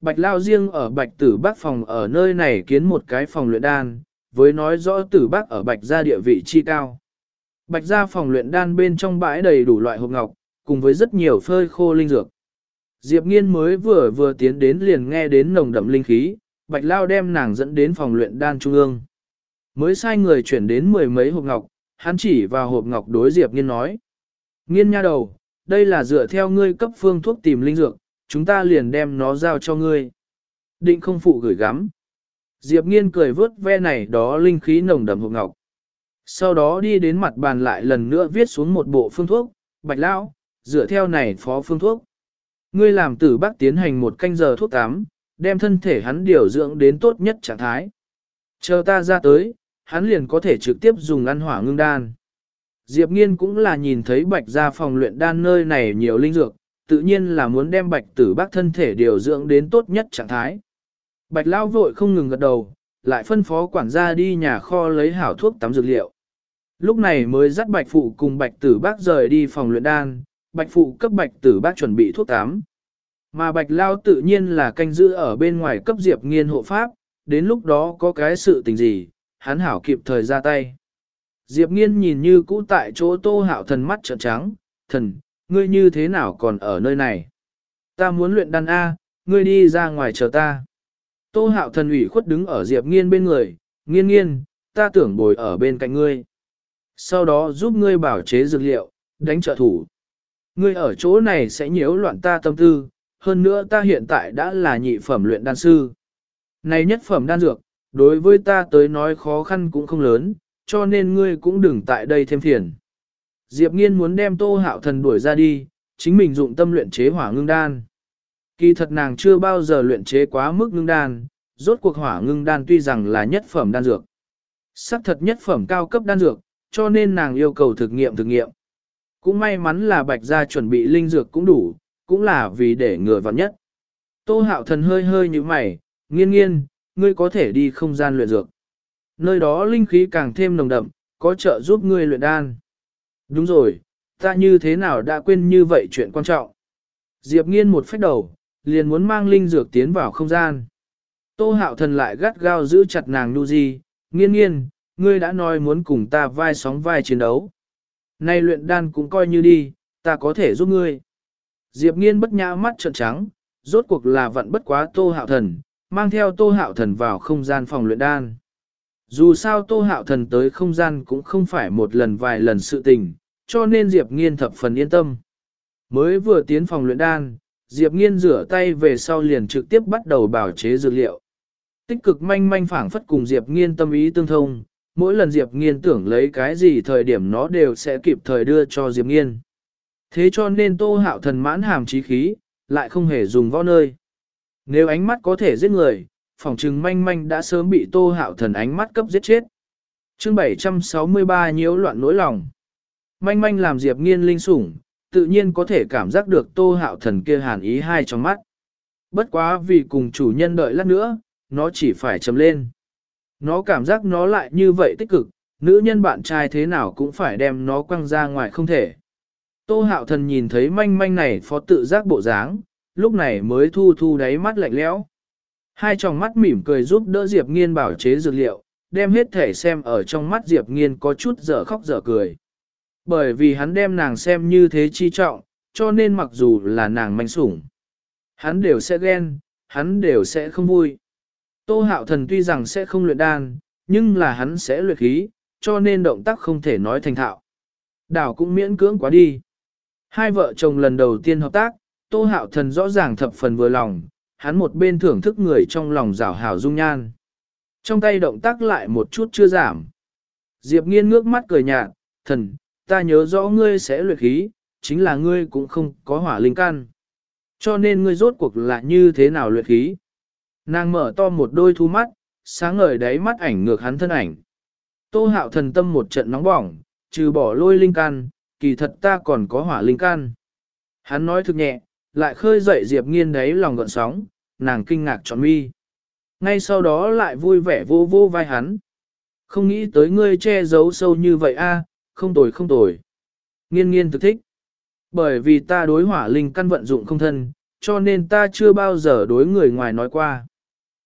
Bạch Lao riêng ở Bạch Tử Bác phòng ở nơi này kiến một cái phòng luyện đan, với nói rõ Tử Bác ở Bạch gia địa vị chi cao. Bạch gia phòng luyện đan bên trong bãi đầy đủ loại hộp ngọc, cùng với rất nhiều phơi khô linh dược. Diệp Nghiên mới vừa vừa tiến đến liền nghe đến nồng đậm linh khí, Bạch Lao đem nàng dẫn đến phòng luyện đan trung ương. Mới sai người chuyển đến mười mấy hộp ngọc, hắn chỉ vào hộp ngọc đối Diệp Nghiên nói. Nghiên nha đầu, đây là dựa theo ngươi cấp phương thuốc tìm linh dược, chúng ta liền đem nó giao cho ngươi. Định không phụ gửi gắm. Diệp Nghiên cười vớt ve này đó linh khí nồng đậm hộp ngọc. Sau đó đi đến mặt bàn lại lần nữa viết xuống một bộ phương thuốc, Bạch Lão, dựa theo này phó phương thuốc. Ngươi làm tử bác tiến hành một canh giờ thuốc tắm, đem thân thể hắn điều dưỡng đến tốt nhất trạng thái. Chờ ta ra tới, hắn liền có thể trực tiếp dùng ăn hỏa ngưng đan. Diệp Nghiên cũng là nhìn thấy bạch ra phòng luyện đan nơi này nhiều linh dược, tự nhiên là muốn đem bạch tử bác thân thể điều dưỡng đến tốt nhất trạng thái. Bạch lao vội không ngừng gật đầu, lại phân phó quản gia đi nhà kho lấy hảo thuốc tắm dược liệu. Lúc này mới dắt bạch phụ cùng bạch tử bác rời đi phòng luyện đan, bạch phụ cấp bạch tử bác chuẩn bị thuốc tắm. Mà bạch lao tự nhiên là canh giữ ở bên ngoài cấp diệp nghiên hộ pháp, đến lúc đó có cái sự tình gì, hắn hảo kịp thời ra tay. Diệp nghiên nhìn như cũ tại chỗ tô hạo thần mắt trợn trắng, thần, ngươi như thế nào còn ở nơi này? Ta muốn luyện đan A, ngươi đi ra ngoài chờ ta. Tô hạo thần ủy khuất đứng ở Diệp nghiên bên người, nghiên nghiên, ta tưởng bồi ở bên cạnh ngươi. Sau đó giúp ngươi bảo chế dược liệu, đánh trợ thủ. Ngươi ở chỗ này sẽ nhiễu loạn ta tâm tư, hơn nữa ta hiện tại đã là nhị phẩm luyện đan sư. Này nhất phẩm đan dược, đối với ta tới nói khó khăn cũng không lớn, cho nên ngươi cũng đừng tại đây thêm phiền. Diệp Nghiên muốn đem Tô Hạo Thần đuổi ra đi, chính mình dụng tâm luyện chế hỏa ngưng đan. Kỳ thật nàng chưa bao giờ luyện chế quá mức ngưng đan, rốt cuộc hỏa ngưng đan tuy rằng là nhất phẩm đan dược. Sắc thật nhất phẩm cao cấp đan dược, cho nên nàng yêu cầu thực nghiệm thực nghiệm. Cũng may mắn là bạch gia chuẩn bị linh dược cũng đủ, cũng là vì để ngừa vặn nhất. Tô hạo thần hơi hơi như mày, nghiên nghiên, ngươi có thể đi không gian luyện dược. Nơi đó linh khí càng thêm nồng đậm, có trợ giúp ngươi luyện đan. Đúng rồi, ta như thế nào đã quên như vậy chuyện quan trọng. Diệp nghiên một phách đầu, liền muốn mang linh dược tiến vào không gian. Tô hạo thần lại gắt gao giữ chặt nàng nu di, nghiên nghiên, ngươi đã nói muốn cùng ta vai sóng vai chiến đấu. Nay luyện đan cũng coi như đi, ta có thể giúp ngươi. Diệp nghiên bất nhã mắt trợn trắng, rốt cuộc là vận bất quá tô hạo thần, mang theo tô hạo thần vào không gian phòng luyện đan. Dù sao tô hạo thần tới không gian cũng không phải một lần vài lần sự tình, cho nên Diệp nghiên thập phần yên tâm. Mới vừa tiến phòng luyện đan, Diệp nghiên rửa tay về sau liền trực tiếp bắt đầu bảo chế dược liệu. Tích cực manh manh phảng phất cùng Diệp nghiên tâm ý tương thông, mỗi lần Diệp nghiên tưởng lấy cái gì thời điểm nó đều sẽ kịp thời đưa cho Diệp nghiên. Thế cho nên tô hạo thần mãn hàm trí khí, lại không hề dùng võ nơi. Nếu ánh mắt có thể giết người, phòng trừng manh manh đã sớm bị tô hạo thần ánh mắt cấp giết chết. chương 763 nhiễu loạn nỗi lòng. Manh manh làm Diệp nghiên linh sủng, tự nhiên có thể cảm giác được tô hạo thần kia hàn ý hai trong mắt. Bất quá vì cùng chủ nhân đợi lát nữa, nó chỉ phải chấm lên. Nó cảm giác nó lại như vậy tích cực, nữ nhân bạn trai thế nào cũng phải đem nó quăng ra ngoài không thể. Tô hạo thần nhìn thấy manh manh này phó tự giác bộ dáng, lúc này mới thu thu đáy mắt lạnh lẽo. Hai tròng mắt mỉm cười giúp đỡ Diệp Nghiên bảo chế dược liệu, đem hết thể xem ở trong mắt Diệp Nghiên có chút dở khóc dở cười. Bởi vì hắn đem nàng xem như thế chi trọng, cho nên mặc dù là nàng manh sủng, hắn đều sẽ ghen, hắn đều sẽ không vui. Tô hạo thần tuy rằng sẽ không luyện đan, nhưng là hắn sẽ luyện khí, cho nên động tác không thể nói thành thạo. Đảo cũng miễn cưỡng quá đi. Hai vợ chồng lần đầu tiên hợp tác, Tô Hạo Thần rõ ràng thập phần vừa lòng, hắn một bên thưởng thức người trong lòng rảo hảo dung nhan. Trong tay động tác lại một chút chưa giảm. Diệp nghiên ngước mắt cười nhạt, thần, ta nhớ rõ ngươi sẽ luyện khí, chính là ngươi cũng không có hỏa linh căn. Cho nên ngươi rốt cuộc là như thế nào luyện khí. Nàng mở to một đôi thu mắt, sáng ngời đáy mắt ảnh ngược hắn thân ảnh. Tô hạo thần tâm một trận nóng bỏng, trừ bỏ lôi linh căn, kỳ thật ta còn có hỏa linh căn. Hắn nói thực nhẹ, lại khơi dậy Diệp Nghiên đấy lòng gợn sóng, nàng kinh ngạc tròn mi. Ngay sau đó lại vui vẻ vô vô vai hắn. Không nghĩ tới ngươi che giấu sâu như vậy a, không tồi không tồi. Nghiên nghiên thực thích. Bởi vì ta đối hỏa linh căn vận dụng không thân, cho nên ta chưa bao giờ đối người ngoài nói qua.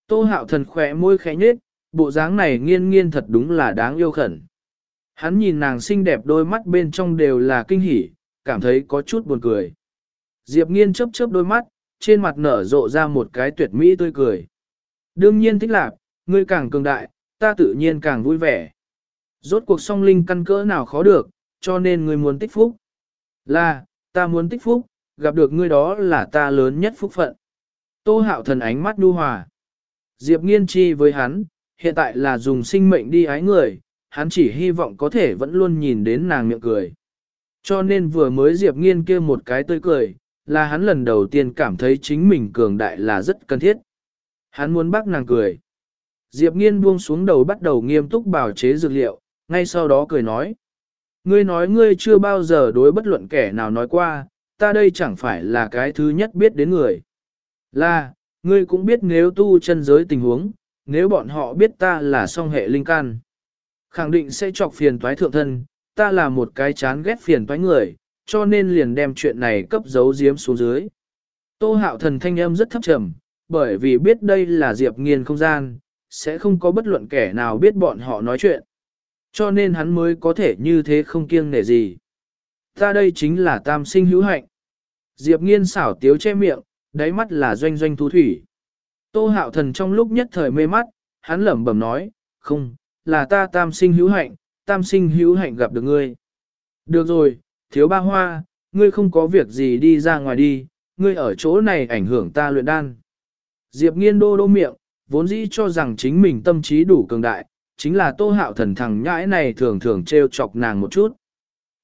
Tô hạo thần khỏe môi khẽ nhếch, bộ dáng này nghiên nghiên thật đúng là đáng yêu khẩn. Hắn nhìn nàng xinh đẹp đôi mắt bên trong đều là kinh hỉ, cảm thấy có chút buồn cười. Diệp nghiên chớp chớp đôi mắt, trên mặt nở rộ ra một cái tuyệt mỹ tươi cười. Đương nhiên thích lạc, ngươi càng cường đại, ta tự nhiên càng vui vẻ. Rốt cuộc song linh căn cỡ nào khó được, cho nên ngươi muốn tích phúc. Là, ta muốn tích phúc, gặp được ngươi đó là ta lớn nhất phúc phận. Tô hạo thần ánh mắt nu hòa. Diệp nghiên chi với hắn, hiện tại là dùng sinh mệnh đi ái người, hắn chỉ hy vọng có thể vẫn luôn nhìn đến nàng miệng cười. Cho nên vừa mới Diệp nghiên kia một cái tươi cười, là hắn lần đầu tiên cảm thấy chính mình cường đại là rất cần thiết. Hắn muốn bắt nàng cười. Diệp nghiên buông xuống đầu bắt đầu nghiêm túc bảo chế dược liệu, ngay sau đó cười nói. Ngươi nói ngươi chưa bao giờ đối bất luận kẻ nào nói qua, ta đây chẳng phải là cái thứ nhất biết đến người. Là, ngươi cũng biết nếu tu chân giới tình huống, nếu bọn họ biết ta là song hệ linh can. Khẳng định sẽ chọc phiền toái thượng thân, ta là một cái chán ghét phiền toái người, cho nên liền đem chuyện này cấp giấu giếm xuống dưới. Tô hạo thần thanh âm rất thấp trầm, bởi vì biết đây là Diệp nghiên không gian, sẽ không có bất luận kẻ nào biết bọn họ nói chuyện. Cho nên hắn mới có thể như thế không kiêng nể gì. Ta đây chính là tam sinh hữu hạnh. Diệp nghiên xảo tiếu che miệng, đáy mắt là doanh doanh thu thủy. Tô hạo thần trong lúc nhất thời mê mắt, hắn lẩm bẩm nói, không, là ta tam sinh hữu hạnh, tam sinh hữu hạnh gặp được ngươi. Được rồi, thiếu ba hoa, ngươi không có việc gì đi ra ngoài đi, ngươi ở chỗ này ảnh hưởng ta luyện đan. Diệp nghiên đô đô miệng, vốn dĩ cho rằng chính mình tâm trí đủ cường đại, chính là tô hạo thần thằng nhãi này thường thường trêu chọc nàng một chút.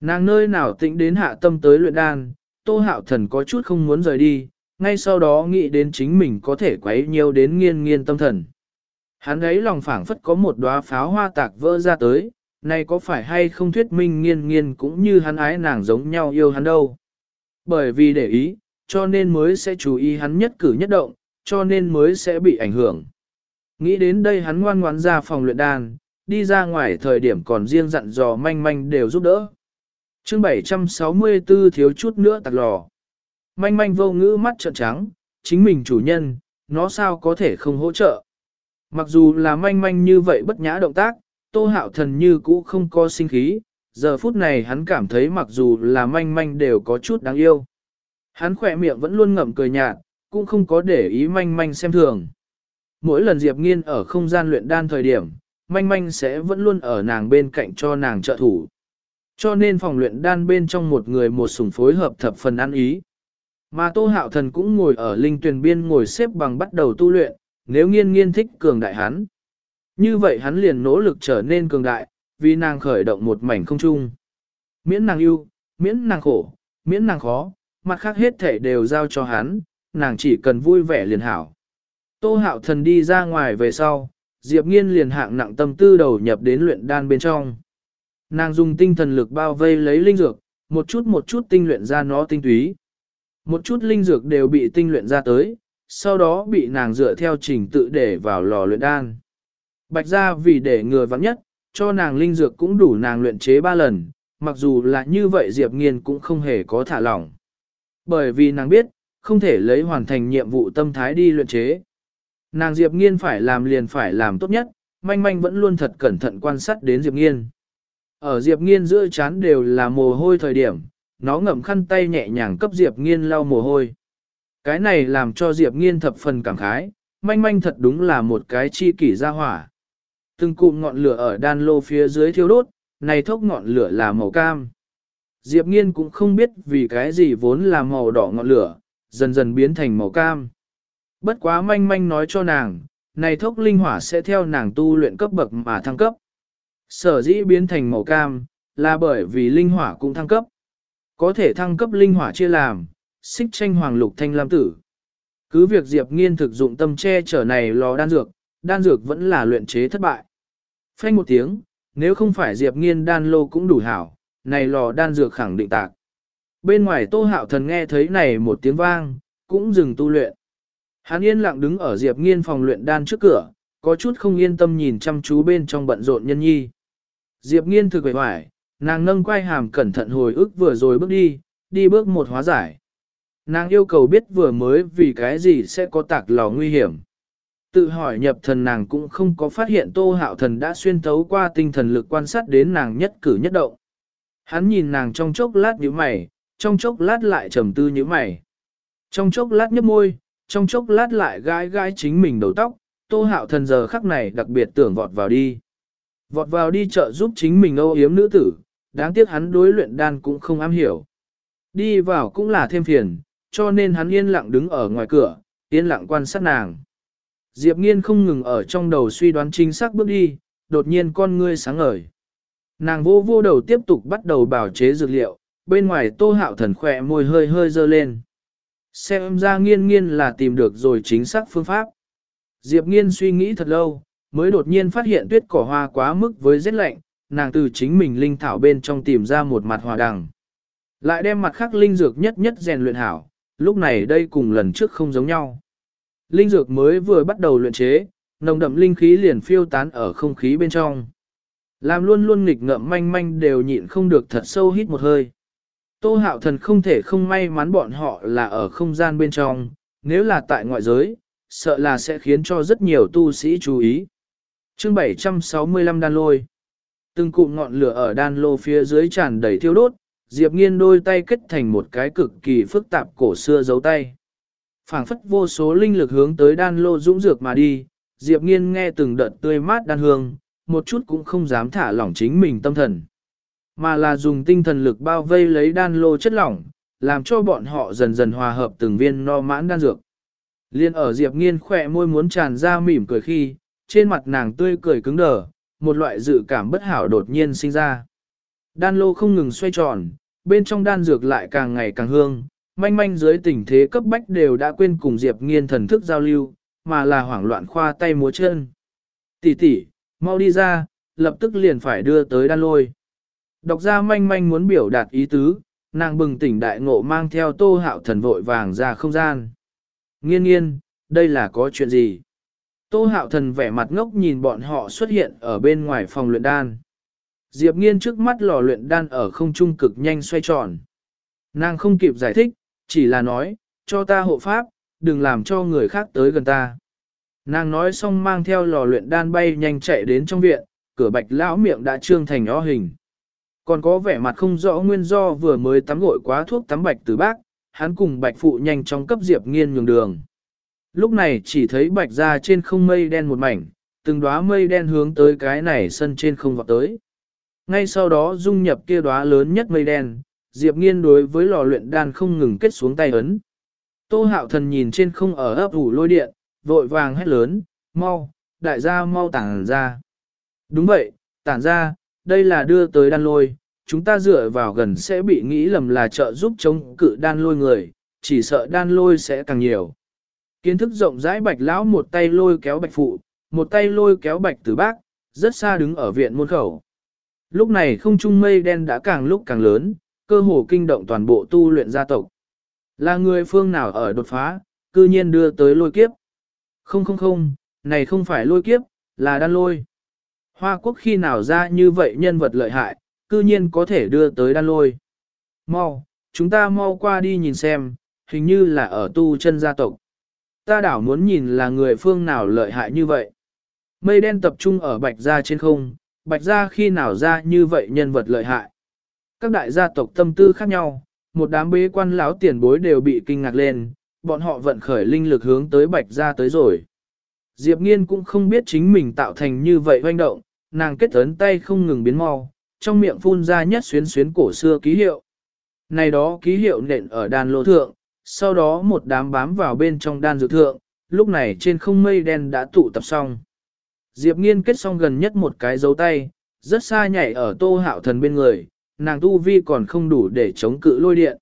Nàng nơi nào tĩnh đến hạ tâm tới luyện đan, tô hạo thần có chút không muốn rời đi, ngay sau đó nghĩ đến chính mình có thể quấy nhiều đến nghiên nghiên tâm thần. Hắn ấy lòng phảng phất có một đóa pháo hoa tạc vỡ ra tới, này có phải hay không thuyết minh nghiên nghiên cũng như hắn ái nàng giống nhau yêu hắn đâu. Bởi vì để ý, cho nên mới sẽ chú ý hắn nhất cử nhất động, cho nên mới sẽ bị ảnh hưởng. Nghĩ đến đây hắn ngoan ngoãn ra phòng luyện đan, đi ra ngoài thời điểm còn riêng dặn dò manh manh đều giúp đỡ. chương 764 thiếu chút nữa tạc lò. Manh manh vô ngữ mắt trợn trắng, chính mình chủ nhân, nó sao có thể không hỗ trợ. Mặc dù là manh manh như vậy bất nhã động tác, tô hạo thần như cũ không có sinh khí, giờ phút này hắn cảm thấy mặc dù là manh manh đều có chút đáng yêu. Hắn khỏe miệng vẫn luôn ngậm cười nhạt, cũng không có để ý manh manh xem thường. Mỗi lần Diệp Nghiên ở không gian luyện đan thời điểm, manh manh sẽ vẫn luôn ở nàng bên cạnh cho nàng trợ thủ. Cho nên phòng luyện đan bên trong một người một sủng phối hợp thập phần ăn ý. Mà Tô Hạo Thần cũng ngồi ở linh tuyển biên ngồi xếp bằng bắt đầu tu luyện, nếu nghiên nghiên thích cường đại hắn. Như vậy hắn liền nỗ lực trở nên cường đại, vì nàng khởi động một mảnh không chung. Miễn nàng yêu, miễn nàng khổ, miễn nàng khó, mặt khác hết thể đều giao cho hắn, nàng chỉ cần vui vẻ liền hảo. Tô hạo thần đi ra ngoài về sau, Diệp nghiên liền hạng nặng tâm tư đầu nhập đến luyện đan bên trong. Nàng dùng tinh thần lực bao vây lấy linh dược, một chút một chút tinh luyện ra nó tinh túy. Một chút linh dược đều bị tinh luyện ra tới, sau đó bị nàng dựa theo trình tự để vào lò luyện đan. Bạch ra vì để ngừa vắng nhất, cho nàng linh dược cũng đủ nàng luyện chế ba lần, mặc dù là như vậy Diệp Nghiên cũng không hề có thả lỏng. Bởi vì nàng biết, không thể lấy hoàn thành nhiệm vụ tâm thái đi luyện chế. Nàng Diệp Nghiên phải làm liền phải làm tốt nhất, manh manh vẫn luôn thật cẩn thận quan sát đến Diệp Nghiên. Ở Diệp Nghiên giữa chán đều là mồ hôi thời điểm, nó ngậm khăn tay nhẹ nhàng cấp Diệp Nghiên lau mồ hôi. Cái này làm cho Diệp Nghiên thập phần cảm khái, manh manh thật đúng là một cái chi kỷ gia hỏa. Từng cụm ngọn lửa ở đan lô phía dưới thiêu đốt, này thốc ngọn lửa là màu cam. Diệp Nghiên cũng không biết vì cái gì vốn là màu đỏ ngọn lửa, dần dần biến thành màu cam. Bất quá manh manh nói cho nàng, này thốc linh hỏa sẽ theo nàng tu luyện cấp bậc mà thăng cấp. Sở dĩ biến thành màu cam, là bởi vì linh hỏa cũng thăng cấp. Có thể thăng cấp linh hỏa chia làm, xích tranh hoàng lục thanh lam tử. Cứ việc Diệp Nghiên thực dụng tâm che chở này lò đan dược, đan dược vẫn là luyện chế thất bại. Phanh một tiếng, nếu không phải Diệp Nghiên đan lô cũng đủ hảo, này lò đan dược khẳng định tạc. Bên ngoài Tô Hạo Thần nghe thấy này một tiếng vang, cũng dừng tu luyện. Hắn yên lặng đứng ở Diệp Nghiên phòng luyện đan trước cửa, có chút không yên tâm nhìn chăm chú bên trong bận rộn nhân nhi. Diệp Nghiên thực vẻ hoài, nàng nâng quay hàm cẩn thận hồi ức vừa rồi bước đi, đi bước một hóa giải. Nàng yêu cầu biết vừa mới vì cái gì sẽ có tạc lò nguy hiểm. Tự hỏi nhập thần nàng cũng không có phát hiện tô hạo thần đã xuyên thấu qua tinh thần lực quan sát đến nàng nhất cử nhất động. Hắn nhìn nàng trong chốc lát nhíu mày, trong chốc lát lại trầm tư nhíu mày. Trong chốc lát nhấp môi, trong chốc lát lại gãi gãi chính mình đầu tóc, tô hạo thần giờ khắc này đặc biệt tưởng vọt vào đi. Vọt vào đi chợ giúp chính mình âu yếm nữ tử, đáng tiếc hắn đối luyện đan cũng không am hiểu. Đi vào cũng là thêm phiền, cho nên hắn yên lặng đứng ở ngoài cửa, yên lặng quan sát nàng. Diệp nghiên không ngừng ở trong đầu suy đoán chính xác bước đi, đột nhiên con ngươi sáng ngời. Nàng vô vô đầu tiếp tục bắt đầu bảo chế dược liệu, bên ngoài tô hạo thần khỏe môi hơi hơi dơ lên. Xem ra nghiên nghiên là tìm được rồi chính xác phương pháp. Diệp nghiên suy nghĩ thật lâu, mới đột nhiên phát hiện tuyết cỏ hoa quá mức với rét lạnh, nàng từ chính mình linh thảo bên trong tìm ra một mặt hòa đằng. Lại đem mặt khác linh dược nhất nhất rèn luyện hảo, lúc này đây cùng lần trước không giống nhau. Linh dược mới vừa bắt đầu luyện chế, nồng đậm linh khí liền phiêu tán ở không khí bên trong. Làm luôn luôn nghịch ngợm manh manh đều nhịn không được thật sâu hít một hơi. Tô hạo thần không thể không may mắn bọn họ là ở không gian bên trong, nếu là tại ngoại giới, sợ là sẽ khiến cho rất nhiều tu sĩ chú ý. chương 765 đan lôi. Từng cụm ngọn lửa ở đan lô phía dưới tràn đầy thiêu đốt, Diệp Nghiên đôi tay kết thành một cái cực kỳ phức tạp cổ xưa giấu tay phảng phất vô số linh lực hướng tới đan lô dũng dược mà đi, Diệp Nghiên nghe từng đợt tươi mát đan hương, một chút cũng không dám thả lỏng chính mình tâm thần. Mà là dùng tinh thần lực bao vây lấy đan lô chất lỏng, làm cho bọn họ dần dần hòa hợp từng viên no mãn đan dược. Liên ở Diệp Nghiên khỏe môi muốn tràn ra mỉm cười khi, trên mặt nàng tươi cười cứng đờ, một loại dự cảm bất hảo đột nhiên sinh ra. Đan lô không ngừng xoay tròn, bên trong đan dược lại càng ngày càng hương, manh manh dưới tình thế cấp bách đều đã quên cùng Diệp Nghiên thần thức giao lưu, mà là hoảng loạn khoa tay múa chân. Tỷ tỷ, mau đi ra, lập tức liền phải đưa tới đan lôi. Đọc ra manh manh muốn biểu đạt ý tứ, nàng bừng tỉnh đại ngộ mang theo tô hạo thần vội vàng ra không gian. Nghiên nghiên, đây là có chuyện gì? Tô hạo thần vẻ mặt ngốc nhìn bọn họ xuất hiện ở bên ngoài phòng luyện đan. Diệp nghiên trước mắt lò luyện đan ở không trung cực nhanh xoay tròn. Nàng không kịp giải thích, chỉ là nói, cho ta hộ pháp, đừng làm cho người khác tới gần ta. Nàng nói xong mang theo lò luyện đan bay nhanh chạy đến trong viện, cửa bạch lão miệng đã trương thành o hình. Còn có vẻ mặt không rõ nguyên do vừa mới tắm gội quá thuốc tắm bạch từ bác, hắn cùng bạch phụ nhanh chóng cấp Diệp nghiên nhường đường. Lúc này chỉ thấy bạch ra trên không mây đen một mảnh, từng đóa mây đen hướng tới cái này sân trên không vọt tới. Ngay sau đó dung nhập kia đóa lớn nhất mây đen, Diệp Nghiên đối với lò luyện đan không ngừng kết xuống tay ấn. Tô hạo thần nhìn trên không ở ấp ủ lôi điện, vội vàng hét lớn, mau, đại gia mau tản ra. Đúng vậy, tản ra, đây là đưa tới đan lôi, chúng ta dựa vào gần sẽ bị nghĩ lầm là trợ giúp chống cự đan lôi người, chỉ sợ đan lôi sẽ càng nhiều. Kiến thức rộng rãi bạch lão một tay lôi kéo bạch phụ, một tay lôi kéo bạch tử bác, rất xa đứng ở viện môn khẩu. Lúc này không trung mây đen đã càng lúc càng lớn, cơ hồ kinh động toàn bộ tu luyện gia tộc. Là người phương nào ở đột phá, cư nhiên đưa tới lôi kiếp. Không không không, này không phải lôi kiếp, là đan lôi. Hoa quốc khi nào ra như vậy nhân vật lợi hại, cư nhiên có thể đưa tới đan lôi. Mau, chúng ta mau qua đi nhìn xem, hình như là ở tu chân gia tộc. Ta đảo muốn nhìn là người phương nào lợi hại như vậy. Mây đen tập trung ở bạch gia trên không, bạch gia khi nào ra như vậy nhân vật lợi hại. Các đại gia tộc tâm tư khác nhau, một đám bế quan lão tiền bối đều bị kinh ngạc lên, bọn họ vận khởi linh lực hướng tới bạch gia tới rồi. Diệp nghiên cũng không biết chính mình tạo thành như vậy hoành động, nàng kết ấn tay không ngừng biến mau, trong miệng phun ra nhất xuyến xuyến cổ xưa ký hiệu. Này đó ký hiệu nện ở đan lô thượng, sau đó một đám bám vào bên trong đan dược thượng, lúc này trên không mây đen đã tụ tập xong. Diệp nghiên kết xong gần nhất một cái dấu tay, rất xa nhảy ở tô hạo thần bên người, nàng tu vi còn không đủ để chống cự lôi điện.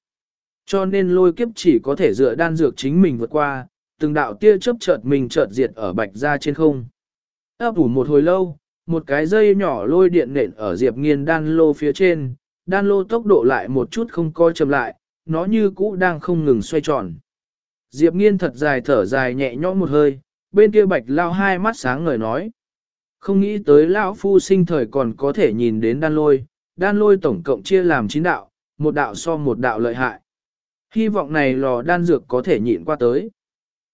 Cho nên lôi kiếp chỉ có thể dựa đan dược chính mình vượt qua, từng đạo tia chớp chợt mình chợt diệt ở bạch ra trên không. Ấp ủ một hồi lâu, một cái dây nhỏ lôi điện nện ở diệp nghiên đan lô phía trên, đan lô tốc độ lại một chút không coi chậm lại, nó như cũ đang không ngừng xoay tròn. Diệp nghiên thật dài thở dài nhẹ nhõm một hơi, bên kia bạch lao hai mắt sáng ngời nói. Không nghĩ tới lão phu sinh thời còn có thể nhìn đến đan lôi, đan lôi tổng cộng chia làm chín đạo, một đạo so một đạo lợi hại. hy vọng này lò đan dược có thể nhịn qua tới.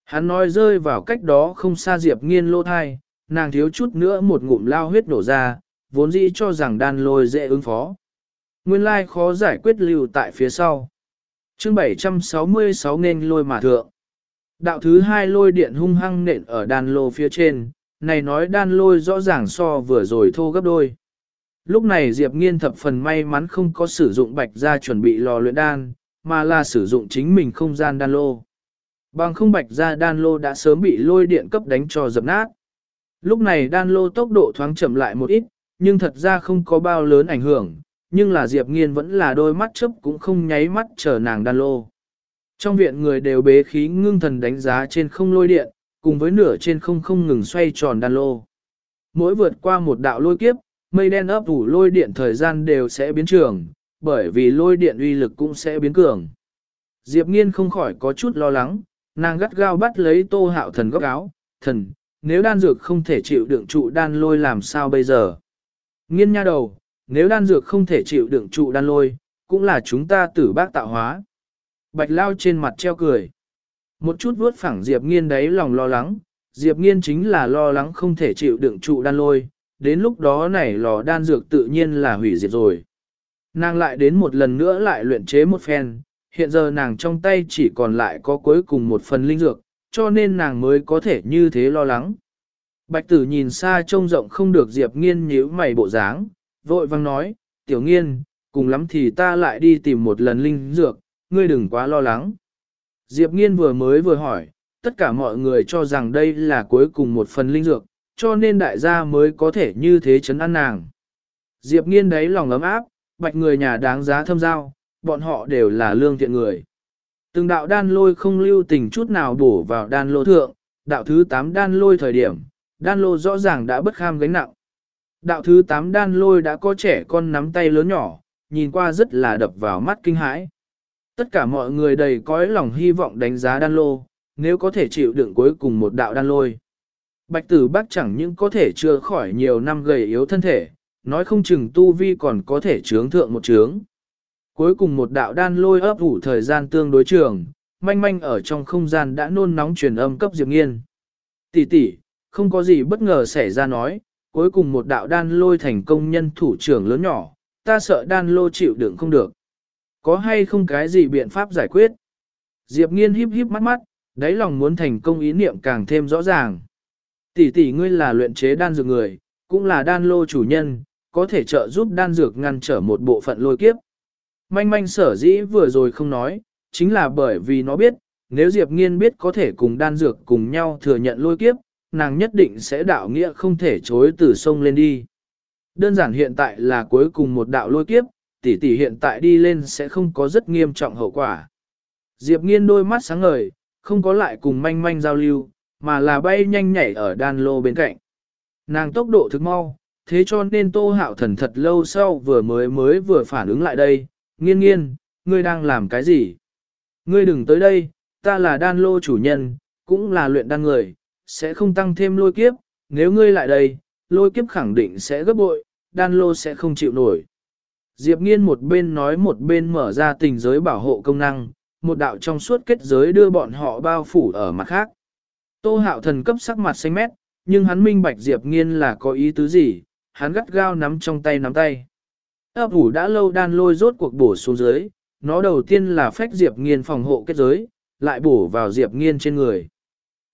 Hắn nói rơi vào cách đó không xa Diệp nghiên lô thai, nàng thiếu chút nữa một ngụm lao huyết nổ ra, vốn dĩ cho rằng đan lôi dễ ứng phó. Nguyên lai khó giải quyết lưu tại phía sau. chương 766 nên lôi mà thượng. Đạo thứ hai lôi điện hung hăng nện ở đan lô phía trên, này nói đan lôi rõ ràng so vừa rồi thô gấp đôi. Lúc này Diệp Nghiên thập phần may mắn không có sử dụng bạch ra chuẩn bị lò luyện đan, mà là sử dụng chính mình không gian đan lô. Bằng không bạch ra đan lô đã sớm bị lôi điện cấp đánh cho dập nát. Lúc này đan lô tốc độ thoáng chậm lại một ít, nhưng thật ra không có bao lớn ảnh hưởng, nhưng là Diệp Nghiên vẫn là đôi mắt chớp cũng không nháy mắt chờ nàng đan lô. Trong viện người đều bế khí ngưng thần đánh giá trên không lôi điện, cùng với nửa trên không không ngừng xoay tròn đan lô. Mỗi vượt qua một đạo lôi kiếp, mây đen ấp ủ lôi điện thời gian đều sẽ biến trường, bởi vì lôi điện uy lực cũng sẽ biến cường. Diệp Nghiên không khỏi có chút lo lắng, nàng gắt gao bắt lấy tô hạo thần góc áo, thần, nếu đan dược không thể chịu đựng trụ đan lôi làm sao bây giờ? Nghiên nha đầu, nếu đan dược không thể chịu đựng trụ đan lôi, cũng là chúng ta tử bác tạo hóa. Bạch lao trên mặt treo cười. Một chút vuốt phẳng Diệp Nghiên đấy lòng lo lắng, Diệp Nghiên chính là lo lắng không thể chịu đựng trụ đan lôi, đến lúc đó này lò đan dược tự nhiên là hủy diệt rồi. Nàng lại đến một lần nữa lại luyện chế một phen, hiện giờ nàng trong tay chỉ còn lại có cuối cùng một phần linh dược, cho nên nàng mới có thể như thế lo lắng. Bạch tử nhìn xa trông rộng không được Diệp Nghiên nhíu mày bộ dáng, vội vang nói, tiểu nghiên, cùng lắm thì ta lại đi tìm một lần linh dược, ngươi đừng quá lo lắng. Diệp Nghiên vừa mới vừa hỏi, tất cả mọi người cho rằng đây là cuối cùng một phần linh dược, cho nên đại gia mới có thể như thế chấn an nàng. Diệp Nghiên đấy lòng ấm áp, bạch người nhà đáng giá thâm giao, bọn họ đều là lương thiện người. Từng đạo đan lôi không lưu tình chút nào bổ vào đan lô thượng, đạo thứ 8 đan lôi thời điểm, đan lô rõ ràng đã bất kham gánh nặng. Đạo thứ 8 đan lôi đã có trẻ con nắm tay lớn nhỏ, nhìn qua rất là đập vào mắt kinh hãi. Tất cả mọi người đầy cõi lòng hy vọng đánh giá đan lô, nếu có thể chịu đựng cuối cùng một đạo đan lôi. Bạch tử bác chẳng những có thể chưa khỏi nhiều năm gầy yếu thân thể, nói không chừng tu vi còn có thể trướng thượng một trướng. Cuối cùng một đạo đan lôi ấp ủ thời gian tương đối trường, manh manh ở trong không gian đã nôn nóng truyền âm cấp Diệp Nghiên. Tỷ tỷ, không có gì bất ngờ xảy ra nói, cuối cùng một đạo đan lôi thành công nhân thủ trưởng lớn nhỏ, ta sợ đan lô chịu đựng không được. Có hay không cái gì biện pháp giải quyết? Diệp Nghiên híp híp mắt mắt, đáy lòng muốn thành công ý niệm càng thêm rõ ràng. Tỷ tỷ ngươi là luyện chế đan dược người, cũng là đan lô chủ nhân, có thể trợ giúp đan dược ngăn trở một bộ phận lôi kiếp. Manh manh sở dĩ vừa rồi không nói, chính là bởi vì nó biết, nếu Diệp Nghiên biết có thể cùng đan dược cùng nhau thừa nhận lôi kiếp, nàng nhất định sẽ đạo nghĩa không thể chối từ sông lên đi. Đơn giản hiện tại là cuối cùng một đạo lôi kiếp, tỷ tỷ hiện tại đi lên sẽ không có rất nghiêm trọng hậu quả. Diệp Nghiên đôi mắt sáng ngời, không có lại cùng manh manh giao lưu, mà là bay nhanh nhảy ở đan lô bên cạnh. Nàng tốc độ thực mau, thế cho nên tô hạo thần thật lâu sau vừa mới mới vừa phản ứng lại đây, nghiên nghiên, ngươi đang làm cái gì? Ngươi đừng tới đây, ta là đan lô chủ nhân, cũng là luyện đan người, sẽ không tăng thêm lôi kiếp, nếu ngươi lại đây, lôi kiếp khẳng định sẽ gấp bội, đan lô sẽ không chịu nổi. Diệp nghiên một bên nói một bên mở ra tình giới bảo hộ công năng, một đạo trong suốt kết giới đưa bọn họ bao phủ ở mặt khác. Tô hạo thần cấp sắc mặt xanh mét, nhưng hắn minh bạch Diệp nghiên là có ý tứ gì, hắn gắt gao nắm trong tay nắm tay. Ấp ủ đã lâu đan lôi rốt cuộc bổ xuống dưới, nó đầu tiên là phách Diệp nghiên phòng hộ kết giới, lại bổ vào Diệp nghiên trên người.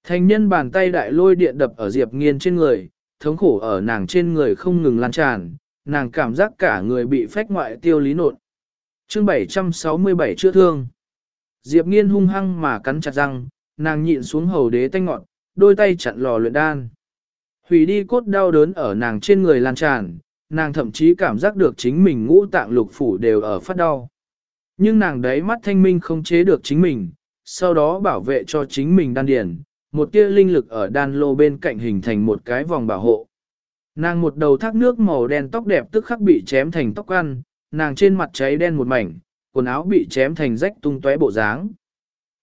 Thành nhân bàn tay đại lôi điện đập ở Diệp nghiên trên người, thống khổ ở nàng trên người không ngừng lan tràn, nàng cảm giác cả người bị phách ngoại tiêu lý nột. chương 767 chữa thương. Diệp nghiên hung hăng mà cắn chặt răng, nàng nhịn xuống hầu đế tanh ngọn, đôi tay chặn lò luyện đan. Hủy đi cốt đau đớn ở nàng trên người lan tràn, nàng thậm chí cảm giác được chính mình ngũ tạng lục phủ đều ở phát đau. Nhưng nàng đấy mắt thanh minh không chế được chính mình, sau đó bảo vệ cho chính mình đan điền, một tia linh lực ở đan lô bên cạnh hình thành một cái vòng bảo hộ. Nàng một đầu thác nước màu đen tóc đẹp tức khắc bị chém thành tóc ăn, nàng trên mặt cháy đen một mảnh, quần áo bị chém thành rách tung tóe bộ dáng.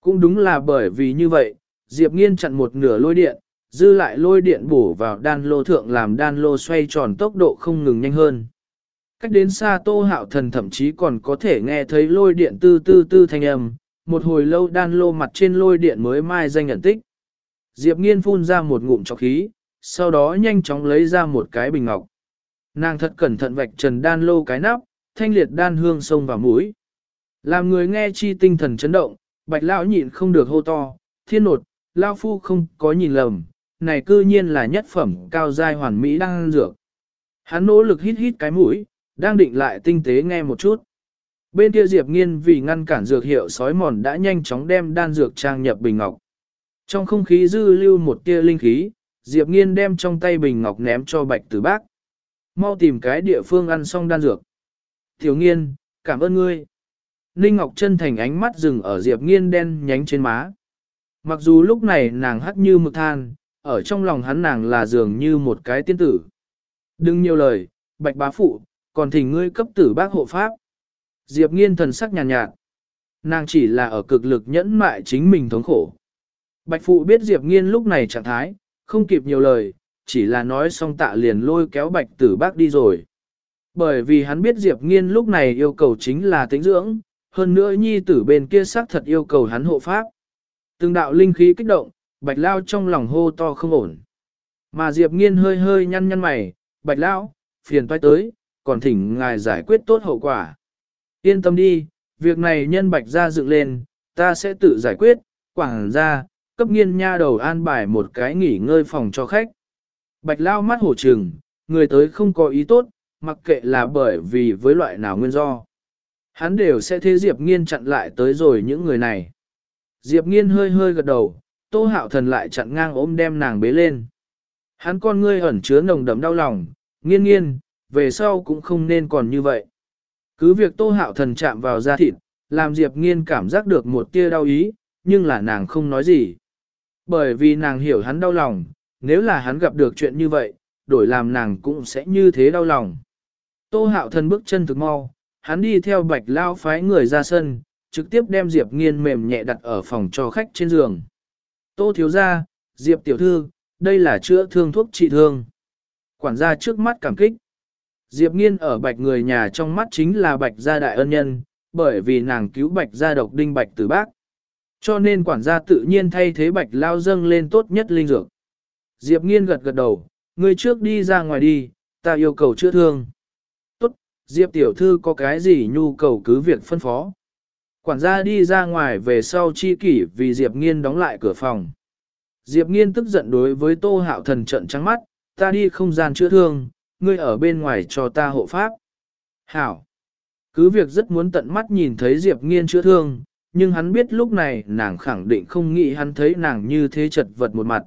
Cũng đúng là bởi vì như vậy, Diệp Nghiên chặn một nửa lôi điện, dư lại lôi điện bổ vào đan lô thượng làm đan lô xoay tròn tốc độ không ngừng nhanh hơn. Cách đến xa tô hạo thần thậm chí còn có thể nghe thấy lôi điện tư tư tư thanh âm, một hồi lâu đan lô mặt trên lôi điện mới mai danh nhận tích. Diệp nghiên phun ra một ngụm cho khí, sau đó nhanh chóng lấy ra một cái bình ngọc. Nàng thật cẩn thận vạch trần đan lô cái nắp, thanh liệt đan hương sông vào mũi. Làm người nghe chi tinh thần chấn động, bạch lão nhịn không được hô to, thiên nột, lao phu không có nhìn lầm, này cư nhiên là nhất phẩm cao giai hoàn mỹ đang dược. Hắn nỗ lực hít hít cái mũi, đang định lại tinh tế nghe một chút. Bên kia Diệp Nghiên vì ngăn cản dược hiệu sói mòn đã nhanh chóng đem đan dược trang nhập bình ngọc. Trong không khí dư lưu một tia linh khí, Diệp Nghiên đem trong tay bình ngọc ném cho Bạch Tử Bác. Mau tìm cái địa phương ăn xong đan dược. Thiếu Nghiên, cảm ơn ngươi. Ninh Ngọc chân thành ánh mắt dừng ở Diệp Nghiên đen nhánh trên má. Mặc dù lúc này nàng hắt như mực than, ở trong lòng hắn nàng là dường như một cái tiên tử. Đừng nhiều lời, Bạch Bá Phụ, còn thỉnh ngươi cấp tử bác hộ pháp. Diệp nghiên thần sắc nhàn nhạt, nhạt. Nàng chỉ là ở cực lực nhẫn mại chính mình thống khổ. Bạch phụ biết Diệp nghiên lúc này trạng thái, không kịp nhiều lời, chỉ là nói xong tạ liền lôi kéo bạch tử bác đi rồi. Bởi vì hắn biết Diệp nghiên lúc này yêu cầu chính là tĩnh dưỡng, hơn nữa nhi tử bên kia xác thật yêu cầu hắn hộ pháp. Từng đạo linh khí kích động, bạch lao trong lòng hô to không ổn. Mà Diệp nghiên hơi hơi nhăn nhăn mày, bạch lao, phiền toái tới, còn thỉnh ngài giải quyết tốt hậu quả. Yên tâm đi, việc này nhân bạch ra dựng lên, ta sẽ tự giải quyết, quảng ra, cấp nghiên nha đầu an bài một cái nghỉ ngơi phòng cho khách. Bạch lao mắt hổ trừng, người tới không có ý tốt, mặc kệ là bởi vì với loại nào nguyên do. Hắn đều sẽ thế Diệp Nghiên chặn lại tới rồi những người này. Diệp Nghiên hơi hơi gật đầu, Tô Hạo Thần lại chặn ngang ôm đem nàng bế lên. Hắn con ngươi ẩn chứa nồng đậm đau lòng, nghiên nghiên, về sau cũng không nên còn như vậy. Cứ việc tô hạo thần chạm vào da thịt, làm Diệp nghiên cảm giác được một tia đau ý, nhưng là nàng không nói gì. Bởi vì nàng hiểu hắn đau lòng, nếu là hắn gặp được chuyện như vậy, đổi làm nàng cũng sẽ như thế đau lòng. Tô hạo thần bước chân thực mau, hắn đi theo bạch lao phái người ra sân, trực tiếp đem Diệp nghiên mềm nhẹ đặt ở phòng cho khách trên giường. Tô thiếu ra, Diệp tiểu thư, đây là chữa thương thuốc trị thương. Quản gia trước mắt cảm kích. Diệp Nghiên ở bạch người nhà trong mắt chính là bạch gia đại ân nhân, bởi vì nàng cứu bạch gia độc đinh bạch tử bác. Cho nên quản gia tự nhiên thay thế bạch lao dâng lên tốt nhất linh dược. Diệp Nghiên gật gật đầu, người trước đi ra ngoài đi, ta yêu cầu chữa thương. Diệp tiểu thư có cái gì nhu cầu cứ việc phân phó. Quản gia đi ra ngoài về sau chi kỷ vì Diệp Nghiên đóng lại cửa phòng. Diệp Nghiên tức giận đối với Tô Hạo Thần trận trắng mắt, ta đi không gian chữa thương, ngươi ở bên ngoài cho ta hộ pháp. Hảo! Cứ việc rất muốn tận mắt nhìn thấy Diệp Nghiên chữa thương, nhưng hắn biết lúc này nàng khẳng định không nghĩ hắn thấy nàng như thế chật vật một mặt.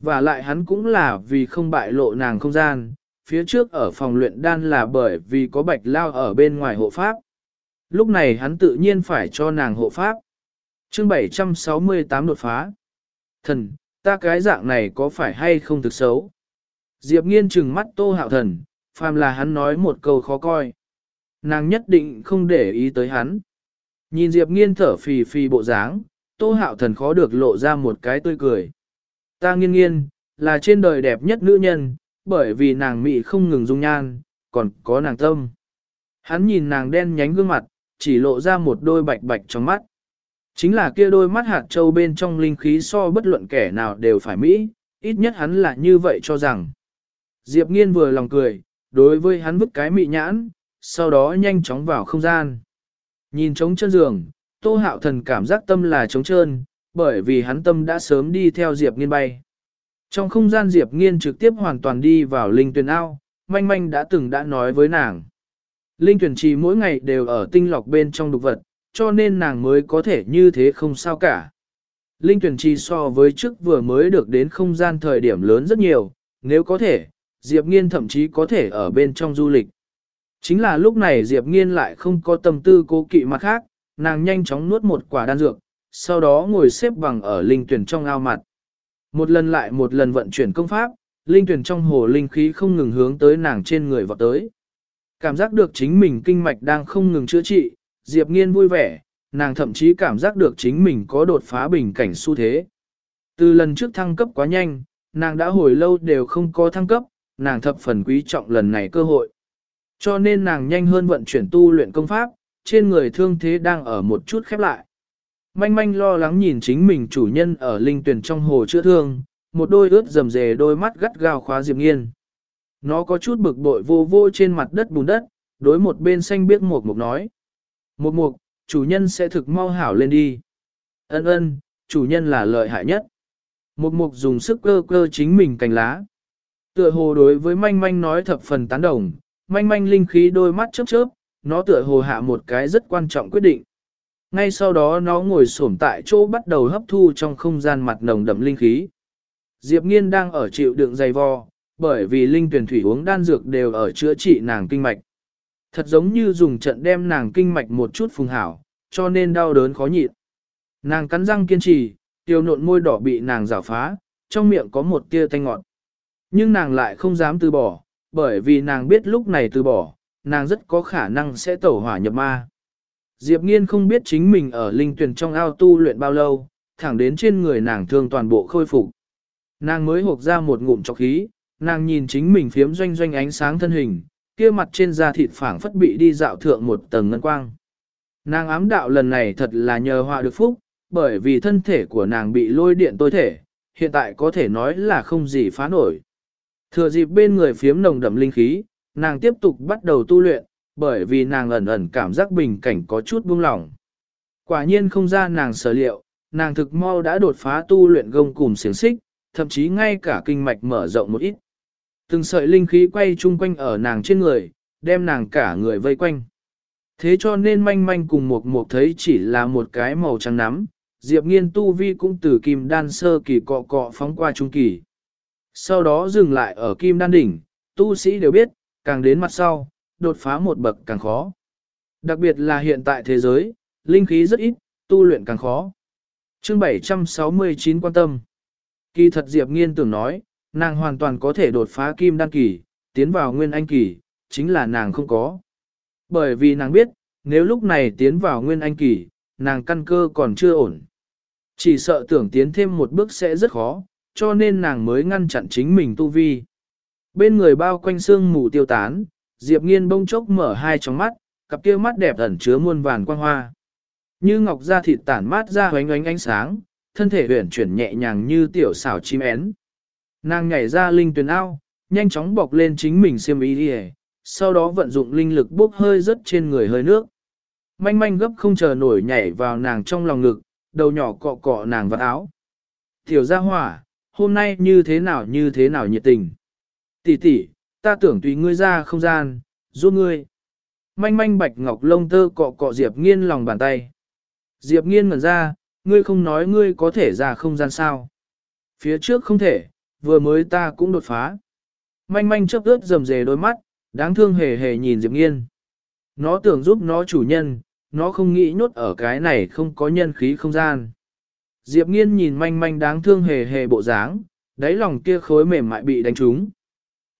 Và lại hắn cũng là vì không bại lộ nàng không gian, phía trước ở phòng luyện đan là bởi vì có bạch lao ở bên ngoài hộ pháp. Lúc này hắn tự nhiên phải cho nàng hộ pháp. chương 768 đột phá. Thần, ta cái dạng này có phải hay không thực xấu? Diệp nghiên trừng mắt tô hạo thần, phàm là hắn nói một câu khó coi. Nàng nhất định không để ý tới hắn. Nhìn Diệp nghiên thở phì phì bộ dáng, tô hạo thần khó được lộ ra một cái tươi cười. Ta nghiên nghiên, là trên đời đẹp nhất nữ nhân, bởi vì nàng mị không ngừng dung nhan, còn có nàng tâm. Hắn nhìn nàng đen nhánh gương mặt, chỉ lộ ra một đôi bạch bạch trong mắt. Chính là kia đôi mắt hạt châu bên trong linh khí so bất luận kẻ nào đều phải mỹ, ít nhất hắn là như vậy cho rằng. Diệp nghiên vừa lòng cười, đối với hắn vứt cái mị nhãn, sau đó nhanh chóng vào không gian. Nhìn trống chân giường, tô hạo thần cảm giác tâm là trống trơn, bởi vì hắn tâm đã sớm đi theo Diệp nghiên bay. Trong không gian Diệp nghiên trực tiếp hoàn toàn đi vào linh tuyển ao, manh manh đã từng đã nói với nàng. Linh tuyển trì mỗi ngày đều ở tinh lọc bên trong đục vật, cho nên nàng mới có thể như thế không sao cả. Linh tuyển trì so với trước vừa mới được đến không gian thời điểm lớn rất nhiều, nếu có thể, Diệp Nghiên thậm chí có thể ở bên trong du lịch. Chính là lúc này Diệp Nghiên lại không có tâm tư cố kỵ mặt khác, nàng nhanh chóng nuốt một quả đan dược, sau đó ngồi xếp bằng ở linh tuyển trong ao mặt. Một lần lại một lần vận chuyển công pháp, linh tuyển trong hồ linh khí không ngừng hướng tới nàng trên người vọt tới. Cảm giác được chính mình kinh mạch đang không ngừng chữa trị, Diệp Nghiên vui vẻ, nàng thậm chí cảm giác được chính mình có đột phá bình cảnh xu thế. Từ lần trước thăng cấp quá nhanh, nàng đã hồi lâu đều không có thăng cấp, nàng thập phần quý trọng lần này cơ hội. Cho nên nàng nhanh hơn vận chuyển tu luyện công pháp, trên người thương thế đang ở một chút khép lại. Manh manh lo lắng nhìn chính mình chủ nhân ở linh tuyển trong hồ chữa thương, một đôi ướt rầm rề đôi mắt gắt gao khóa Diệp Nghiên. Nó có chút bực bội vô vô trên mặt đất bùn đất, đối một bên xanh biết một mục nói. Một mục, chủ nhân sẽ thực mau hảo lên đi. Ân ân, chủ nhân là lợi hại nhất. Một mục dùng sức cơ cơ chính mình cành lá. Tựa hồ đối với manh manh nói thập phần tán đồng, manh manh linh khí đôi mắt chớp chớp, nó tựa hồ hạ một cái rất quan trọng quyết định. Ngay sau đó nó ngồi xổm tại chỗ bắt đầu hấp thu trong không gian mặt nồng đậm linh khí. Diệp Nghiên đang ở chịu đựng dày vò, bởi vì linh tuyển thủy uống đan dược đều ở chữa trị nàng kinh mạch. Thật giống như dùng trận đem nàng kinh mạch một chút phùng hảo, cho nên đau đớn khó nhịn. Nàng cắn răng kiên trì, tiêu nộn môi đỏ bị nàng rào phá, trong miệng có một tia thanh ngọt. Nhưng nàng lại không dám từ bỏ, bởi vì nàng biết lúc này từ bỏ, nàng rất có khả năng sẽ tẩu hỏa nhập ma. Diệp Nghiên không biết chính mình ở linh tuyển trong ao tu luyện bao lâu, thẳng đến trên người nàng thương toàn bộ khôi phục. Nàng mới hộp ra một ngụm chọc khí, nàng nhìn chính mình phiếm doanh doanh ánh sáng thân hình, kia mặt trên da thịt phảng phất bị đi dạo thượng một tầng ngân quang. Nàng ám đạo lần này thật là nhờ họa được phúc, bởi vì thân thể của nàng bị lôi điện tôi thể, hiện tại có thể nói là không gì phá nổi. Thừa dịp bên người phiếm nồng đậm linh khí, nàng tiếp tục bắt đầu tu luyện, bởi vì nàng ẩn ẩn cảm giác bình cảnh có chút buông lỏng. Quả nhiên không ra nàng sở liệu, nàng thực mau đã đột phá tu luyện gông cùng xiềng xích, thậm chí ngay cả kinh mạch mở rộng một ít. Từng sợi linh khí quay chung quanh ở nàng trên người, đem nàng cả người vây quanh. Thế cho nên manh manh cùng một một thấy chỉ là một cái màu trắng nắm, Diệp nghiên tu vi cũng từ kim đan sơ kỳ cọ cọ phóng qua trung kỳ. Sau đó dừng lại ở kim đan đỉnh, tu sĩ đều biết, càng đến mặt sau, đột phá một bậc càng khó. Đặc biệt là hiện tại thế giới, linh khí rất ít, tu luyện càng khó. Chương 769 quan tâm. Kỳ thật Diệp Nghiên tưởng nói, nàng hoàn toàn có thể đột phá kim đan kỳ, tiến vào nguyên anh kỳ, chính là nàng không có. Bởi vì nàng biết, nếu lúc này tiến vào nguyên anh kỳ, nàng căn cơ còn chưa ổn. Chỉ sợ tưởng tiến thêm một bước sẽ rất khó, cho nên nàng mới ngăn chặn chính mình tu vi. Bên người bao quanh xương mù tiêu tán, Diệp Nghiên bông chốc mở hai tròng mắt, cặp kia mắt đẹp ẩn chứa muôn vàn quang hoa. Như ngọc da thịt tản mát ra hoánh ánh ánh sáng, thân thể huyển chuyển nhẹ nhàng như tiểu xảo chim én. Nàng nhảy ra linh tuyển ao, nhanh chóng bọc lên chính mình xiêm y đi sau đó vận dụng linh lực bốc hơi rất trên người hơi nước. Manh manh gấp không chờ nổi nhảy vào nàng trong lòng ngực, đầu nhỏ cọ cọ nàng vào áo. Tiểu gia hỏa, hôm nay như thế nào như thế nào nhiệt tình. Tỷ tỷ, ta tưởng tùy ngươi ra không gian, giúp ngươi. Manh manh bạch ngọc lông tơ cọ cọ Diệp nghiên lòng bàn tay. Diệp nghiên ngẩn ra, ngươi không nói ngươi có thể ra không gian sao. Phía trước không thể, vừa mới ta cũng đột phá. Manh manh chớp ướt rầm rề đôi mắt, đáng thương hề hề nhìn Diệp nghiên. Nó tưởng giúp nó chủ nhân, nó không nghĩ nhốt ở cái này không có nhân khí không gian. Diệp nghiên nhìn manh manh đáng thương hề hề bộ dáng, đáy lòng kia khối mềm mại bị đánh trúng.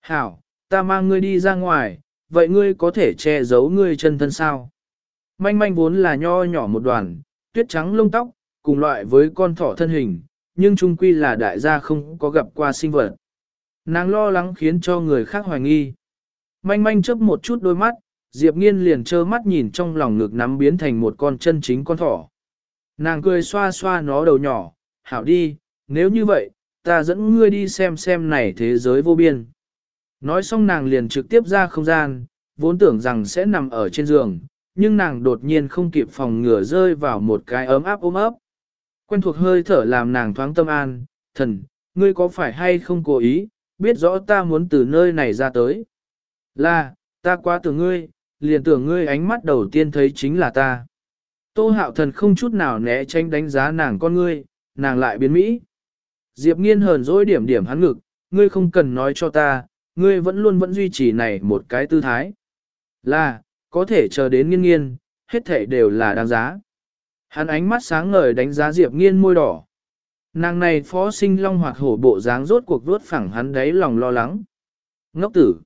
Hảo, ta mang ngươi đi ra ngoài, vậy ngươi có thể che giấu ngươi chân thân sao? Manh manh vốn là nho nhỏ một đoàn, tuyết trắng lông tóc, cùng loại với con thỏ thân hình, nhưng trung quy là đại gia không có gặp qua sinh vật. Nàng lo lắng khiến cho người khác hoài nghi. Manh manh chớp một chút đôi mắt, Diệp Nghiên liền trơ mắt nhìn trong lòng ngực nắm biến thành một con chân chính con thỏ. Nàng cười xoa xoa nó đầu nhỏ, hảo đi, nếu như vậy, ta dẫn ngươi đi xem xem này thế giới vô biên. Nói xong nàng liền trực tiếp ra không gian, vốn tưởng rằng sẽ nằm ở trên giường, nhưng nàng đột nhiên không kịp phòng ngừa rơi vào một cái ấm áp ôm ấp. Quen thuộc hơi thở làm nàng thoáng tâm an, thần, ngươi có phải hay không cố ý, biết rõ ta muốn từ nơi này ra tới. Là, ta quá tưởng ngươi, liền tưởng ngươi ánh mắt đầu tiên thấy chính là ta. Tô hạo thần không chút nào né tránh đánh giá nàng con ngươi, nàng lại biến Mỹ. Diệp nghiên hờn dỗi điểm điểm hắn ngực, ngươi không cần nói cho ta, ngươi vẫn luôn vẫn duy trì này một cái tư thái. Là, có thể chờ đến nghiên nghiên, hết thể đều là đáng giá. Hắn ánh mắt sáng ngời đánh giá Diệp nghiên môi đỏ. Nàng này phó sinh long hoạt hổ bộ dáng rốt cuộc vuốt phẳng hắn đáy lòng lo lắng. Ngốc tử.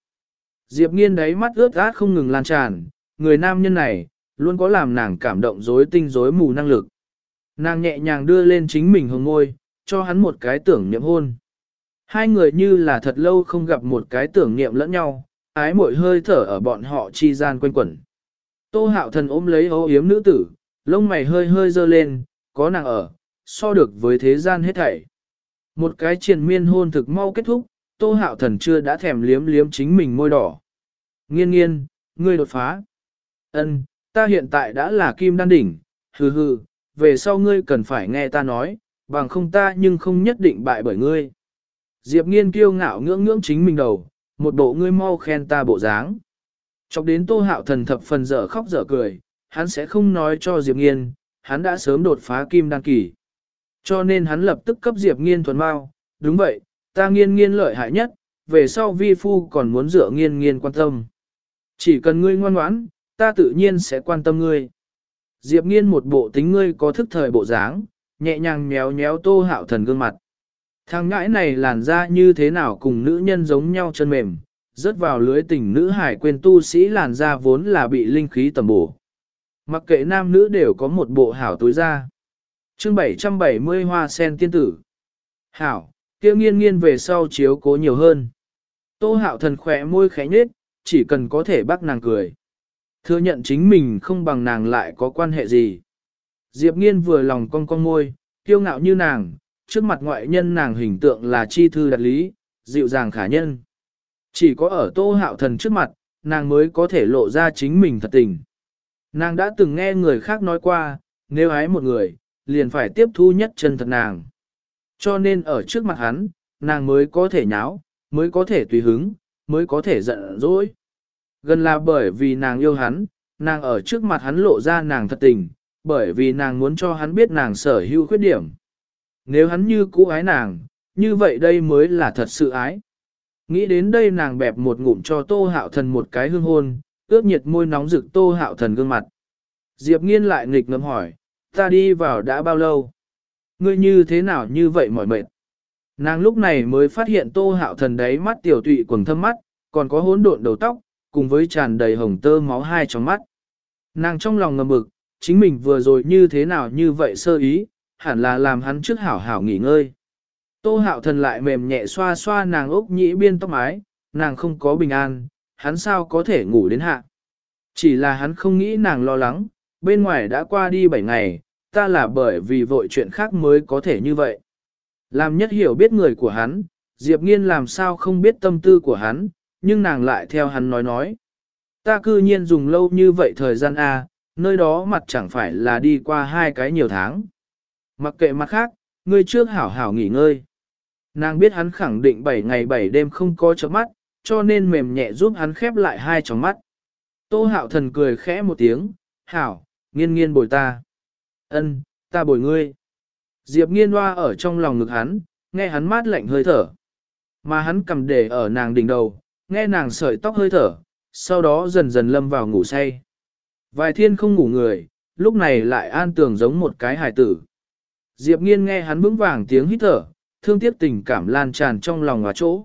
Diệp nghiên đáy mắt ướt át không ngừng lan tràn, người nam nhân này, luôn có làm nàng cảm động rối tinh rối mù năng lực. Nàng nhẹ nhàng đưa lên chính mình hồng ngôi, cho hắn một cái tưởng niệm hôn. Hai người như là thật lâu không gặp một cái tưởng niệm lẫn nhau, ái mội hơi thở ở bọn họ chi gian quanh quẩn. Tô hạo thần ôm lấy ấu yếm nữ tử, lông mày hơi hơi dơ lên, có nàng ở, so được với thế gian hết thảy. Một cái triền miên hôn thực mau kết thúc, tô hạo thần chưa đã thèm liếm liếm chính mình môi đỏ. Nghiên nghiên, ngươi đột phá. Ân, ta hiện tại đã là kim đan đỉnh, hừ hừ, về sau ngươi cần phải nghe ta nói, bằng không ta nhưng không nhất định bại bởi ngươi. Diệp nghiên kiêu ngạo ngưỡng ngưỡng chính mình đầu, một bộ ngươi mau khen ta bộ dáng. Chọc đến tô hạo thần thập phần dở khóc dở cười, hắn sẽ không nói cho Diệp nghiên, hắn đã sớm đột phá kim đan kỳ. Cho nên hắn lập tức cấp Diệp nghiên thuần bao, đúng vậy, ta nghiên nghiên lợi hại nhất, về sau vi phu còn muốn dựa nghiên nghiên quan tâm. Chỉ cần ngươi ngoan ngoãn, ta tự nhiên sẽ quan tâm ngươi. Diệp nghiên một bộ tính ngươi có thức thời bộ dáng, nhẹ nhàng méo méo tô hạo thần gương mặt. Thằng ngãi này làn ra như thế nào cùng nữ nhân giống nhau chân mềm, rớt vào lưới tình nữ hải quên tu sĩ làn da vốn là bị linh khí tầm bổ. Mặc kệ nam nữ đều có một bộ hảo tối da. chương 770 hoa sen tiên tử. Hảo, kia nghiên nghiên về sau chiếu cố nhiều hơn. Tô hạo thần khỏe môi khẽ nhết, chỉ cần có thể bắt nàng cười. Thừa nhận chính mình không bằng nàng lại có quan hệ gì. Diệp nghiên vừa lòng cong cong môi, kiêu ngạo như nàng, trước mặt ngoại nhân nàng hình tượng là chi thư đặt lý, dịu dàng khả nhân. Chỉ có ở tô hạo thần trước mặt, nàng mới có thể lộ ra chính mình thật tình. Nàng đã từng nghe người khác nói qua, nếu ái một người, liền phải tiếp thu nhất chân thật nàng. Cho nên ở trước mặt hắn, nàng mới có thể nháo, mới có thể tùy hứng, mới có thể giận dỗi. Gần là bởi vì nàng yêu hắn, nàng ở trước mặt hắn lộ ra nàng thật tình, bởi vì nàng muốn cho hắn biết nàng sở hữu khuyết điểm. Nếu hắn như cũ ái nàng, như vậy đây mới là thật sự ái. Nghĩ đến đây nàng bẹp một ngụm cho tô hạo thần một cái hương hôn, ướt nhiệt môi nóng rực tô hạo thần gương mặt. Diệp nghiên lại nghịch ngầm hỏi, ta đi vào đã bao lâu? Ngươi như thế nào như vậy mỏi mệt? Nàng lúc này mới phát hiện tô hạo thần đấy mắt tiểu tụy quầng thâm mắt, còn có hỗn độn đầu tóc, cùng với tràn đầy hồng tơ máu hai trong mắt. Nàng trong lòng ngầm bực, chính mình vừa rồi như thế nào như vậy sơ ý, hẳn là làm hắn trước hảo hảo nghỉ ngơi. Tô hạo thần lại mềm nhẹ xoa xoa nàng ốc nhĩ biên tóc mái, nàng không có bình an, hắn sao có thể ngủ đến hạ. Chỉ là hắn không nghĩ nàng lo lắng, bên ngoài đã qua đi 7 ngày, ta là bởi vì vội chuyện khác mới có thể như vậy. Làm nhất hiểu biết người của hắn, Diệp Nghiên làm sao không biết tâm tư của hắn, nhưng nàng lại theo hắn nói nói. Ta cư nhiên dùng lâu như vậy thời gian A, nơi đó mặt chẳng phải là đi qua hai cái nhiều tháng. Mặc kệ mặt khác, ngươi trước hảo hảo nghỉ ngơi. Nàng biết hắn khẳng định 7 ngày 7 đêm không có chớp mắt, cho nên mềm nhẹ giúp hắn khép lại hai tròng mắt. Tô hạo thần cười khẽ một tiếng, hảo, nghiên nghiên bồi ta. ân ta bồi ngươi. Diệp nghiên hoa ở trong lòng ngực hắn, nghe hắn mát lạnh hơi thở. Mà hắn cầm để ở nàng đỉnh đầu, nghe nàng sợi tóc hơi thở, sau đó dần dần lâm vào ngủ say. Vài thiên không ngủ người, lúc này lại an tường giống một cái hài tử. Diệp nghiên nghe hắn vững vàng tiếng hít thở, thương tiếc tình cảm lan tràn trong lòng và chỗ.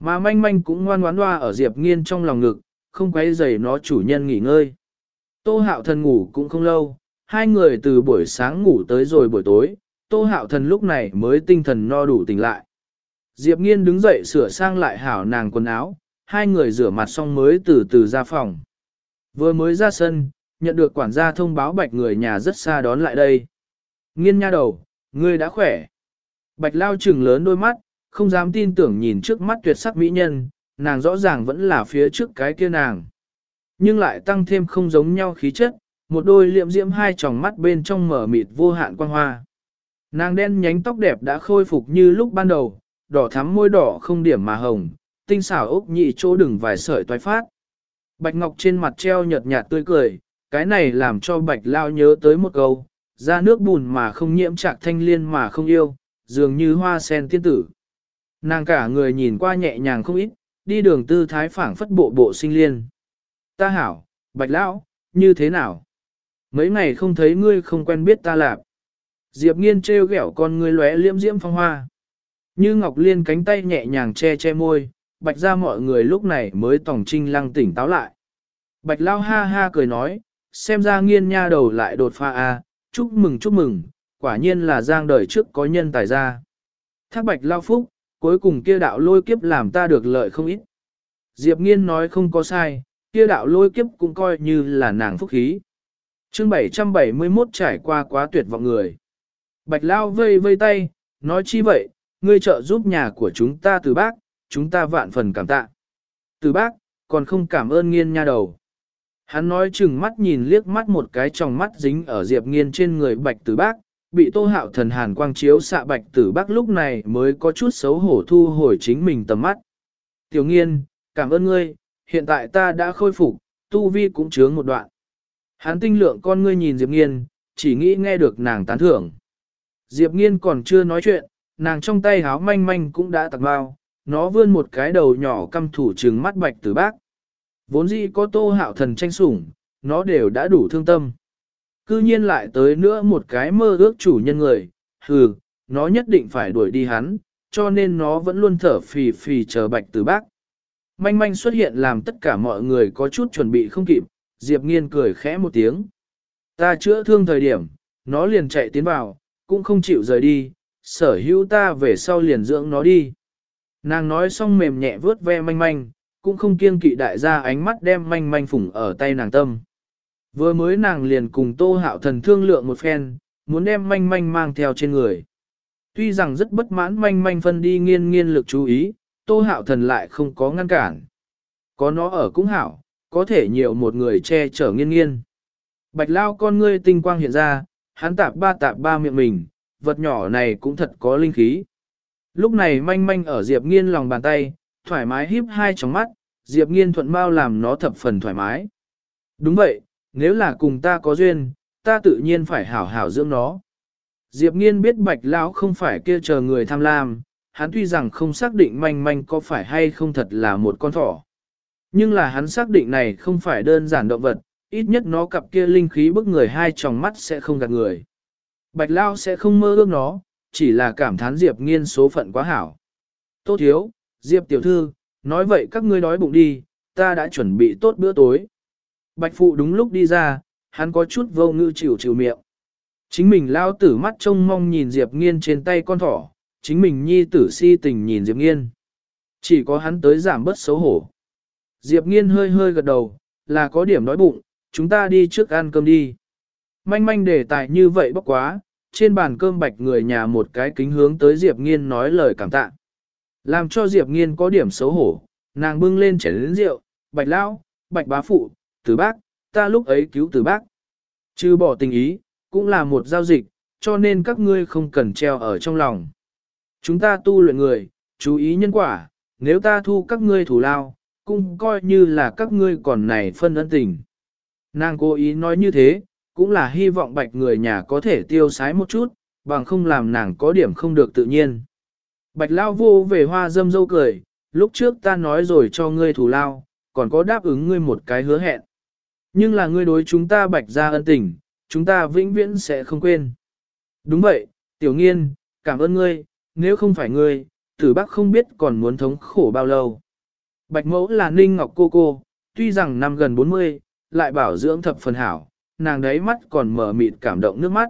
Mà manh manh cũng ngoan ngoãn hoa ở Diệp nghiên trong lòng ngực, không quấy rầy nó chủ nhân nghỉ ngơi. Tô hạo thần ngủ cũng không lâu, hai người từ buổi sáng ngủ tới rồi buổi tối, tô hạo thần lúc này mới tinh thần no đủ tỉnh lại. Diệp nghiên đứng dậy sửa sang lại hảo nàng quần áo, hai người rửa mặt xong mới từ từ ra phòng. Vừa mới ra sân, nhận được quản gia thông báo bạch người nhà rất xa đón lại đây. Nghiên nha đầu, ngươi đã khỏe. Bạch lao trừng lớn đôi mắt, không dám tin tưởng nhìn trước mắt tuyệt sắc mỹ nhân, nàng rõ ràng vẫn là phía trước cái kia nàng. Nhưng lại tăng thêm không giống nhau khí chất, một đôi liệm diễm hai tròng mắt bên trong mở mịt vô hạn quang hoa. Nàng đen nhánh tóc đẹp đã khôi phục như lúc ban đầu, đỏ thắm môi đỏ không điểm mà hồng, tinh xảo ốc nhị chỗ đừng vài sợi toái phát. Bạch Ngọc trên mặt treo nhợt nhạt tươi cười, cái này làm cho Bạch Lao nhớ tới một câu, ra nước bùn mà không nhiễm trạc thanh liên mà không yêu, dường như hoa sen tiên tử. Nàng cả người nhìn qua nhẹ nhàng không ít, đi đường tư thái phảng phất bộ bộ sinh liên. Ta hảo, Bạch Lão, như thế nào? Mấy ngày không thấy ngươi không quen biết ta lạp. Diệp nghiên trêu ghẹo con ngươi lóe liễm diễm phong hoa. Như Ngọc Liên cánh tay nhẹ nhàng che che môi, bạch ra mọi người lúc này mới tòng trinh lăng tỉnh táo lại. Bạch lao ha ha cười nói, xem ra nghiên nha đầu lại đột pha a, à, chúc mừng chúc mừng, quả nhiên là giang đời trước có nhân tài ra. Thác bạch lao phúc, cuối cùng kia đạo lôi kiếp làm ta được lợi không ít. Diệp nghiên nói không có sai, kia đạo lôi kiếp cũng coi như là nàng phúc khí. chương 771 trải qua quá tuyệt vọng người. Bạch Lao vây vây tay, nói chi vậy, ngươi trợ giúp nhà của chúng ta từ bác, chúng ta vạn phần cảm tạ. Từ bác, còn không cảm ơn nghiên nha đầu. Hắn nói chừng mắt nhìn liếc mắt một cái trong mắt dính ở Diệp Nghiên trên người bạch tử bác, bị tô hạo thần hàn quang chiếu xạ bạch tử bác lúc này mới có chút xấu hổ thu hồi chính mình tầm mắt. Tiểu nghiên, cảm ơn ngươi, hiện tại ta đã khôi phục, tu vi cũng chướng một đoạn. Hắn tinh lượng con ngươi nhìn Diệp Nghiên, chỉ nghĩ nghe được nàng tán thưởng. Diệp Nghiên còn chưa nói chuyện, nàng trong tay háo manh manh cũng đã tặng bao, nó vươn một cái đầu nhỏ căm thủ trừng mắt bạch tử bác. Vốn dĩ có tô hạo thần tranh sủng, nó đều đã đủ thương tâm. Cư nhiên lại tới nữa một cái mơ ước chủ nhân người, hừ, nó nhất định phải đuổi đi hắn, cho nên nó vẫn luôn thở phì phì chờ bạch từ bác. Manh manh xuất hiện làm tất cả mọi người có chút chuẩn bị không kịp, Diệp Nghiên cười khẽ một tiếng. Ta chữa thương thời điểm, nó liền chạy tiến vào, cũng không chịu rời đi, sở hữu ta về sau liền dưỡng nó đi. Nàng nói xong mềm nhẹ vớt ve manh manh, cũng không kiêng kỵ đại gia ánh mắt đem manh manh phủng ở tay nàng tâm. Vừa mới nàng liền cùng tô hạo thần thương lượng một phen, muốn đem manh manh mang theo trên người. Tuy rằng rất bất mãn manh manh phân đi nghiên nghiên lực chú ý, tô hạo thần lại không có ngăn cản. Có nó ở cũng hảo, có thể nhiều một người che chở nghiên nghiên. Bạch lao con ngươi tinh quang hiện ra, hắn tạp ba tạp ba miệng mình, vật nhỏ này cũng thật có linh khí. Lúc này manh manh ở Diệp nghiên lòng bàn tay, thoải mái híp hai tròng mắt, Diệp nghiên thuận bao làm nó thập phần thoải mái. Đúng vậy, nếu là cùng ta có duyên, ta tự nhiên phải hảo hảo dưỡng nó. Diệp nghiên biết bạch lão không phải kia chờ người tham lam, hắn tuy rằng không xác định manh manh có phải hay không thật là một con thỏ. Nhưng là hắn xác định này không phải đơn giản động vật, ít nhất nó cặp kia linh khí bức người hai tròng mắt sẽ không gạt người. Bạch Lao sẽ không mơ ước nó, chỉ là cảm thán Diệp nghiên số phận quá hảo. Tô thiếu, Diệp tiểu thư, nói vậy các ngươi đói bụng đi, ta đã chuẩn bị tốt bữa tối. Bạch phụ đúng lúc đi ra, hắn có chút vô ngữ chịu chịu miệng. Chính mình lao tử mắt trông mong nhìn Diệp nghiên trên tay con thỏ, chính mình nhi tử si tình nhìn Diệp nghiên. Chỉ có hắn tới giảm bớt xấu hổ. Diệp nghiên hơi hơi gật đầu, là có điểm đói bụng, chúng ta đi trước ăn cơm đi. Manh manh đề tài như vậy bốc quá, trên bàn cơm bạch người nhà một cái kính hướng tới Diệp nghiên nói lời cảm tạ. Làm cho Diệp nghiên có điểm xấu hổ, nàng bưng lên chén lĩnh rượu, bạch lão, bạch bá phụ, Từ bác, ta lúc ấy cứu Từ bác. Chứ bỏ tình ý, cũng là một giao dịch, cho nên các ngươi không cần treo ở trong lòng. Chúng ta tu luyện người, chú ý nhân quả, nếu ta thu các ngươi thủ lao, cũng coi như là các ngươi còn này phân ân tình. Nàng cố ý nói như thế, cũng là hy vọng bạch người nhà có thể tiêu sái một chút, bằng không làm nàng có điểm không được tự nhiên. Bạch lao vô về hoa dâm dâu cười, lúc trước ta nói rồi cho ngươi thủ lao, còn có đáp ứng ngươi một cái hứa hẹn. Nhưng là ngươi đối chúng ta bạch ra ân tình, chúng ta vĩnh viễn sẽ không quên. Đúng vậy, tiểu nghiên, cảm ơn ngươi, nếu không phải ngươi, tử bác không biết còn muốn thống khổ bao lâu. Bạch mẫu là ninh ngọc cô cô, tuy rằng năm gần 40, lại bảo dưỡng thập phần hảo, nàng đấy mắt còn mở mịt cảm động nước mắt.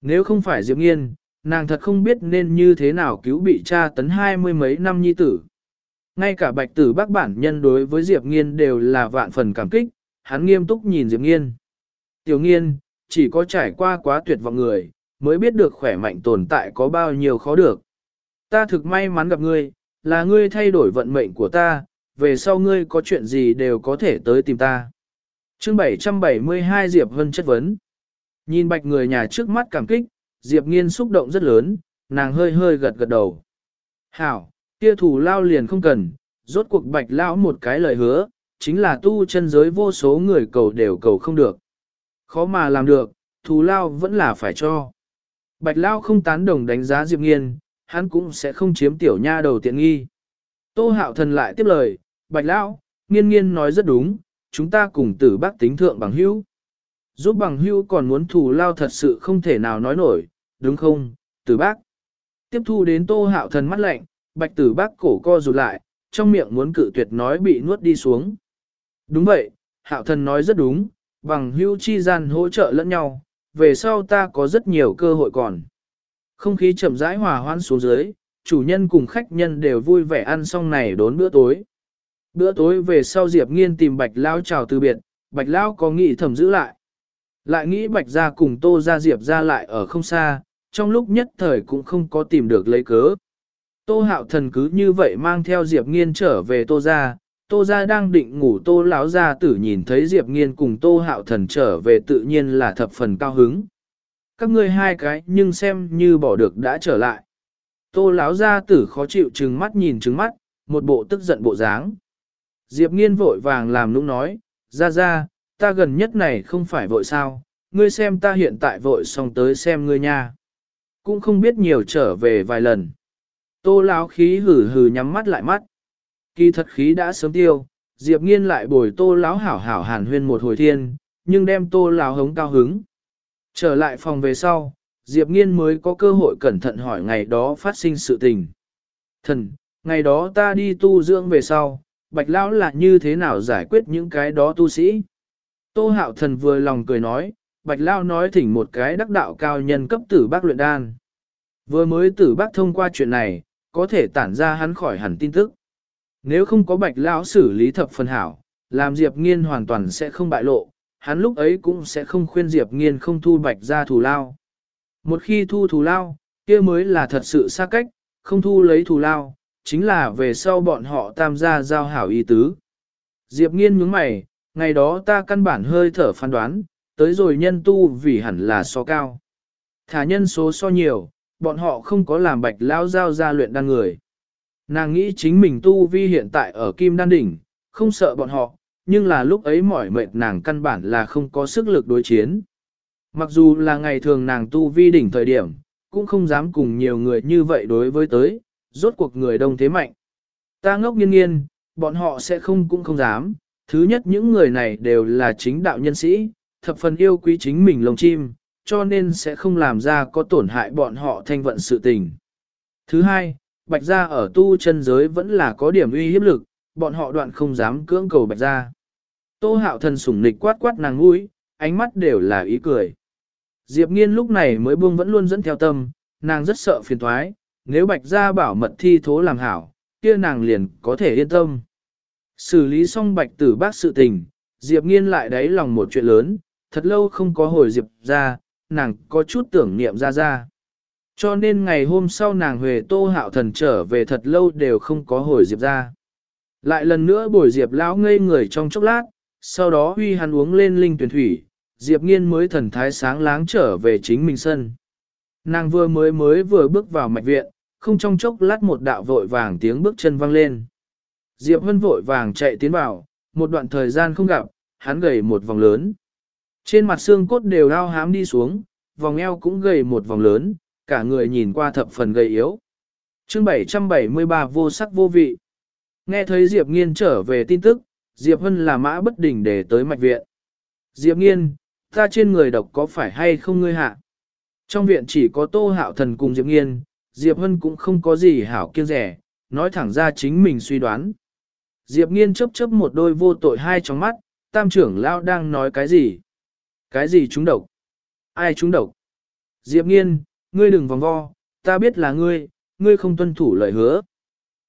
Nếu không phải Diệp Nghiên, nàng thật không biết nên như thế nào cứu bị cha tấn hai mươi mấy năm nhi tử. Ngay cả bạch tử bác bản nhân đối với Diệp Nghiên đều là vạn phần cảm kích, hắn nghiêm túc nhìn Diệp Nghiên. Tiểu Nghiên, chỉ có trải qua quá tuyệt vọng người, mới biết được khỏe mạnh tồn tại có bao nhiêu khó được. Ta thực may mắn gặp ngươi, là ngươi thay đổi vận mệnh của ta, về sau ngươi có chuyện gì đều có thể tới tìm ta. Chương 772 Diệp Vân chất vấn. Nhìn bạch người nhà trước mắt cảm kích, Diệp Nghiên xúc động rất lớn, nàng hơi hơi gật gật đầu. Hảo, kia thủ lao liền không cần, rốt cuộc bạch lão một cái lời hứa, chính là tu chân giới vô số người cầu đều cầu không được. Khó mà làm được, thù lao vẫn là phải cho. Bạch Lao không tán đồng đánh giá Diệp Nghiên, hắn cũng sẽ không chiếm tiểu nha đầu tiện nghi. Tô hạo thần lại tiếp lời, Bạch Lao, nghiên nghiên nói rất đúng, chúng ta cùng tử bác tính thượng bằng hữu. Giúp bằng Hưu còn muốn thù lao thật sự không thể nào nói nổi, đúng không, tử bác. Tiếp thu đến tô hạo thần mắt lạnh, bạch tử bác cổ co rụt lại, trong miệng muốn cự tuyệt nói bị nuốt đi xuống. Đúng vậy, hạo thần nói rất đúng, bằng Hưu chi gian hỗ trợ lẫn nhau, về sau ta có rất nhiều cơ hội còn. Không khí chậm rãi hòa hoãn xuống dưới, chủ nhân cùng khách nhân đều vui vẻ ăn xong này đốn bữa tối. Bữa tối về sau Diệp Nghiên tìm Bạch Lao chào từ biệt, Bạch Lao có nghị thầm giữ lại. Lại nghĩ Bạch ra cùng Tô ra Diệp ra lại ở không xa, trong lúc nhất thời cũng không có tìm được lấy cớ. Tô hạo thần cứ như vậy mang theo Diệp Nghiên trở về Tô gia, Tô gia đang định ngủ Tô lão gia tử nhìn thấy Diệp Nghiên cùng Tô hạo thần trở về tự nhiên là thập phần cao hứng. Các ngươi hai cái nhưng xem như bỏ được đã trở lại. Tô lão gia tử khó chịu trừng mắt nhìn trừng mắt, một bộ tức giận bộ dáng. Diệp Nghiên vội vàng làm nũng nói, ra ra, ta gần nhất này không phải vội sao, ngươi xem ta hiện tại vội xong tới xem ngươi nha. Cũng không biết nhiều trở về vài lần. Tô lão khí hử hử nhắm mắt lại mắt. Kỳ thật khí đã sớm tiêu, Diệp Nghiên lại bồi Tô lão hảo hảo hàn huyên một hồi thiên, nhưng đem Tô lão hống cao hứng. Trở lại phòng về sau, Diệp Nghiên mới có cơ hội cẩn thận hỏi ngày đó phát sinh sự tình. Thần, ngày đó ta đi tu dưỡng về sau, Bạch Lão là như thế nào giải quyết những cái đó tu sĩ? Tô Hạo Thần vừa lòng cười nói, Bạch Lão nói thỉnh một cái đắc đạo cao nhân cấp tử bác luyện đan. Vừa mới tử bác thông qua chuyện này, có thể tản ra hắn khỏi hẳn tin tức. Nếu không có Bạch Lão xử lý thập phần hảo, làm Diệp Nghiên hoàn toàn sẽ không bại lộ, hắn lúc ấy cũng sẽ không khuyên Diệp Nghiên không thu Bạch ra thù lao. Một khi thu thù lao, kia mới là thật sự xa cách, không thu lấy thù lao, chính là về sau bọn họ tam gia giao hảo ý tứ. Diệp nghiên nhướng mày, ngày đó ta căn bản hơi thở phán đoán, tới rồi nhân tu vì hẳn là so cao. Thả nhân số so nhiều, bọn họ không có làm bạch lao giao ra luyện đan người. Nàng nghĩ chính mình tu vi hiện tại ở kim đan đỉnh, không sợ bọn họ, nhưng là lúc ấy mỏi mệt nàng căn bản là không có sức lực đối chiến. Mặc dù là ngày thường nàng tu vi đỉnh thời điểm, cũng không dám cùng nhiều người như vậy đối với tới, rốt cuộc người đông thế mạnh. Ta ngốc nghiên nghiên, bọn họ sẽ không cũng không dám, thứ nhất những người này đều là chính đạo nhân sĩ, thập phần yêu quý chính mình lồng chim, cho nên sẽ không làm ra có tổn hại bọn họ thanh vận sự tình. Thứ hai, bạch gia ở tu chân giới vẫn là có điểm uy hiếp lực, bọn họ đoạn không dám cưỡng cầu bạch gia. Tô hạo thần sủng nịch quát quát nàng mũi, ánh mắt đều là ý cười. Diệp nghiên lúc này mới buông vẫn luôn dẫn theo tâm, nàng rất sợ phiền thoái, nếu bạch gia bảo mật thi thố làm hảo, kia nàng liền có thể yên tâm. Xử lý xong bạch tử bác sự tình, Diệp nghiên lại đáy lòng một chuyện lớn, thật lâu không có hồi Diệp ra, nàng có chút tưởng niệm ra ra. Cho nên ngày hôm sau nàng huề tô hạo thần trở về thật lâu đều không có hồi Diệp ra. Lại lần nữa bồi Diệp lão ngây người trong chốc lát, sau đó huy hắn uống lên linh tuyển thủy, Diệp nghiên mới thần thái sáng láng trở về chính mình sân. Nàng vừa mới mới vừa bước vào mạch viện, không trong chốc lát một đạo vội vàng tiếng bước chân vang lên. Diệp Hân vội vàng chạy tiến vào, một đoạn thời gian không gặp, hắn gầy một vòng lớn. Trên mặt xương cốt đều lao hám đi xuống, vòng eo cũng gầy một vòng lớn, cả người nhìn qua thập phần gầy yếu. chương 773 vô sắc vô vị. Nghe thấy Diệp Nghiên trở về tin tức, Diệp Hân là mã bất đỉnh để tới mạch viện. Diệp Nghiên, ta trên người độc có phải hay không ngươi hạ? Trong viện chỉ có Tô Hạo Thần cùng Diệp Nghiên, Diệp Hân cũng không có gì hảo kiêng rẻ, nói thẳng ra chính mình suy đoán. Diệp Nghiên chớp chớp một đôi vô tội hai trong mắt, tam trưởng lao đang nói cái gì? Cái gì trúng độc? Ai trúng độc? Diệp Nghiên, ngươi đừng vòng vo, ta biết là ngươi, ngươi không tuân thủ lời hứa.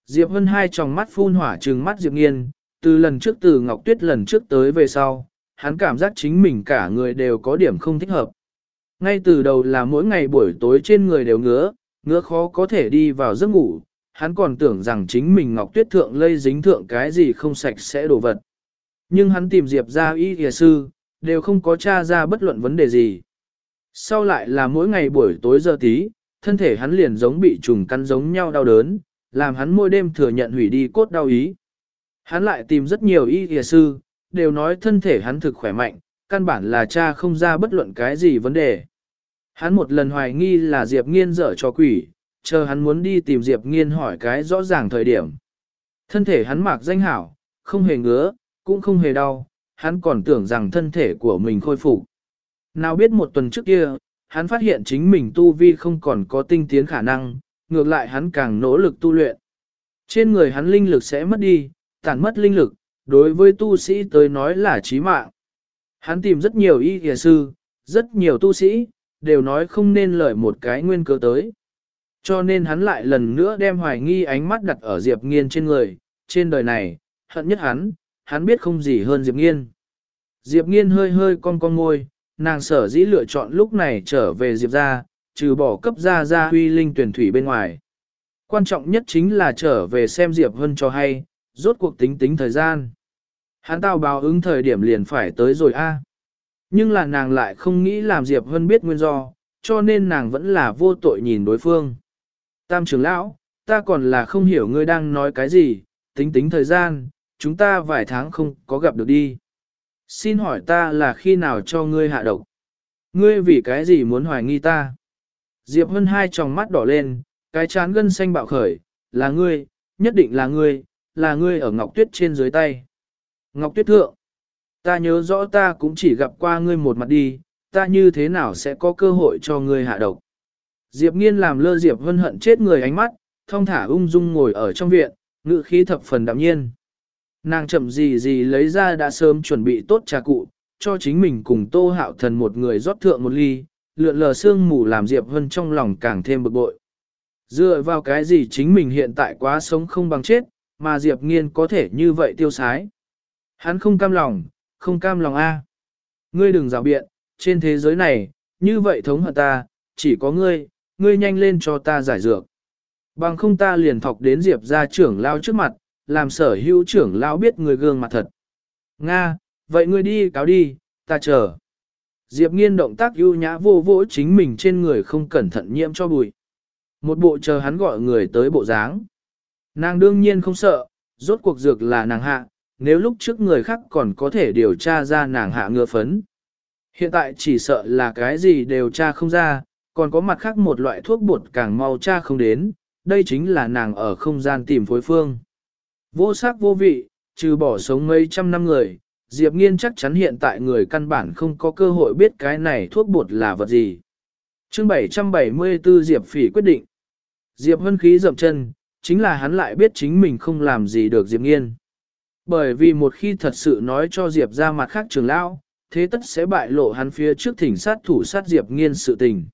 Diệp Hân hai tròng mắt phun hỏa trừng mắt Diệp Nghiên, từ lần trước từ Ngọc Tuyết lần trước tới về sau, hắn cảm giác chính mình cả người đều có điểm không thích hợp. Ngay từ đầu là mỗi ngày buổi tối trên người đều ngứa, ngứa khó có thể đi vào giấc ngủ, hắn còn tưởng rằng chính mình Ngọc Tuyết Thượng lây dính thượng cái gì không sạch sẽ đổ vật. Nhưng hắn tìm Diệp ra y thìa sư, đều không có tra ra bất luận vấn đề gì. Sau lại là mỗi ngày buổi tối giờ tí, thân thể hắn liền giống bị trùng cắn giống nhau đau đớn, làm hắn mỗi đêm thừa nhận hủy đi cốt đau ý. Hắn lại tìm rất nhiều y thìa sư, đều nói thân thể hắn thực khỏe mạnh, căn bản là cha không ra bất luận cái gì vấn đề. Hắn một lần hoài nghi là Diệp Nghiên dở cho quỷ, chờ hắn muốn đi tìm Diệp Nghiên hỏi cái rõ ràng thời điểm. Thân thể hắn mạc danh hảo, không hề ngứa, cũng không hề đau, hắn còn tưởng rằng thân thể của mình khôi phục. Nào biết một tuần trước kia, hắn phát hiện chính mình tu vi không còn có tinh tiến khả năng, ngược lại hắn càng nỗ lực tu luyện. Trên người hắn linh lực sẽ mất đi, tản mất linh lực, đối với tu sĩ tới nói là chí mạng. Hắn tìm rất nhiều y kìa sư, rất nhiều tu sĩ, đều nói không nên lợi một cái nguyên cớ tới. Cho nên hắn lại lần nữa đem hoài nghi ánh mắt đặt ở Diệp Nghiên trên người, trên đời này, hận nhất hắn, hắn biết không gì hơn Diệp Nghiên. Diệp Nghiên hơi hơi cong cong môi, nàng sở dĩ lựa chọn lúc này trở về Diệp ra, trừ bỏ cấp ra ra huy linh tuyển thủy bên ngoài. Quan trọng nhất chính là trở về xem Diệp Hân cho hay, rốt cuộc tính tính thời gian. Hắn tao báo ứng thời điểm liền phải tới rồi a. Nhưng là nàng lại không nghĩ làm Diệp Hân biết nguyên do, cho nên nàng vẫn là vô tội nhìn đối phương. Tam trưởng lão, ta còn là không hiểu ngươi đang nói cái gì, tính tính thời gian, chúng ta vài tháng không có gặp được đi. Xin hỏi ta là khi nào cho ngươi hạ độc? Ngươi vì cái gì muốn hoài nghi ta? Diệp Hân hai tròng mắt đỏ lên, cái chán gân xanh bạo khởi, là ngươi, nhất định là ngươi, là ngươi ở Ngọc Tuyết trên dưới tay. Ngọc Tuyết thượng, ta nhớ rõ ta cũng chỉ gặp qua ngươi một mặt đi, ta như thế nào sẽ có cơ hội cho ngươi hạ độc. Diệp nghiên làm lơ Diệp Vân hận chết người ánh mắt, thong thả ung dung ngồi ở trong viện, ngự khí thập phần đạm nhiên. Nàng chậm gì gì lấy ra đã sớm chuẩn bị tốt trà cụ, cho chính mình cùng tô hạo thần một người rót thượng một ly, lượn lờ sương mù làm Diệp Vân trong lòng càng thêm bực bội. Dựa vào cái gì chính mình hiện tại quá sống không bằng chết, mà Diệp Nghiên có thể như vậy tiêu sái. Hắn không cam lòng, không cam lòng A. Ngươi đừng rào biện, trên thế giới này, như vậy thống hận ta, chỉ có ngươi, ngươi nhanh lên cho ta giải dược. Bằng không ta liền thọc đến Diệp ra trưởng lao trước mặt, làm sở hữu trưởng lao biết người gương mặt thật. Nga, vậy ngươi đi cáo đi, ta chờ. Diệp nghiên động tác ưu nhã vô vỗ chính mình trên người không cẩn thận nhiễm cho bụi. Một bộ chờ hắn gọi người tới bộ dáng. Nàng đương nhiên không sợ, rốt cuộc dược là nàng hạ, nếu lúc trước người khác còn có thể điều tra ra nàng hạ ngựa phấn. Hiện tại chỉ sợ là cái gì đều tra không ra, còn có mặt khác một loại thuốc bột càng mau tra không đến, đây chính là nàng ở không gian tìm phối phương. Vô sắc vô vị, trừ bỏ sống mấy trăm năm người, Diệp Nghiên chắc chắn hiện tại người căn bản không có cơ hội biết cái này thuốc bột là vật gì. chương 774 Diệp Phỉ quyết định. Diệp Vân khí dậm chân, chính là hắn lại biết chính mình không làm gì được Diệp Nghiên. Bởi vì một khi thật sự nói cho Diệp ra mặt khác trường lão, thế tất sẽ bại lộ hắn phía trước thỉnh sát thủ sát Diệp Nghiên sự tình.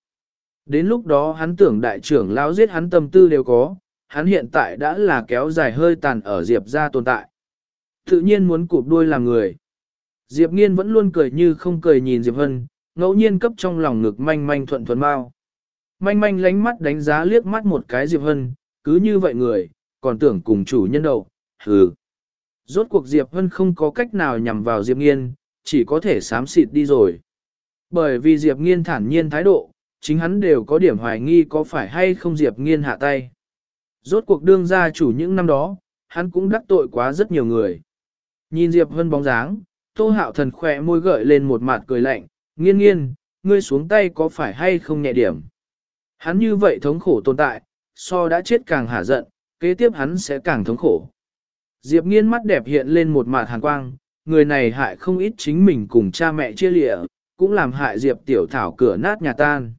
Đến lúc đó hắn tưởng đại trưởng lão giết hắn tâm tư đều có, hắn hiện tại đã là kéo dài hơi tàn ở Diệp ra tồn tại. Tự nhiên muốn cụp đuôi làm người. Diệp Nghiên vẫn luôn cười như không cười nhìn Diệp Hân, ngẫu nhiên cấp trong lòng ngực manh manh thuận thuần bao. Manh manh lánh mắt đánh giá liếc mắt một cái Diệp Hân, cứ như vậy người, còn tưởng cùng chủ nhân đầu, hừ. Rốt cuộc Diệp Hân không có cách nào nhằm vào Diệp Nghiên, chỉ có thể sám xịt đi rồi. Bởi vì Diệp Nghiên thản nhiên thái độ, chính hắn đều có điểm hoài nghi có phải hay không Diệp Nghiên hạ tay. Rốt cuộc đương gia chủ những năm đó, hắn cũng đắc tội quá rất nhiều người. Nhìn Diệp Hân bóng dáng, Tô Hạo Thần khỏe môi gợi lên một mặt cười lạnh, nghiên nghiên, ngươi xuống tay có phải hay không nhẹ điểm. Hắn như vậy thống khổ tồn tại, so đã chết càng hả giận, kế tiếp hắn sẽ càng thống khổ. Diệp nghiên mắt đẹp hiện lên một mặt hàn quang, người này hại không ít chính mình cùng cha mẹ chia lịa, cũng làm hại Diệp tiểu thảo cửa nát nhà tan.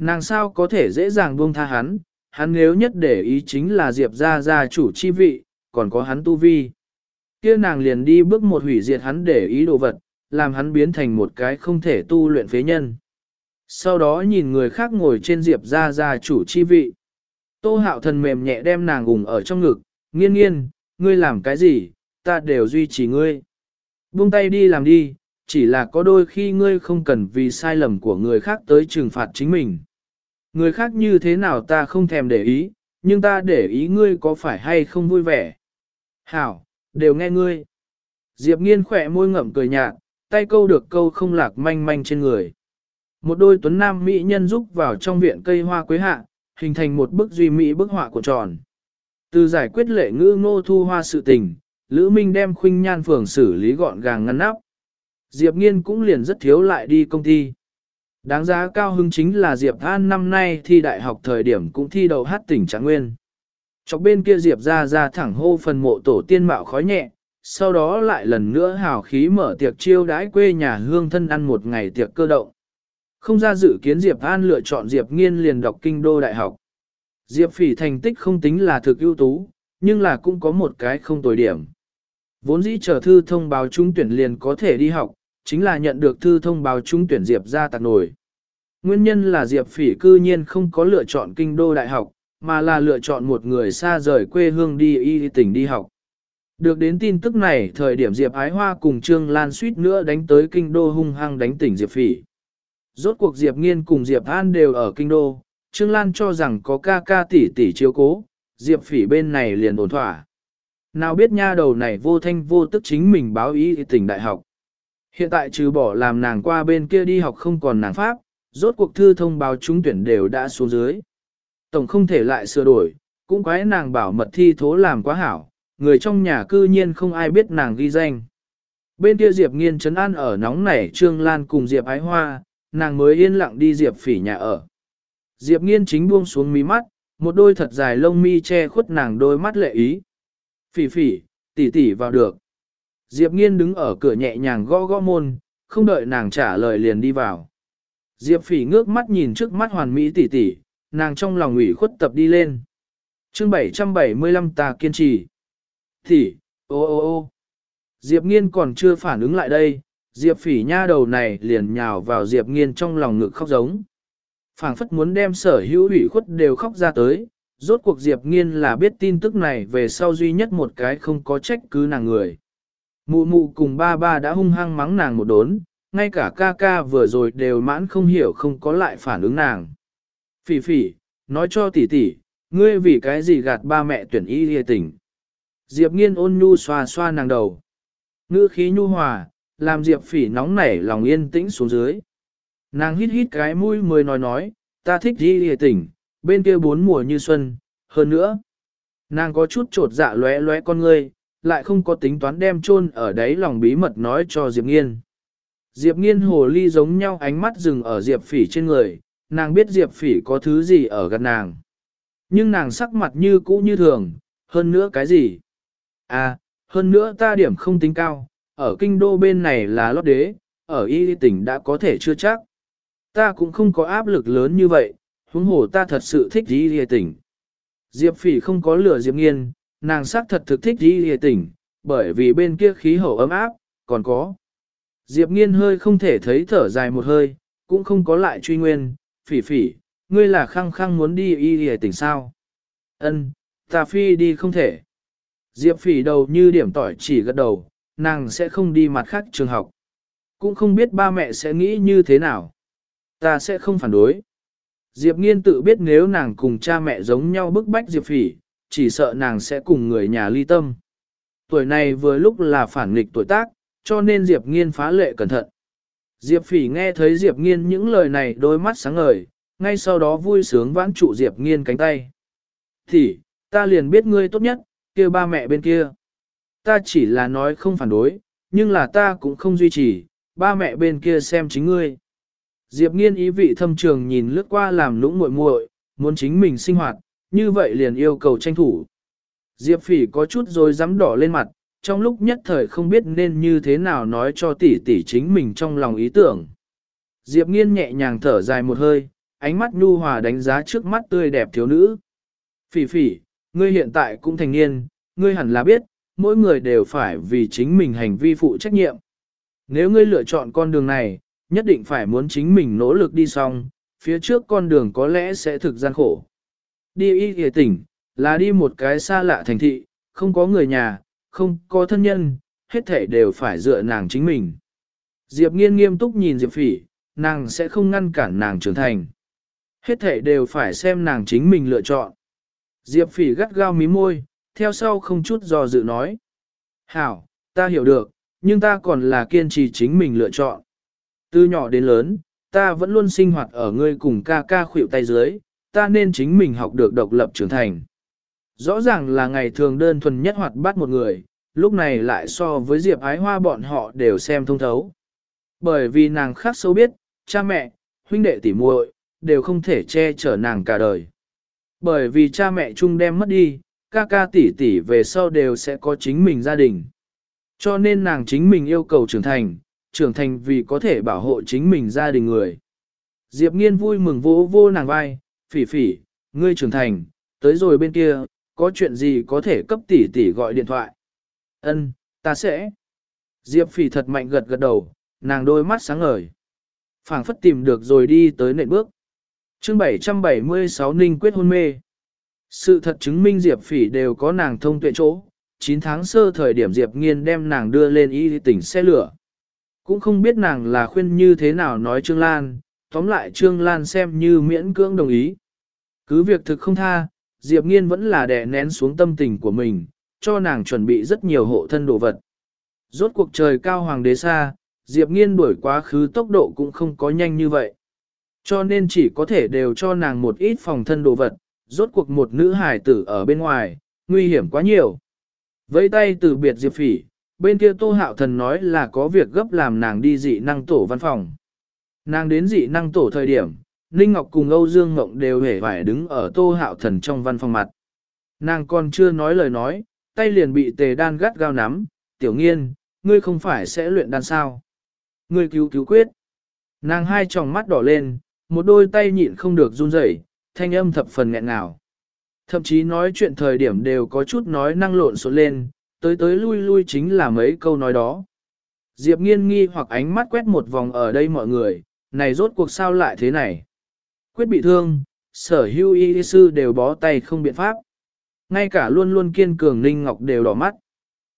Nàng sao có thể dễ dàng buông tha hắn, hắn nếu nhất để ý chính là Diệp gia gia chủ chi vị, còn có hắn tu vi. kia nàng liền đi bước một hủy diệt hắn để ý đồ vật, làm hắn biến thành một cái không thể tu luyện phế nhân. Sau đó nhìn người khác ngồi trên Diệp gia gia chủ chi vị. Tô hạo thần mềm nhẹ đem nàng gùng ở trong ngực, nghiên nghiên, ngươi làm cái gì, ta đều duy trì ngươi. Buông tay đi làm đi, chỉ là có đôi khi ngươi không cần vì sai lầm của người khác tới trừng phạt chính mình. Người khác như thế nào ta không thèm để ý, nhưng ta để ý ngươi có phải hay không vui vẻ. Hảo, đều nghe ngươi. Diệp nghiên khỏe môi ngậm cười nhạt, tay câu được câu không lạc manh manh trên người. Một đôi tuấn nam mỹ nhân rúc vào trong viện cây hoa quế hạ, hình thành một bức duy mỹ bức họa của tròn. Từ giải quyết lệ ngữ ngô thu hoa sự tình, Lữ Minh đem khuynh nhan phường xử lý gọn gàng ngăn nắp. Diệp Nghiên cũng liền rất thiếu lại đi công ty. Đáng giá cao hứng chính là Diệp An năm nay thi đại học thời điểm cũng thi đầu hát tỉnh Trạng Nguyên. Chọc bên kia Diệp ra ra thẳng hô phần mộ tổ tiên mạo khói nhẹ, sau đó lại lần nữa hào khí mở tiệc chiêu đãi quê nhà hương thân ăn một ngày tiệc cơ động. Không ra dự kiến Diệp An lựa chọn Diệp Nghiên liền đọc kinh đô đại học. Diệp Phỉ thành tích không tính là thực ưu tú, nhưng là cũng có một cái không tồi điểm. Vốn dĩ chờ thư thông báo trúng tuyển liền có thể đi học, chính là nhận được thư thông báo trúng tuyển Diệp ra tạc nổi. Nguyên nhân là Diệp Phỉ cư nhiên không có lựa chọn kinh đô đại học, mà là lựa chọn một người xa rời quê hương đi y tỉnh đi học. Được đến tin tức này, thời điểm Diệp Ái Hoa cùng Trương Lan suýt nữa đánh tới kinh đô hung hăng đánh tỉnh Diệp Phỉ. Rốt cuộc Diệp Nghiên cùng Diệp An đều ở kinh đô, Trương Lan cho rằng có ca ca tỷ tỷ chiếu cố, Diệp Phỉ bên này liền ổn thỏa. Nào biết nha đầu này vô thanh vô tức chính mình báo ý tỉnh đại học. Hiện tại trừ bỏ làm nàng qua bên kia đi học không còn nàng pháp, rốt cuộc thư thông báo trúng tuyển đều đã xuống dưới. Tổng không thể lại sửa đổi, cũng quái nàng bảo mật thi thố làm quá hảo, người trong nhà cư nhiên không ai biết nàng ghi danh. Bên kia Diệp nghiên trấn an ở nóng nảy Trương Lan cùng Diệp ái hoa, nàng mới yên lặng đi Diệp phỉ nhà ở. Diệp nghiên chính buông xuống mí mắt, một đôi thật dài lông mi che khuất nàng đôi mắt lệ ý. Phỉ phỉ, tỉ tỉ vào được. Diệp nghiên đứng ở cửa nhẹ nhàng gõ gõ môn, không đợi nàng trả lời liền đi vào. Diệp phỉ ngước mắt nhìn trước mắt hoàn mỹ tỷ tỷ, nàng trong lòng ủy khuất tập đi lên. chương 775 ta kiên trì. Tỉ, ô ô ô. Diệp nghiên còn chưa phản ứng lại đây, Diệp phỉ nha đầu này liền nhào vào Diệp nghiên trong lòng ngực khóc giống. phảng phất muốn đem sở hữu ủy khuất đều khóc ra tới, rốt cuộc Diệp nghiên là biết tin tức này về sau duy nhất một cái không có trách cứ nàng người. Mụ mụ cùng ba ba đã hung hăng mắng nàng một đốn, ngay cả ca ca vừa rồi đều mãn không hiểu không có lại phản ứng nàng. Phỉ phỉ, nói cho tỷ tỷ, ngươi vì cái gì gạt ba mẹ tuyển y lìa tỉnh. Diệp nghiên ôn nhu xoa xoa nàng đầu. Ngữ khí nhu hòa, làm Diệp phỉ nóng nảy lòng yên tĩnh xuống dưới. Nàng hít hít cái mũi mới nói nói, ta thích y lìa tỉnh, bên kia bốn mùa như xuân, hơn nữa. Nàng có chút trột dạ lóe lóe con ngươi, lại không có tính toán đem chôn ở đấy lòng bí mật nói cho Diệp Nghiên. Diệp Nghiên hồ ly giống nhau ánh mắt dừng ở Diệp Phỉ trên người, nàng biết Diệp Phỉ có thứ gì ở gần nàng. Nhưng nàng sắc mặt như cũ như thường, hơn nữa cái gì? À, hơn nữa ta điểm không tính cao, ở kinh đô bên này là lót đế, ở y tỉnh đã có thể chưa chắc. Ta cũng không có áp lực lớn như vậy, huống hồ ta thật sự thích y tỉnh. Diệp Phỉ không có lửa Diệp Nghiên, nàng xác thật thực thích đi hề tỉnh, bởi vì bên kia khí hậu ấm áp, còn có. Diệp nghiên hơi không thể thấy thở dài một hơi, cũng không có lại truy nguyên, phỉ phỉ, ngươi là khăng khăng muốn đi y hề tỉnh sao. Ân, ta phi đi không thể. Diệp phỉ đầu như điểm tỏi chỉ gật đầu, nàng sẽ không đi mặt khác trường học. Cũng không biết ba mẹ sẽ nghĩ như thế nào. Ta sẽ không phản đối. Diệp nghiên tự biết nếu nàng cùng cha mẹ giống nhau bức bách Diệp phỉ, chỉ sợ nàng sẽ cùng người nhà ly tâm. Tuổi này vừa lúc là phản nghịch tuổi tác, cho nên Diệp Nghiên phá lệ cẩn thận. Diệp Phỉ nghe thấy Diệp Nghiên những lời này đôi mắt sáng ngời, ngay sau đó vui sướng vãn trụ Diệp Nghiên cánh tay. Thì, ta liền biết ngươi tốt nhất, kia ba mẹ bên kia. Ta chỉ là nói không phản đối, nhưng là ta cũng không duy trì, ba mẹ bên kia xem chính ngươi. Diệp Nghiên ý vị thâm trường nhìn lướt qua làm lũng muội muội, muốn chính mình sinh hoạt, như vậy liền yêu cầu tranh thủ. Diệp phỉ có chút rồi dám đỏ lên mặt, trong lúc nhất thời không biết nên như thế nào nói cho tỷ tỷ chính mình trong lòng ý tưởng. Diệp nghiên nhẹ nhàng thở dài một hơi, ánh mắt nhu hòa đánh giá trước mắt tươi đẹp thiếu nữ. Phỉ phỉ, ngươi hiện tại cũng thành niên, ngươi hẳn là biết, mỗi người đều phải vì chính mình hành vi phụ trách nhiệm. Nếu ngươi lựa chọn con đường này, nhất định phải muốn chính mình nỗ lực đi xong, phía trước con đường có lẽ sẽ thực gian khổ. Đi y kìa tỉnh, là đi một cái xa lạ thành thị, không có người nhà, không có thân nhân, hết thể đều phải dựa nàng chính mình. Diệp nghiên nghiêm túc nhìn Diệp phỉ, nàng sẽ không ngăn cản nàng trưởng thành. Hết thể đều phải xem nàng chính mình lựa chọn. Diệp phỉ gắt gao mí môi, theo sau không chút do dự nói. Hảo, ta hiểu được, nhưng ta còn là kiên trì chính mình lựa chọn. Từ nhỏ đến lớn, ta vẫn luôn sinh hoạt ở ngươi cùng ca ca khuỷu tay dưới, ta nên chính mình học được độc lập trưởng thành. Rõ ràng là ngày thường đơn thuần nhất hoạt bát một người, lúc này lại so với Diệp Ái Hoa bọn họ đều xem thông thấu. Bởi vì nàng khác sâu biết, cha mẹ, huynh đệ tỉ muội đều không thể che chở nàng cả đời. Bởi vì cha mẹ chung đem mất đi, ca ca tỷ tỷ về sau đều sẽ có chính mình gia đình. Cho nên nàng chính mình yêu cầu trưởng thành, trưởng thành vì có thể bảo hộ chính mình gia đình người. Diệp nghiên vui mừng vỗ vô nàng vai, phỉ phỉ, ngươi trưởng thành, tới rồi bên kia, có chuyện gì có thể cấp tỷ tỷ gọi điện thoại. Ân, ta sẽ. Diệp phỉ thật mạnh gật gật đầu, nàng đôi mắt sáng ngời. phảng phất tìm được rồi đi tới nệm bước. chương 776 Ninh quyết hôn mê. Sự thật chứng minh Diệp phỉ đều có nàng thông tuệ chỗ. 9 tháng sơ thời điểm Diệp nghiên đem nàng đưa lên y tỉnh xe lửa. Cũng không biết nàng là khuyên như thế nào nói Trương Lan, tóm lại Trương Lan xem như miễn cưỡng đồng ý. Cứ việc thực không tha, Diệp Nghiên vẫn là đè nén xuống tâm tình của mình, cho nàng chuẩn bị rất nhiều hộ thân đồ vật. Rốt cuộc trời cao hoàng đế xa, Diệp Nghiên đuổi quá khứ tốc độ cũng không có nhanh như vậy. Cho nên chỉ có thể đều cho nàng một ít phòng thân đồ vật, rốt cuộc một nữ hài tử ở bên ngoài, nguy hiểm quá nhiều. Vẫy tay từ biệt Diệp Phỉ, bên kia Tô Hạo Thần nói là có việc gấp làm nàng đi dị năng tổ văn phòng. Nàng đến dị năng tổ thời điểm, Ninh Ngọc cùng Âu Dương Ngộng đều hề phải đứng ở Tô Hạo Thần trong văn phòng mặt. Nàng còn chưa nói lời nói, tay liền bị tề đan gắt gao nắm, tiểu nghiên, ngươi không phải sẽ luyện đan sao. Ngươi cứu cứu quyết. Nàng hai tròng mắt đỏ lên, một đôi tay nhịn không được run rẩy, thanh âm thập phần nghẹn ngào. Thậm chí nói chuyện thời điểm đều có chút nói năng lộn xộn lên, tới tới lui lui chính là mấy câu nói đó. Diệp nghiên nghi hoặc ánh mắt quét một vòng ở đây mọi người, này rốt cuộc sao lại thế này. Quyết bị thương, sở hưu y sư đều bó tay không biện pháp. Ngay cả luôn luôn kiên cường Ninh Ngọc đều đỏ mắt.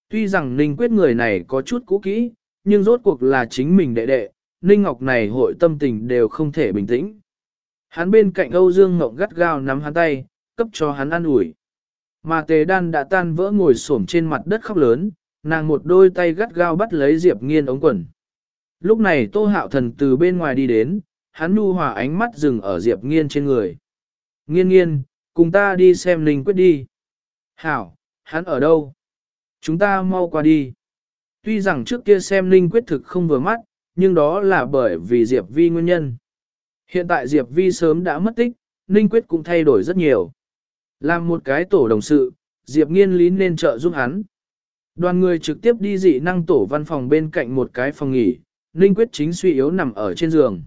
Tuy rằng Ninh Quyết người này có chút cũ kỹ, nhưng rốt cuộc là chính mình đệ đệ, Ninh Ngọc này hội tâm tình đều không thể bình tĩnh. Hắn bên cạnh Âu Dương Ngọc gắt gao nắm hắn tay, cấp cho hắn ăn ủi. Mà tề đan đã tan vỡ ngồi xổm trên mặt đất khóc lớn, nàng một đôi tay gắt gao bắt lấy Diệp Nghiên ống quần. Lúc này Tô Hạo Thần từ bên ngoài đi đến, hắn nu hòa ánh mắt dừng ở Diệp Nghiên trên người. Nghiên nghiên, cùng ta đi xem Linh Quyết đi. Hảo, hắn ở đâu? Chúng ta mau qua đi. Tuy rằng trước kia xem Linh Quyết thực không vừa mắt, nhưng đó là bởi vì Diệp Vi nguyên nhân. Hiện tại Diệp Vi sớm đã mất tích, Ninh Quyết cũng thay đổi rất nhiều. Làm một cái tổ đồng sự, Diệp nghiên lý nên trợ giúp hắn. Đoàn người trực tiếp đi dị năng tổ văn phòng bên cạnh một cái phòng nghỉ, Ninh Quyết chính suy yếu nằm ở trên giường.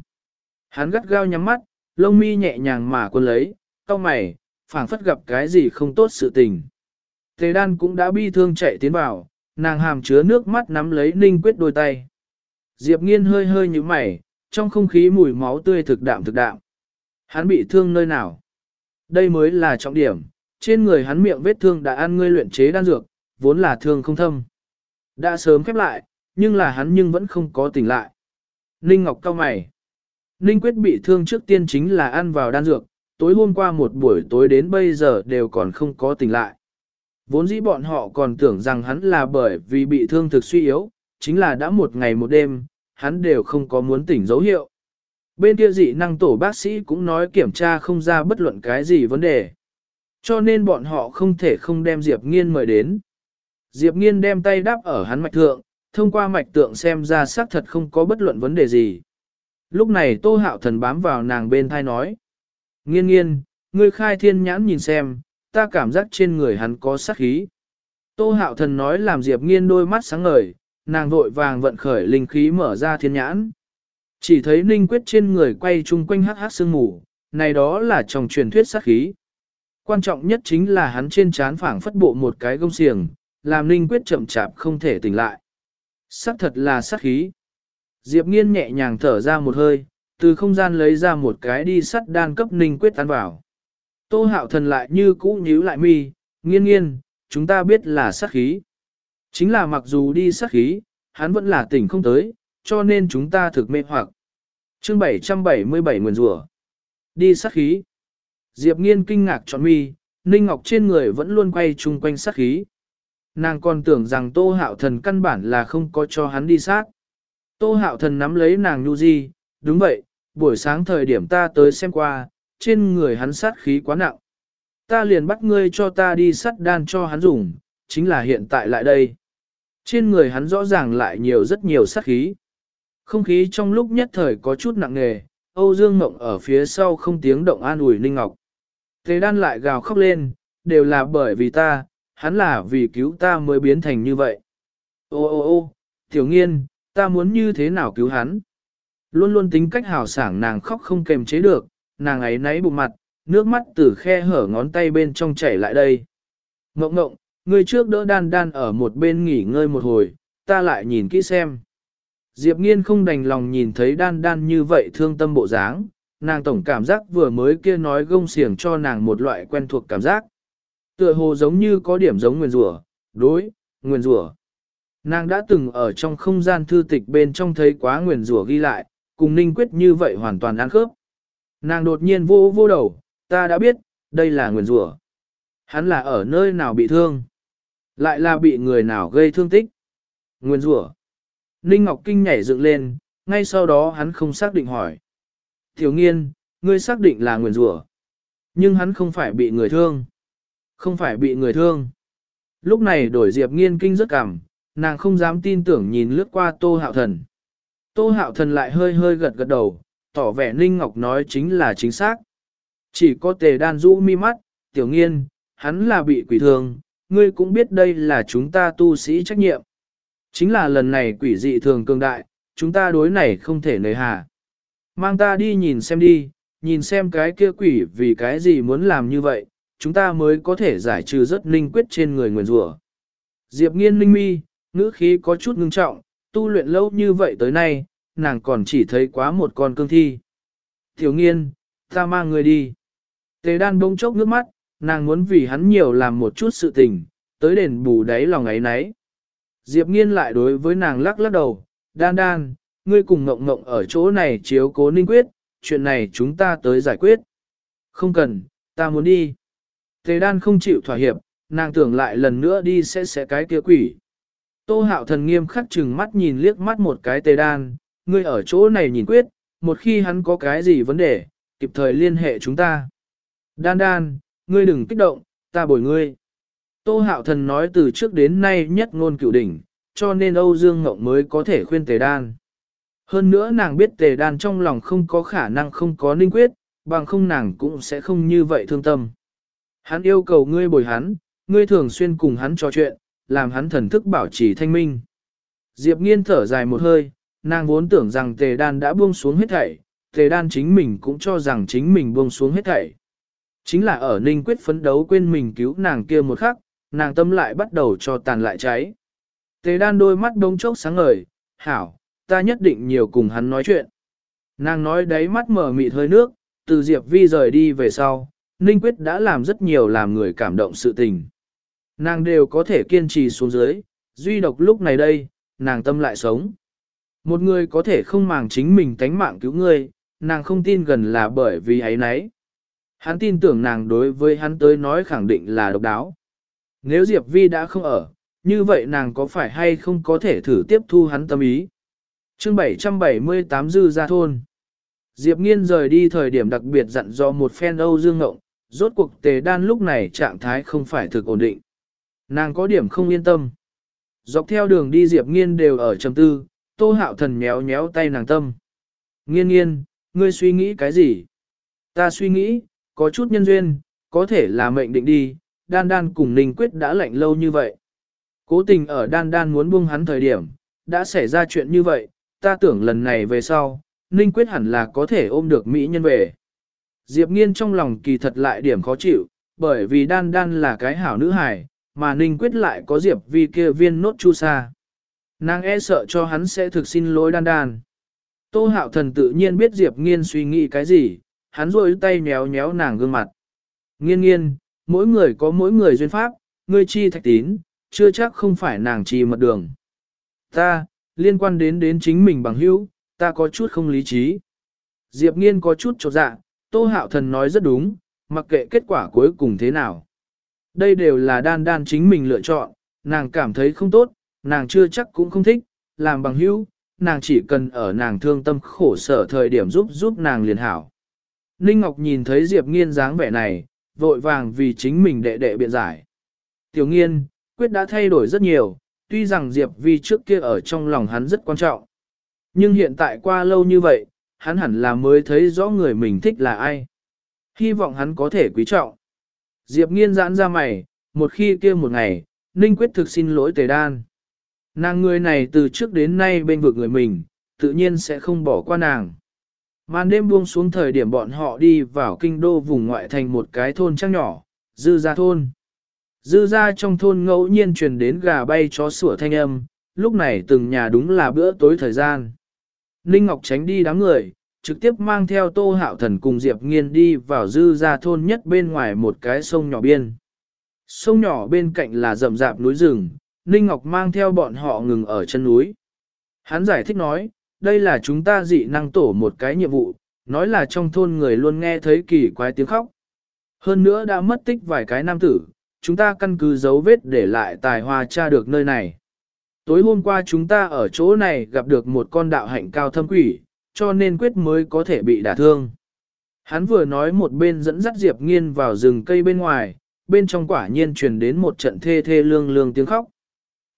Hắn gắt gao nhắm mắt, lông mi nhẹ nhàng mà quân lấy, cau mày, phảng phất gặp cái gì không tốt sự tình. Tề đan cũng đã bi thương chạy tiến vào, nàng hàm chứa nước mắt nắm lấy Ninh Quyết đôi tay. Diệp nghiên hơi hơi như mày, trong không khí mùi máu tươi thực đạm thực đạm. Hắn bị thương nơi nào? Đây mới là trọng điểm, trên người hắn miệng vết thương đã ăn ngươi luyện chế đan dược, vốn là thương không thâm. Đã sớm khép lại, nhưng là hắn nhưng vẫn không có tỉnh lại. Ninh Ngọc cao mày. Ninh Quyết bị thương trước tiên chính là ăn vào đan dược, tối hôm qua một buổi tối đến bây giờ đều còn không có tỉnh lại. Vốn dĩ bọn họ còn tưởng rằng hắn là bởi vì bị thương thực suy yếu, chính là đã một ngày một đêm, hắn đều không có muốn tỉnh dấu hiệu. Bên kia dị năng tổ bác sĩ cũng nói kiểm tra không ra bất luận cái gì vấn đề. Cho nên bọn họ không thể không đem Diệp Nghiên mời đến. Diệp Nghiên đem tay đáp ở hắn mạch thượng, thông qua mạch tượng xem ra xác thật không có bất luận vấn đề gì. Lúc này Tô Hạo Thần bám vào nàng bên thai nói. Nghiên nghiên, ngươi khai thiên nhãn nhìn xem, ta cảm giác trên người hắn có sát khí. Tô Hạo Thần nói làm Diệp Nghiên đôi mắt sáng ngời, nàng vội vàng vận khởi linh khí mở ra thiên nhãn. Chỉ thấy Ninh Quyết trên người quay chung quanh hắc hắc sương mù, này đó là trong truyền thuyết sát khí. Quan trọng nhất chính là hắn trên trán phảng phất bộ một cái gông xiềng, làm Ninh Quyết chậm chạp không thể tỉnh lại. Sắc thật là sắc khí. Diệp Nghiên nhẹ nhàng thở ra một hơi, từ không gian lấy ra một cái đi sắt đan cấp Ninh Quyết tán vào. Tô hạo thần lại như cũ nhíu lại mi, nghiên nghiên, chúng ta biết là sát khí. Chính là mặc dù đi sát khí, hắn vẫn là tỉnh không tới, cho nên chúng ta thực mê hoặc. Chương 777 Nguyên rủa Đi sát khí. Diệp nghiên kinh ngạc trọn mi, Ninh Ngọc trên người vẫn luôn quay chung quanh sát khí. Nàng còn tưởng rằng Tô Hạo Thần căn bản là không có cho hắn đi sát. Tô Hạo Thần nắm lấy nàng nhu di, đúng vậy, buổi sáng thời điểm ta tới xem qua, trên người hắn sát khí quá nặng. Ta liền bắt ngươi cho ta đi sát đan cho hắn dùng, chính là hiện tại lại đây. Trên người hắn rõ ràng lại nhiều rất nhiều sát khí. Không khí trong lúc nhất thời có chút nặng nề, Âu Dương Mộng ở phía sau không tiếng động an ủi Ninh Ngọc. Thế đan lại gào khóc lên, đều là bởi vì ta, hắn là vì cứu ta mới biến thành như vậy. Ô ô ô, tiểu nghiên, ta muốn như thế nào cứu hắn? Luôn luôn tính cách hào sảng nàng khóc không kềm chế được, nàng ấy náy bụng mặt, nước mắt từ khe hở ngón tay bên trong chảy lại đây. Ngộng ngộng, người trước đỡ đan đan ở một bên nghỉ ngơi một hồi, ta lại nhìn kỹ xem. Diệp nghiên không đành lòng nhìn thấy đan đan như vậy thương tâm bộ dáng, nàng tổng cảm giác vừa mới kia nói gông xiềng cho nàng một loại quen thuộc cảm giác. Tựa hồ giống như có điểm giống nguyền rủa, đối, nguyền rủa. Nàng đã từng ở trong không gian thư tịch bên trong thấy quá nguyền rủa ghi lại, cùng Ninh Quyết như vậy hoàn toàn ăn khớp. Nàng đột nhiên vô vô đầu, ta đã biết, đây là nguyền rủa. Hắn là ở nơi nào bị thương? Lại là bị người nào gây thương tích? Nguyên rủa. Ninh Ngọc Kinh nhảy dựng lên, ngay sau đó hắn không xác định hỏi. Tiểu nghiên, ngươi xác định là nguyền rủa, nhưng hắn không phải bị người thương. Không phải bị người thương. Lúc này đổi Diệp nghiên kinh rất cảm, nàng không dám tin tưởng nhìn lướt qua Tô Hạo Thần. Tô Hạo Thần lại hơi hơi gật gật đầu, tỏ vẻ Ninh Ngọc nói chính là chính xác. Chỉ có tề đan rũ mi mắt, tiểu nghiên, hắn là bị quỷ thương, ngươi cũng biết đây là chúng ta tu sĩ trách nhiệm. Chính là lần này quỷ dị thường cường đại, chúng ta đối này không thể nời hà. Mang ta đi nhìn xem đi, nhìn xem cái kia quỷ vì cái gì muốn làm như vậy, chúng ta mới có thể giải trừ rất linh quyết trên người nguyền rủa. Diệp nghiên ninh mi, ngữ khí có chút ngưng trọng, tu luyện lâu như vậy tới nay, nàng còn chỉ thấy quá một con cương thi. Tiểu nghiên, ta mang người đi. Tề đan bông chốc nước mắt, nàng muốn vì hắn nhiều làm một chút sự tình, tới đền bù đáy lòng ấy nấy. Diệp nghiên lại đối với nàng lắc lắc đầu, đan đan, ngươi cùng ngộng ngộng ở chỗ này chiếu cố ninh quyết, chuyện này chúng ta tới giải quyết. Không cần, ta muốn đi. Tề đan không chịu thỏa hiệp, nàng tưởng lại lần nữa đi sẽ sẽ cái kia quỷ. Tô hạo thần nghiêm khắc chừng mắt nhìn liếc mắt một cái tề đan, ngươi ở chỗ này nhìn quyết, một khi hắn có cái gì vấn đề, kịp thời liên hệ chúng ta. Đan đan, ngươi đừng kích động, ta bồi ngươi. Tô hạo thần nói từ trước đến nay nhất ngôn cửu đỉnh, cho nên Âu Dương Ngọc mới có thể khuyên tề đan. Hơn nữa nàng biết tề đan trong lòng không có khả năng không có ninh quyết, bằng không nàng cũng sẽ không như vậy thương tâm. Hắn yêu cầu ngươi bồi hắn, ngươi thường xuyên cùng hắn trò chuyện, làm hắn thần thức bảo trì thanh minh. Diệp nghiên thở dài một hơi, nàng vốn tưởng rằng tề đan đã buông xuống hết thảy, tề đan chính mình cũng cho rằng chính mình buông xuống hết thảy. Chính là ở ninh quyết phấn đấu quên mình cứu nàng kia một khắc, nàng tâm lại bắt đầu cho tàn lại cháy. Tề đan đôi mắt đống chốc sáng ngời, hảo, ta nhất định nhiều cùng hắn nói chuyện. Nàng nói đáy mắt mở mịt hơi nước, từ Diệp Vi rời đi về sau, Ninh Quyết đã làm rất nhiều làm người cảm động sự tình. Nàng đều có thể kiên trì xuống dưới, duy độc lúc này đây, nàng tâm lại sống. Một người có thể không màng chính mình tánh mạng cứu người, nàng không tin gần là bởi vì ấy nấy. Hắn tin tưởng nàng đối với hắn tới nói khẳng định là độc đáo. Nếu Diệp Vi đã không ở, như vậy nàng có phải hay không có thể thử tiếp thu hắn tâm ý? chương 778 Dư Gia Thôn Diệp Nghiên rời đi thời điểm đặc biệt dặn do một phen Âu Dương Ngộng, rốt cuộc tề đan lúc này trạng thái không phải thực ổn định. Nàng có điểm không yên tâm. Dọc theo đường đi Diệp Nghiên đều ở trầm tư, Tô Hạo Thần nhéo nhéo tay nàng tâm. Nghiên nghiên, ngươi suy nghĩ cái gì? Ta suy nghĩ, có chút nhân duyên, có thể là mệnh định đi, đan đan cùng Ninh Quyết đã lạnh lâu như vậy. Cố tình ở đan đan muốn buông hắn thời điểm, đã xảy ra chuyện như vậy, ta tưởng lần này về sau, Ninh Quyết hẳn là có thể ôm được Mỹ nhân về. Diệp Nghiên trong lòng kỳ thật lại điểm khó chịu, bởi vì đan đan là cái hảo nữ hài, mà Ninh Quyết lại có Diệp vi kia viên nốt chu sa. Nàng e sợ cho hắn sẽ thực xin lỗi đan đan. Tô hạo thần tự nhiên biết Diệp Nghiên suy nghĩ cái gì, hắn rôi tay nhéo nhéo nàng gương mặt. Nghiên nghiên, mỗi người có mỗi người duyên pháp, ngươi chi thạch tín, chưa chắc không phải nàng chi mật đường. Ta, liên quan đến đến chính mình bằng hữu, ta có chút không lý trí. Diệp nghiên có chút trột dạ, tô hạo thần nói rất đúng, mặc kệ kết quả cuối cùng thế nào. Đây đều là đan đan chính mình lựa chọn, nàng cảm thấy không tốt, nàng chưa chắc cũng không thích, làm bằng hữu, nàng chỉ cần ở nàng thương tâm khổ sở thời điểm giúp giúp nàng liền hảo. Ninh Ngọc nhìn thấy Diệp Nghiên dáng vẻ này, vội vàng vì chính mình đệ đệ biện giải. Tiểu Nghiên, quyết đã thay đổi rất nhiều, tuy rằng Diệp Vi trước kia ở trong lòng hắn rất quan trọng. Nhưng hiện tại qua lâu như vậy, hắn hẳn là mới thấy rõ người mình thích là ai. Hy vọng hắn có thể quý trọng. Diệp nghiên giãn ra mày, một khi kia một ngày, Ninh quyết thực xin lỗi tề đan. Nàng người này từ trước đến nay bên vực người mình, tự nhiên sẽ không bỏ qua nàng. Màn đêm buông xuống thời điểm bọn họ đi vào kinh đô vùng ngoại thành một cái thôn trang nhỏ, dư gia thôn. Dư ra trong thôn ngẫu nhiên truyền đến gà bay chó sủa thanh âm, lúc này từng nhà đúng là bữa tối thời gian. Ninh Ngọc tránh đi đám người, trực tiếp mang theo Tô Hạo Thần cùng Diệp Nghiên đi vào dư ra thôn nhất bên ngoài một cái sông nhỏ biên. Sông nhỏ bên cạnh là rậm rạp núi rừng, Ninh Ngọc mang theo bọn họ ngừng ở chân núi. Hắn giải thích nói, đây là chúng ta dị năng tổ một cái nhiệm vụ, nói là trong thôn người luôn nghe thấy kỳ quái tiếng khóc. Hơn nữa đã mất tích vài cái nam tử, chúng ta căn cứ dấu vết để lại tài hoa tra được nơi này. Tối hôm qua chúng ta ở chỗ này gặp được một con đạo hạnh cao thâm quỷ, cho nên quyết mới có thể bị đả thương. Hắn vừa nói một bên dẫn dắt Diệp Nghiên vào rừng cây bên ngoài, bên trong quả nhiên truyền đến một trận thê thê lương lương tiếng khóc.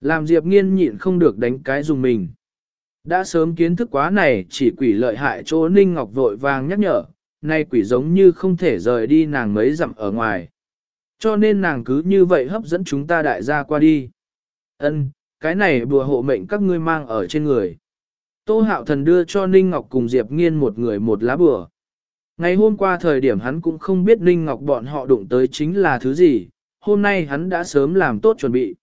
Làm Diệp Nghiên nhịn không được đánh cái dùng mình. Đã sớm kiến thức quá này chỉ quỷ lợi hại chỗ Ninh Ngọc vội vàng nhắc nhở, nay quỷ giống như không thể rời đi nàng mấy dặm ở ngoài. Cho nên nàng cứ như vậy hấp dẫn chúng ta đại gia qua đi. Ân, cái này bùa hộ mệnh các ngươi mang ở trên người. Tô hạo thần đưa cho Ninh Ngọc cùng Diệp Nghiên một người một lá bùa. Ngày hôm qua thời điểm hắn cũng không biết Ninh Ngọc bọn họ đụng tới chính là thứ gì, hôm nay hắn đã sớm làm tốt chuẩn bị.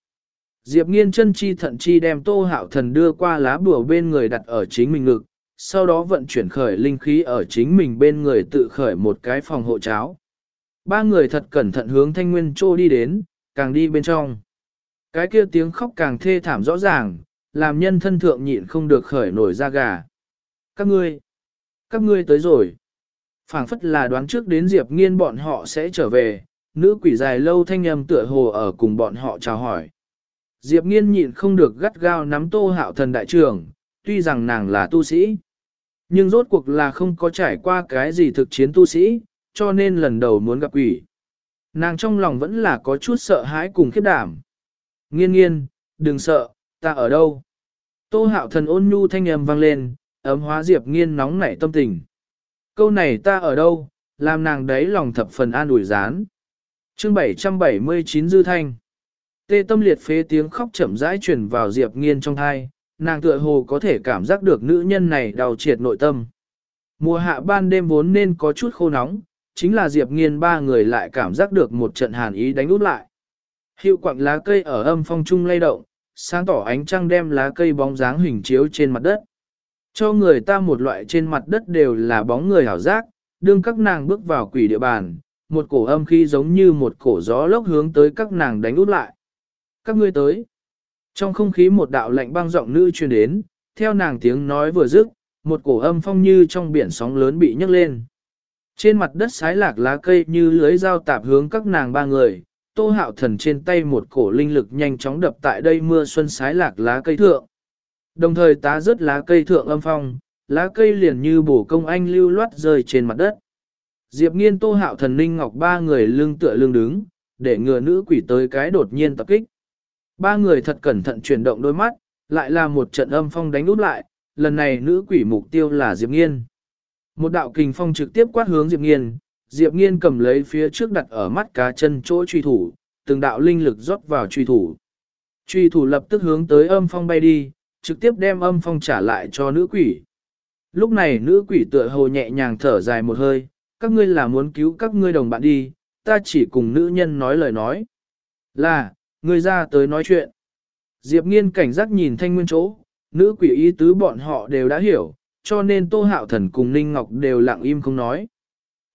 Diệp nghiên chân chi thận chi đem tô hạo thần đưa qua lá bùa bên người đặt ở chính mình ngực, sau đó vận chuyển khởi linh khí ở chính mình bên người tự khởi một cái phòng hộ cháo. Ba người thật cẩn thận hướng thanh nguyên trô đi đến, càng đi bên trong. Cái kia tiếng khóc càng thê thảm rõ ràng, làm nhân thân thượng nhịn không được khởi nổi da gà. Các ngươi, các ngươi tới rồi phảng phất là đoán trước đến Diệp Nghiên bọn họ sẽ trở về, nữ quỷ dài lâu thanh âm tựa hồ ở cùng bọn họ chào hỏi. Diệp Nghiên nhịn không được gắt gao nắm Tô Hạo Thần đại trưởng, tuy rằng nàng là tu sĩ, nhưng rốt cuộc là không có trải qua cái gì thực chiến tu sĩ, cho nên lần đầu muốn gặp quỷ. Nàng trong lòng vẫn là có chút sợ hãi cùng khiếp đảm. Nghiên nghiên, đừng sợ, ta ở đâu? Tô hạo thần ôn nhu thanh âm vang lên, ấm hóa Diệp nghiên nóng nảy tâm tình. Câu này ta ở đâu, làm nàng đấy lòng thập phần an ủi rán. Chương 779 Dư Thanh Tê tâm liệt phế tiếng khóc chậm rãi truyền vào Diệp Nghiên trong thai, nàng tựa hồ có thể cảm giác được nữ nhân này đau triệt nội tâm. Mùa hạ ban đêm vốn nên có chút khô nóng, chính là Diệp Nghiên ba người lại cảm giác được một trận hàn ý đánh út lại. Hiệu quặng lá cây ở âm phong trung lay động, sáng tỏ ánh trăng đem lá cây bóng dáng hình chiếu trên mặt đất. Cho người ta một loại trên mặt đất đều là bóng người hảo giác, đương các nàng bước vào quỷ địa bàn, một cổ âm khí giống như một cổ gió lốc hướng tới các nàng đánh út lại. Các ngươi tới. Trong không khí một đạo lạnh băng giọng nữ truyền đến, theo nàng tiếng nói vừa dứt, một cổ âm phong như trong biển sóng lớn bị nhấc lên. Trên mặt đất sái lạc lá cây như lưới dao tạp hướng các nàng ba người, tô hạo thần trên tay một cổ linh lực nhanh chóng đập tại đây mưa xuân sái lạc lá cây thượng. Đồng thời tá rớt lá cây thượng âm phong, lá cây liền như bổ công anh lưu loát rơi trên mặt đất. Diệp nghiên tô hạo thần linh ngọc ba người lưng tựa lưng đứng, để ngừa nữ quỷ tới cái đột nhiên tập kích. Ba người thật cẩn thận chuyển động đôi mắt, lại là một trận âm phong đánh út lại, lần này nữ quỷ mục tiêu là Diệp nghiên. Một đạo kình phong trực tiếp quát hướng Diệp nghiên, Diệp nghiên cầm lấy phía trước đặt ở mắt cá chân chỗ truy thủ, từng đạo linh lực rót vào truy thủ. Truy thủ lập tức hướng tới âm phong bay đi, trực tiếp đem âm phong trả lại cho nữ quỷ. Lúc này nữ quỷ tựa hồ nhẹ nhàng thở dài một hơi, các ngươi là muốn cứu các ngươi đồng bạn đi, ta chỉ cùng nữ nhân nói lời nói. Là, ngươi ra tới nói chuyện. Diệp nghiên cảnh giác nhìn thanh nguyên chỗ, nữ quỷ ý tứ bọn họ đều đã hiểu, cho nên Tô Hạo Thần cùng Ninh Ngọc đều lặng im không nói.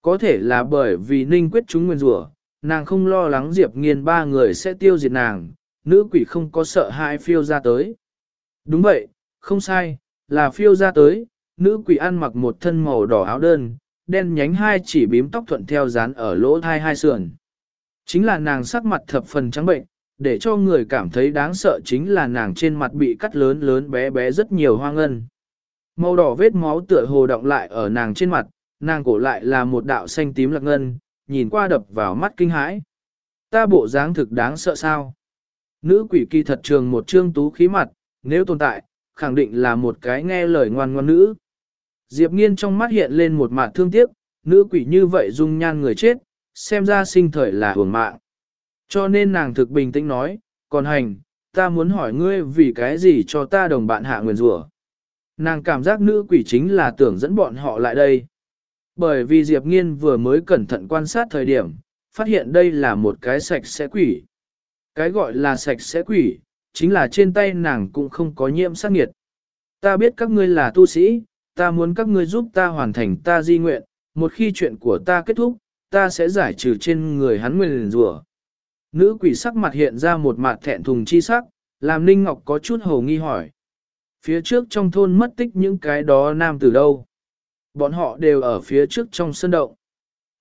Có thể là bởi vì Ninh quyết chúng nguyên rủa, nàng không lo lắng Diệp nghiên ba người sẽ tiêu diệt nàng, nữ quỷ không có sợ hãi phiêu ra tới. Đúng vậy, không sai, là phiêu ra tới, nữ quỷ ăn mặc một thân màu đỏ áo đơn, đen nhánh hai chỉ bím tóc thuận theo dán ở lỗ thai hai sườn. Chính là nàng sắc mặt thập phần trắng bệnh, để cho người cảm thấy đáng sợ chính là nàng trên mặt bị cắt lớn lớn bé bé rất nhiều hoang ngân. Màu đỏ vết máu tựa hồ động lại ở nàng trên mặt, nàng cổ lại là một đạo xanh tím lạc ngân, nhìn qua đập vào mắt kinh hãi. Ta bộ dáng thực đáng sợ sao? Nữ quỷ kỳ thật trường một trương tú khí mặt, nếu tồn tại, khẳng định là một cái nghe lời ngoan ngoan nữ. Diệp nghiên trong mắt hiện lên một mặt thương tiếc, nữ quỷ như vậy dung nhan người chết, xem ra sinh thời là hưởng mạng. Cho nên nàng thực bình tĩnh nói, còn hành, ta muốn hỏi ngươi vì cái gì cho ta đồng bạn hạ nguyền rủa. Nàng cảm giác nữ quỷ chính là tưởng dẫn bọn họ lại đây. Bởi vì Diệp Nghiên vừa mới cẩn thận quan sát thời điểm, phát hiện đây là một cái sạch sẽ quỷ. Cái gọi là sạch sẽ quỷ, chính là trên tay nàng cũng không có nhiễm sát nghiệt. Ta biết các ngươi là tu sĩ, ta muốn các ngươi giúp ta hoàn thành ta di nguyện, một khi chuyện của ta kết thúc, ta sẽ giải trừ trên người hắn nguyên rủa. Nữ quỷ sắc mặt hiện ra một mặt thẹn thùng chi sắc, làm Ninh Ngọc có chút hồ nghi hỏi. Phía trước trong thôn mất tích những cái đó nam từ đâu. Bọn họ đều ở phía trước trong sân động.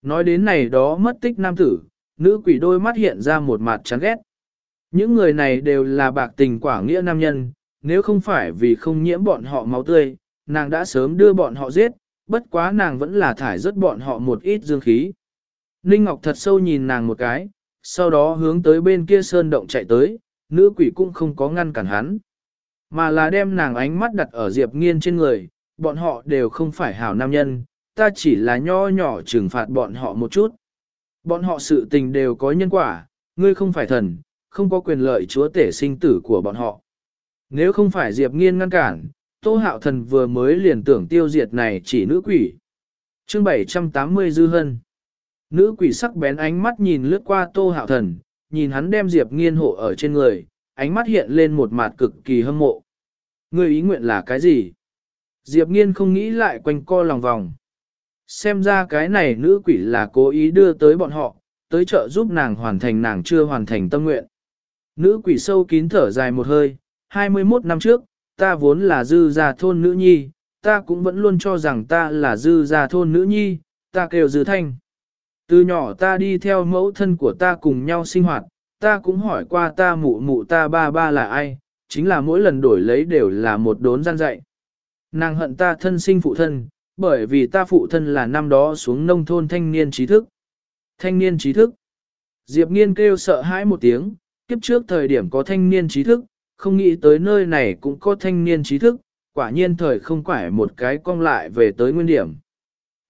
Nói đến này đó mất tích nam tử, nữ quỷ đôi mắt hiện ra một mặt chán ghét. Những người này đều là bạc tình quả nghĩa nam nhân, nếu không phải vì không nhiễm bọn họ máu tươi, nàng đã sớm đưa bọn họ giết, bất quá nàng vẫn là thải rất bọn họ một ít dương khí. Ninh Ngọc thật sâu nhìn nàng một cái, sau đó hướng tới bên kia sơn động chạy tới, nữ quỷ cũng không có ngăn cản hắn. Mà là đem nàng ánh mắt đặt ở Diệp Nghiên trên người, bọn họ đều không phải hảo nam nhân, ta chỉ là nho nhỏ trừng phạt bọn họ một chút. Bọn họ sự tình đều có nhân quả, ngươi không phải thần, không có quyền lợi chúa tể sinh tử của bọn họ. Nếu không phải Diệp Nghiên ngăn cản, Tô Hạo Thần vừa mới liền tưởng tiêu diệt này chỉ nữ quỷ. Chương 780 Dư Hân Nữ quỷ sắc bén ánh mắt nhìn lướt qua Tô Hạo Thần, nhìn hắn đem Diệp Nghiên hộ ở trên người, ánh mắt hiện lên một mặt cực kỳ hâm mộ. Người ý nguyện là cái gì? Diệp Nghiên không nghĩ lại quanh co lòng vòng. Xem ra cái này nữ quỷ là cố ý đưa tới bọn họ, tới trợ giúp nàng hoàn thành nàng chưa hoàn thành tâm nguyện. Nữ quỷ sâu kín thở dài một hơi, 21 năm trước, ta vốn là dư gia thôn nữ nhi, ta cũng vẫn luôn cho rằng ta là dư gia thôn nữ nhi, ta kêu dư thanh. Từ nhỏ ta đi theo mẫu thân của ta cùng nhau sinh hoạt, ta cũng hỏi qua ta mụ mụ ta ba ba là ai, chính là mỗi lần đổi lấy đều là một đốn gian dạy. Nàng hận ta thân sinh phụ thân, bởi vì ta phụ thân là năm đó xuống nông thôn thanh niên trí thức. Thanh niên trí thức. Diệp nghiên kêu sợ hãi một tiếng, kiếp trước thời điểm có thanh niên trí thức, không nghĩ tới nơi này cũng có thanh niên trí thức, quả nhiên thời không quải một cái cong lại về tới nguyên điểm.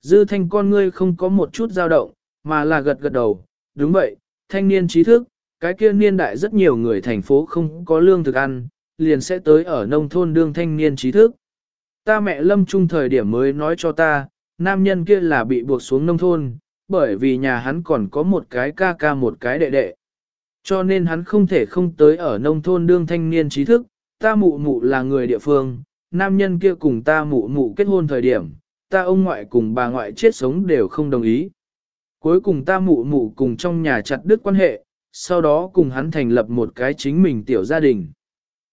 Dư thanh con ngươi không có một chút dao động, mà là gật gật đầu, đúng vậy, thanh niên trí thức, cái kia niên đại rất nhiều người thành phố không có lương thực ăn, liền sẽ tới ở nông thôn đương thanh niên trí thức. Ta mẹ lâm trung thời điểm mới nói cho ta, nam nhân kia là bị buộc xuống nông thôn, bởi vì nhà hắn còn có một cái ca ca một cái đệ đệ. Cho nên hắn không thể không tới ở nông thôn đương thanh niên trí thức, ta mụ mụ là người địa phương, nam nhân kia cùng ta mụ mụ kết hôn thời điểm, ta ông ngoại cùng bà ngoại chết sống đều không đồng ý. Cuối cùng ta mụ mụ cùng trong nhà chặt đứt quan hệ, sau đó cùng hắn thành lập một cái chính mình tiểu gia đình.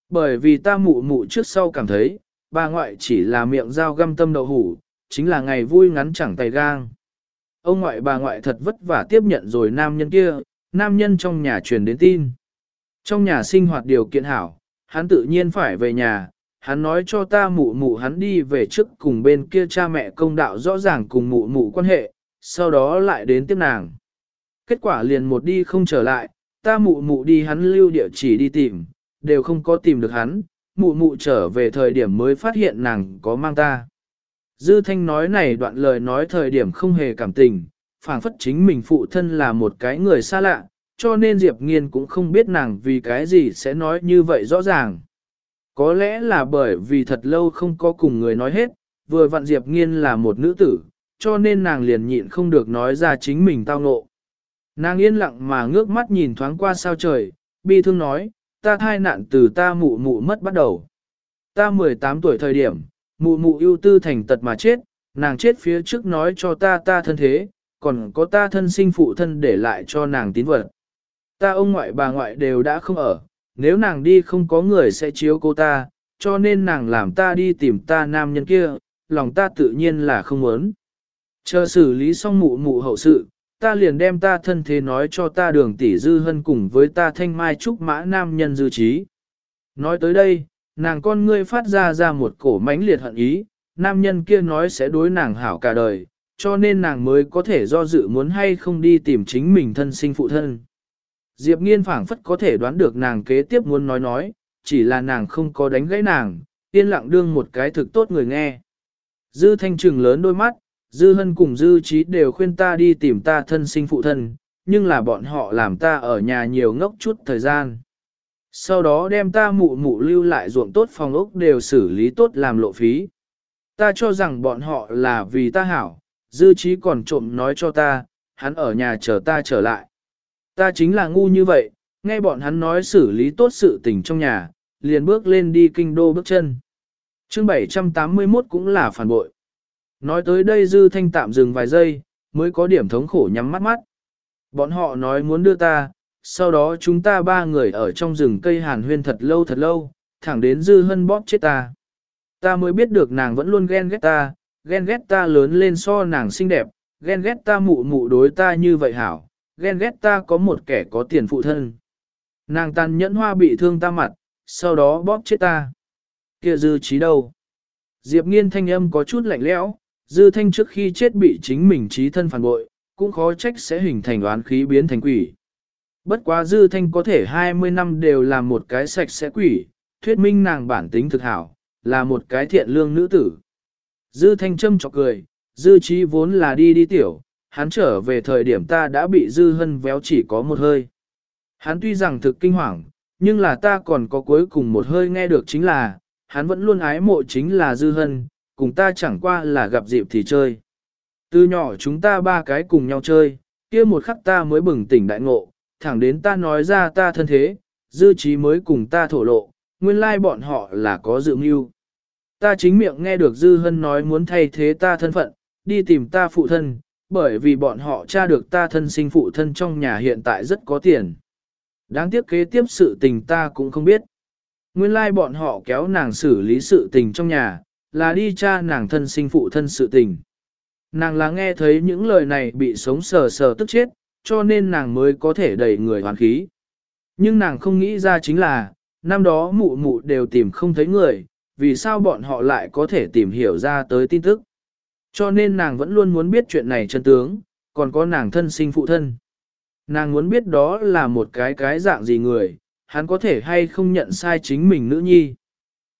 Bởi vì ta mụ mụ trước sau cảm thấy, bà ngoại chỉ là miệng dao găm tâm đậu hủ, chính là ngày vui ngắn chẳng tay gang. Ông ngoại bà ngoại thật vất vả tiếp nhận rồi nam nhân kia, nam nhân trong nhà truyền đến tin. Trong nhà sinh hoạt điều kiện hảo, hắn tự nhiên phải về nhà, hắn nói cho ta mụ mụ hắn đi về trước cùng bên kia cha mẹ công đạo rõ ràng cùng mụ mụ quan hệ, sau đó lại đến tiếp nàng. Kết quả liền một đi không trở lại, ta mụ mụ đi hắn lưu địa chỉ đi tìm, đều không có tìm được hắn, mụ mụ trở về thời điểm mới phát hiện nàng có mang ta. Dư thanh nói này đoạn lời nói thời điểm không hề cảm tình, phảng phất chính mình phụ thân là một cái người xa lạ, cho nên Diệp Nghiên cũng không biết nàng vì cái gì sẽ nói như vậy rõ ràng. Có lẽ là bởi vì thật lâu không có cùng người nói hết, vừa vặn Diệp Nghiên là một nữ tử, cho nên nàng liền nhịn không được nói ra chính mình tao ngộ. Nàng yên lặng mà ngước mắt nhìn thoáng qua sao trời, bi thương nói, ta thai nạn từ ta mụ mụ mất bắt đầu. Ta 18 tuổi thời điểm, mụ mụ ưu tư thành tật mà chết, nàng chết phía trước nói cho ta ta thân thế, còn có ta thân sinh phụ thân để lại cho nàng tín vật. Ta ông ngoại bà ngoại đều đã không ở, nếu nàng đi không có người sẽ chiếu cô ta, cho nên nàng làm ta đi tìm ta nam nhân kia, lòng ta tự nhiên là không muốn. Chờ xử lý xong mụ mụ hậu sự, ta liền đem ta thân thế nói cho ta đường tỷ dư hân cùng với ta thanh mai trúc mã nam nhân dư trí. Nói tới đây, nàng con ngươi phát ra ra một cổ mãnh liệt hận ý, nam nhân kia nói sẽ đối nàng hảo cả đời, cho nên nàng mới có thể do dự muốn hay không đi tìm chính mình thân sinh phụ thân. Diệp nghiên phảng phất có thể đoán được nàng kế tiếp muốn nói nói, chỉ là nàng không có đánh gãy nàng, yên lặng đương một cái thực tốt người nghe. Dư thanh trừng lớn đôi mắt, dư hân cùng dư trí đều khuyên ta đi tìm ta thân sinh phụ thân, nhưng là bọn họ làm ta ở nhà nhiều ngốc chút thời gian. Sau đó đem ta mụ mụ lưu lại ruộng tốt phòng ốc đều xử lý tốt làm lộ phí. Ta cho rằng bọn họ là vì ta hảo, dư trí còn trộm nói cho ta, hắn ở nhà chờ ta trở lại. Ta chính là ngu như vậy, nghe bọn hắn nói xử lý tốt sự tình trong nhà, liền bước lên đi kinh đô bước chân. chương 781 cũng là phản bội. Nói tới đây dư thanh tạm dừng vài giây, mới có điểm thống khổ nhắm mắt mắt. Bọn họ nói muốn đưa ta, sau đó chúng ta ba người ở trong rừng cây hàn huyên thật lâu thật lâu, thẳng đến dư hân bóp chết ta. Ta mới biết được nàng vẫn luôn ghen ghét ta, ghen ghét ta lớn lên so nàng xinh đẹp, ghen ghét ta mụ mụ đối ta như vậy hảo, ghen ghét ta có một kẻ có tiền phụ thân. Nàng tàn nhẫn hoa bị thương ta mặt, sau đó bóp chết ta. kia dư trí đâu? Diệp nghiên thanh âm có chút lạnh lẽo, dư thanh trước khi chết bị chính mình trí thân phản bội, cũng khó trách sẽ hình thành đoán khí biến thành quỷ. Bất quá dư thanh có thể 20 năm đều là một cái sạch sẽ quỷ, thuyết minh nàng bản tính thực hảo, là một cái thiện lương nữ tử. Dư thanh châm chọc cười, dư trí vốn là đi đi tiểu, hắn trở về thời điểm ta đã bị dư hân véo chỉ có một hơi. Hắn tuy rằng thực kinh hoàng, nhưng là ta còn có cuối cùng một hơi nghe được chính là, hắn vẫn luôn ái mộ chính là dư hân, cùng ta chẳng qua là gặp dịp thì chơi. Từ nhỏ chúng ta ba cái cùng nhau chơi, kia một khắc ta mới bừng tỉnh đại ngộ, thẳng đến ta nói ra ta thân thế, dư trí mới cùng ta thổ lộ, nguyên lai bọn họ là có dự mưu. Ta chính miệng nghe được dư hân nói muốn thay thế ta thân phận, đi tìm ta phụ thân, bởi vì bọn họ tra được ta thân sinh phụ thân trong nhà hiện tại rất có tiền. Đáng tiếc kế tiếp sự tình ta cũng không biết. Nguyên lai bọn họ kéo nàng xử lý sự tình trong nhà, là đi tra nàng thân sinh phụ thân sự tình. Nàng là nghe thấy những lời này bị sống sờ sờ tức chết, cho nên nàng mới có thể đẩy người hoàn khí. Nhưng nàng không nghĩ ra chính là, năm đó mụ mụ đều tìm không thấy người, vì sao bọn họ lại có thể tìm hiểu ra tới tin tức. Cho nên nàng vẫn luôn muốn biết chuyện này chân tướng, còn có nàng thân sinh phụ thân. Nàng muốn biết đó là một cái cái dạng gì người, hắn có thể hay không nhận sai chính mình nữ nhi.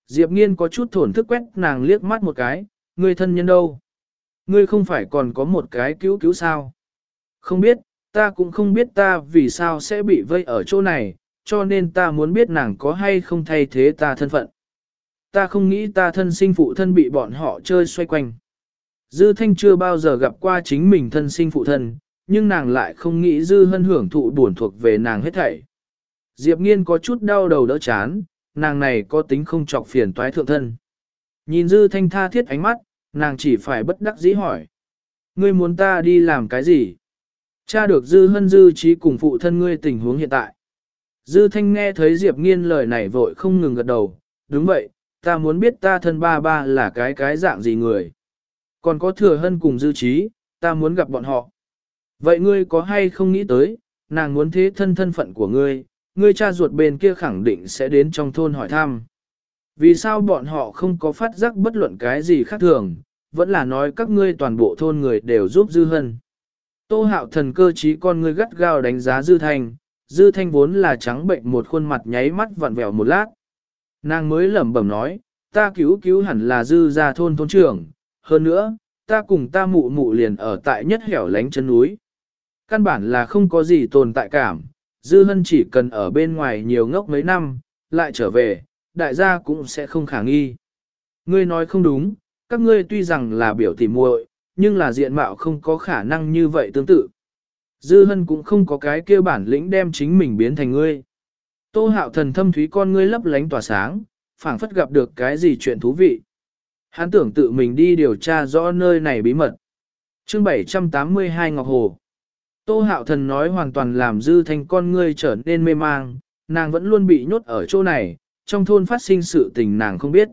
Diệp nghiên có chút thổn thức quét nàng liếc mắt một cái, người thân nhân đâu? Ngươi không phải còn có một cái cứu cứu sao? Không biết, ta cũng không biết ta vì sao sẽ bị vây ở chỗ này, cho nên ta muốn biết nàng có hay không thay thế ta thân phận. Ta không nghĩ ta thân sinh phụ thân bị bọn họ chơi xoay quanh. Dư Thanh chưa bao giờ gặp qua chính mình thân sinh phụ thân, nhưng nàng lại không nghĩ Dư Hân hưởng thụ buồn thuộc về nàng hết thảy. Diệp Nghiên có chút đau đầu đỡ chán, nàng này có tính không chọc phiền toái thượng thân. Nhìn Dư Thanh tha thiết ánh mắt, nàng chỉ phải bất đắc dĩ hỏi. Ngươi muốn ta đi làm cái gì? Cha được Dư Hân Dư trí cùng phụ thân ngươi tình huống hiện tại. Dư Thanh nghe thấy Diệp Nghiên lời này vội không ngừng gật đầu. Đúng vậy, ta muốn biết ta thân ba ba là cái cái dạng gì người. Còn có thừa hân cùng dư trí, ta muốn gặp bọn họ. Vậy ngươi có hay không nghĩ tới, nàng muốn thế thân thân phận của ngươi, ngươi cha ruột bên kia khẳng định sẽ đến trong thôn hỏi thăm. Vì sao bọn họ không có phát giác bất luận cái gì khác thường, vẫn là nói các ngươi toàn bộ thôn người đều giúp dư hân. Tô hạo thần cơ trí con ngươi gắt gao đánh giá dư thanh, dư thanh vốn là trắng bệnh một khuôn mặt nháy mắt vặn vẹo một lát. Nàng mới lẩm bẩm nói, ta cứu cứu hẳn là dư ra thôn thôn trưởng, hơn nữa, ta cùng ta mụ mụ liền ở tại nhất hẻo lánh chân núi. Căn bản là không có gì tồn tại cảm, dư hân chỉ cần ở bên ngoài nhiều ngốc mấy năm, lại trở về, đại gia cũng sẽ không khả nghi. Ngươi nói không đúng, các ngươi tuy rằng là biểu tỉ muội, nhưng là diện mạo không có khả năng như vậy tương tự. Dư hân cũng không có cái kêu bản lĩnh đem chính mình biến thành ngươi. Tô hạo thần thâm thúy con ngươi lấp lánh tỏa sáng, phảng phất gặp được cái gì chuyện thú vị. Hắn tưởng tự mình đi điều tra rõ nơi này bí mật. chương 782 Ngọc Hồ Tô hạo thần nói hoàn toàn làm dư Thanh con ngươi trở nên mê mang, nàng vẫn luôn bị nhốt ở chỗ này, trong thôn phát sinh sự tình nàng không biết.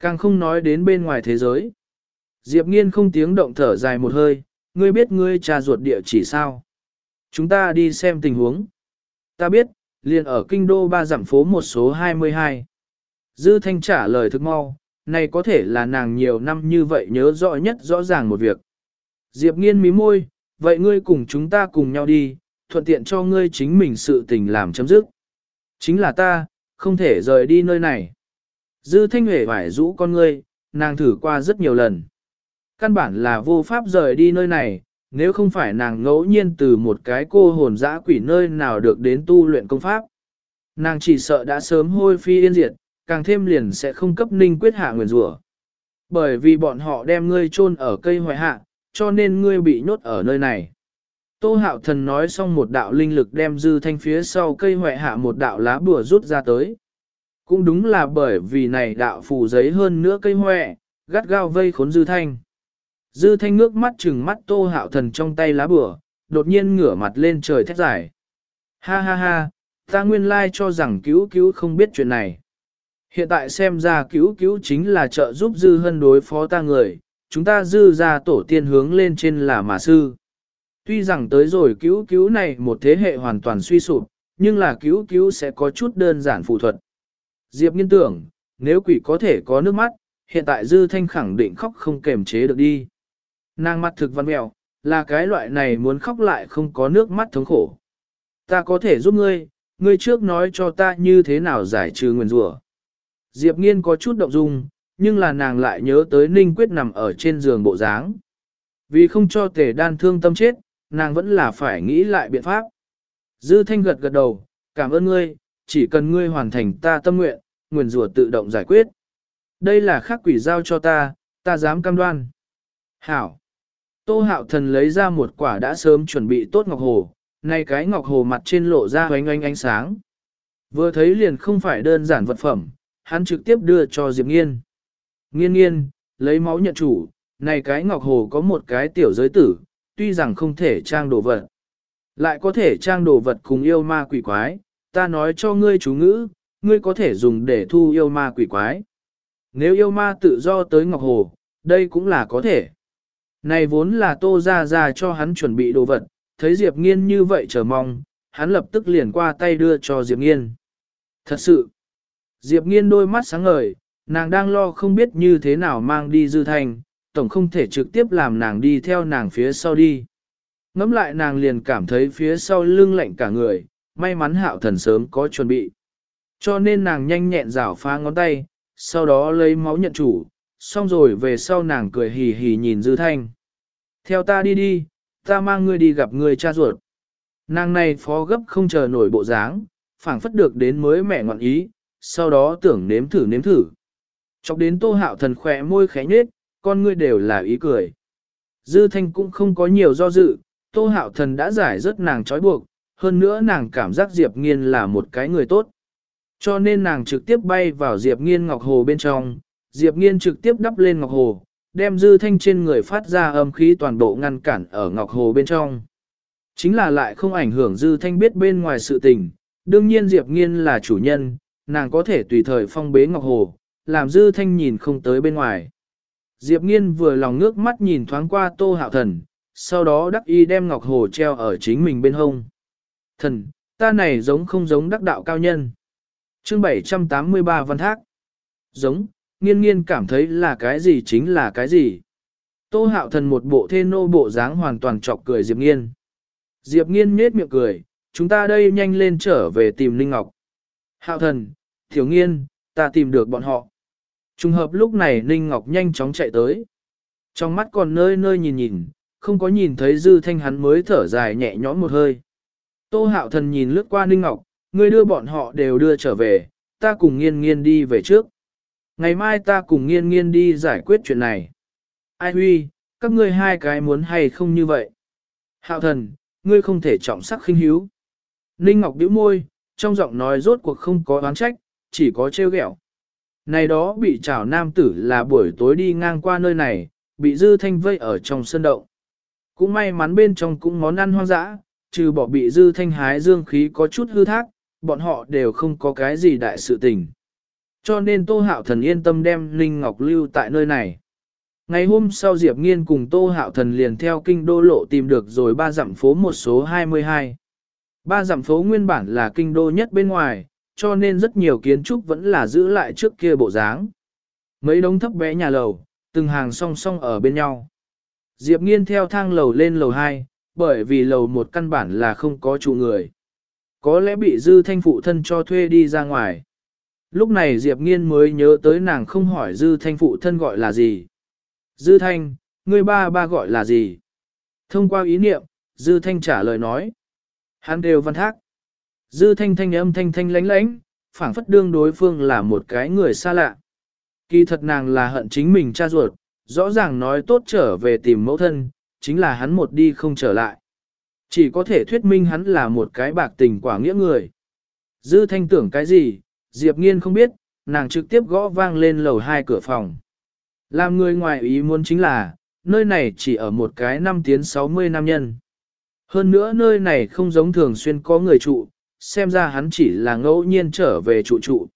Càng không nói đến bên ngoài thế giới. Diệp nghiên không tiếng động thở dài một hơi, ngươi biết ngươi trà ruột địa chỉ sao. Chúng ta đi xem tình huống. Ta biết, liền ở kinh đô ba giảm phố một số 22. Dư thanh trả lời thức mau, này có thể là nàng nhiều năm như vậy nhớ rõ nhất rõ ràng một việc. Diệp nghiên mí môi, vậy ngươi cùng chúng ta cùng nhau đi, thuận tiện cho ngươi chính mình sự tình làm chấm dứt. Chính là ta, không thể rời đi nơi này. Dư thanh huệ phải rũ con ngươi, nàng thử qua rất nhiều lần. Căn bản là vô pháp rời đi nơi này, nếu không phải nàng ngẫu nhiên từ một cái cô hồn dã quỷ nơi nào được đến tu luyện công pháp. Nàng chỉ sợ đã sớm hôi phi yên diệt, càng thêm liền sẽ không cấp ninh quyết hạ nguyền rủa. Bởi vì bọn họ đem ngươi chôn ở cây hoại hạ, cho nên ngươi bị nhốt ở nơi này. Tô hạo thần nói xong một đạo linh lực đem dư thanh phía sau cây hoại hạ một đạo lá bùa rút ra tới. Cũng đúng là bởi vì này đạo phù giấy hơn nữa cây hoẹ gắt gao vây khốn dư thanh. Dư thanh ngước mắt chừng mắt tô hạo thần trong tay lá bùa, đột nhiên ngửa mặt lên trời thét giải. Ha ha ha, ta nguyên lai cho rằng cứu cứu không biết chuyện này. Hiện tại xem ra cứu cứu chính là trợ giúp dư hân đối phó ta người, chúng ta dư ra tổ tiên hướng lên trên là mà sư. Tuy rằng tới rồi cứu cứu này một thế hệ hoàn toàn suy sụp, nhưng là cứu cứu sẽ có chút đơn giản phụ thuật. Diệp nghiên tưởng, nếu quỷ có thể có nước mắt, hiện tại dư thanh khẳng định khóc không kềm chế được đi. Nàng mặt thực văn mèo là cái loại này muốn khóc lại không có nước mắt thống khổ. Ta có thể giúp ngươi, ngươi trước nói cho ta như thế nào giải trừ nguyền rủa. Diệp nghiên có chút động dung, nhưng là nàng lại nhớ tới Ninh Quyết nằm ở trên giường bộ dáng. Vì không cho tề đan thương tâm chết, nàng vẫn là phải nghĩ lại biện pháp. Dư thanh gật gật đầu, cảm ơn ngươi, chỉ cần ngươi hoàn thành ta tâm nguyện, nguyền rủa tự động giải quyết. Đây là khắc quỷ giao cho ta, ta dám cam đoan. Hảo. Tô hạo thần lấy ra một quả đã sớm chuẩn bị tốt ngọc hồ, nay cái ngọc hồ mặt trên lộ ra ánh ánh ánh sáng. Vừa thấy liền không phải đơn giản vật phẩm, hắn trực tiếp đưa cho Diệp Nghiên. Nghiên nghiên, lấy máu nhận chủ, này cái ngọc hồ có một cái tiểu giới tử, tuy rằng không thể trang đồ vật. Lại có thể trang đồ vật cùng yêu ma quỷ quái, ta nói cho ngươi chú ngữ, ngươi có thể dùng để thu yêu ma quỷ quái. Nếu yêu ma tự do tới Ngọc Hồ, đây cũng là có thể. Này vốn là tô ra ra cho hắn chuẩn bị đồ vật, thấy Diệp Nghiên như vậy chờ mong, hắn lập tức liền qua tay đưa cho Diệp Nghiên. Thật sự, Diệp Nghiên đôi mắt sáng ngời, nàng đang lo không biết như thế nào mang đi dư thành, tổng không thể trực tiếp làm nàng đi theo nàng phía sau đi. Ngắm lại nàng liền cảm thấy phía sau lưng lạnh cả người, may mắn hạo thần sớm có chuẩn bị. Cho nên nàng nhanh nhẹn rảo phá ngón tay, sau đó lấy máu nhận chủ, xong rồi về sau nàng cười hì hì nhìn Dư Thanh. Theo ta đi đi, ta mang ngươi đi gặp người cha ruột. Nàng này phó gấp không chờ nổi bộ dáng, phảng phất được đến mới mẹ ngọn ý, sau đó tưởng nếm thử nếm thử. Chọc đến tô hạo thần khỏe môi khẽ nhết, con ngươi đều là ý cười. Dư thanh cũng không có nhiều do dự, tô hạo thần đã giải rất nàng trói buộc, hơn nữa nàng cảm giác Diệp Nghiên là một cái người tốt. Cho nên nàng trực tiếp bay vào Diệp Nghiên Ngọc Hồ bên trong, Diệp Nghiên trực tiếp đắp lên Ngọc Hồ, đem dư thanh trên người phát ra âm khí toàn bộ ngăn cản ở Ngọc Hồ bên trong. Chính là lại không ảnh hưởng dư thanh biết bên ngoài sự tình, đương nhiên Diệp Nghiên là chủ nhân, nàng có thể tùy thời phong bế Ngọc Hồ, làm dư thanh nhìn không tới bên ngoài. Diệp Nghiên vừa lòng ngước mắt nhìn thoáng qua Tô Hạo Thần, sau đó đắc y đem Ngọc Hồ treo ở chính mình bên hông. Thần, ta này giống không giống đắc đạo cao nhân. Chương 783 Văn Thác Giống, nghiên nghiên cảm thấy là cái gì chính là cái gì. Tô hạo thần một bộ thê nô bộ dáng hoàn toàn chọc cười Diệp nghiên. Diệp nghiên nhết miệng cười, chúng ta đây nhanh lên trở về tìm Linh Ngọc. Hạo thần, thiếu nghiên, ta tìm được bọn họ. Trùng hợp lúc này Ninh Ngọc nhanh chóng chạy tới. Trong mắt còn nơi nơi nhìn nhìn, không có nhìn thấy dư thanh hắn mới thở dài nhẹ nhõm một hơi. Tô hạo thần nhìn lướt qua Ninh Ngọc, ngươi đưa bọn họ đều đưa trở về, ta cùng nghiên nghiên đi về trước. Ngày mai ta cùng nghiên nghiên đi giải quyết chuyện này. Ai huy, các ngươi hai cái muốn hay không như vậy? Hạo thần, ngươi không thể trọng sắc khinh hiếu. Ninh Ngọc bĩu môi, trong giọng nói rốt cuộc không có oán trách, chỉ có trêu ghẹo. Này đó bị trảo nam tử là buổi tối đi ngang qua nơi này, bị dư thanh vây ở trong sân động. Cũng may mắn bên trong cũng món ăn hoang dã, trừ bỏ bị dư thanh hái dương khí có chút hư thác, bọn họ đều không có cái gì đại sự tình. Cho nên Tô Hạo Thần yên tâm đem Linh Ngọc lưu tại nơi này. Ngày hôm sau Diệp Nghiên cùng Tô Hạo Thần liền theo kinh đô lộ tìm được rồi ba dặm phố một số 22. Ba dặm phố nguyên bản là kinh đô nhất bên ngoài, cho nên rất nhiều kiến trúc vẫn là giữ lại trước kia bộ dáng. Mấy đống thấp bé nhà lầu, từng hàng song song ở bên nhau. Diệp Nghiên theo thang lầu lên lầu 2, bởi vì lầu một căn bản là không có chủ người. Có lẽ bị dư thanh phụ thân cho thuê đi ra ngoài. Lúc này Diệp Nghiên mới nhớ tới nàng không hỏi dư thanh phụ thân gọi là gì. Dư thanh, người ba ba gọi là gì? Thông qua ý niệm, dư thanh trả lời nói. Hắn đều văn thác. Dư thanh thanh âm thanh thanh lánh lánh, phảng phất đương đối phương là một cái người xa lạ. Kỳ thật nàng là hận chính mình cha ruột, rõ ràng nói tốt trở về tìm mẫu thân, chính là hắn một đi không trở lại. Chỉ có thể thuyết minh hắn là một cái bạc tình quả nghĩa người. Dư thanh tưởng cái gì, Diệp Nghiên không biết, nàng trực tiếp gõ vang lên lầu hai cửa phòng. Làm người ngoài ý muốn chính là, nơi này chỉ ở một cái năm tiến 60 nam nhân. Hơn nữa nơi này không giống thường xuyên có người trụ, xem ra hắn chỉ là ngẫu nhiên trở về trụ trụ.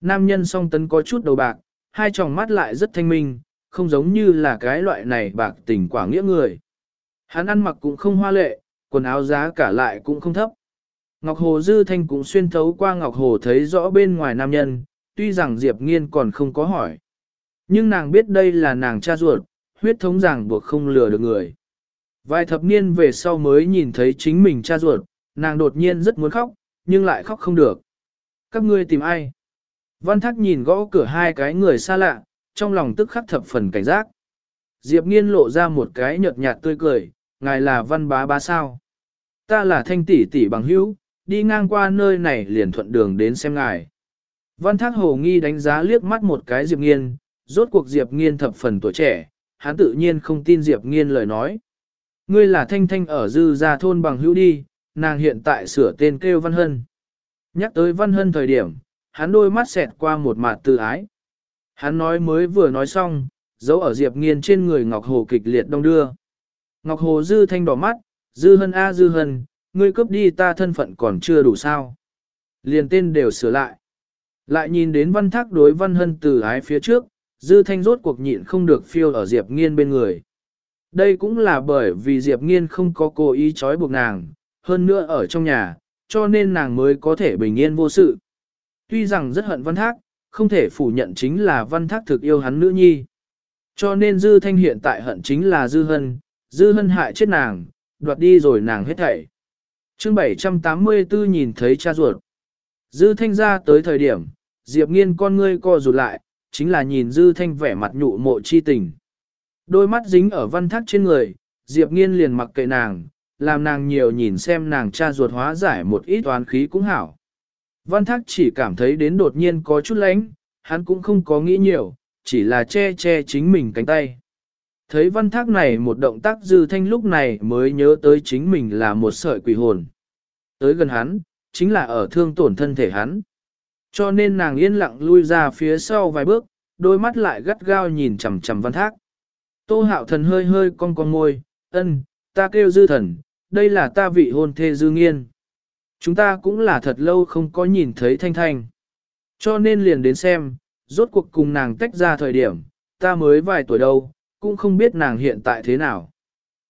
nam nhân song tấn có chút đầu bạc, hai tròng mắt lại rất thanh minh, không giống như là cái loại này bạc tình quả nghĩa người. Hắn ăn mặc cũng không hoa lệ, quần áo giá cả lại cũng không thấp. Ngọc Hồ Dư Thanh cũng xuyên thấu qua Ngọc Hồ thấy rõ bên ngoài nam nhân, tuy rằng Diệp Nghiên còn không có hỏi. Nhưng nàng biết đây là nàng cha ruột, huyết thống ràng buộc không lừa được người. Vài thập niên về sau mới nhìn thấy chính mình cha ruột, nàng đột nhiên rất muốn khóc, nhưng lại khóc không được. Các ngươi tìm ai? Văn Thác nhìn gõ cửa hai cái người xa lạ, trong lòng tức khắc thập phần cảnh giác. Diệp Nghiên lộ ra một cái nhợt nhạt tươi cười, ngài là văn bá bá sao? Ta là thanh tỷ tỷ bằng hữu, đi ngang qua nơi này liền thuận đường đến xem ngài. Văn Thác Hồ nghi đánh giá liếc mắt một cái Diệp Nghiên, rốt cuộc Diệp Nghiên thập phần tuổi trẻ, hắn tự nhiên không tin Diệp Nghiên lời nói. Ngươi là thanh thanh ở dư gia thôn bằng hữu đi, nàng hiện tại sửa tên kêu Văn Hân. Nhắc tới Văn Hân thời điểm, hắn đôi mắt xẹt qua một mặt tự ái. Hắn nói mới vừa nói xong, dấu ở Diệp Nghiên trên người Ngọc Hồ kịch liệt đông đưa. Ngọc Hồ dư thanh đỏ mắt, dư hân a dư hân, ngươi cướp đi ta thân phận còn chưa đủ sao. Liền tên đều sửa lại. Lại nhìn đến văn thác đối văn hân từ ái phía trước, dư thanh rốt cuộc nhịn không được phiêu ở Diệp Nghiên bên người. Đây cũng là bởi vì Diệp Nghiên không có cố ý trói buộc nàng, hơn nữa ở trong nhà, cho nên nàng mới có thể bình yên vô sự. Tuy rằng rất hận văn thác, không thể phủ nhận chính là văn thác thực yêu hắn nữ nhi. Cho nên dư thanh hiện tại hận chính là dư hân, dư hân hại chết nàng, đoạt đi rồi nàng hết thảy. chương 784 nhìn thấy cha ruột. Dư thanh ra tới thời điểm, Diệp nghiên con ngươi co rụt lại, chính là nhìn dư thanh vẻ mặt nhụ mộ chi tình. Đôi mắt dính ở văn thác trên người, Diệp nghiên liền mặc kệ nàng, làm nàng nhiều nhìn xem nàng cha ruột hóa giải một ít toán khí cũng hảo. Văn thác chỉ cảm thấy đến đột nhiên có chút lánh, hắn cũng không có nghĩ nhiều, chỉ là che che chính mình cánh tay. Thấy văn thác này một động tác dư thanh lúc này mới nhớ tới chính mình là một sợi quỷ hồn. Tới gần hắn, chính là ở thương tổn thân thể hắn. Cho nên nàng yên lặng lui ra phía sau vài bước, đôi mắt lại gắt gao nhìn chằm chằm văn thác. Tô hạo thần hơi hơi cong cong môi, ân, ta kêu dư thần, đây là ta vị hôn thê dư nghiên. Chúng ta cũng là thật lâu không có nhìn thấy thanh thanh. Cho nên liền đến xem, rốt cuộc cùng nàng tách ra thời điểm, ta mới vài tuổi đâu, cũng không biết nàng hiện tại thế nào.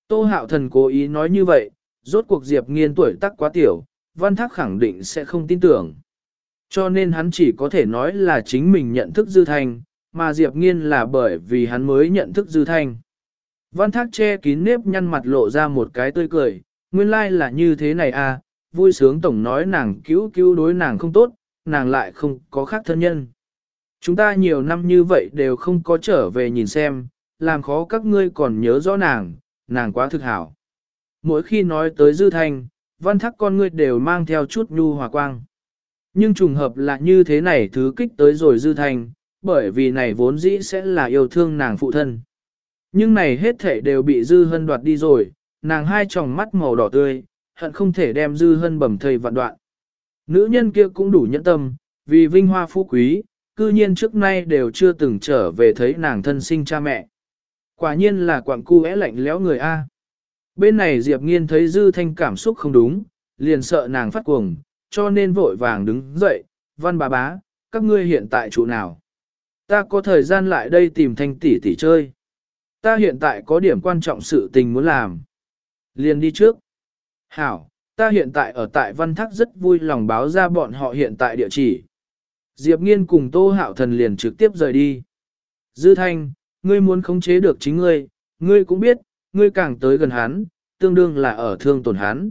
Tô hạo thần cố ý nói như vậy, rốt cuộc Diệp nghiên tuổi tác quá tiểu, văn thác khẳng định sẽ không tin tưởng. Cho nên hắn chỉ có thể nói là chính mình nhận thức dư thanh, mà Diệp nghiên là bởi vì hắn mới nhận thức dư thanh. Văn thác che kín nếp nhăn mặt lộ ra một cái tươi cười, nguyên lai like là như thế này à, vui sướng tổng nói nàng cứu cứu đối nàng không tốt, nàng lại không có khác thân nhân. Chúng ta nhiều năm như vậy đều không có trở về nhìn xem, làm khó các ngươi còn nhớ rõ nàng, nàng quá thực hảo. Mỗi khi nói tới dư thanh, văn thắc con ngươi đều mang theo chút nhu hòa quang. Nhưng trùng hợp là như thế này thứ kích tới rồi dư thanh, bởi vì này vốn dĩ sẽ là yêu thương nàng phụ thân. Nhưng này hết thể đều bị dư hân đoạt đi rồi, nàng hai tròng mắt màu đỏ tươi, hận không thể đem dư hân bầm thầy vạn đoạn. Nữ nhân kia cũng đủ nhẫn tâm, vì vinh hoa phú quý, cư nhiên trước nay đều chưa từng trở về thấy nàng thân sinh cha mẹ. Quả nhiên là quặng cu é lạnh lẽo người A. Bên này Diệp Nghiên thấy Dư Thanh cảm xúc không đúng, liền sợ nàng phát cuồng, cho nên vội vàng đứng dậy, văn bà bá, các ngươi hiện tại chỗ nào? Ta có thời gian lại đây tìm Thanh tỷ tỷ chơi. Ta hiện tại có điểm quan trọng sự tình muốn làm. Liền đi trước. Hảo, ta hiện tại ở tại Văn Thác rất vui lòng báo ra bọn họ hiện tại địa chỉ. Diệp Nghiên cùng Tô Hạo Thần liền trực tiếp rời đi. Dư Thanh, ngươi muốn khống chế được chính ngươi, ngươi cũng biết, ngươi càng tới gần hắn, tương đương là ở thương tổn hắn.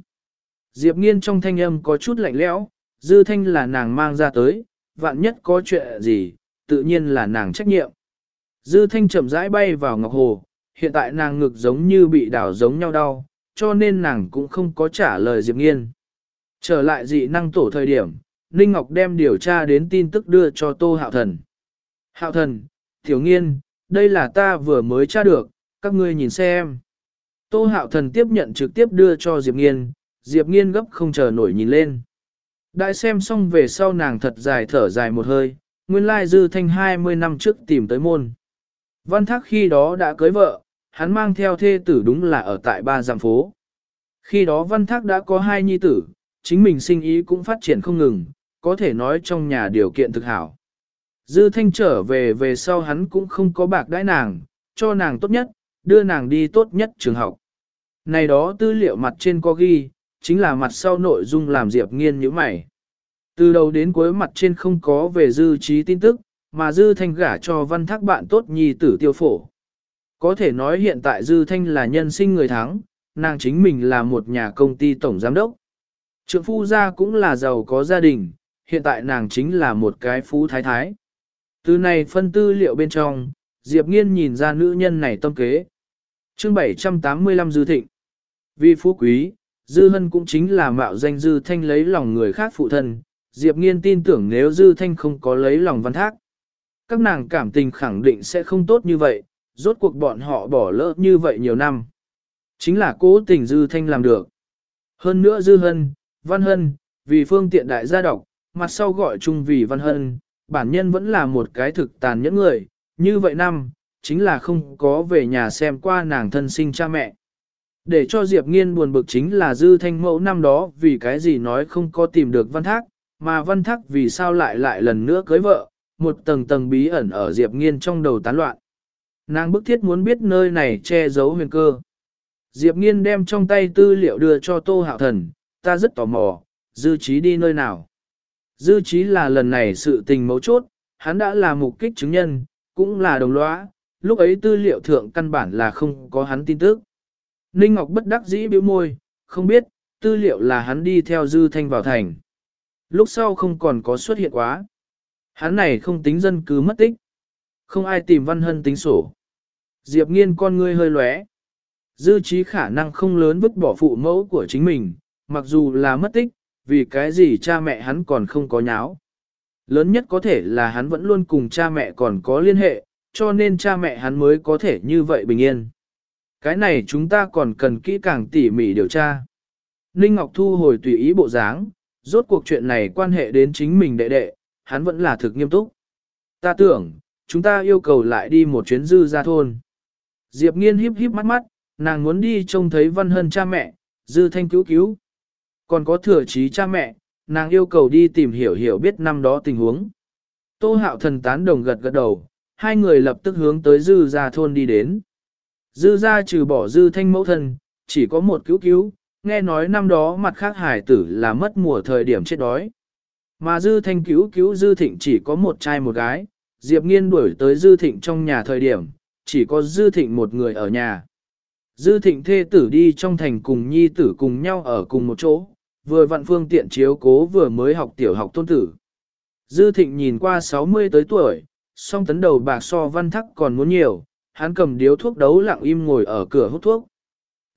Diệp Nghiên trong thanh âm có chút lạnh lẽo, Dư Thanh là nàng mang ra tới, vạn nhất có chuyện gì, tự nhiên là nàng trách nhiệm. Dư Thanh chậm rãi bay vào Ngọc Hồ, hiện tại nàng ngực giống như bị đảo giống nhau đau, cho nên nàng cũng không có trả lời Diệp Nghiên. Trở lại dị năng tổ thời điểm, Ninh Ngọc đem điều tra đến tin tức đưa cho Tô Hạo Thần. Hạo Thần, Tiểu Nghiên, đây là ta vừa mới tra được, các ngươi nhìn xem. Tô Hạo Thần tiếp nhận trực tiếp đưa cho Diệp Nghiên, Diệp Nghiên gấp không chờ nổi nhìn lên. Đại xem xong về sau nàng thật dài thở dài một hơi, nguyên lai dư thanh 20 năm trước tìm tới môn. Văn Thác khi đó đã cưới vợ, hắn mang theo thê tử đúng là ở tại ba giam phố. Khi đó Văn Thác đã có hai nhi tử, chính mình sinh ý cũng phát triển không ngừng, có thể nói trong nhà điều kiện thực hảo. Dư thanh trở về về sau hắn cũng không có bạc đãi nàng, cho nàng tốt nhất, đưa nàng đi tốt nhất trường học. Này đó tư liệu mặt trên có ghi, chính là mặt sau nội dung làm Diệp nghiên như mày. Từ đầu đến cuối mặt trên không có về dư trí tin tức, mà dư thanh gả cho văn thác bạn tốt nhi tử tiêu phổ. Có thể nói hiện tại dư thanh là nhân sinh người thắng, nàng chính mình là một nhà công ty tổng giám đốc. Trượng phu gia cũng là giàu có gia đình, hiện tại nàng chính là một cái phú thái thái. Từ này phân tư liệu bên trong, Diệp Nghiên nhìn ra nữ nhân này tâm kế. chương 785 Dư Thịnh Vì phú quý, Dư Hân cũng chính là mạo danh Dư Thanh lấy lòng người khác phụ thân. Diệp Nghiên tin tưởng nếu Dư Thanh không có lấy lòng văn thác. Các nàng cảm tình khẳng định sẽ không tốt như vậy, rốt cuộc bọn họ bỏ lỡ như vậy nhiều năm. Chính là cố tình Dư Thanh làm được. Hơn nữa Dư Hân, Văn Hân, vì phương tiện đại gia đọc, mặt sau gọi chung vì Văn Hân, bản nhân vẫn là một cái thực tàn nhẫn người, như vậy năm, chính là không có về nhà xem qua nàng thân sinh cha mẹ. Để cho Diệp Nghiên buồn bực chính là Dư Thanh Mẫu năm đó vì cái gì nói không có tìm được Văn Thác, mà Văn Thác vì sao lại lại lần nữa cưới vợ, một tầng tầng bí ẩn ở Diệp Nghiên trong đầu tán loạn. Nàng bức thiết muốn biết nơi này che giấu huyền cơ. Diệp Nghiên đem trong tay tư liệu đưa cho Tô Hạo Thần, ta rất tò mò, dư trí đi nơi nào. Dư trí là lần này sự tình mấu chốt, hắn đã là mục kích chứng nhân, cũng là đồng lõa, lúc ấy tư liệu thượng căn bản là không có hắn tin tức. Ninh Ngọc bất đắc dĩ biểu môi, không biết, tư liệu là hắn đi theo dư thanh vào thành. Lúc sau không còn có xuất hiện quá. Hắn này không tính dân cứ mất tích. Không ai tìm văn hân tính sổ. Diệp nghiên con ngươi hơi lóe. Dư trí khả năng không lớn vứt bỏ phụ mẫu của chính mình, mặc dù là mất tích, vì cái gì cha mẹ hắn còn không có nháo. Lớn nhất có thể là hắn vẫn luôn cùng cha mẹ còn có liên hệ, cho nên cha mẹ hắn mới có thể như vậy bình yên. Cái này chúng ta còn cần kỹ càng tỉ mỉ điều tra. Ninh Ngọc Thu hồi tùy ý bộ dáng, rốt cuộc chuyện này quan hệ đến chính mình đệ đệ, hắn vẫn là thực nghiêm túc. Ta tưởng, chúng ta yêu cầu lại đi một chuyến dư ra thôn. Diệp nghiên híp híp mắt mắt, nàng muốn đi trông thấy văn hân cha mẹ, dư thanh cứu cứu. Còn có thừa trí cha mẹ, nàng yêu cầu đi tìm hiểu hiểu biết năm đó tình huống. Tô hạo thần tán đồng gật gật đầu, hai người lập tức hướng tới dư gia thôn đi đến. Dư gia trừ bỏ dư thanh mẫu thân, chỉ có một cứu cứu, nghe nói năm đó mặt khác hải tử là mất mùa thời điểm chết đói. Mà dư thanh cứu cứu dư thịnh chỉ có một trai một gái, Diệp nghiên đuổi tới dư thịnh trong nhà thời điểm, chỉ có dư thịnh một người ở nhà. Dư thịnh thê tử đi trong thành cùng nhi tử cùng nhau ở cùng một chỗ, vừa vặn phương tiện chiếu cố vừa mới học tiểu học tôn tử. Dư thịnh nhìn qua 60 tới tuổi, song tấn đầu bạc so văn thắc còn muốn nhiều, hắn cầm điếu thuốc đấu lặng im ngồi ở cửa hút thuốc.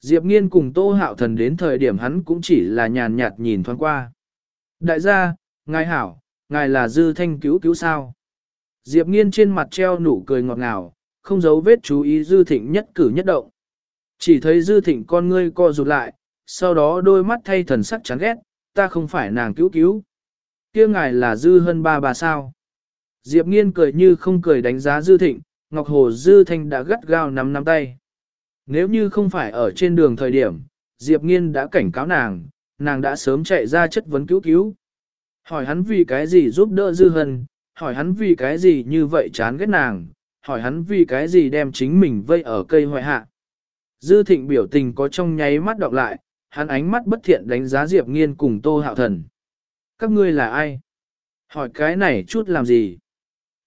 Diệp nghiên cùng tô hạo thần đến thời điểm hắn cũng chỉ là nhàn nhạt nhìn thoáng qua. Đại gia, ngài hảo, ngài là dư thanh cứu cứu sao. Diệp nghiên trên mặt treo nụ cười ngọt ngào, không giấu vết chú ý dư thịnh nhất cử nhất động. Chỉ thấy dư thịnh con ngươi co rụt lại, sau đó đôi mắt thay thần sắc chán ghét, ta không phải nàng cứu cứu. kia ngài là dư hơn ba bà sao. Diệp nghiên cười như không cười đánh giá dư thịnh, Ngọc Hồ Dư Thanh đã gắt gao nắm nắm tay. Nếu như không phải ở trên đường thời điểm, Diệp nghiên đã cảnh cáo nàng, nàng đã sớm chạy ra chất vấn cứu cứu. Hỏi hắn vì cái gì giúp đỡ Dư Hân, hỏi hắn vì cái gì như vậy chán ghét nàng, hỏi hắn vì cái gì đem chính mình vây ở cây hoại hạ. Dư thịnh biểu tình có trong nháy mắt đọc lại, hắn ánh mắt bất thiện đánh giá Diệp Nghiên cùng Tô Hạo Thần. Các ngươi là ai? Hỏi cái này chút làm gì?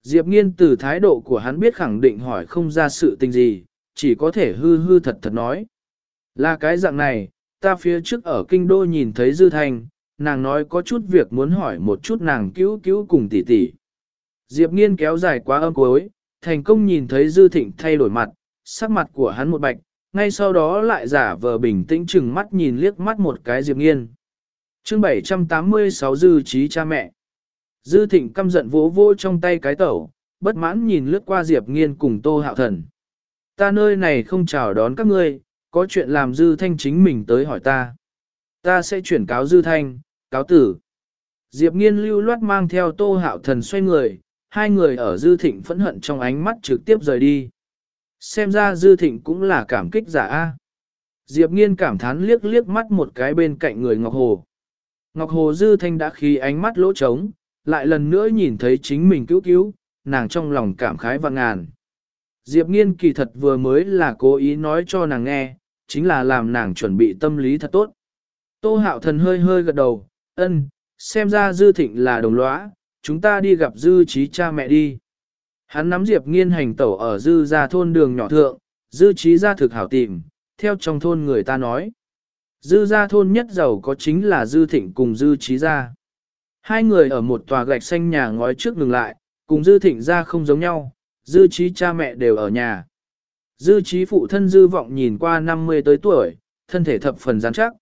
Diệp Nghiên từ thái độ của hắn biết khẳng định hỏi không ra sự tình gì, chỉ có thể hư hư thật thật nói. Là cái dạng này, ta phía trước ở kinh đô nhìn thấy Dư Thanh, nàng nói có chút việc muốn hỏi một chút nàng cứu cứu cùng tỷ tỷ. Diệp Nghiên kéo dài quá âm cuối, thành công nhìn thấy Dư Thịnh thay đổi mặt, sắc mặt của hắn một bạch, ngay sau đó lại giả vờ bình tĩnh chừng mắt nhìn liếc mắt một cái Diệp Nghiên. chương 786 Dư trí cha mẹ. Dư thịnh căm giận vỗ vỗ trong tay cái tẩu, bất mãn nhìn lướt qua Diệp Nghiên cùng Tô Hạo Thần. Ta nơi này không chào đón các ngươi, có chuyện làm Dư Thanh chính mình tới hỏi ta. Ta sẽ chuyển cáo Dư Thanh, cáo tử. Diệp Nghiên lưu loát mang theo Tô Hạo Thần xoay người, hai người ở Dư Thịnh phẫn hận trong ánh mắt trực tiếp rời đi. Xem ra Dư Thịnh cũng là cảm kích giả A. Diệp Nghiên cảm thán liếc liếc mắt một cái bên cạnh người Ngọc Hồ. Ngọc Hồ Dư Thanh đã khí ánh mắt lỗ trống, lại lần nữa nhìn thấy chính mình cứu cứu, nàng trong lòng cảm khái và ngàn. Diệp nghiên kỳ thật vừa mới là cố ý nói cho nàng nghe, chính là làm nàng chuẩn bị tâm lý thật tốt. Tô hạo thần hơi hơi gật đầu, ân, xem ra dư thịnh là đồng lõa, chúng ta đi gặp dư trí cha mẹ đi. Hắn nắm Diệp nghiên hành tẩu ở dư ra thôn đường nhỏ thượng, dư trí ra thực hảo tìm, theo trong thôn người ta nói. Dư ra thôn nhất giàu có chính là dư thịnh cùng dư trí ra. Hai người ở một tòa gạch xanh nhà ngói trước ngừng lại, cùng dư thịnh ra không giống nhau, dư trí cha mẹ đều ở nhà. Dư trí phụ thân dư vọng nhìn qua 50 tới tuổi, thân thể thập phần rắn chắc.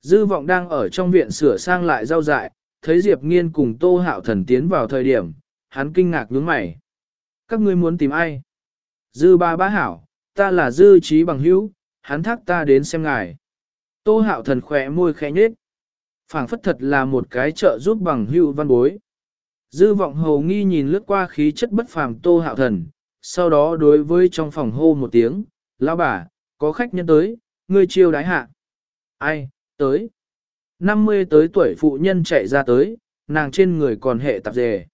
Dư vọng đang ở trong viện sửa sang lại rau dại, thấy Diệp Nghiên cùng Tô Hạo Thần tiến vào thời điểm, hắn kinh ngạc nhướng mày. Các ngươi muốn tìm ai? Dư ba bá hảo, ta là dư trí bằng hữu, hắn thác ta đến xem ngài. Tô Hạo Thần khỏe môi khẽ nhếch. phảng phất thật là một cái trợ giúp bằng hữu văn bối. Dư vọng hầu nghi nhìn lướt qua khí chất bất phàm Tô Hạo Thần, sau đó đối với trong phòng hô một tiếng, lão bà, có khách nhân tới, ngươi chiêu đái hạ. Ai, tới. 50 tới tuổi phụ nhân chạy ra tới, nàng trên người còn hệ tạp dề.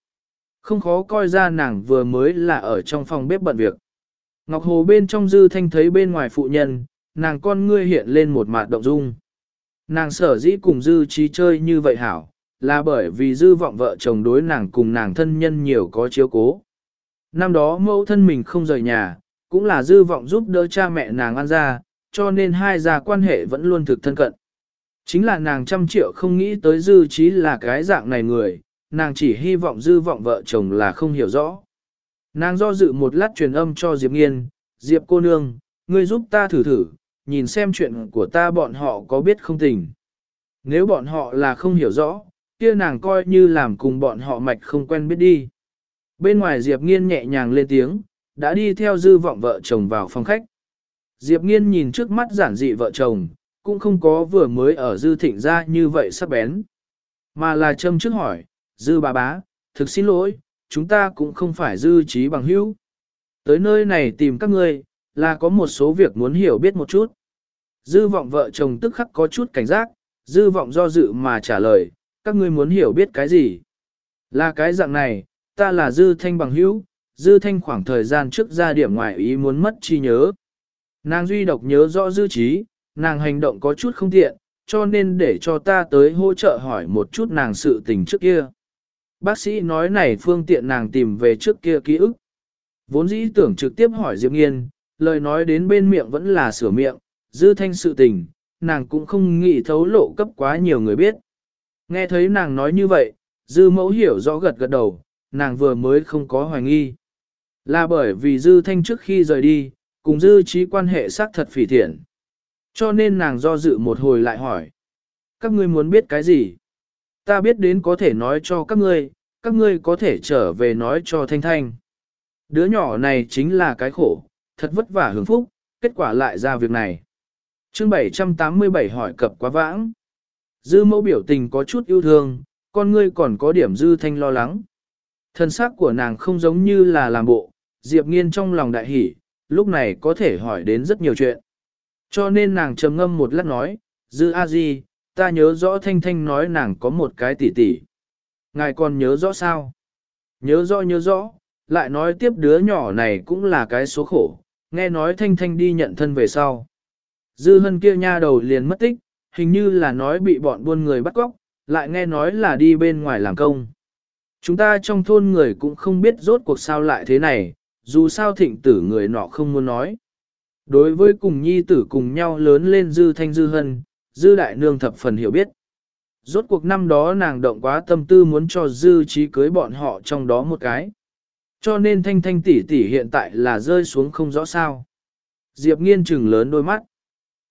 Không khó coi ra nàng vừa mới là ở trong phòng bếp bận việc. Ngọc Hồ bên trong dư thanh thấy bên ngoài phụ nhân, nàng con ngươi hiện lên một mặt động dung. Nàng sở dĩ cùng dư trí chơi như vậy hảo, là bởi vì dư vọng vợ chồng đối nàng cùng nàng thân nhân nhiều có chiếu cố. Năm đó mẫu thân mình không rời nhà, cũng là dư vọng giúp đỡ cha mẹ nàng ăn ra, cho nên hai gia quan hệ vẫn luôn thực thân cận. Chính là nàng trăm triệu không nghĩ tới dư trí là cái dạng này người, nàng chỉ hy vọng dư vọng vợ chồng là không hiểu rõ. Nàng do dự một lát truyền âm cho Diệp Nghiên, Diệp cô nương, ngươi giúp ta thử thử, nhìn xem chuyện của ta bọn họ có biết không tình. Nếu bọn họ là không hiểu rõ, kia nàng coi như làm cùng bọn họ mạch không quen biết đi. Bên ngoài Diệp Nghiên nhẹ nhàng lên tiếng, đã đi theo dư vọng vợ chồng vào phòng khách. Diệp Nghiên nhìn trước mắt giản dị vợ chồng, cũng không có vừa mới ở dư thịnh ra như vậy sắp bén. Mà là châm trước hỏi, dư bà bá, thực xin lỗi, chúng ta cũng không phải dư trí bằng hữu. Tới nơi này tìm các ngươi, là có một số việc muốn hiểu biết một chút. Dư vọng vợ chồng tức khắc có chút cảnh giác, dư vọng do dự mà trả lời, các ngươi muốn hiểu biết cái gì. Là cái dạng này, ta là dư thanh bằng hữu, dư thanh khoảng thời gian trước ra điểm ngoại ý muốn mất chi nhớ. Nàng duy độc nhớ rõ dư trí, nàng hành động có chút không tiện, cho nên để cho ta tới hỗ trợ hỏi một chút nàng sự tình trước kia. Bác sĩ nói này phương tiện nàng tìm về trước kia ký ức. Vốn dĩ tưởng trực tiếp hỏi Diệp Nghiên, lời nói đến bên miệng vẫn là sửa miệng, dư thanh sự tình, nàng cũng không nghĩ thấu lộ cấp quá nhiều người biết. Nghe thấy nàng nói như vậy, dư mẫu hiểu rõ gật gật đầu, nàng vừa mới không có hoài nghi. Là bởi vì dư thanh trước khi rời đi, cùng dư trí quan hệ xác thật phỉ thiện. Cho nên nàng do dự một hồi lại hỏi. Các ngươi muốn biết cái gì? Ta biết đến có thể nói cho các ngươi, các ngươi có thể trở về nói cho Thanh Thanh. Đứa nhỏ này chính là cái khổ, thật vất vả hưởng phúc, kết quả lại ra việc này. chương 787 hỏi cập quá vãng. Dư mẫu biểu tình có chút yêu thương, con ngươi còn có điểm dư thanh lo lắng. Thân xác của nàng không giống như là làm bộ, Diệp Nghiên trong lòng đại hỉ, lúc này có thể hỏi đến rất nhiều chuyện. Cho nên nàng trầm ngâm một lát nói, Dư A Di, ta nhớ rõ Thanh Thanh nói nàng có một cái tỷ tỷ. Ngài còn nhớ rõ sao? Nhớ rõ nhớ rõ, lại nói tiếp đứa nhỏ này cũng là cái số khổ, nghe nói Thanh Thanh đi nhận thân về sau. Dư hân kia nha đầu liền mất tích, hình như là nói bị bọn buôn người bắt cóc, lại nghe nói là đi bên ngoài làm công. Chúng ta trong thôn người cũng không biết rốt cuộc sao lại thế này, dù sao thịnh tử người nọ không muốn nói. Đối với cùng nhi tử cùng nhau lớn lên dư thanh dư hân, dư đại nương thập phần hiểu biết. Rốt cuộc năm đó nàng động quá tâm tư muốn cho dư trí cưới bọn họ trong đó một cái. Cho nên thanh thanh tỷ tỷ hiện tại là rơi xuống không rõ sao. Diệp nghiên trừng lớn đôi mắt.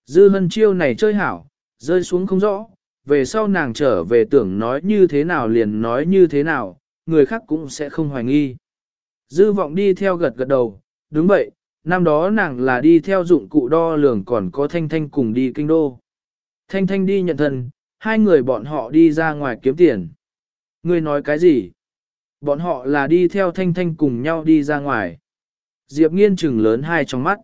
Dư hân chiêu này chơi hảo, rơi xuống không rõ, về sau nàng trở về tưởng nói như thế nào liền nói như thế nào, người khác cũng sẽ không hoài nghi. Dư vọng đi theo gật gật đầu, đúng vậy, năm đó nàng là đi theo dụng cụ đo lường còn có Thanh Thanh cùng đi kinh đô. Thanh Thanh đi nhận thân, hai người bọn họ đi ra ngoài kiếm tiền. Ngươi nói cái gì? Bọn họ là đi theo Thanh Thanh cùng nhau đi ra ngoài. Diệp nghiên trừng lớn hai trong mắt.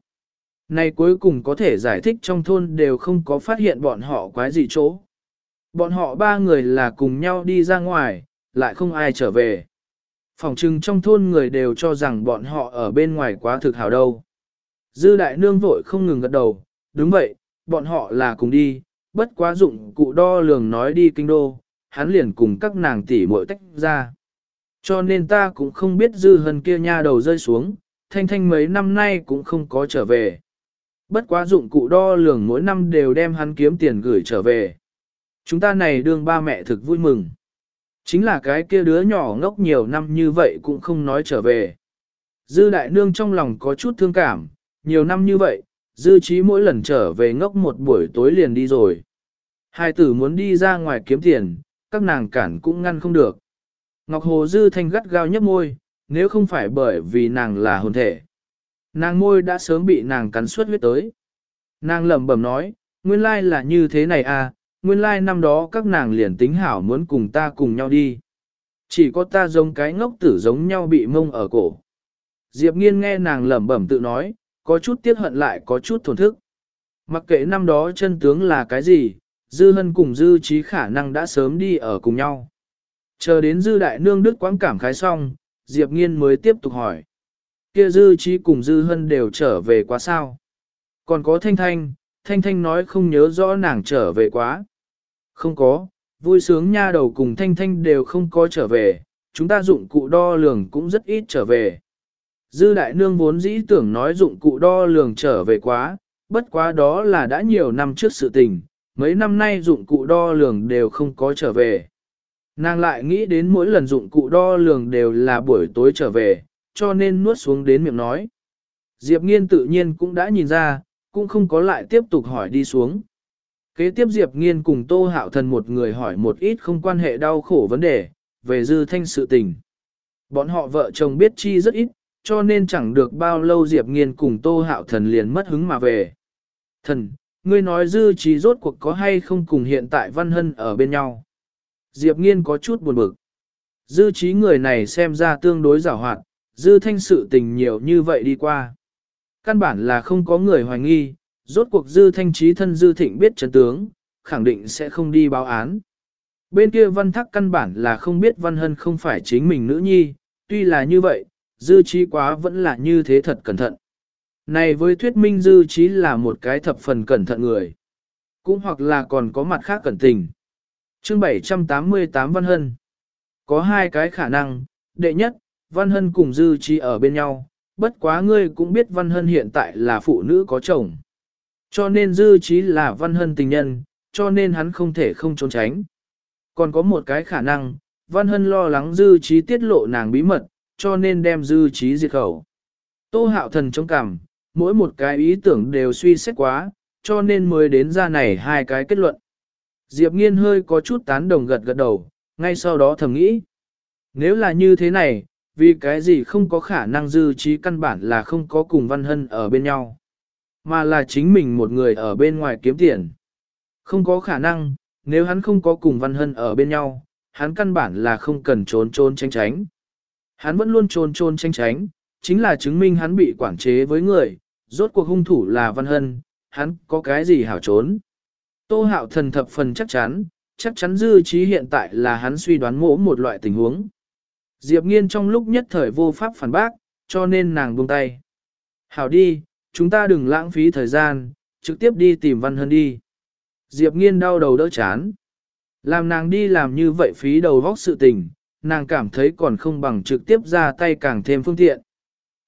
Này cuối cùng có thể giải thích trong thôn đều không có phát hiện bọn họ quái gì chỗ. Bọn họ ba người là cùng nhau đi ra ngoài, lại không ai trở về. Phòng trừng trong thôn người đều cho rằng bọn họ ở bên ngoài quá thực hảo đâu. Dư đại nương vội không ngừng gật đầu, đúng vậy, bọn họ là cùng đi, bất quá dụng cụ đo lường nói đi kinh đô, hắn liền cùng các nàng tỷ muội tách ra. Cho nên ta cũng không biết dư hân kia nha đầu rơi xuống, thanh thanh mấy năm nay cũng không có trở về. Bất quá dụng cụ đo lường mỗi năm đều đem hắn kiếm tiền gửi trở về. Chúng ta này đương ba mẹ thực vui mừng. Chính là cái kia đứa nhỏ ngốc nhiều năm như vậy cũng không nói trở về. Dư đại nương trong lòng có chút thương cảm, nhiều năm như vậy, dư trí mỗi lần trở về ngốc một buổi tối liền đi rồi. Hai tử muốn đi ra ngoài kiếm tiền, các nàng cản cũng ngăn không được. Ngọc Hồ Dư thanh gắt gao nhấp môi, nếu không phải bởi vì nàng là hồn thể. Nàng môi đã sớm bị nàng cắn suốt huyết tới. Nàng lẩm bẩm nói, nguyên lai là như thế này à, nguyên lai năm đó các nàng liền tính hảo muốn cùng ta cùng nhau đi. Chỉ có ta giống cái ngốc tử giống nhau bị mông ở cổ. Diệp nghiên nghe nàng lẩm bẩm tự nói, có chút tiếc hận lại có chút thổn thức. Mặc kệ năm đó chân tướng là cái gì, Dư Hân cùng Dư Trí khả năng đã sớm đi ở cùng nhau. Chờ đến Dư Đại Nương Đức quãng cảm khái xong, Diệp Nghiên mới tiếp tục hỏi. Kia Dư Trí cùng Dư Hân đều trở về quá sao? Còn có Thanh Thanh, Thanh Thanh nói không nhớ rõ nàng trở về quá. Không có, vui sướng nha đầu cùng Thanh Thanh đều không có trở về, chúng ta dụng cụ đo lường cũng rất ít trở về. Dư đại nương vốn dĩ tưởng nói dụng cụ đo lường trở về quá, bất quá đó là đã nhiều năm trước sự tình, mấy năm nay dụng cụ đo lường đều không có trở về. Nàng lại nghĩ đến mỗi lần dụng cụ đo lường đều là buổi tối trở về, cho nên nuốt xuống đến miệng nói. Diệp nghiên tự nhiên cũng đã nhìn ra, cũng không có lại tiếp tục hỏi đi xuống. Kế tiếp Diệp nghiên cùng Tô Hạo Thần một người hỏi một ít không quan hệ đau khổ vấn đề, về dư thanh sự tình. Bọn họ vợ chồng biết chi rất ít, cho nên chẳng được bao lâu Diệp Nghiên cùng Tô Hạo Thần liền mất hứng mà về. Thần, ngươi nói dư trí rốt cuộc có hay không cùng hiện tại Văn Hân ở bên nhau. Diệp Nghiên có chút buồn bực. Dư trí người này xem ra tương đối giảo hoạt, dư thanh sự tình nhiều như vậy đi qua. Căn bản là không có người hoài nghi, rốt cuộc dư thanh trí thân dư thịnh biết chân tướng, khẳng định sẽ không đi báo án. Bên kia văn thắc căn bản là không biết văn hân không phải chính mình nữ nhi, tuy là như vậy, dư trí quá vẫn là như thế thật cẩn thận. Này với thuyết minh dư trí là một cái thập phần cẩn thận người. Cũng hoặc là còn có mặt khác cẩn tình. chương 788 Văn Hân. Có hai cái khả năng, đệ nhất, Văn Hân cùng dư trí ở bên nhau, bất quá ngươi cũng biết Văn Hân hiện tại là phụ nữ có chồng. Cho nên dư trí là Văn Hân tình nhân, cho nên hắn không thể không trốn tránh. Còn có một cái khả năng, Văn Hân lo lắng dư trí tiết lộ nàng bí mật, cho nên đem dư trí diệt khẩu. Tô hạo thần trong cảm, mỗi một cái ý tưởng đều suy xét quá, cho nên mới đến ra này hai cái kết luận. Diệp nghiên hơi có chút tán đồng gật gật đầu, ngay sau đó thầm nghĩ. Nếu là như thế này, vì cái gì không có khả năng dư trí căn bản là không có cùng Văn Hân ở bên nhau, mà là chính mình một người ở bên ngoài kiếm tiền. Không có khả năng, nếu hắn không có cùng Văn Hân ở bên nhau, hắn căn bản là không cần trốn trốn tránh tránh. Hắn vẫn luôn trôn trôn tranh tránh, chính là chứng minh hắn bị quản chế với người, rốt cuộc hung thủ là Văn Hân, hắn có cái gì hảo trốn. Tô hạo thần thập phần chắc chắn, chắc chắn dư trí hiện tại là hắn suy đoán mỗ một loại tình huống. Diệp nghiên trong lúc nhất thời vô pháp phản bác, cho nên nàng buông tay. Hảo đi, chúng ta đừng lãng phí thời gian, trực tiếp đi tìm Văn Hân đi. Diệp nghiên đau đầu đỡ chán. Làm nàng đi làm như vậy phí đầu vóc sự tình, nàng cảm thấy còn không bằng trực tiếp ra tay càng thêm phương tiện.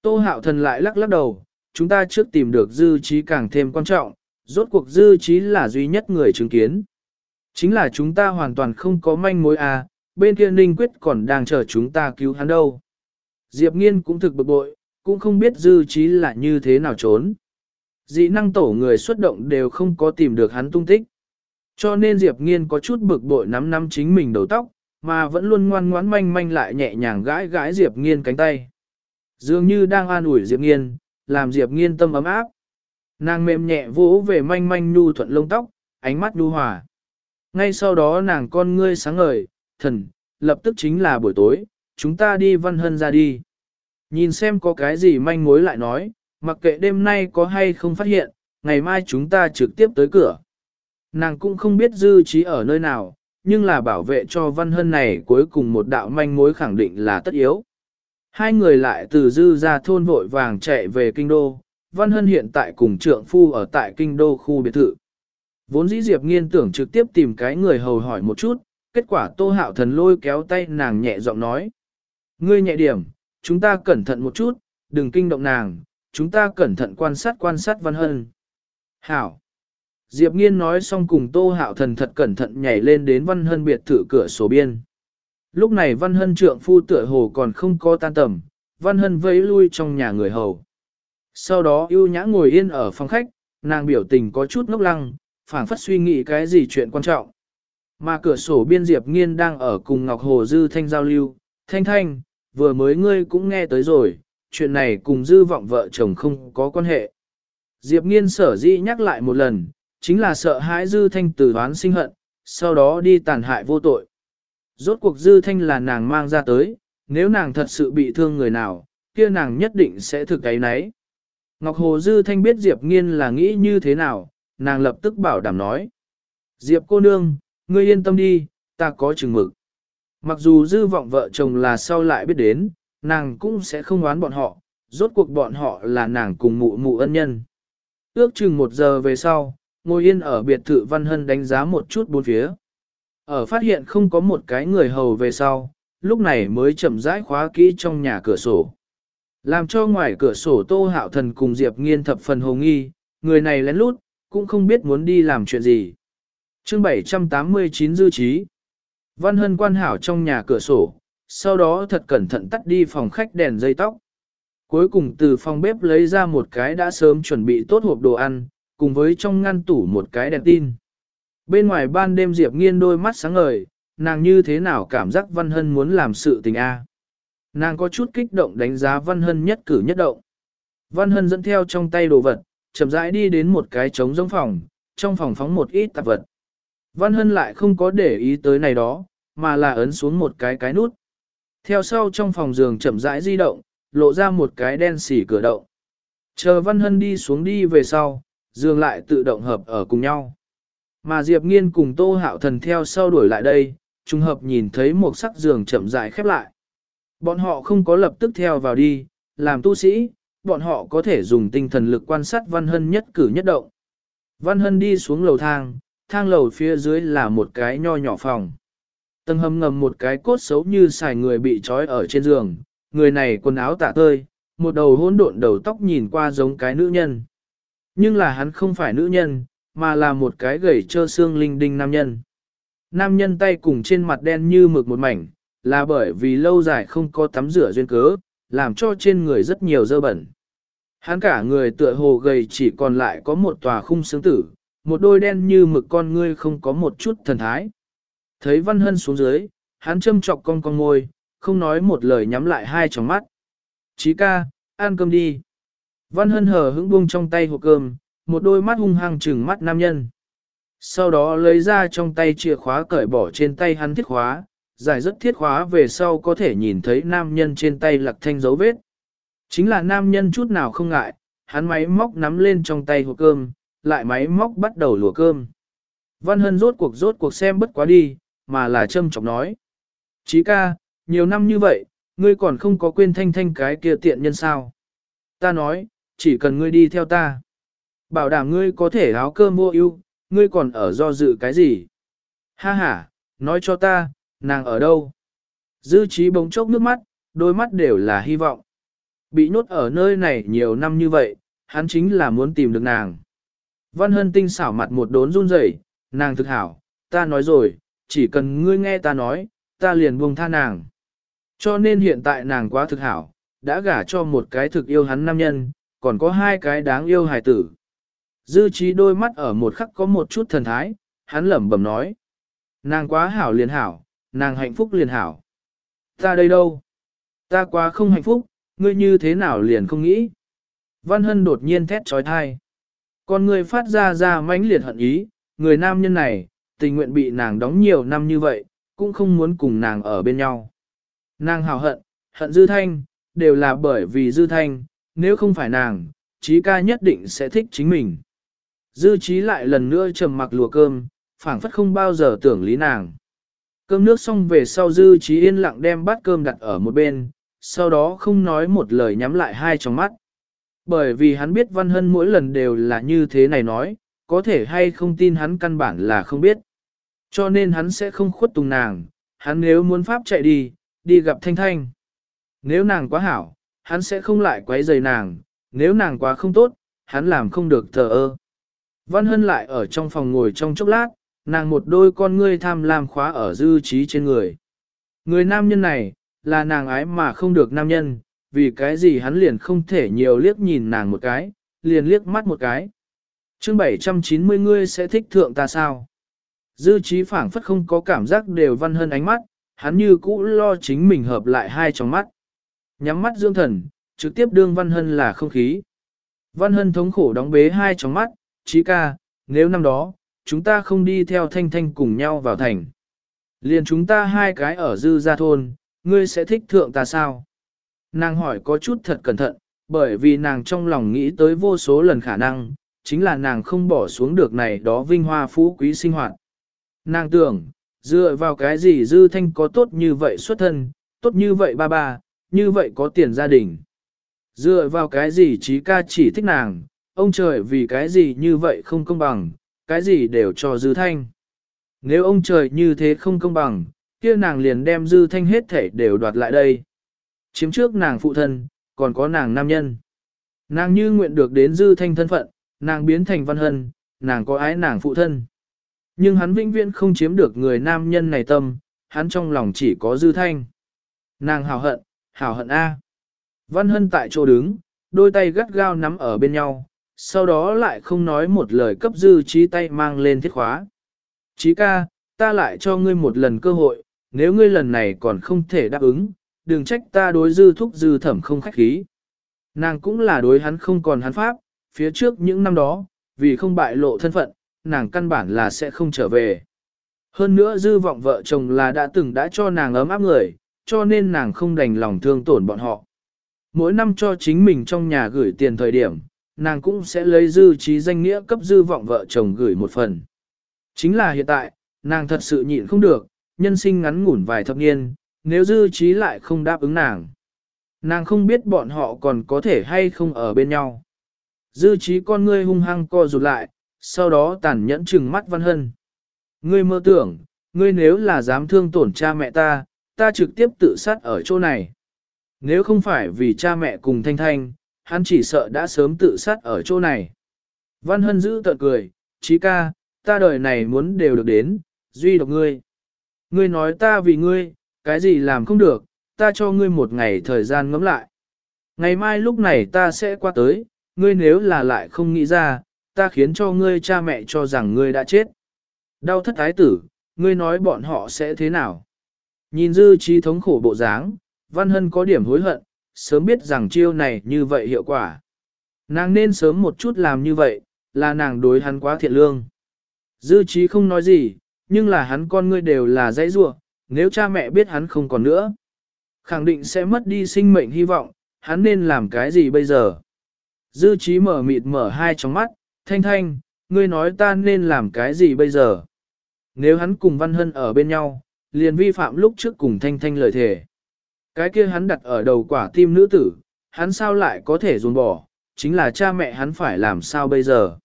Tô hạo thần lại lắc lắc đầu, chúng ta trước tìm được dư trí càng thêm quan trọng, rốt cuộc dư trí là duy nhất người chứng kiến. Chính là chúng ta hoàn toàn không có manh mối à, bên kia Ninh Quyết còn đang chờ chúng ta cứu hắn đâu. Diệp Nghiên cũng thực bực bội, cũng không biết dư trí là như thế nào trốn. Dị năng tổ người xuất động đều không có tìm được hắn tung tích. Cho nên Diệp Nghiên có chút bực bội nắm nắm chính mình đầu tóc, mà vẫn luôn ngoan ngoãn manh manh lại nhẹ nhàng gãi gãi Diệp Nghiên cánh tay. Dường như đang an ủi Diệp Nghiên, làm Diệp Nghiên tâm ấm áp. Nàng mềm nhẹ vỗ về manh manh nhu thuận lông tóc, ánh mắt nhu hòa. Ngay sau đó nàng con ngươi sáng ngời, thần, lập tức chính là buổi tối, chúng ta đi văn hân ra đi. Nhìn xem có cái gì manh mối lại nói, mặc kệ đêm nay có hay không phát hiện, ngày mai chúng ta trực tiếp tới cửa. Nàng cũng không biết dư trí ở nơi nào, nhưng là bảo vệ cho Văn Hân này cuối cùng một đạo manh mối khẳng định là tất yếu. Hai người lại từ dư ra thôn vội vàng chạy về kinh đô, Văn Hân hiện tại cùng trượng phu ở tại kinh đô khu biệt thự. Vốn dĩ Diệp nghiên tưởng trực tiếp tìm cái người hầu hỏi một chút, kết quả tô hạo thần lôi kéo tay nàng nhẹ giọng nói. Ngươi nhẹ điểm, chúng ta cẩn thận một chút, đừng kinh động nàng, chúng ta cẩn thận quan sát quan sát Văn Hân. Hảo. Diệp nghiên nói xong cùng tô hạo thần thật cẩn thận nhảy lên đến Văn Hân biệt thự cửa sổ biên. Lúc này Văn Hân trượng phu tựa hồ còn không có tan tầm, Văn Hân vẫy lui trong nhà người hầu. Sau đó yêu nhã ngồi yên ở phòng khách, nàng biểu tình có chút ngốc lăng, phảng phất suy nghĩ cái gì chuyện quan trọng. Mà cửa sổ biên Diệp Nghiên đang ở cùng Ngọc Hồ Dư Thanh giao lưu, Thanh Thanh, vừa mới ngươi cũng nghe tới rồi, chuyện này cùng Dư vọng vợ chồng không có quan hệ. Diệp Nghiên sở dĩ nhắc lại một lần, chính là sợ hãi Dư Thanh từ đoán sinh hận, sau đó đi tàn hại vô tội. Rốt cuộc Dư Thanh là nàng mang ra tới, nếu nàng thật sự bị thương người nào, kia nàng nhất định sẽ thực cái nấy. Ngọc Hồ Dư Thanh biết Diệp Nghiên là nghĩ như thế nào, nàng lập tức bảo đảm nói. Diệp cô nương, ngươi yên tâm đi, ta có chừng mực. Mặc dù dư vọng vợ chồng là sau lại biết đến, nàng cũng sẽ không oán bọn họ, rốt cuộc bọn họ là nàng cùng mụ mụ ân nhân. Ước chừng một giờ về sau, ngồi yên ở biệt thự Văn Hân đánh giá một chút bốn phía. Ở phát hiện không có một cái người hầu về sau, lúc này mới chậm rãi khóa kỹ trong nhà cửa sổ. Làm cho ngoài cửa sổ Tô Hạo Thần cùng Diệp Nghiên thập phần hồ nghi, người này lén lút, cũng không biết muốn đi làm chuyện gì. chương 789 dư trí. Văn Hân quan hảo trong nhà cửa sổ, sau đó thật cẩn thận tắt đi phòng khách đèn dây tóc. Cuối cùng từ phòng bếp lấy ra một cái đã sớm chuẩn bị tốt hộp đồ ăn, cùng với trong ngăn tủ một cái đèn tin. Bên ngoài ban đêm Diệp nghiên đôi mắt sáng ngời, nàng như thế nào cảm giác Văn Hân muốn làm sự tình a? Nàng có chút kích động đánh giá Văn Hân nhất cử nhất động. Văn Hân dẫn theo trong tay đồ vật, chậm rãi đi đến một cái trống giống phòng, trong phòng phóng một ít tạp vật. Văn Hân lại không có để ý tới này đó, mà là ấn xuống một cái cái nút. Theo sau trong phòng giường chậm rãi di động, lộ ra một cái đen xỉ cửa động. Chờ Văn Hân đi xuống đi về sau, dường lại tự động hợp ở cùng nhau. Mà Diệp Nghiên cùng Tô Hạo Thần theo sau đuổi lại đây, trùng hợp nhìn thấy một sắc giường chậm rãi khép lại. Bọn họ không có lập tức theo vào đi, làm tu sĩ, bọn họ có thể dùng tinh thần lực quan sát Văn Hân nhất cử nhất động. Văn Hân đi xuống lầu thang, thang lầu phía dưới là một cái nho nhỏ phòng. Tầng hầm ngầm một cái cốt xấu như xài người bị trói ở trên giường, người này quần áo tả tơi, một đầu hỗn độn đầu tóc nhìn qua giống cái nữ nhân. Nhưng là hắn không phải nữ nhân, mà là một cái gầy trơ xương linh đinh nam nhân. Nam nhân tay cùng trên mặt đen như mực một mảnh, là bởi vì lâu dài không có tắm rửa duyên cớ, làm cho trên người rất nhiều dơ bẩn. Hắn cả người tựa hồ gầy chỉ còn lại có một tòa khung xương tử, một đôi đen như mực con ngươi không có một chút thần thái. Thấy Văn Hân xuống dưới, hắn châm chọc con con ngôi, không nói một lời nhắm lại hai tròng mắt. Chí ca, ăn cơm đi. Văn Hân hờ hững buông trong tay hộp cơm, một đôi mắt hung hăng trừng mắt nam nhân. Sau đó lấy ra trong tay chìa khóa cởi bỏ trên tay hắn thiết khóa, giải rất thiết khóa về sau có thể nhìn thấy nam nhân trên tay lạc thanh dấu vết. Chính là nam nhân chút nào không ngại, hắn máy móc nắm lên trong tay hộp cơm, lại máy móc bắt đầu lùa cơm. Văn Hân rốt cuộc rốt cuộc xem bất quá đi, mà là châm chọc nói. Chí ca, nhiều năm như vậy, ngươi còn không có quên thanh thanh cái kia tiện nhân sao. Ta nói, chỉ cần ngươi đi theo ta. Bảo đảm ngươi có thể áo cơm mua ưu, ngươi còn ở do dự cái gì? Ha ha, nói cho ta, nàng ở đâu? Dư trí bỗng chốc nước mắt, đôi mắt đều là hy vọng. Bị nhốt ở nơi này nhiều năm như vậy, hắn chính là muốn tìm được nàng. Văn Hân tinh xảo mặt một đốn run rẩy, nàng thực hảo, ta nói rồi, chỉ cần ngươi nghe ta nói, ta liền buông tha nàng. Cho nên hiện tại nàng quá thực hảo, đã gả cho một cái thực yêu hắn nam nhân, còn có hai cái đáng yêu hài tử. Dư trí đôi mắt ở một khắc có một chút thần thái, hắn lẩm bẩm nói. Nàng quá hảo liền hảo, nàng hạnh phúc liền hảo. Ta đây đâu? Ta quá không hạnh phúc, ngươi như thế nào liền không nghĩ? Văn Hân đột nhiên thét trói thai. Con người phát ra ra mãnh liệt hận ý, người nam nhân này, tình nguyện bị nàng đóng nhiều năm như vậy, cũng không muốn cùng nàng ở bên nhau. Nàng hào hận, hận Dư Thanh, đều là bởi vì Dư Thanh, nếu không phải nàng, Chí ca nhất định sẽ thích chính mình. Dư Chí lại lần nữa trầm mặc lùa cơm, phảng phất không bao giờ tưởng lý nàng. Cơm nước xong về sau Dư Chí yên lặng đem bát cơm đặt ở một bên, sau đó không nói một lời nhắm lại hai trong mắt. Bởi vì hắn biết Văn Hân mỗi lần đều là như thế này nói, có thể hay không tin hắn căn bản là không biết. Cho nên hắn sẽ không khuất tùng nàng, hắn nếu muốn pháp chạy đi, đi gặp Thanh Thanh. Nếu nàng quá hảo, hắn sẽ không lại quấy rầy nàng, nếu nàng quá không tốt, hắn làm không được thờ ơ. Văn Hân lại ở trong phòng ngồi trong chốc lát, nàng một đôi con ngươi tham lam khóa ở dư trí trên người. Người nam nhân này, là nàng ái mà không được nam nhân, vì cái gì hắn liền không thể nhiều liếc nhìn nàng một cái, liền liếc mắt một cái. chương 790 ngươi sẽ thích thượng ta sao? Dư trí phảng phất không có cảm giác đều văn hơn ánh mắt, hắn như cũ lo chính mình hợp lại hai trong mắt. Nhắm mắt dương thần, trực tiếp đương văn hân là không khí. Văn hân thống khổ đóng bế hai tròng mắt, trí ca, nếu năm đó, chúng ta không đi theo thanh thanh cùng nhau vào thành. Liền chúng ta hai cái ở dư gia thôn, ngươi sẽ thích thượng ta sao? Nàng hỏi có chút thật cẩn thận, bởi vì nàng trong lòng nghĩ tới vô số lần khả năng, chính là nàng không bỏ xuống được này đó vinh hoa phú quý sinh hoạt. Nàng tưởng, dựa vào cái gì dư thanh có tốt như vậy xuất thân, tốt như vậy ba ba, như vậy có tiền gia đình. Dựa vào cái gì trí ca chỉ thích nàng, ông trời vì cái gì như vậy không công bằng, cái gì đều cho dư thanh. Nếu ông trời như thế không công bằng, kia nàng liền đem dư thanh hết thể đều đoạt lại đây. Chiếm trước nàng phụ thân, còn có nàng nam nhân. Nàng như nguyện được đến dư thanh thân phận, nàng biến thành văn hân, nàng có ái nàng phụ thân. Nhưng hắn vĩnh viễn không chiếm được người nam nhân này tâm, hắn trong lòng chỉ có dư thanh. Nàng hào hận, Hảo hận A. Văn hân tại chỗ đứng, đôi tay gắt gao nắm ở bên nhau, sau đó lại không nói một lời cấp dư trí tay mang lên thiết khóa. Chí ca, ta lại cho ngươi một lần cơ hội, nếu ngươi lần này còn không thể đáp ứng, đừng trách ta đối dư thúc dư thẩm không khách khí. Nàng cũng là đối hắn không còn hắn pháp, phía trước những năm đó, vì không bại lộ thân phận, nàng căn bản là sẽ không trở về. Hơn nữa dư vọng vợ chồng là đã từng đã cho nàng ấm áp người, cho nên nàng không đành lòng thương tổn bọn họ. Mỗi năm cho chính mình trong nhà gửi tiền thời điểm, nàng cũng sẽ lấy dư trí danh nghĩa cấp dư vọng vợ chồng gửi một phần. Chính là hiện tại, nàng thật sự nhịn không được, nhân sinh ngắn ngủn vài thập niên, nếu dư trí lại không đáp ứng nàng. Nàng không biết bọn họ còn có thể hay không ở bên nhau. Dư trí con ngươi hung hăng co rụt lại, sau đó tàn nhẫn trừng mắt văn hân. Ngươi mơ tưởng, ngươi nếu là dám thương tổn cha mẹ ta, ta trực tiếp tự sát ở chỗ này. Nếu không phải vì cha mẹ cùng thanh thanh, hắn chỉ sợ đã sớm tự sát ở chỗ này. Văn hân giữ tợn cười, trí ca, ta đời này muốn đều được đến, duy độc ngươi. Ngươi nói ta vì ngươi, cái gì làm không được, ta cho ngươi một ngày thời gian ngẫm lại. Ngày mai lúc này ta sẽ qua tới, ngươi nếu là lại không nghĩ ra, ta khiến cho ngươi cha mẹ cho rằng ngươi đã chết. Đau thất thái tử, ngươi nói bọn họ sẽ thế nào? Nhìn dư trí thống khổ bộ dáng, Văn Hân có điểm hối hận, sớm biết rằng chiêu này như vậy hiệu quả. Nàng nên sớm một chút làm như vậy, là nàng đối hắn quá thiện lương. Dư trí không nói gì, nhưng là hắn con ngươi đều là dãy rua, nếu cha mẹ biết hắn không còn nữa. Khẳng định sẽ mất đi sinh mệnh hy vọng, hắn nên làm cái gì bây giờ? Dư trí mở mịt mở hai tròng mắt, thanh thanh, ngươi nói ta nên làm cái gì bây giờ? Nếu hắn cùng Văn Hân ở bên nhau, liền vi phạm lúc trước cùng thanh thanh lời thề. Cái kia hắn đặt ở đầu quả tim nữ tử, hắn sao lại có thể dồn bỏ, chính là cha mẹ hắn phải làm sao bây giờ.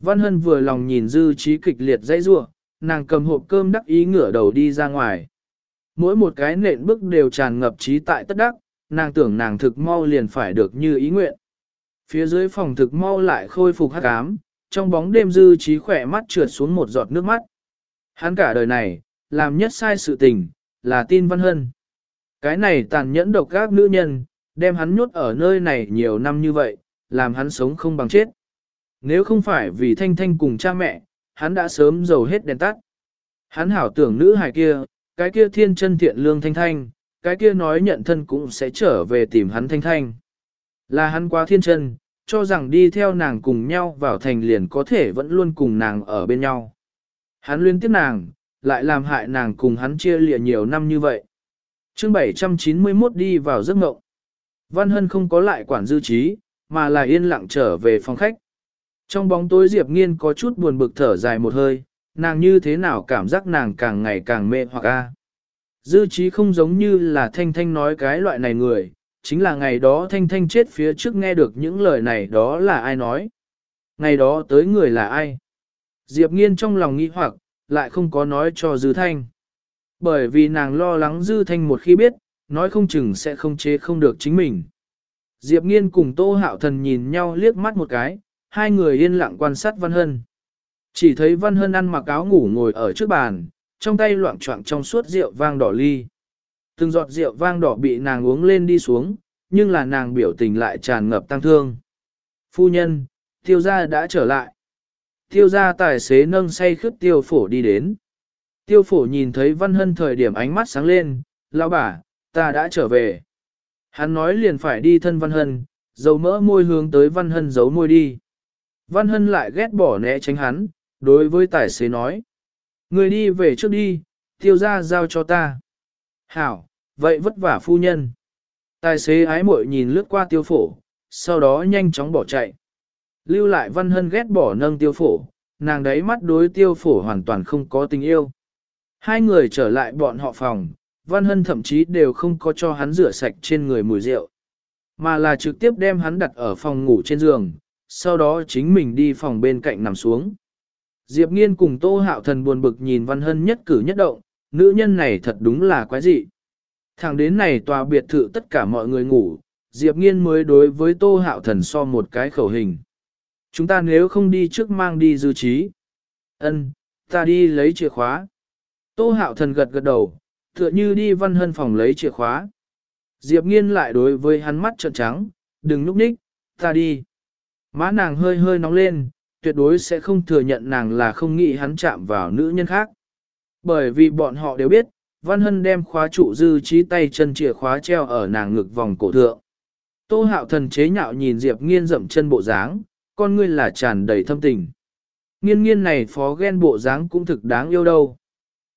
Văn Hân vừa lòng nhìn dư trí kịch liệt dãy rua, nàng cầm hộp cơm đắc ý ngửa đầu đi ra ngoài. Mỗi một cái nện bước đều tràn ngập trí tại tất đắc, nàng tưởng nàng thực mau liền phải được như ý nguyện. Phía dưới phòng thực mau lại khôi phục hắc ám, trong bóng đêm dư trí khỏe mắt trượt xuống một giọt nước mắt. Hắn cả đời này, làm nhất sai sự tình, là tin Văn Hân. Cái này tàn nhẫn độc các nữ nhân, đem hắn nhốt ở nơi này nhiều năm như vậy, làm hắn sống không bằng chết. Nếu không phải vì thanh thanh cùng cha mẹ, hắn đã sớm dầu hết đèn tắt. Hắn hảo tưởng nữ hài kia, cái kia thiên chân thiện lương thanh thanh, cái kia nói nhận thân cũng sẽ trở về tìm hắn thanh thanh. Là hắn quá thiên chân, cho rằng đi theo nàng cùng nhau vào thành liền có thể vẫn luôn cùng nàng ở bên nhau. Hắn liên tiếp nàng, lại làm hại nàng cùng hắn chia lìa nhiều năm như vậy. chương 791 đi vào giấc mộng. Văn Hân không có lại quản dư trí, mà là yên lặng trở về phòng khách. Trong bóng tối Diệp Nghiên có chút buồn bực thở dài một hơi, nàng như thế nào cảm giác nàng càng ngày càng mê hoặc a. Dư trí không giống như là Thanh Thanh nói cái loại này người, chính là ngày đó Thanh Thanh chết phía trước nghe được những lời này đó là ai nói. Ngày đó tới người là ai? Diệp nghiên trong lòng nghi hoặc, lại không có nói cho Dư Thanh. Bởi vì nàng lo lắng Dư Thanh một khi biết, nói không chừng sẽ không chế không được chính mình. Diệp nghiên cùng Tô Hạo Thần nhìn nhau liếc mắt một cái, hai người yên lặng quan sát Văn Hân. Chỉ thấy Văn Hân ăn mặc áo ngủ ngồi ở trước bàn, trong tay loạn trọng trong suốt rượu vang đỏ ly. Từng giọt rượu vang đỏ bị nàng uống lên đi xuống, nhưng là nàng biểu tình lại tràn ngập tăng thương. Phu nhân, tiêu gia đã trở lại. Tiêu gia tài xế nâng say khướt tiêu phổ đi đến. Tiêu phổ nhìn thấy Văn Hân thời điểm ánh mắt sáng lên, lão bà, ta đã trở về. Hắn nói liền phải đi thân Văn Hân, dầu mỡ môi hướng tới Văn Hân giấu môi đi. Văn Hân lại ghét bỏ né tránh hắn, đối với tài xế nói. Người đi về trước đi, tiêu ra giao cho ta. Hảo, vậy vất vả phu nhân. Tài xế ái muội nhìn lướt qua tiêu phổ, sau đó nhanh chóng bỏ chạy. Lưu lại Văn Hân ghét bỏ nâng tiêu phổ, nàng đấy mắt đối tiêu phổ hoàn toàn không có tình yêu. Hai người trở lại bọn họ phòng, Văn Hân thậm chí đều không có cho hắn rửa sạch trên người mùi rượu, mà là trực tiếp đem hắn đặt ở phòng ngủ trên giường, sau đó chính mình đi phòng bên cạnh nằm xuống. Diệp Nghiên cùng Tô Hạo Thần buồn bực nhìn Văn Hân nhất cử nhất động, nữ nhân này thật đúng là quái dị. Thẳng đến này tòa biệt thự tất cả mọi người ngủ, Diệp Nghiên mới đối với Tô Hạo Thần so một cái khẩu hình. Chúng ta nếu không đi trước mang đi dư trí. Ân, ta đi lấy chìa khóa. Tô Hạo Thần gật gật đầu, tựa như đi Văn Hân phòng lấy chìa khóa. Diệp Nghiên lại đối với hắn mắt trợn trắng, đừng núp ních, ta đi. Má nàng hơi hơi nóng lên, tuyệt đối sẽ không thừa nhận nàng là không nghĩ hắn chạm vào nữ nhân khác. Bởi vì bọn họ đều biết, Văn Hân đem khóa trụ dư trí tay chân chìa khóa treo ở nàng ngực vòng cổ thượng. Tô hạo thần chế nhạo nhìn Diệp nghiên dậm chân bộ dáng, con ngươi là tràn đầy thâm tình. Nghiên nghiên này phó ghen bộ dáng cũng thực đáng yêu đâu.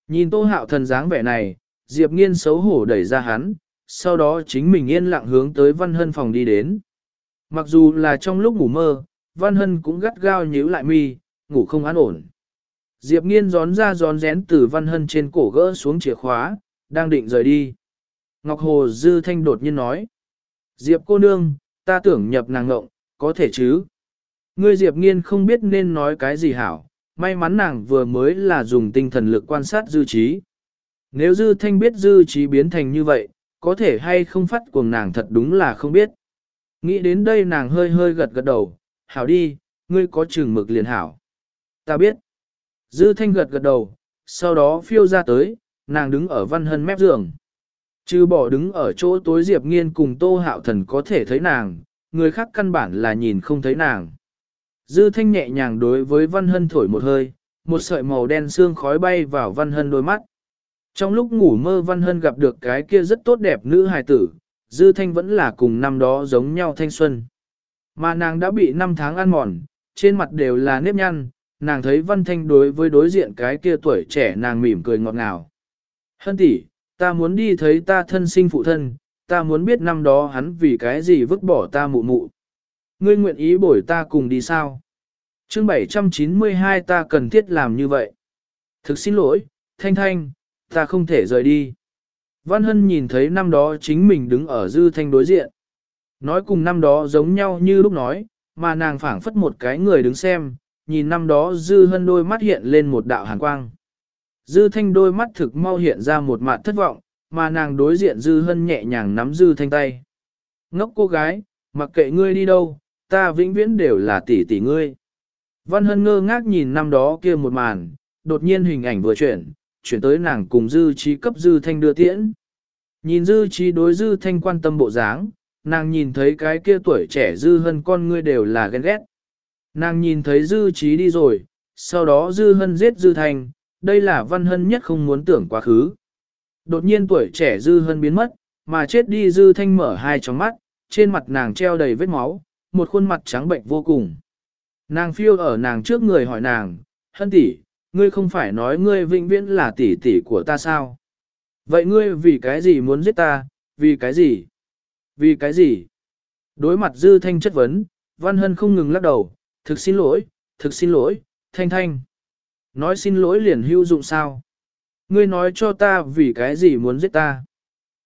Nhìn tô hạo thần dáng vẻ này, Diệp nghiên xấu hổ đẩy ra hắn, sau đó chính mình yên lặng hướng tới Văn Hân phòng đi đến. Mặc dù là trong lúc ngủ mơ, Văn Hân cũng gắt gao nhíu lại mi, ngủ không an ổn. Diệp nghiên gión ra gión rén từ Văn Hân trên cổ gỡ xuống chìa khóa, đang định rời đi. Ngọc Hồ Dư Thanh đột nhiên nói. Diệp cô nương, ta tưởng nhập nàng ngộng, có thể chứ. Ngươi Diệp nghiên không biết nên nói cái gì hảo, may mắn nàng vừa mới là dùng tinh thần lực quan sát dư trí. Nếu dư thanh biết dư trí biến thành như vậy, có thể hay không phát cuồng nàng thật đúng là không biết. Nghĩ đến đây nàng hơi hơi gật gật đầu, hảo đi, ngươi có chừng mực liền hảo. Ta biết. Dư thanh gật gật đầu, sau đó phiêu ra tới, nàng đứng ở văn hân mép giường. Chứ bỏ đứng ở chỗ tối Diệp Nghiên cùng Tô Hạo Thần có thể thấy nàng, người khác căn bản là nhìn không thấy nàng. Dư thanh nhẹ nhàng đối với văn hân thổi một hơi, một sợi màu đen xương khói bay vào văn hân đôi mắt. Trong lúc ngủ mơ văn hân gặp được cái kia rất tốt đẹp nữ hài tử, dư thanh vẫn là cùng năm đó giống nhau thanh xuân. Mà nàng đã bị năm tháng ăn mòn, trên mặt đều là nếp nhăn, nàng thấy văn thanh đối với đối diện cái kia tuổi trẻ nàng mỉm cười ngọt ngào. Hân tỷ, ta muốn đi thấy ta thân sinh phụ thân, ta muốn biết năm đó hắn vì cái gì vứt bỏ ta mụ mụ. Ngươi nguyện ý bổi ta cùng đi sao? chương 792 ta cần thiết làm như vậy. Thực xin lỗi, Thanh Thanh, ta không thể rời đi. Văn Hân nhìn thấy năm đó chính mình đứng ở dư thanh đối diện. Nói cùng năm đó giống nhau như lúc nói, mà nàng phảng phất một cái người đứng xem, nhìn năm đó dư hân đôi mắt hiện lên một đạo hàn quang. Dư thanh đôi mắt thực mau hiện ra một mặt thất vọng, mà nàng đối diện dư hân nhẹ nhàng nắm dư thanh tay. Ngốc cô gái, mặc kệ ngươi đi đâu, ta vĩnh viễn đều là tỷ tỷ ngươi. Văn hân ngơ ngác nhìn năm đó kia một màn, đột nhiên hình ảnh vừa chuyển, chuyển tới nàng cùng dư trí cấp dư thanh đưa tiễn. Nhìn dư trí đối dư thanh quan tâm bộ dáng, nàng nhìn thấy cái kia tuổi trẻ dư hân con ngươi đều là ghen ghét. Nàng nhìn thấy dư trí đi rồi, sau đó dư hân giết dư thanh, đây là văn hân nhất không muốn tưởng quá khứ. Đột nhiên tuổi trẻ dư hân biến mất, mà chết đi dư thanh mở hai tròng mắt, trên mặt nàng treo đầy vết máu, một khuôn mặt trắng bệnh vô cùng. Nàng phiêu ở nàng trước người hỏi nàng, hân tỷ, ngươi không phải nói ngươi vĩnh viễn là tỷ tỷ của ta sao? Vậy ngươi vì cái gì muốn giết ta, vì cái gì? Vì cái gì? Đối mặt dư thanh chất vấn, Văn Hân không ngừng lắc đầu, thực xin lỗi, thực xin lỗi, thanh thanh. Nói xin lỗi liền hữu dụng sao? Ngươi nói cho ta vì cái gì muốn giết ta?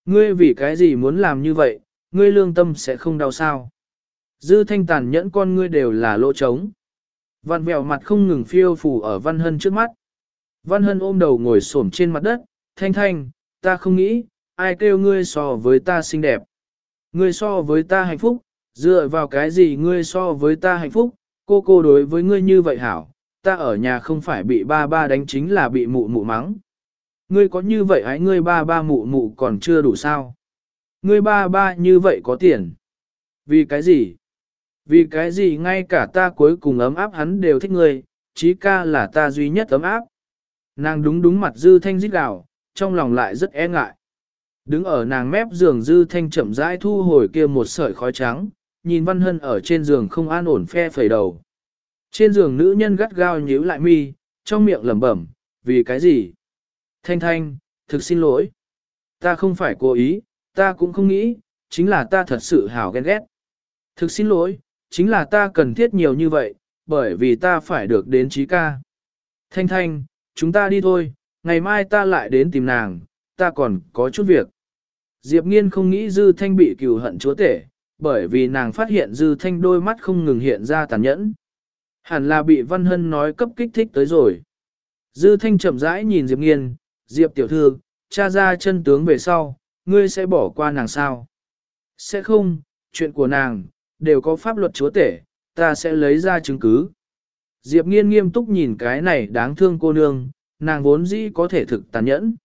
Ngươi vì cái gì muốn làm như vậy, ngươi lương tâm sẽ không đau sao? Dư thanh tàn nhẫn con ngươi đều là lỗ trống. Văn vẹo mặt không ngừng phiêu phù ở Văn Hân trước mắt. Văn Hân ôm đầu ngồi xổm trên mặt đất, thanh thanh, ta không nghĩ, ai kêu ngươi so với ta xinh đẹp. Ngươi so với ta hạnh phúc, dựa vào cái gì ngươi so với ta hạnh phúc, cô cô đối với ngươi như vậy hảo, ta ở nhà không phải bị ba ba đánh chính là bị mụ mụ mắng. Ngươi có như vậy hãy ngươi ba ba mụ mụ còn chưa đủ sao? Ngươi ba ba như vậy có tiền. Vì cái gì? Vì cái gì ngay cả ta cuối cùng ấm áp hắn đều thích ngươi, chí ca là ta duy nhất ấm áp. Nàng đúng đúng mặt dư thanh rít gào, trong lòng lại rất e ngại. Đứng ở nàng mép giường dư thanh chậm rãi thu hồi kia một sợi khói trắng, nhìn văn hân ở trên giường không an ổn phe phẩy đầu. Trên giường nữ nhân gắt gao nhíu lại mi, trong miệng lẩm bẩm, vì cái gì? Thanh thanh, thực xin lỗi. Ta không phải cố ý, ta cũng không nghĩ, chính là ta thật sự hảo ghen ghét. Thực xin lỗi, chính là ta cần thiết nhiều như vậy, bởi vì ta phải được đến trí ca. Thanh thanh, chúng ta đi thôi, ngày mai ta lại đến tìm nàng, ta còn có chút việc. Diệp nghiên không nghĩ dư thanh bị cừu hận chúa tể, bởi vì nàng phát hiện dư thanh đôi mắt không ngừng hiện ra tàn nhẫn. Hẳn là bị Văn Hân nói cấp kích thích tới rồi. Dư thanh chậm rãi nhìn Diệp nghiên, Diệp tiểu thư, cha ra chân tướng về sau, ngươi sẽ bỏ qua nàng sao? Sẽ không, chuyện của nàng, đều có pháp luật chúa tể, ta sẽ lấy ra chứng cứ. Diệp nghiên nghiêm túc nhìn cái này đáng thương cô nương, nàng vốn dĩ có thể thực tàn nhẫn.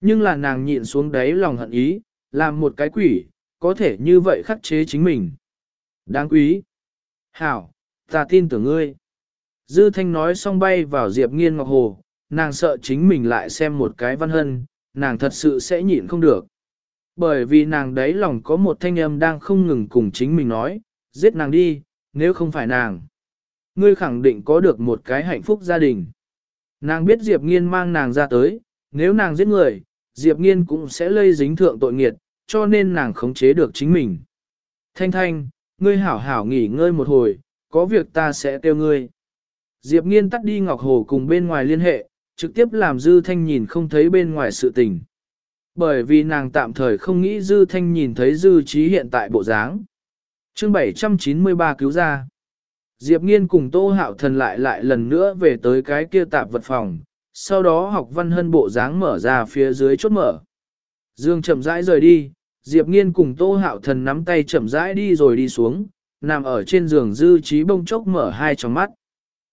Nhưng là nàng nhịn xuống đáy lòng hận ý, làm một cái quỷ, có thể như vậy khắc chế chính mình. Đáng quý. Hảo, ta tin tưởng ngươi. Dư thanh nói xong bay vào Diệp nghiên ngọc hồ, nàng sợ chính mình lại xem một cái văn hân, nàng thật sự sẽ nhịn không được. Bởi vì nàng đấy lòng có một thanh âm đang không ngừng cùng chính mình nói, giết nàng đi, nếu không phải nàng. Ngươi khẳng định có được một cái hạnh phúc gia đình. Nàng biết Diệp Nghiên mang nàng ra tới, nếu nàng giết người, Diệp Nghiên cũng sẽ lây dính thượng tội nghiệt, cho nên nàng khống chế được chính mình. Thanh Thanh, ngươi hảo hảo nghỉ ngơi một hồi, có việc ta sẽ kêu ngươi. Diệp Nghiên tắt đi Ngọc Hồ cùng bên ngoài liên hệ, trực tiếp làm Dư Thanh nhìn không thấy bên ngoài sự tình. Bởi vì nàng tạm thời không nghĩ Dư Thanh nhìn thấy Dư Trí hiện tại bộ dáng. Chương 793 cứu ra. Diệp Nghiên cùng Tô Hạo Thần lại lại lần nữa về tới cái kia tạp vật phòng, sau đó học văn hân bộ dáng mở ra phía dưới chốt mở. Dương chậm rãi rời đi, Diệp Nghiên cùng Tô Hạo Thần nắm tay chậm rãi đi rồi đi xuống, nằm ở trên giường dư trí bông chốc mở hai tròng mắt.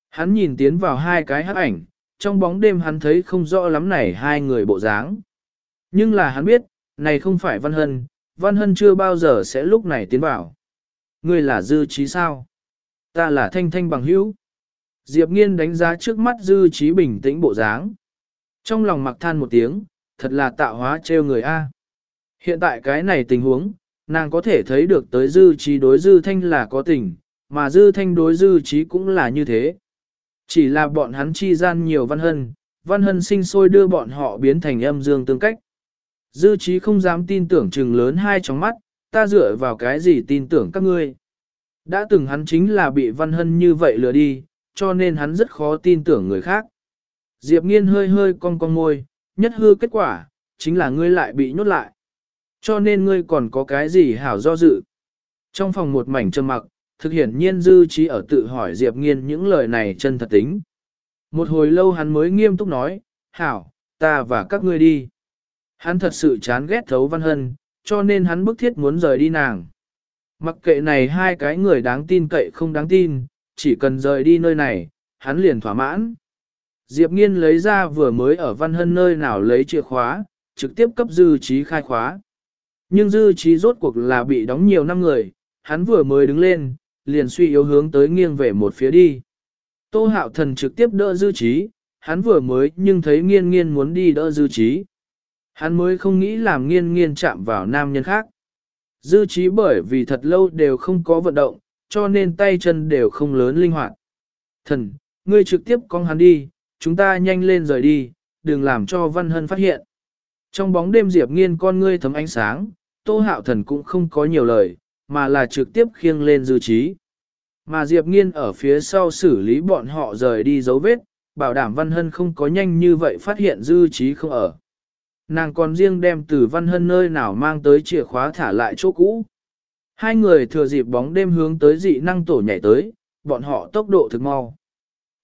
Hắn nhìn tiến vào hai cái hắc ảnh, trong bóng đêm hắn thấy không rõ lắm này hai người bộ dáng. Nhưng là hắn biết, này không phải Văn Hân, Văn Hân chưa bao giờ sẽ lúc này tiến vào. Ngươi là dư trí sao? Ta là thanh thanh bằng hữu. Diệp nghiên đánh giá trước mắt dư trí bình tĩnh bộ dáng. Trong lòng mặc than một tiếng, thật là tạo hóa trêu người A. Hiện tại cái này tình huống, nàng có thể thấy được tới dư trí đối dư thanh là có tình, mà dư thanh đối dư trí cũng là như thế. Chỉ là bọn hắn chi gian nhiều văn hân, văn hân sinh sôi đưa bọn họ biến thành âm dương tương cách. Dư trí không dám tin tưởng trừng lớn hai tróng mắt, ta dựa vào cái gì tin tưởng các ngươi. Đã từng hắn chính là bị văn hân như vậy lừa đi, cho nên hắn rất khó tin tưởng người khác. Diệp nghiên hơi hơi cong cong môi, nhất hư kết quả, chính là ngươi lại bị nhốt lại. Cho nên ngươi còn có cái gì hảo do dự. Trong phòng một mảnh trầm mặc, thực hiện nhiên dư trí ở tự hỏi Diệp nghiên những lời này chân thật tính. Một hồi lâu hắn mới nghiêm túc nói, hảo, ta và các ngươi đi. Hắn thật sự chán ghét thấu văn hân, cho nên hắn bức thiết muốn rời đi nàng. Mặc kệ này hai cái người đáng tin cậy không đáng tin, chỉ cần rời đi nơi này, hắn liền thỏa mãn. Diệp Nghiên lấy ra vừa mới ở văn hân nơi nào lấy chìa khóa, trực tiếp cấp dư trí khai khóa. Nhưng dư trí rốt cuộc là bị đóng nhiều năm người, hắn vừa mới đứng lên, liền suy yếu hướng tới nghiêng về một phía đi. Tô hạo thần trực tiếp đỡ dư trí, hắn vừa mới nhưng thấy nghiên nghiên muốn đi đỡ dư trí. Hắn mới không nghĩ làm nghiên nghiên chạm vào nam nhân khác. Dư trí bởi vì thật lâu đều không có vận động, cho nên tay chân đều không lớn linh hoạt. Thần, ngươi trực tiếp con hắn đi, chúng ta nhanh lên rời đi, đừng làm cho Văn Hân phát hiện. Trong bóng đêm Diệp Nghiên con ngươi thấm ánh sáng, Tô Hạo Thần cũng không có nhiều lời, mà là trực tiếp khiêng lên dư trí. Mà Diệp Nghiên ở phía sau xử lý bọn họ rời đi dấu vết, bảo đảm Văn Hân không có nhanh như vậy phát hiện dư trí không ở. Nàng còn riêng đem từ Văn Hân nơi nào mang tới chìa khóa thả lại chỗ cũ. Hai người thừa dịp bóng đêm hướng tới dị năng tổ nhảy tới, bọn họ tốc độ thực mau.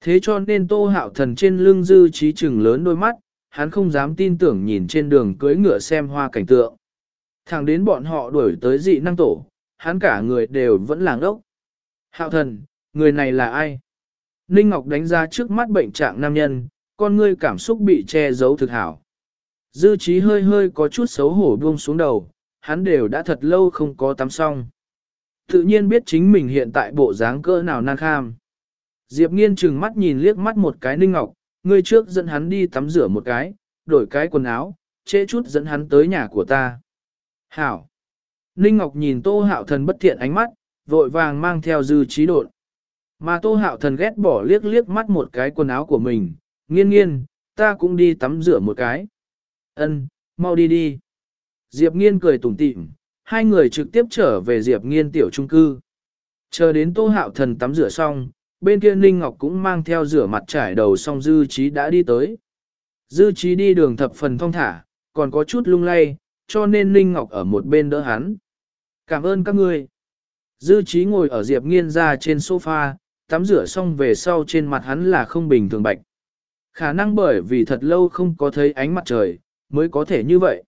Thế cho nên tô hạo thần trên lưng dư trí trừng lớn đôi mắt, hắn không dám tin tưởng nhìn trên đường cưới ngựa xem hoa cảnh tượng. Thẳng đến bọn họ đuổi tới dị năng tổ, hắn cả người đều vẫn làng ốc. Hạo thần, người này là ai? Ninh Ngọc đánh ra trước mắt bệnh trạng nam nhân, con ngươi cảm xúc bị che giấu thực hảo. Dư trí hơi hơi có chút xấu hổ buông xuống đầu, hắn đều đã thật lâu không có tắm xong. Tự nhiên biết chính mình hiện tại bộ dáng cỡ nào nan kham. Diệp nghiên chừng mắt nhìn liếc mắt một cái Ninh Ngọc, ngươi trước dẫn hắn đi tắm rửa một cái, đổi cái quần áo, trễ chút dẫn hắn tới nhà của ta. Hảo! Ninh Ngọc nhìn Tô Hạo Thần bất thiện ánh mắt, vội vàng mang theo dư trí đột. Mà Tô Hạo Thần ghét bỏ liếc liếc mắt một cái quần áo của mình, nghiên nghiên, ta cũng đi tắm rửa một cái. Ân, mau đi đi. Diệp nghiên cười tủm tỉm, hai người trực tiếp trở về Diệp nghiên tiểu trung cư. Chờ đến Tô Hạo Thần tắm rửa xong, bên kia Ninh Ngọc cũng mang theo rửa mặt trải đầu xong Dư Trí đã đi tới. Dư Trí đi đường thập phần thong thả, còn có chút lung lay, cho nên Ninh Ngọc ở một bên đỡ hắn. Cảm ơn các ngươi. Dư Trí ngồi ở Diệp Nghiên ra trên sofa, tắm rửa xong về sau trên mặt hắn là không bình thường bạch. Khả năng bởi vì thật lâu không có thấy ánh mặt trời, mới có thể như vậy.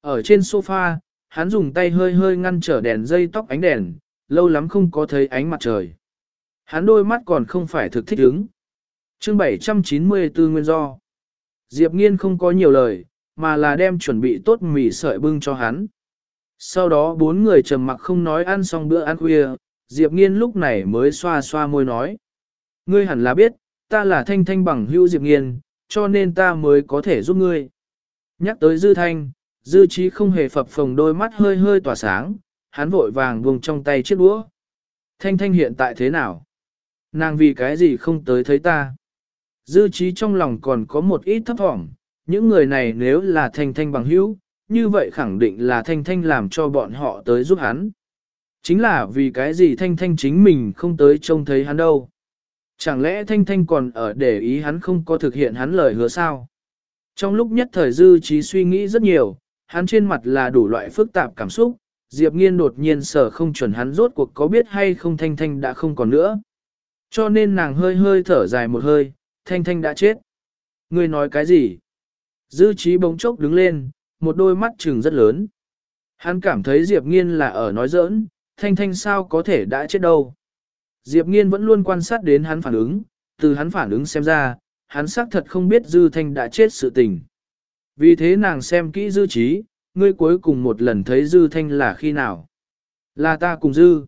Ở trên sofa, hắn dùng tay hơi hơi ngăn trở đèn dây tóc ánh đèn, lâu lắm không có thấy ánh mặt trời. Hắn đôi mắt còn không phải thực thích ứng. Chương 794 nguyên do. Diệp Nghiên không có nhiều lời, mà là đem chuẩn bị tốt mì sợi bưng cho hắn. Sau đó bốn người trầm mặc không nói ăn xong bữa ăn khuya, Diệp Nghiên lúc này mới xoa xoa môi nói. Ngươi hẳn là biết, ta là thanh thanh bằng hữu Diệp Nghiên, cho nên ta mới có thể giúp ngươi. Nhắc tới Dư Thanh, Dư Trí không hề phập phồng đôi mắt hơi hơi tỏa sáng, hắn vội vàng buông trong tay chiếc đũa. Thanh thanh hiện tại thế nào? Nàng vì cái gì không tới thấy ta? Dư trí trong lòng còn có một ít thấp thỏm, những người này nếu là thanh thanh bằng hữu, như vậy khẳng định là thanh thanh làm cho bọn họ tới giúp hắn. Chính là vì cái gì thanh thanh chính mình không tới trông thấy hắn đâu. Chẳng lẽ thanh thanh còn ở để ý hắn không có thực hiện hắn lời hứa sao? Trong lúc nhất thời dư trí suy nghĩ rất nhiều, hắn trên mặt là đủ loại phức tạp cảm xúc, Diệp Nghiên đột nhiên sở không chuẩn hắn rốt cuộc có biết hay không thanh thanh đã không còn nữa. Cho nên nàng hơi hơi thở dài một hơi, thanh thanh đã chết. người nói cái gì? Dư trí bỗng chốc đứng lên, một đôi mắt trừng rất lớn. Hắn cảm thấy Diệp Nghiên là ở nói giỡn, thanh thanh sao có thể đã chết đâu. Diệp Nghiên vẫn luôn quan sát đến hắn phản ứng, từ hắn phản ứng xem ra, hắn xác thật không biết Dư Thanh đã chết sự tình. Vì thế nàng xem kỹ Dư trí, ngươi cuối cùng một lần thấy Dư Thanh là khi nào? Là ta cùng Dư.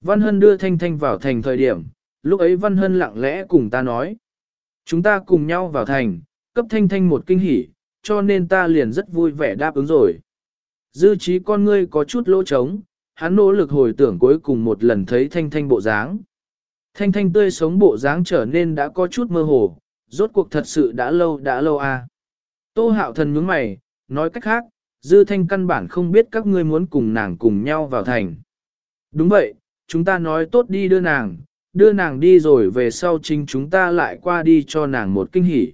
Văn Hân đưa Thanh Thanh vào thành thời điểm, lúc ấy Văn Hân lặng lẽ cùng ta nói. Chúng ta cùng nhau vào thành, cấp Thanh Thanh một kinh hỉ, cho nên ta liền rất vui vẻ đáp ứng rồi. Dư trí con ngươi có chút lỗ trống, hắn nỗ lực hồi tưởng cuối cùng một lần thấy Thanh Thanh bộ dáng. Thanh Thanh tươi sống bộ dáng trở nên đã có chút mơ hồ, rốt cuộc thật sự đã lâu đã lâu à. Tô hạo thần nhướng mày, nói cách khác, Dư Thanh căn bản không biết các ngươi muốn cùng nàng cùng nhau vào thành. Đúng vậy, chúng ta nói tốt đi đưa nàng, đưa nàng đi rồi về sau chính chúng ta lại qua đi cho nàng một kinh hỉ.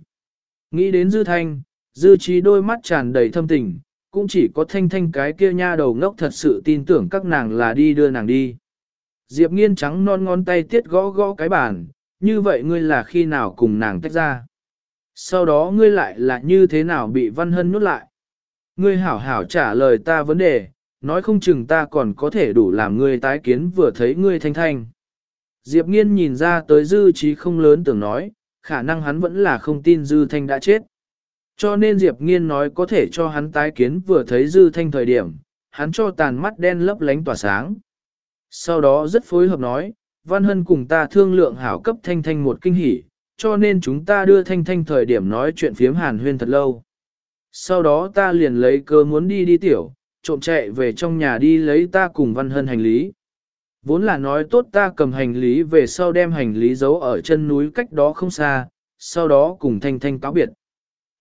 Nghĩ đến Dư Thanh, Dư trí đôi mắt tràn đầy thâm tình, cũng chỉ có Thanh Thanh cái kia nha đầu ngốc thật sự tin tưởng các nàng là đi đưa nàng đi. Diệp nghiên trắng non ngón tay tiết gõ gõ cái bàn, như vậy ngươi là khi nào cùng nàng tách ra. Sau đó ngươi lại là như thế nào bị Văn Hân nuốt lại. Ngươi hảo hảo trả lời ta vấn đề, nói không chừng ta còn có thể đủ làm ngươi tái kiến vừa thấy ngươi thanh thanh. Diệp nghiên nhìn ra tới dư trí không lớn tưởng nói, khả năng hắn vẫn là không tin dư thanh đã chết. Cho nên Diệp nghiên nói có thể cho hắn tái kiến vừa thấy dư thanh thời điểm, hắn cho tàn mắt đen lấp lánh tỏa sáng. Sau đó rất phối hợp nói, Văn Hân cùng ta thương lượng hảo cấp thanh thanh một kinh hỉ, cho nên chúng ta đưa thanh thanh thời điểm nói chuyện phiếm hàn huyên thật lâu. Sau đó ta liền lấy cơ muốn đi đi tiểu, trộm chạy về trong nhà đi lấy ta cùng Văn Hân hành lý. Vốn là nói tốt ta cầm hành lý về sau đem hành lý giấu ở chân núi cách đó không xa, sau đó cùng Thanh Thanh cáo biệt.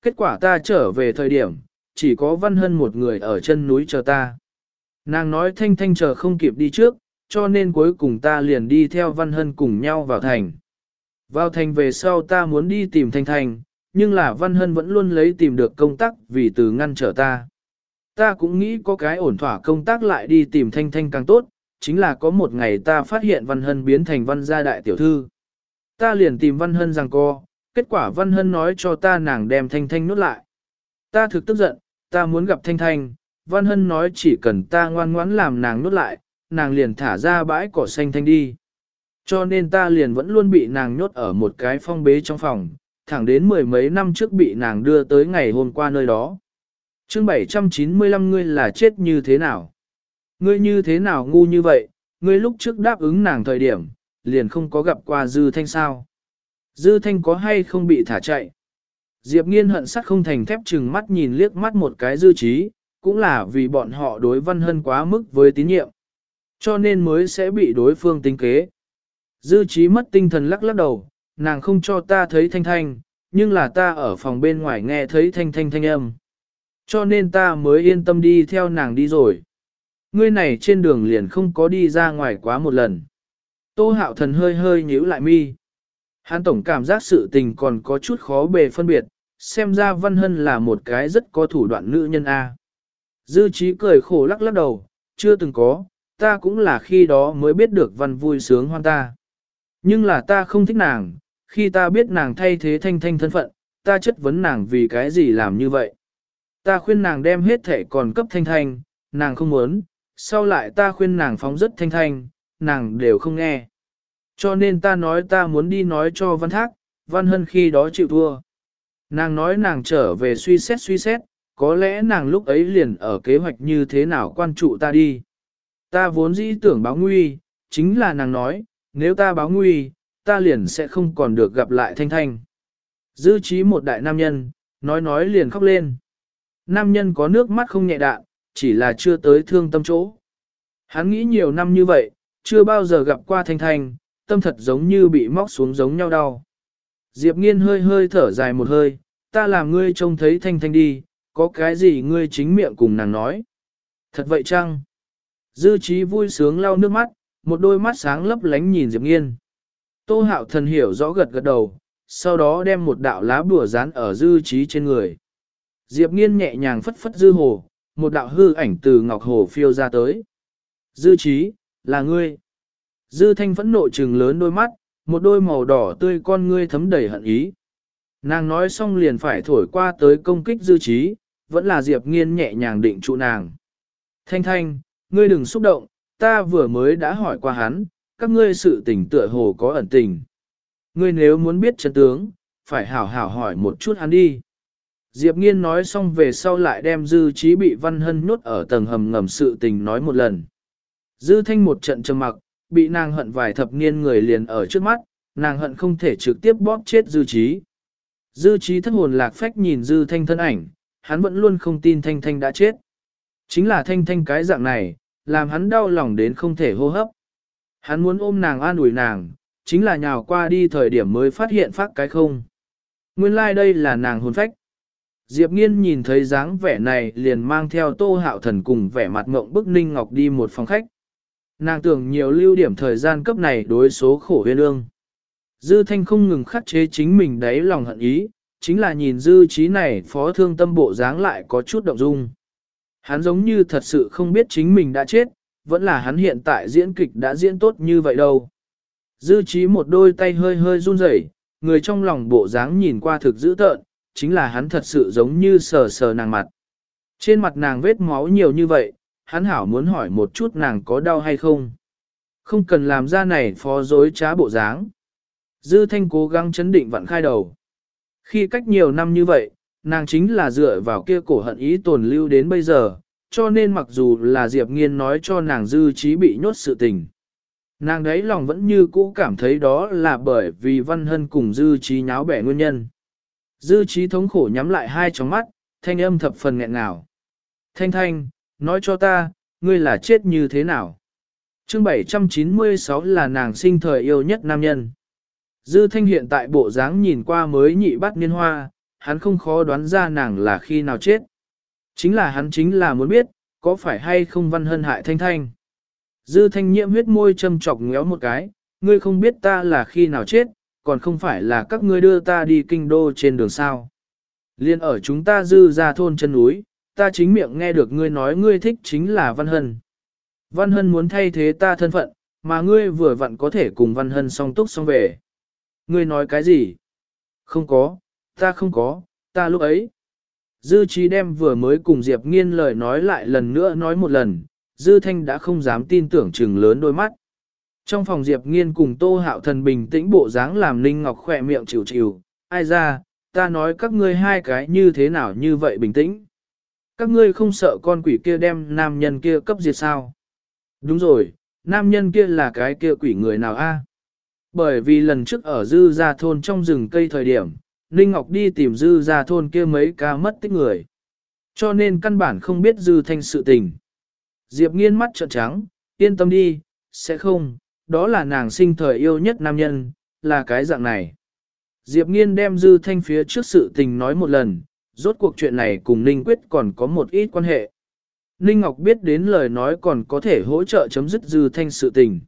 Kết quả ta trở về thời điểm, chỉ có Văn Hân một người ở chân núi chờ ta. Nàng nói Thanh Thanh chờ không kịp đi trước, cho nên cuối cùng ta liền đi theo Văn Hân cùng nhau vào thành. Vào thành về sau ta muốn đi tìm Thanh Thanh, nhưng là Văn Hân vẫn luôn lấy tìm được công tác vì từ ngăn trở ta. Ta cũng nghĩ có cái ổn thỏa công tác lại đi tìm Thanh Thanh càng tốt, chính là có một ngày ta phát hiện Văn Hân biến thành văn gia đại tiểu thư. Ta liền tìm Văn Hân rằng co, kết quả Văn Hân nói cho ta nàng đem Thanh Thanh nuốt lại. Ta thực tức giận, ta muốn gặp Thanh Thanh, Văn Hân nói chỉ cần ta ngoan ngoãn làm nàng nuốt lại, nàng liền thả ra bãi cỏ xanh thanh đi. Cho nên ta liền vẫn luôn bị nàng nhốt ở một cái phong bế trong phòng, thẳng đến mười mấy năm trước bị nàng đưa tới ngày hôm qua nơi đó. chương 795 ngươi là chết như thế nào? Ngươi như thế nào ngu như vậy, ngươi lúc trước đáp ứng nàng thời điểm, liền không có gặp qua Dư Thanh sao? Dư Thanh có hay không bị thả chạy? Diệp nghiên hận sắt không thành thép chừng mắt nhìn liếc mắt một cái dư trí, cũng là vì bọn họ đối văn hân quá mức với tín nhiệm. Cho nên mới sẽ bị đối phương tính kế. Dư trí mất tinh thần lắc lắc đầu, nàng không cho ta thấy thanh thanh, nhưng là ta ở phòng bên ngoài nghe thấy thanh thanh thanh âm. Cho nên ta mới yên tâm đi theo nàng đi rồi. Ngươi này trên đường liền không có đi ra ngoài quá một lần. Tô hạo thần hơi hơi nhíu lại mi. Hắn tổng cảm giác sự tình còn có chút khó bề phân biệt, xem ra Văn Hân là một cái rất có thủ đoạn nữ nhân A. Dư trí cười khổ lắc lắc đầu, chưa từng có, ta cũng là khi đó mới biết được Văn vui sướng hoan ta. Nhưng là ta không thích nàng, khi ta biết nàng thay thế thanh thanh thân phận, ta chất vấn nàng vì cái gì làm như vậy. Ta khuyên nàng đem hết thể còn cấp thanh thanh, nàng không muốn, sau lại ta khuyên nàng phóng rất thanh thanh, nàng đều không nghe. Cho nên ta nói ta muốn đi nói cho văn thác, văn hân khi đó chịu thua. Nàng nói nàng trở về suy xét suy xét, có lẽ nàng lúc ấy liền ở kế hoạch như thế nào quan trụ ta đi. Ta vốn dĩ tưởng báo nguy, chính là nàng nói, nếu ta báo nguy, ta liền sẽ không còn được gặp lại Thanh Thanh. Dư trí một đại nam nhân, nói nói liền khóc lên. Nam nhân có nước mắt không nhẹ đạn, chỉ là chưa tới thương tâm chỗ. Hắn nghĩ nhiều năm như vậy, chưa bao giờ gặp qua Thanh Thanh, tâm thật giống như bị móc xuống giống nhau đau. Diệp nghiên hơi hơi thở dài một hơi, ta làm ngươi trông thấy Thanh Thanh đi, có cái gì ngươi chính miệng cùng nàng nói. Thật vậy chăng? Dư trí vui sướng lau nước mắt, một đôi mắt sáng lấp lánh nhìn Diệp nghiên. Tô hạo thần hiểu rõ gật gật đầu, sau đó đem một đạo lá bùa dán ở dư trí trên người. Diệp nghiên nhẹ nhàng phất phất dư hồ, một đạo hư ảnh từ ngọc hồ phiêu ra tới. Dư trí, là ngươi. Dư thanh phẫn nộ trừng lớn đôi mắt, một đôi màu đỏ tươi con ngươi thấm đầy hận ý. Nàng nói xong liền phải thổi qua tới công kích dư trí, vẫn là Diệp nghiên nhẹ nhàng định trụ nàng. Thanh thanh, ngươi đừng xúc động, ta vừa mới đã hỏi qua hắn, các ngươi sự tình tựa hồ có ẩn tình. Ngươi nếu muốn biết chân tướng, phải hảo hảo hỏi một chút hắn đi. Diệp Nghiên nói xong về sau lại đem Dư Trí bị Văn Hân nhốt ở tầng hầm ngầm sự tình nói một lần. Dư Thanh một trận trầm mặc, bị nàng hận vài thập niên người liền ở trước mắt, nàng hận không thể trực tiếp bóp chết Dư Trí. Dư Trí thất hồn lạc phách nhìn Dư Thanh thân ảnh, hắn vẫn luôn không tin Thanh Thanh đã chết. Chính là Thanh Thanh cái dạng này, làm hắn đau lòng đến không thể hô hấp. Hắn muốn ôm nàng an ủi nàng, chính là nhào qua đi thời điểm mới phát hiện phát cái không. Nguyên lai like đây là nàng hồn phách. Diệp nghiên nhìn thấy dáng vẻ này liền mang theo tô hạo thần cùng vẻ mặt mộng bức ninh ngọc đi một phòng khách. Nàng tưởng nhiều lưu điểm thời gian cấp này đối số khổ huyên ương. Dư thanh không ngừng khắc chế chính mình đáy lòng hận ý, chính là nhìn dư trí này phó thương tâm bộ dáng lại có chút động dung. Hắn giống như thật sự không biết chính mình đã chết, vẫn là hắn hiện tại diễn kịch đã diễn tốt như vậy đâu. Dư trí một đôi tay hơi hơi run rẩy, người trong lòng bộ dáng nhìn qua thực dữ tợn, chính là hắn thật sự giống như sờ sờ nàng mặt. Trên mặt nàng vết máu nhiều như vậy, hắn hảo muốn hỏi một chút nàng có đau hay không. Không cần làm ra này phó dối trá bộ dáng. Dư thanh cố gắng chấn định vặn khai đầu. Khi cách nhiều năm như vậy, nàng chính là dựa vào kia cổ hận ý tồn lưu đến bây giờ, cho nên mặc dù là Diệp Nghiên nói cho nàng dư trí bị nhốt sự tình. Nàng đấy lòng vẫn như cũ cảm thấy đó là bởi vì Văn Hân cùng dư trí nháo bẻ nguyên nhân. Dư trí thống khổ nhắm lại hai tròng mắt, thanh âm thập phần nghẹn ngào. Thanh thanh, nói cho ta, ngươi là chết như thế nào? chương 796 là nàng sinh thời yêu nhất nam nhân. Dư thanh hiện tại bộ dáng nhìn qua mới nhị bắt niên hoa, hắn không khó đoán ra nàng là khi nào chết. Chính là hắn chính là muốn biết, có phải hay không văn hân hại thanh thanh. Dư thanh nhiễm huyết môi châm chọc ngéo một cái, ngươi không biết ta là khi nào chết, còn không phải là các ngươi đưa ta đi kinh đô trên đường sao. Liên ở chúng ta dư ra thôn chân núi, ta chính miệng nghe được ngươi nói ngươi thích chính là Văn Hân. Văn Hân muốn thay thế ta thân phận, mà ngươi vừa vặn có thể cùng Văn Hân song túc song về. Ngươi nói cái gì? Không có, ta không có, ta lúc ấy. Dư trí đem vừa mới cùng Diệp nghiên lời nói lại lần nữa nói một lần, Dư Thanh đã không dám tin tưởng chừng lớn đôi mắt. Trong phòng Diệp nghiên cùng Tô Hạo Thần bình tĩnh bộ dáng làm Ninh Ngọc khỏe miệng chịu chịu, ai ra, ta nói các ngươi hai cái như thế nào như vậy bình tĩnh. Các ngươi không sợ con quỷ kia đem nam nhân kia cấp diệt sao? Đúng rồi, nam nhân kia là cái kia quỷ người nào a? Bởi vì lần trước ở dư gia thôn trong rừng cây thời điểm, Ninh Ngọc đi tìm dư ra thôn kia mấy ca mất tích người. Cho nên căn bản không biết dư thanh sự tình. Diệp nghiên mắt trợn trắng, yên tâm đi, sẽ không, đó là nàng sinh thời yêu nhất nam nhân, là cái dạng này. Diệp nghiên đem dư thanh phía trước sự tình nói một lần, rốt cuộc chuyện này cùng Ninh Quyết còn có một ít quan hệ. Ninh Ngọc biết đến lời nói còn có thể hỗ trợ chấm dứt dư thanh sự tình.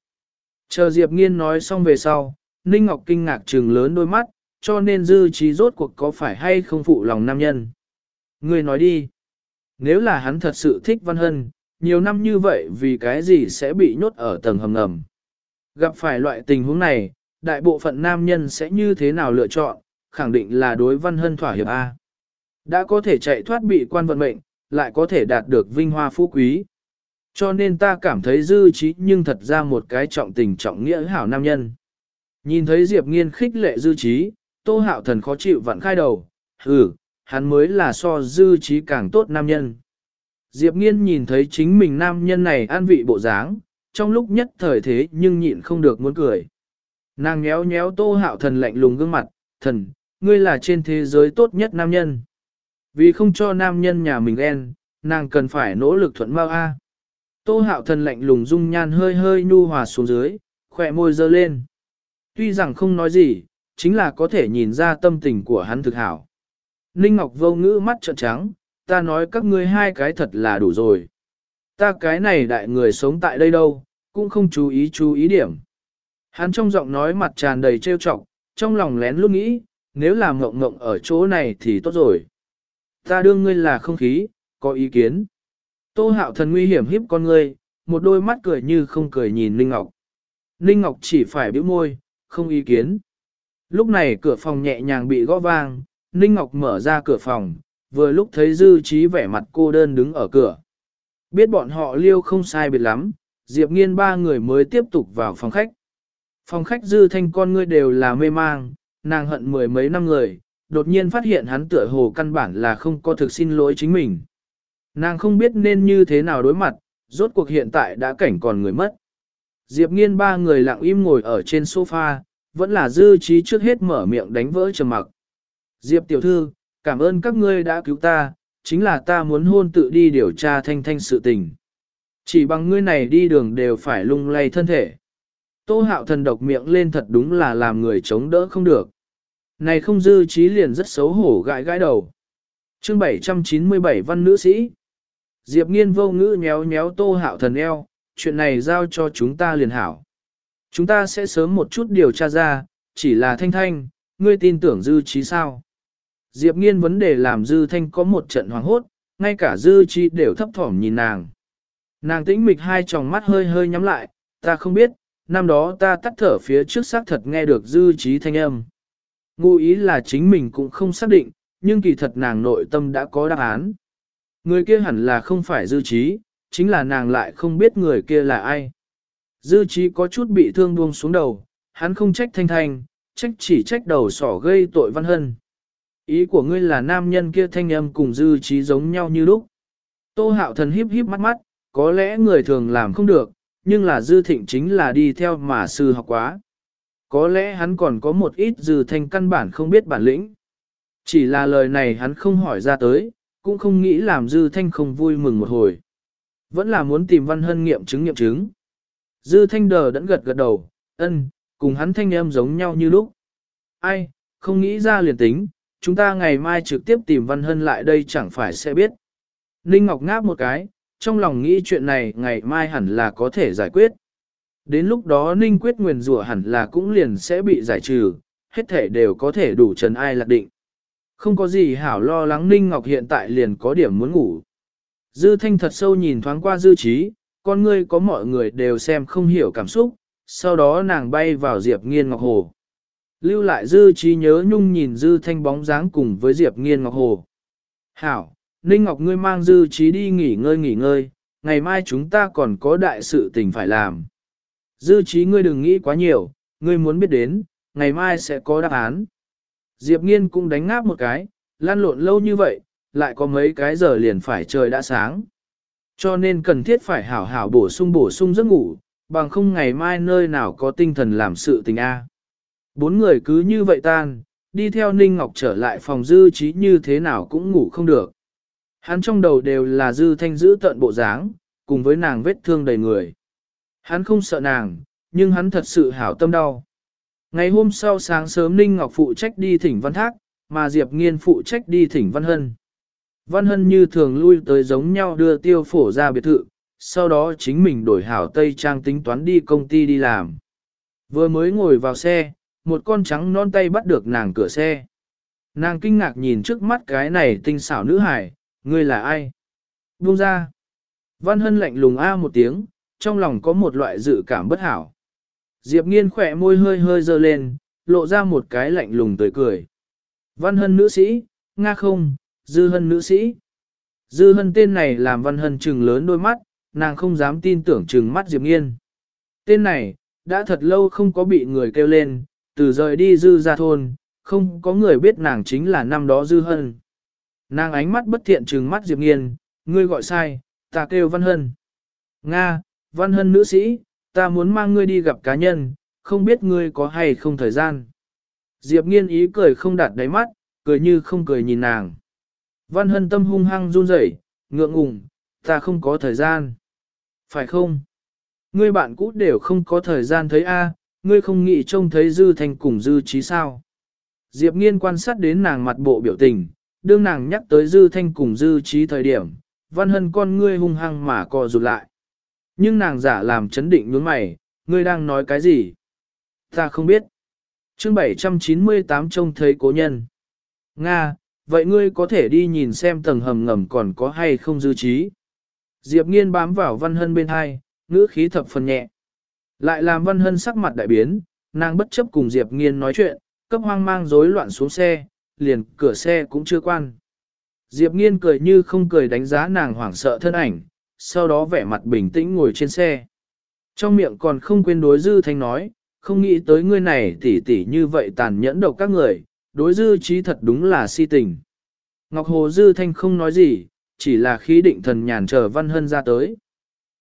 Chờ Diệp Nghiên nói xong về sau, Ninh Ngọc kinh ngạc trừng lớn đôi mắt, cho nên dư trí rốt cuộc có phải hay không phụ lòng nam nhân. Người nói đi, nếu là hắn thật sự thích Văn Hân, nhiều năm như vậy vì cái gì sẽ bị nhốt ở tầng hầm ngầm. Gặp phải loại tình huống này, đại bộ phận nam nhân sẽ như thế nào lựa chọn, khẳng định là đối Văn Hân thỏa hiệp A. Đã có thể chạy thoát bị quan vận mệnh, lại có thể đạt được vinh hoa phú quý. Cho nên ta cảm thấy dư trí nhưng thật ra một cái trọng tình trọng nghĩa hảo nam nhân. Nhìn thấy Diệp Nghiên khích lệ dư trí, tô hạo thần khó chịu vặn khai đầu, ừ, hắn mới là so dư trí càng tốt nam nhân. Diệp Nghiên nhìn thấy chính mình nam nhân này an vị bộ dáng, trong lúc nhất thời thế nhưng nhịn không được muốn cười. Nàng nhéo nhéo tô hạo thần lạnh lùng gương mặt, thần, ngươi là trên thế giới tốt nhất nam nhân. Vì không cho nam nhân nhà mình ghen, nàng cần phải nỗ lực thuận mau A. Tô hạo thần lạnh lùng dung nhan hơi hơi nhu hòa xuống dưới, khỏe môi dơ lên. Tuy rằng không nói gì, chính là có thể nhìn ra tâm tình của hắn thực hảo. Ninh Ngọc vô ngữ mắt trợn trắng, ta nói các ngươi hai cái thật là đủ rồi. Ta cái này đại người sống tại đây đâu, cũng không chú ý chú ý điểm. Hắn trong giọng nói mặt tràn đầy trêu chọc, trong lòng lén lút nghĩ, nếu làm ngộng ngộng ở chỗ này thì tốt rồi. Ta đương ngươi là không khí, có ý kiến. Tô hạo thần nguy hiểm hiếp con ngươi, một đôi mắt cười như không cười nhìn Ninh Ngọc. Ninh Ngọc chỉ phải bĩu môi, không ý kiến. Lúc này cửa phòng nhẹ nhàng bị gõ vang, Ninh Ngọc mở ra cửa phòng, vừa lúc thấy Dư Trí vẻ mặt cô đơn đứng ở cửa. Biết bọn họ liêu không sai biệt lắm, Diệp Nghiên ba người mới tiếp tục vào phòng khách. Phòng khách Dư Thanh con ngươi đều là mê mang, nàng hận mười mấy năm người, đột nhiên phát hiện hắn tựa hồ căn bản là không có thực xin lỗi chính mình. Nàng không biết nên như thế nào đối mặt, rốt cuộc hiện tại đã cảnh còn người mất. Diệp nghiên ba người lặng im ngồi ở trên sofa, vẫn là dư trí trước hết mở miệng đánh vỡ trầm mặc. Diệp tiểu thư, cảm ơn các ngươi đã cứu ta, chính là ta muốn hôn tự đi điều tra thanh thanh sự tình. Chỉ bằng ngươi này đi đường đều phải lung lay thân thể. Tô hạo thần độc miệng lên thật đúng là làm người chống đỡ không được. Này không dư trí liền rất xấu hổ gãi gãi đầu. chương 797 văn nữ sĩ. Diệp nghiên vô ngữ nhéo nhéo tô hạo thần eo, chuyện này giao cho chúng ta liền hảo. Chúng ta sẽ sớm một chút điều tra ra, chỉ là thanh thanh, ngươi tin tưởng dư trí sao. Diệp nghiên vấn đề làm dư thanh có một trận hoàng hốt, ngay cả dư trí đều thấp thỏm nhìn nàng. Nàng tĩnh mịch hai tròng mắt hơi hơi nhắm lại, ta không biết, năm đó ta tắt thở phía trước xác thật nghe được dư trí thanh âm. Ngụ ý là chính mình cũng không xác định, nhưng kỳ thật nàng nội tâm đã có đáp án. Người kia hẳn là không phải dư trí, chính là nàng lại không biết người kia là ai. Dư trí có chút bị thương buông xuống đầu, hắn không trách thanh thanh, trách chỉ trách đầu sỏ gây tội văn hân. Ý của ngươi là nam nhân kia thanh âm cùng dư trí giống nhau như lúc. Tô hạo thần híp híp mắt mắt, có lẽ người thường làm không được, nhưng là dư thịnh chính là đi theo mà sư học quá. Có lẽ hắn còn có một ít dư thanh căn bản không biết bản lĩnh. Chỉ là lời này hắn không hỏi ra tới, cũng không nghĩ làm dư thanh không vui mừng một hồi. Vẫn là muốn tìm văn hân nghiệm chứng nghiệm chứng. Dư thanh đờ đẫn gật gật đầu, ân, cùng hắn thanh em giống nhau như lúc. Ai, không nghĩ ra liền tính, chúng ta ngày mai trực tiếp tìm văn hân lại đây chẳng phải sẽ biết. Ninh Ngọc ngáp một cái, trong lòng nghĩ chuyện này ngày mai hẳn là có thể giải quyết. Đến lúc đó Ninh quyết nguyền rủa hẳn là cũng liền sẽ bị giải trừ, hết thể đều có thể đủ trần ai lạc định. Không có gì hảo lo lắng Ninh Ngọc hiện tại liền có điểm muốn ngủ. Dư thanh thật sâu nhìn thoáng qua dư trí, con ngươi có mọi người đều xem không hiểu cảm xúc, sau đó nàng bay vào Diệp Nghiên Ngọc Hồ. Lưu lại dư trí nhớ nhung nhìn dư thanh bóng dáng cùng với Diệp Nghiên Ngọc Hồ. Hảo, Ninh Ngọc ngươi mang dư trí đi nghỉ ngơi nghỉ ngơi, ngày mai chúng ta còn có đại sự tình phải làm. Dư trí ngươi đừng nghĩ quá nhiều, ngươi muốn biết đến, ngày mai sẽ có đáp án. Diệp Nghiên cũng đánh ngáp một cái, lan lộn lâu như vậy, lại có mấy cái giờ liền phải trời đã sáng. Cho nên cần thiết phải hảo hảo bổ sung bổ sung giấc ngủ, bằng không ngày mai nơi nào có tinh thần làm sự tình A. Bốn người cứ như vậy tan, đi theo Ninh Ngọc trở lại phòng dư trí như thế nào cũng ngủ không được. Hắn trong đầu đều là dư thanh giữ tận bộ dáng, cùng với nàng vết thương đầy người. Hắn không sợ nàng, nhưng hắn thật sự hảo tâm đau. Ngày hôm sau sáng sớm Ninh Ngọc phụ trách đi thỉnh Văn Thác, mà Diệp Nghiên phụ trách đi thỉnh Văn Hân. Văn Hân như thường lui tới giống nhau đưa tiêu phổ ra biệt thự, sau đó chính mình đổi hảo Tây Trang tính toán đi công ty đi làm. Vừa mới ngồi vào xe, một con trắng non tay bắt được nàng cửa xe. Nàng kinh ngạc nhìn trước mắt cái này tinh xảo nữ hải, ngươi là ai? Buông ra. Văn Hân lạnh lùng a một tiếng, trong lòng có một loại dự cảm bất hảo. Diệp nghiên khỏe môi hơi hơi dơ lên, lộ ra một cái lạnh lùng tươi cười. Văn Hân nữ sĩ, Nga không, Dư Hân nữ sĩ. Dư Hân tên này làm Văn Hân trừng lớn đôi mắt, nàng không dám tin tưởng trừng mắt Diệp nghiên. Tên này, đã thật lâu không có bị người kêu lên, từ rời đi Dư ra thôn, không có người biết nàng chính là năm đó Dư Hân. Nàng ánh mắt bất thiện trừng mắt Diệp nghiên, ngươi gọi sai, ta kêu Văn Hân. Nga, Văn Hân nữ sĩ, ta muốn mang ngươi đi gặp cá nhân, không biết ngươi có hay không thời gian. Diệp nghiên ý cười không đạt đáy mắt, cười như không cười nhìn nàng. Văn Hân tâm hung hăng run rẩy, ngượng ngùng, ta không có thời gian. Phải không? Ngươi bạn cũ đều không có thời gian thấy a, ngươi không nghĩ trông thấy dư thành cùng dư trí sao. Diệp nghiên quan sát đến nàng mặt bộ biểu tình, đương nàng nhắc tới dư thanh cùng dư trí thời điểm, văn hân con ngươi hung hăng mà co rụt lại. Nhưng nàng giả làm chấn định nhướng mày, ngươi đang nói cái gì? Ta không biết. chương 798 trông thấy cố nhân. Nga, vậy ngươi có thể đi nhìn xem tầng hầm ngầm còn có hay không dư trí. Diệp nghiên bám vào văn hân bên hai, ngữ khí thập phần nhẹ. Lại làm văn hân sắc mặt đại biến, nàng bất chấp cùng Diệp nghiên nói chuyện, cấp hoang mang rối loạn xuống xe, liền cửa xe cũng chưa quan. Diệp nghiên cười như không cười đánh giá nàng hoảng sợ thân ảnh, sau đó vẻ mặt bình tĩnh ngồi trên xe. Trong miệng còn không quên đối dư thanh nói, không nghĩ tới ngươi này tỉ tỉ như vậy tàn nhẫn độc các người, đối dư trí thật đúng là si tình. Ngọc Hồ Dư Thanh không nói gì, chỉ là khí định thần nhàn chờ Văn Hân ra tới.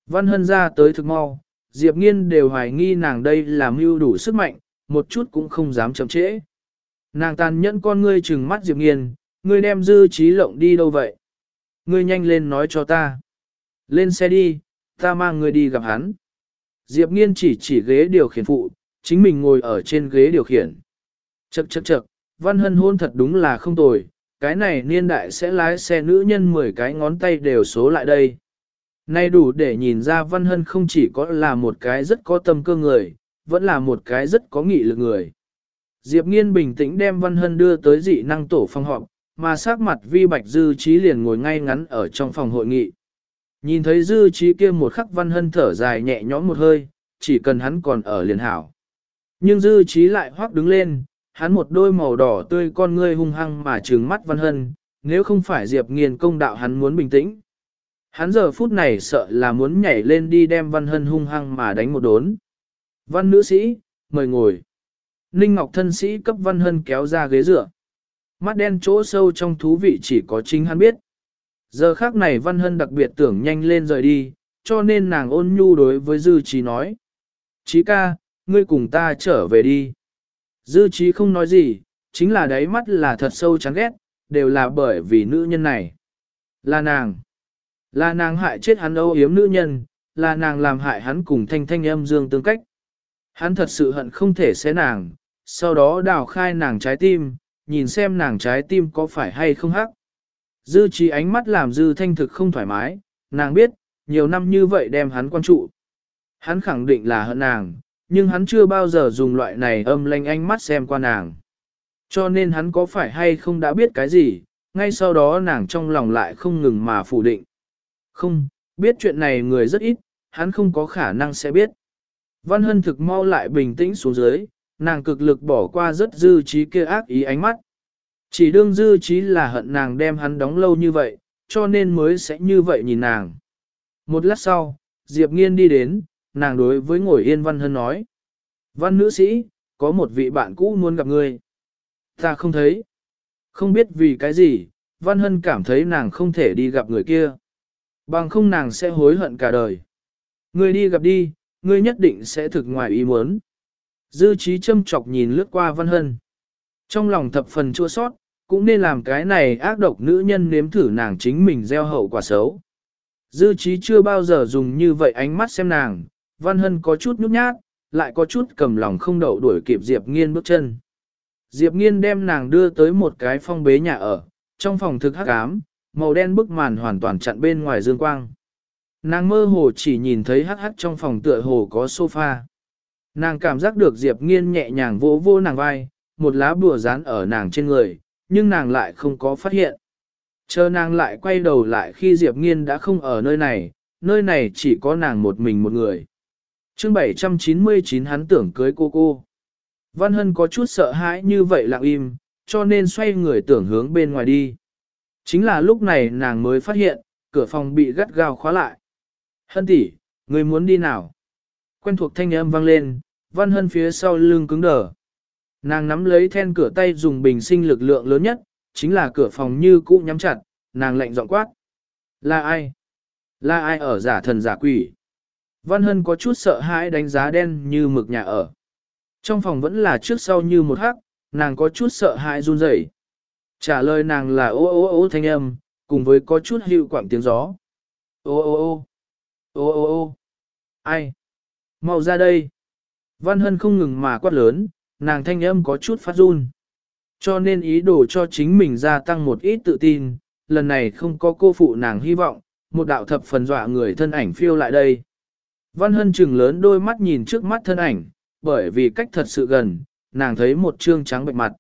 Văn Hân ra tới thực mau, Diệp Nghiên đều hoài nghi nàng đây là mưu đủ sức mạnh, một chút cũng không dám chậm trễ. Nàng tàn nhẫn con ngươi trừng mắt Diệp Nghiên, ngươi đem dư trí lộng đi đâu vậy? Ngươi nhanh lên nói cho ta. Lên xe đi, ta mang ngươi đi gặp hắn. Diệp Nghiên chỉ chỉ ghế điều khiển phụ, chính mình ngồi ở trên ghế điều khiển. Chậc chậc chậc, Văn Hân hôn thật đúng là không tồi, cái này niên đại sẽ lái xe nữ nhân 10 cái ngón tay đều số lại đây. Nay đủ để nhìn ra Văn Hân không chỉ có là một cái rất có tâm cơ người, vẫn là một cái rất có nghị lực người. Diệp Nghiên bình tĩnh đem Văn Hân đưa tới dị năng tổ phòng họp, mà sắc mặt vi bạch dư trí liền ngồi ngay ngắn ở trong phòng hội nghị. Nhìn thấy dư trí kia một khắc Văn Hân thở dài nhẹ nhõm một hơi, chỉ cần hắn còn ở liền hảo. Nhưng dư trí lại hoác đứng lên, hắn một đôi màu đỏ tươi con ngươi hung hăng mà trừng mắt Văn Hân, nếu không phải Diệp Nghiên công đạo hắn muốn bình tĩnh. Hắn giờ phút này sợ là muốn nhảy lên đi đem Văn Hân hung hăng mà đánh một đốn. Văn nữ sĩ, mời ngồi. Ninh Ngọc thân sĩ cấp Văn Hân kéo ra ghế dựa. Mắt đen chỗ sâu trong thú vị chỉ có chính hắn biết. Giờ khác này Văn Hân đặc biệt tưởng nhanh lên rời đi, cho nên nàng ôn nhu đối với Dư Trí nói. Chí ca, ngươi cùng ta trở về đi. Dư Trí không nói gì, chính là đáy mắt là thật sâu chán ghét, đều là bởi vì nữ nhân này. Là nàng. Là nàng hại chết hắn âu yếm nữ nhân, là nàng làm hại hắn cùng thanh thanh âm dương tương cách. Hắn thật sự hận không thể xé nàng, sau đó đào khai nàng trái tim, nhìn xem nàng trái tim có phải hay không hắc. Dư trí ánh mắt làm dư thanh thực không thoải mái, nàng biết, nhiều năm như vậy đem hắn quan trụ. Hắn khẳng định là hận nàng, nhưng hắn chưa bao giờ dùng loại này âm lanh ánh mắt xem qua nàng. Cho nên hắn có phải hay không đã biết cái gì, ngay sau đó nàng trong lòng lại không ngừng mà phủ định. Không, biết chuyện này người rất ít, hắn không có khả năng sẽ biết. Văn Hân thực mau lại bình tĩnh xuống dưới, nàng cực lực bỏ qua rất dư trí kia ác ý ánh mắt. Chỉ đương dư trí là hận nàng đem hắn đóng lâu như vậy, cho nên mới sẽ như vậy nhìn nàng. Một lát sau, Diệp Nghiên đi đến, nàng đối với ngồi yên Văn Hân nói. Văn nữ sĩ, có một vị bạn cũ muốn gặp ngươi. Ta không thấy. Không biết vì cái gì, Văn Hân cảm thấy nàng không thể đi gặp người kia. Bằng không nàng sẽ hối hận cả đời. Ngươi đi gặp đi, ngươi nhất định sẽ thực ngoài ý muốn. Dư trí châm chọc nhìn lướt qua Văn Hân. Trong lòng thập phần chua sót, cũng nên làm cái này ác độc nữ nhân nếm thử nàng chính mình gieo hậu quả xấu. Dư trí chưa bao giờ dùng như vậy ánh mắt xem nàng, Văn Hân có chút nhút nhát, lại có chút cầm lòng không đậu đuổi kịp Diệp Nghiên bước chân. Diệp Nghiên đem nàng đưa tới một cái phong bế nhà ở, trong phòng thực hắc ám, màu đen bức màn hoàn toàn chặn bên ngoài dương quang. Nàng mơ hồ chỉ nhìn thấy hắc hắc trong phòng tựa hồ có sofa. Nàng cảm giác được Diệp Nghiên nhẹ nhàng vỗ vô nàng vai, một lá bùa dán ở nàng trên người, nhưng nàng lại không có phát hiện. Chờ nàng lại quay đầu lại khi Diệp Nghiên đã không ở nơi này, nơi này chỉ có nàng một mình một người chương 799 hắn tưởng cưới cô cô. Văn Hân có chút sợ hãi như vậy lặng im, cho nên xoay người tưởng hướng bên ngoài đi. Chính là lúc này nàng mới phát hiện, cửa phòng bị gắt gao khóa lại. Hân tỷ, người muốn đi nào? Quen thuộc thanh âm vang lên, Văn Hân phía sau lưng cứng đờ. Nàng nắm lấy then cửa tay dùng bình sinh lực lượng lớn nhất, chính là cửa phòng như cũ nhắm chặt, nàng lạnh giọng quát. Là ai? Là ai ở giả thần giả quỷ? Văn Hân có chút sợ hãi đánh giá đen như mực nhà ở. Trong phòng vẫn là trước sau như một hắc, nàng có chút sợ hãi run rẩy. Trả lời nàng là ô ô ô thanh âm, cùng với có chút hiệu quảng tiếng gió. Ô ô ô, ô ô ô, ai? Mau ra đây. Văn Hân không ngừng mà quát lớn, nàng thanh âm có chút phát run. Cho nên ý đồ cho chính mình gia tăng một ít tự tin, lần này không có cô phụ nàng hy vọng, một đạo thập phần dọa người thân ảnh phiêu lại đây. Văn Hân trừng lớn đôi mắt nhìn trước mắt thân ảnh, bởi vì cách thật sự gần, nàng thấy một trương trắng bệnh mặt.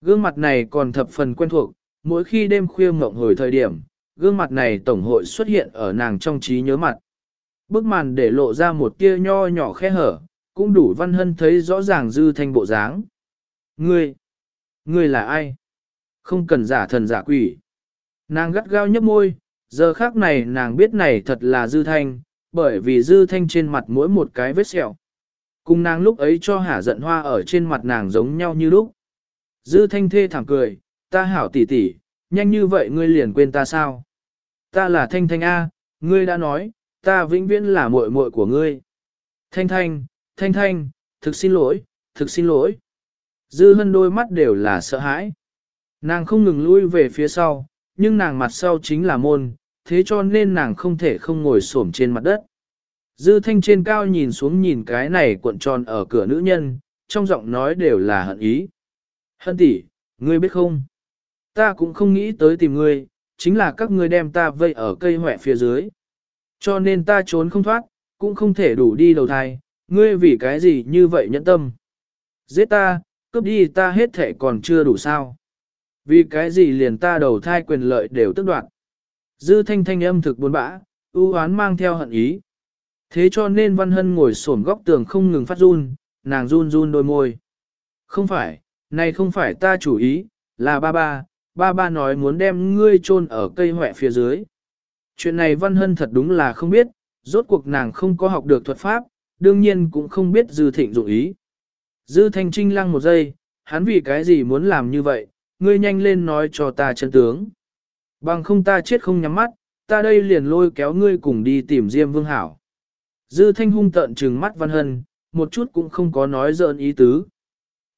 Gương mặt này còn thập phần quen thuộc, mỗi khi đêm khuya mộng hồi thời điểm, gương mặt này tổng hội xuất hiện ở nàng trong trí nhớ mặt. Bức màn để lộ ra một tia nho nhỏ khe hở, cũng đủ văn hân thấy rõ ràng dư thanh bộ dáng. Ngươi, ngươi là ai? Không cần giả thần giả quỷ. Nàng gắt gao nhấp môi, giờ khác này nàng biết này thật là dư thanh, bởi vì dư thanh trên mặt mỗi một cái vết sẹo. Cùng nàng lúc ấy cho hả giận hoa ở trên mặt nàng giống nhau như lúc. Dư thanh thê thảm cười, ta hảo tỷ tỷ, nhanh như vậy ngươi liền quên ta sao? Ta là thanh thanh A, ngươi đã nói, ta vĩnh viễn là muội muội của ngươi. Thanh thanh, thanh thanh, thực xin lỗi, thực xin lỗi. Dư hân đôi mắt đều là sợ hãi. Nàng không ngừng lui về phía sau, nhưng nàng mặt sau chính là môn, thế cho nên nàng không thể không ngồi xổm trên mặt đất. Dư thanh trên cao nhìn xuống nhìn cái này cuộn tròn ở cửa nữ nhân, trong giọng nói đều là hận ý. Hân tỷ, ngươi biết không? Ta cũng không nghĩ tới tìm ngươi, chính là các ngươi đem ta vây ở cây hỏe phía dưới. Cho nên ta trốn không thoát, cũng không thể đủ đi đầu thai, ngươi vì cái gì như vậy nhẫn tâm. Giết ta, cướp đi ta hết thể còn chưa đủ sao. Vì cái gì liền ta đầu thai quyền lợi đều tức đoạn. Dư thanh thanh âm thực buồn bã, ưu hoán mang theo hận ý. Thế cho nên Văn Hân ngồi xổm góc tường không ngừng phát run, nàng run run đôi môi. Không phải, này không phải ta chủ ý, là ba ba, ba ba nói muốn đem ngươi chôn ở cây hỏe phía dưới. Chuyện này Văn Hân thật đúng là không biết, rốt cuộc nàng không có học được thuật pháp, đương nhiên cũng không biết Dư Thịnh dụng ý. Dư Thanh Trinh lăng một giây, hắn vì cái gì muốn làm như vậy, ngươi nhanh lên nói cho ta chân tướng. Bằng không ta chết không nhắm mắt, ta đây liền lôi kéo ngươi cùng đi tìm Diêm Vương Hảo. Dư Thanh hung tận trừng mắt Văn Hân, một chút cũng không có nói dợn ý tứ.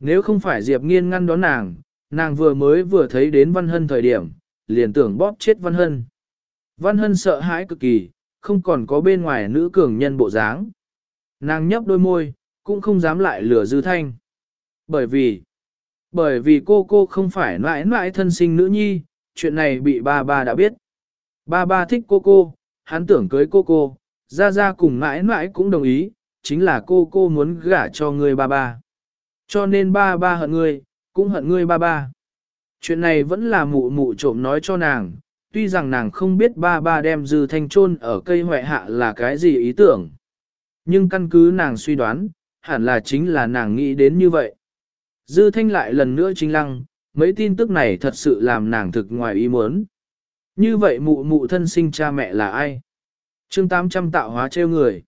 Nếu không phải Diệp Nghiên ngăn đón nàng, nàng vừa mới vừa thấy đến Văn Hân thời điểm, liền tưởng bóp chết Văn Hân. Văn Hân sợ hãi cực kỳ, không còn có bên ngoài nữ cường nhân bộ dáng. Nàng nhấp đôi môi, cũng không dám lại lừa Dư Thanh. Bởi vì, bởi vì cô cô không phải mãi mãi thân sinh nữ nhi, chuyện này bị ba ba đã biết. Ba ba thích cô cô, hắn tưởng cưới cô cô, ra ra cùng mãi mãi cũng đồng ý, chính là cô cô muốn gả cho người ba ba. Cho nên ba ba hận ngươi, cũng hận ngươi ba ba. Chuyện này vẫn là mụ mụ trộm nói cho nàng, tuy rằng nàng không biết ba ba đem dư thanh chôn ở cây hoại hạ là cái gì ý tưởng. Nhưng căn cứ nàng suy đoán, hẳn là chính là nàng nghĩ đến như vậy. Dư thanh lại lần nữa chính lăng, mấy tin tức này thật sự làm nàng thực ngoài ý muốn. Như vậy mụ mụ thân sinh cha mẹ là ai? chương 800 tạo hóa trêu người.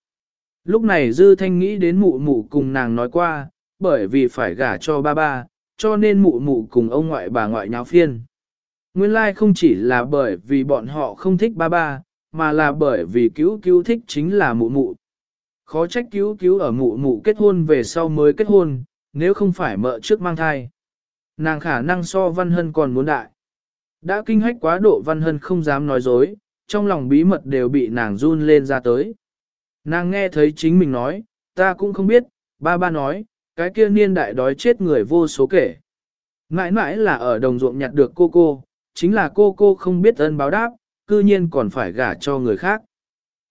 Lúc này Dư Thanh nghĩ đến mụ mụ cùng nàng nói qua, bởi vì phải gả cho ba ba, cho nên mụ mụ cùng ông ngoại bà ngoại nháo phiên. Nguyên lai like không chỉ là bởi vì bọn họ không thích ba ba, mà là bởi vì cứu cứu thích chính là mụ mụ. Khó trách cứu cứu ở mụ mụ kết hôn về sau mới kết hôn, nếu không phải mợ trước mang thai. Nàng khả năng so Văn Hân còn muốn đại. Đã kinh hách quá độ Văn Hân không dám nói dối, trong lòng bí mật đều bị nàng run lên ra tới. Nàng nghe thấy chính mình nói, ta cũng không biết, ba ba nói, cái kia niên đại đói chết người vô số kể. Mãi mãi là ở đồng ruộng nhặt được cô cô, chính là cô cô không biết ân báo đáp, cư nhiên còn phải gả cho người khác.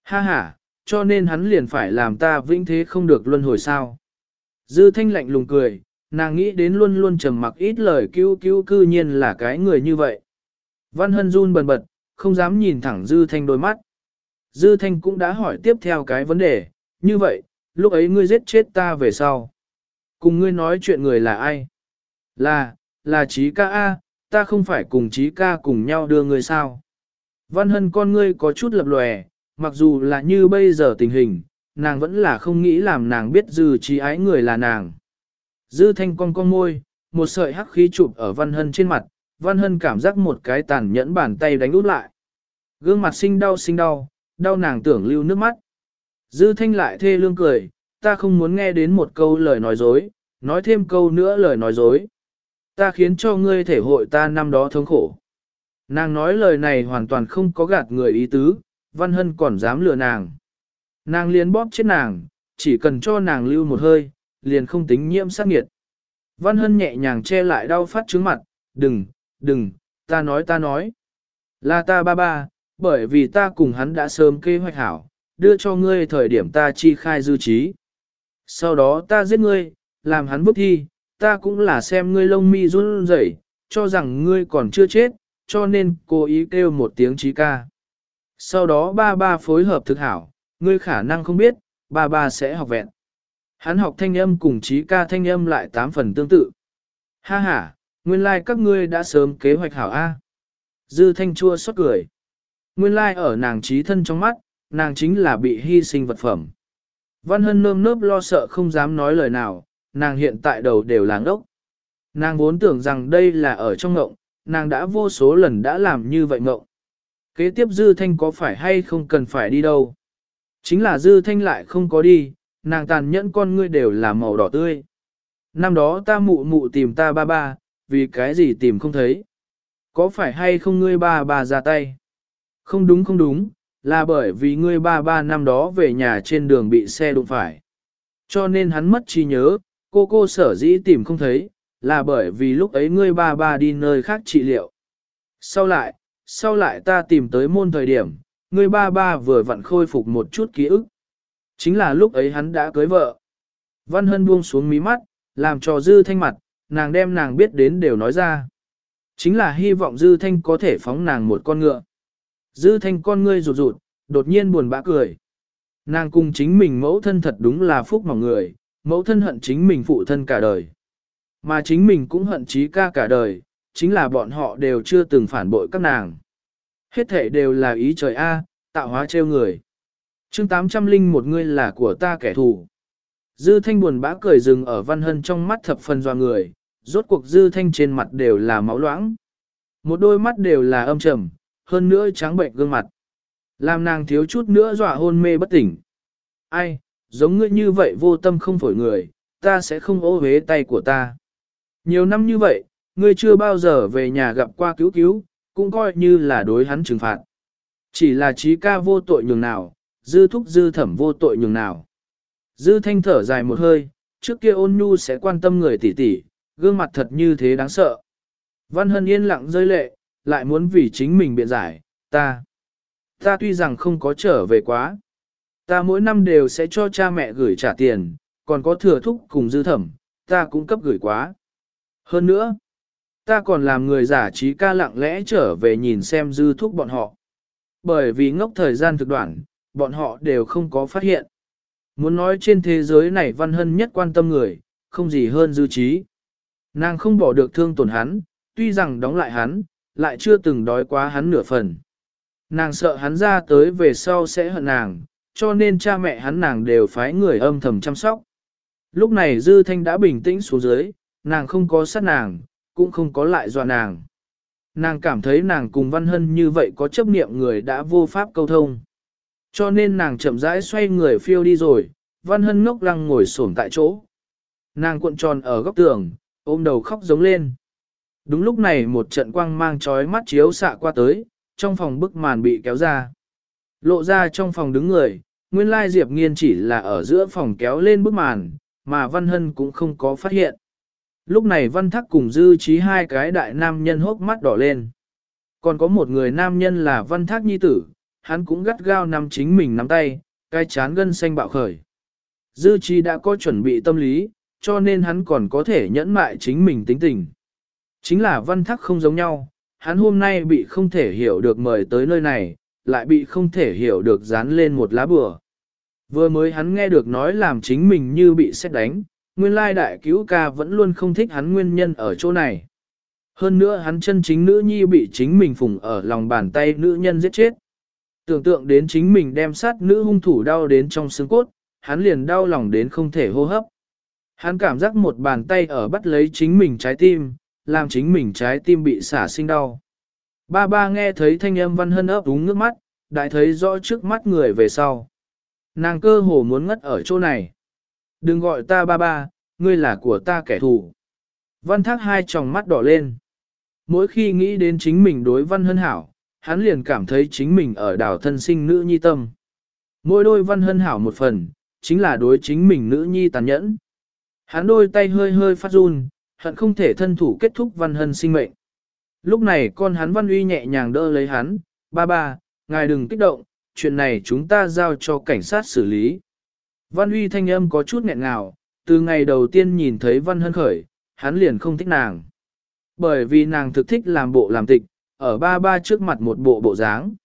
Ha ha, cho nên hắn liền phải làm ta vĩnh thế không được luân hồi sao. Dư thanh lạnh lùng cười, nàng nghĩ đến luôn luôn trầm mặc ít lời cứu cứu cư nhiên là cái người như vậy. Văn hân run bần bật, không dám nhìn thẳng dư thanh đôi mắt. Dư thanh cũng đã hỏi tiếp theo cái vấn đề, như vậy, lúc ấy ngươi giết chết ta về sau. Cùng ngươi nói chuyện người là ai? Là, là Chí ca A, ta không phải cùng Chí ca cùng nhau đưa ngươi sao? Văn hân con ngươi có chút lập lòe, mặc dù là như bây giờ tình hình, nàng vẫn là không nghĩ làm nàng biết dư Chí ái người là nàng. Dư thanh con con môi, một sợi hắc khí chụp ở văn hân trên mặt, văn hân cảm giác một cái tàn nhẫn bàn tay đánh út lại. Gương mặt sinh đau sinh đau, đau nàng tưởng lưu nước mắt. Dư thanh lại thê lương cười, ta không muốn nghe đến một câu lời nói dối, nói thêm câu nữa lời nói dối. Ta khiến cho ngươi thể hội ta năm đó thống khổ. Nàng nói lời này hoàn toàn không có gạt người ý tứ, Văn Hân còn dám lừa nàng. Nàng liền bóp chết nàng, chỉ cần cho nàng lưu một hơi, liền không tính nhiễm sát nghiệt. Văn Hân nhẹ nhàng che lại đau phát trứng mặt, đừng, đừng, ta nói ta nói. Là ta ba ba, bởi vì ta cùng hắn đã sớm kế hoạch hảo, đưa cho ngươi thời điểm ta chi khai dư trí. Sau đó ta giết ngươi, làm hắn bức thi, ta cũng là xem ngươi lông mi run rẩy, cho rằng ngươi còn chưa chết, cho nên cố ý kêu một tiếng trí ca. Sau đó ba ba phối hợp thực hảo, ngươi khả năng không biết, ba ba sẽ học vẹn. Hắn học thanh âm cùng trí ca thanh âm lại tám phần tương tự. Ha ha, nguyên lai like các ngươi đã sớm kế hoạch hảo A. Dư thanh chua xót cười. Nguyên lai like ở nàng trí thân trong mắt, nàng chính là bị hy sinh vật phẩm. Văn Hân nơm nớp lo sợ không dám nói lời nào, nàng hiện tại đầu đều làng ốc. Nàng vốn tưởng rằng đây là ở trong ngộng, nàng đã vô số lần đã làm như vậy ngộng. Kế tiếp Dư Thanh có phải hay không cần phải đi đâu? Chính là Dư Thanh lại không có đi, nàng tàn nhẫn con ngươi đều là màu đỏ tươi. Năm đó ta mụ mụ tìm ta ba ba, vì cái gì tìm không thấy? Có phải hay không ngươi ba ba ra tay? Không đúng không đúng, là bởi vì ngươi ba ba năm đó về nhà trên đường bị xe đụng phải. Cho nên hắn mất trí nhớ, cô cô sở dĩ tìm không thấy, là bởi vì lúc ấy ngươi ba ba đi nơi khác trị liệu. Sau lại, sau lại ta tìm tới môn thời điểm, ngươi ba ba vừa vặn khôi phục một chút ký ức. Chính là lúc ấy hắn đã cưới vợ. Văn Hân buông xuống mí mắt, làm cho Dư Thanh mặt, nàng đem nàng biết đến đều nói ra. Chính là hy vọng Dư Thanh có thể phóng nàng một con ngựa. Dư Thanh con ngươi rụt rụt, đột nhiên buồn bã cười. Nàng cùng chính mình mẫu thân thật đúng là phúc mỏng người, mẫu thân hận chính mình phụ thân cả đời. Mà chính mình cũng hận trí ca cả đời, chính là bọn họ đều chưa từng phản bội các nàng. Hết thể đều là ý trời A, tạo hóa trêu người chương 800 linh một ngươi là của ta kẻ thù. Dư thanh buồn bã cười rừng ở văn hân trong mắt thập phần doa người, rốt cuộc dư thanh trên mặt đều là máu loãng. Một đôi mắt đều là âm trầm, hơn nữa trắng bệnh gương mặt. Làm nàng thiếu chút nữa dọa hôn mê bất tỉnh. Ai, giống ngươi như vậy vô tâm không phổi người, ta sẽ không ô hế tay của ta. Nhiều năm như vậy, ngươi chưa bao giờ về nhà gặp qua cứu cứu, cũng coi như là đối hắn trừng phạt. Chỉ là trí ca vô tội nhường nào, dư thúc dư thẩm vô tội nhường nào. Dư thanh thở dài một hơi, trước kia ôn nhu sẽ quan tâm người tỷ tỷ, gương mặt thật như thế đáng sợ. Văn hân yên lặng rơi lệ, lại muốn vì chính mình biện giải, ta. Ta tuy rằng không có trở về quá. Ta mỗi năm đều sẽ cho cha mẹ gửi trả tiền, còn có thừa thúc cùng dư thẩm, ta cũng cấp gửi quá. Hơn nữa, ta còn làm người giả trí ca lặng lẽ trở về nhìn xem dư thúc bọn họ. Bởi vì ngốc thời gian thực đoạn, bọn họ đều không có phát hiện. Muốn nói trên thế giới này văn hân nhất quan tâm người, không gì hơn dư trí. Nàng không bỏ được thương tổn hắn, tuy rằng đóng lại hắn, lại chưa từng đói quá hắn nửa phần. Nàng sợ hắn ra tới về sau sẽ hận nàng, cho nên cha mẹ hắn nàng đều phái người âm thầm chăm sóc. Lúc này Dư Thanh đã bình tĩnh xuống dưới, nàng không có sát nàng, cũng không có lại dọa nàng. Nàng cảm thấy nàng cùng Văn Hân như vậy có chấp niệm người đã vô pháp câu thông. Cho nên nàng chậm rãi xoay người phiêu đi rồi, Văn Hân ngốc lăng ngồi xổm tại chỗ. Nàng cuộn tròn ở góc tường, ôm đầu khóc giống lên. Đúng lúc này một trận quang mang chói mắt chiếu xạ qua tới, trong phòng bức màn bị kéo ra. Lộ ra trong phòng đứng người, nguyên lai Diệp Nghiên chỉ là ở giữa phòng kéo lên bức màn, mà Văn Hân cũng không có phát hiện. Lúc này Văn Thắc cùng dư trí hai cái đại nam nhân hốc mắt đỏ lên. Còn có một người nam nhân là Văn Thác Nhi Tử, hắn cũng gắt gao nắm chính mình nắm tay, cái chán gân xanh bạo khởi. Dư chi đã có chuẩn bị tâm lý, cho nên hắn còn có thể nhẫn mại chính mình tính tình. Chính là Văn thắc không giống nhau, hắn hôm nay bị không thể hiểu được mời tới nơi này, lại bị không thể hiểu được dán lên một lá bừa. Vừa mới hắn nghe được nói làm chính mình như bị xét đánh, nguyên lai đại cứu ca vẫn luôn không thích hắn nguyên nhân ở chỗ này. Hơn nữa hắn chân chính nữ nhi bị chính mình phùng ở lòng bàn tay nữ nhân giết chết. Tưởng tượng đến chính mình đem sát nữ hung thủ đau đến trong xương cốt, hắn liền đau lòng đến không thể hô hấp. Hắn cảm giác một bàn tay ở bắt lấy chính mình trái tim, làm chính mình trái tim bị xả sinh đau. Ba ba nghe thấy thanh âm văn hân ấp đúng nước mắt, đại thấy rõ trước mắt người về sau. Nàng cơ hồ muốn ngất ở chỗ này. Đừng gọi ta ba ba, ngươi là của ta kẻ thù. Văn thác hai tròng mắt đỏ lên. Mỗi khi nghĩ đến chính mình đối văn hân hảo, hắn liền cảm thấy chính mình ở đảo thân sinh nữ nhi tâm. Mỗi đôi văn hân hảo một phần, chính là đối chính mình nữ nhi tàn nhẫn. Hắn đôi tay hơi hơi phát run, hận không thể thân thủ kết thúc văn hân sinh mệnh. Lúc này con hắn văn uy nhẹ nhàng đỡ lấy hắn, ba ba, ngài đừng kích động, chuyện này chúng ta giao cho cảnh sát xử lý. Văn uy thanh âm có chút nghẹn ngào, từ ngày đầu tiên nhìn thấy văn hân khởi, hắn liền không thích nàng. Bởi vì nàng thực thích làm bộ làm tịch, ở ba ba trước mặt một bộ bộ dáng.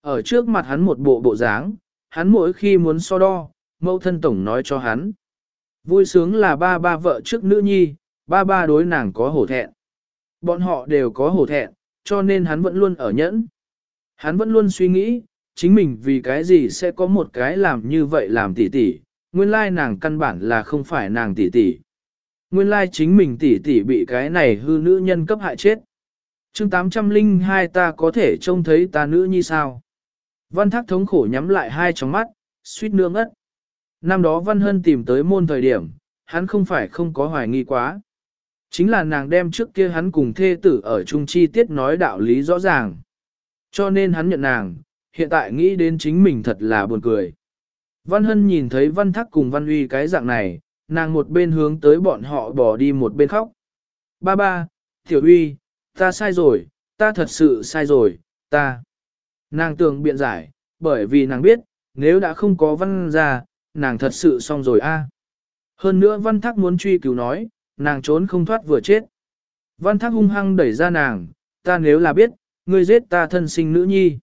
Ở trước mặt hắn một bộ bộ dáng, hắn mỗi khi muốn so đo, mẫu thân tổng nói cho hắn. Vui sướng là ba ba vợ trước nữ nhi, ba ba đối nàng có hổ thẹn. Bọn họ đều có hổ thẹn, cho nên hắn vẫn luôn ở nhẫn. Hắn vẫn luôn suy nghĩ, chính mình vì cái gì sẽ có một cái làm như vậy làm tỉ tỉ, nguyên lai nàng căn bản là không phải nàng tỉ tỉ. Nguyên lai chính mình tỉ tỉ bị cái này hư nữ nhân cấp hại chết chương 802 ta có thể trông thấy ta nữ như sao. Văn thác thống khổ nhắm lại hai tròng mắt, suýt nương ất. Năm đó Văn Hân tìm tới môn thời điểm, hắn không phải không có hoài nghi quá. Chính là nàng đem trước kia hắn cùng thê tử ở chung chi tiết nói đạo lý rõ ràng. Cho nên hắn nhận nàng, hiện tại nghĩ đến chính mình thật là buồn cười. Văn Hân nhìn thấy Văn Thắc cùng Văn Uy cái dạng này, nàng một bên hướng tới bọn họ bỏ đi một bên khóc. Ba ba, Tiểu Uy, ta sai rồi, ta thật sự sai rồi, ta. Nàng tưởng biện giải, bởi vì nàng biết, nếu đã không có Văn ra, nàng thật sự xong rồi a. Hơn nữa Văn Thác muốn truy cứu nói, nàng trốn không thoát vừa chết. Văn Thác hung hăng đẩy ra nàng, ta nếu là biết, ngươi giết ta thân sinh nữ nhi.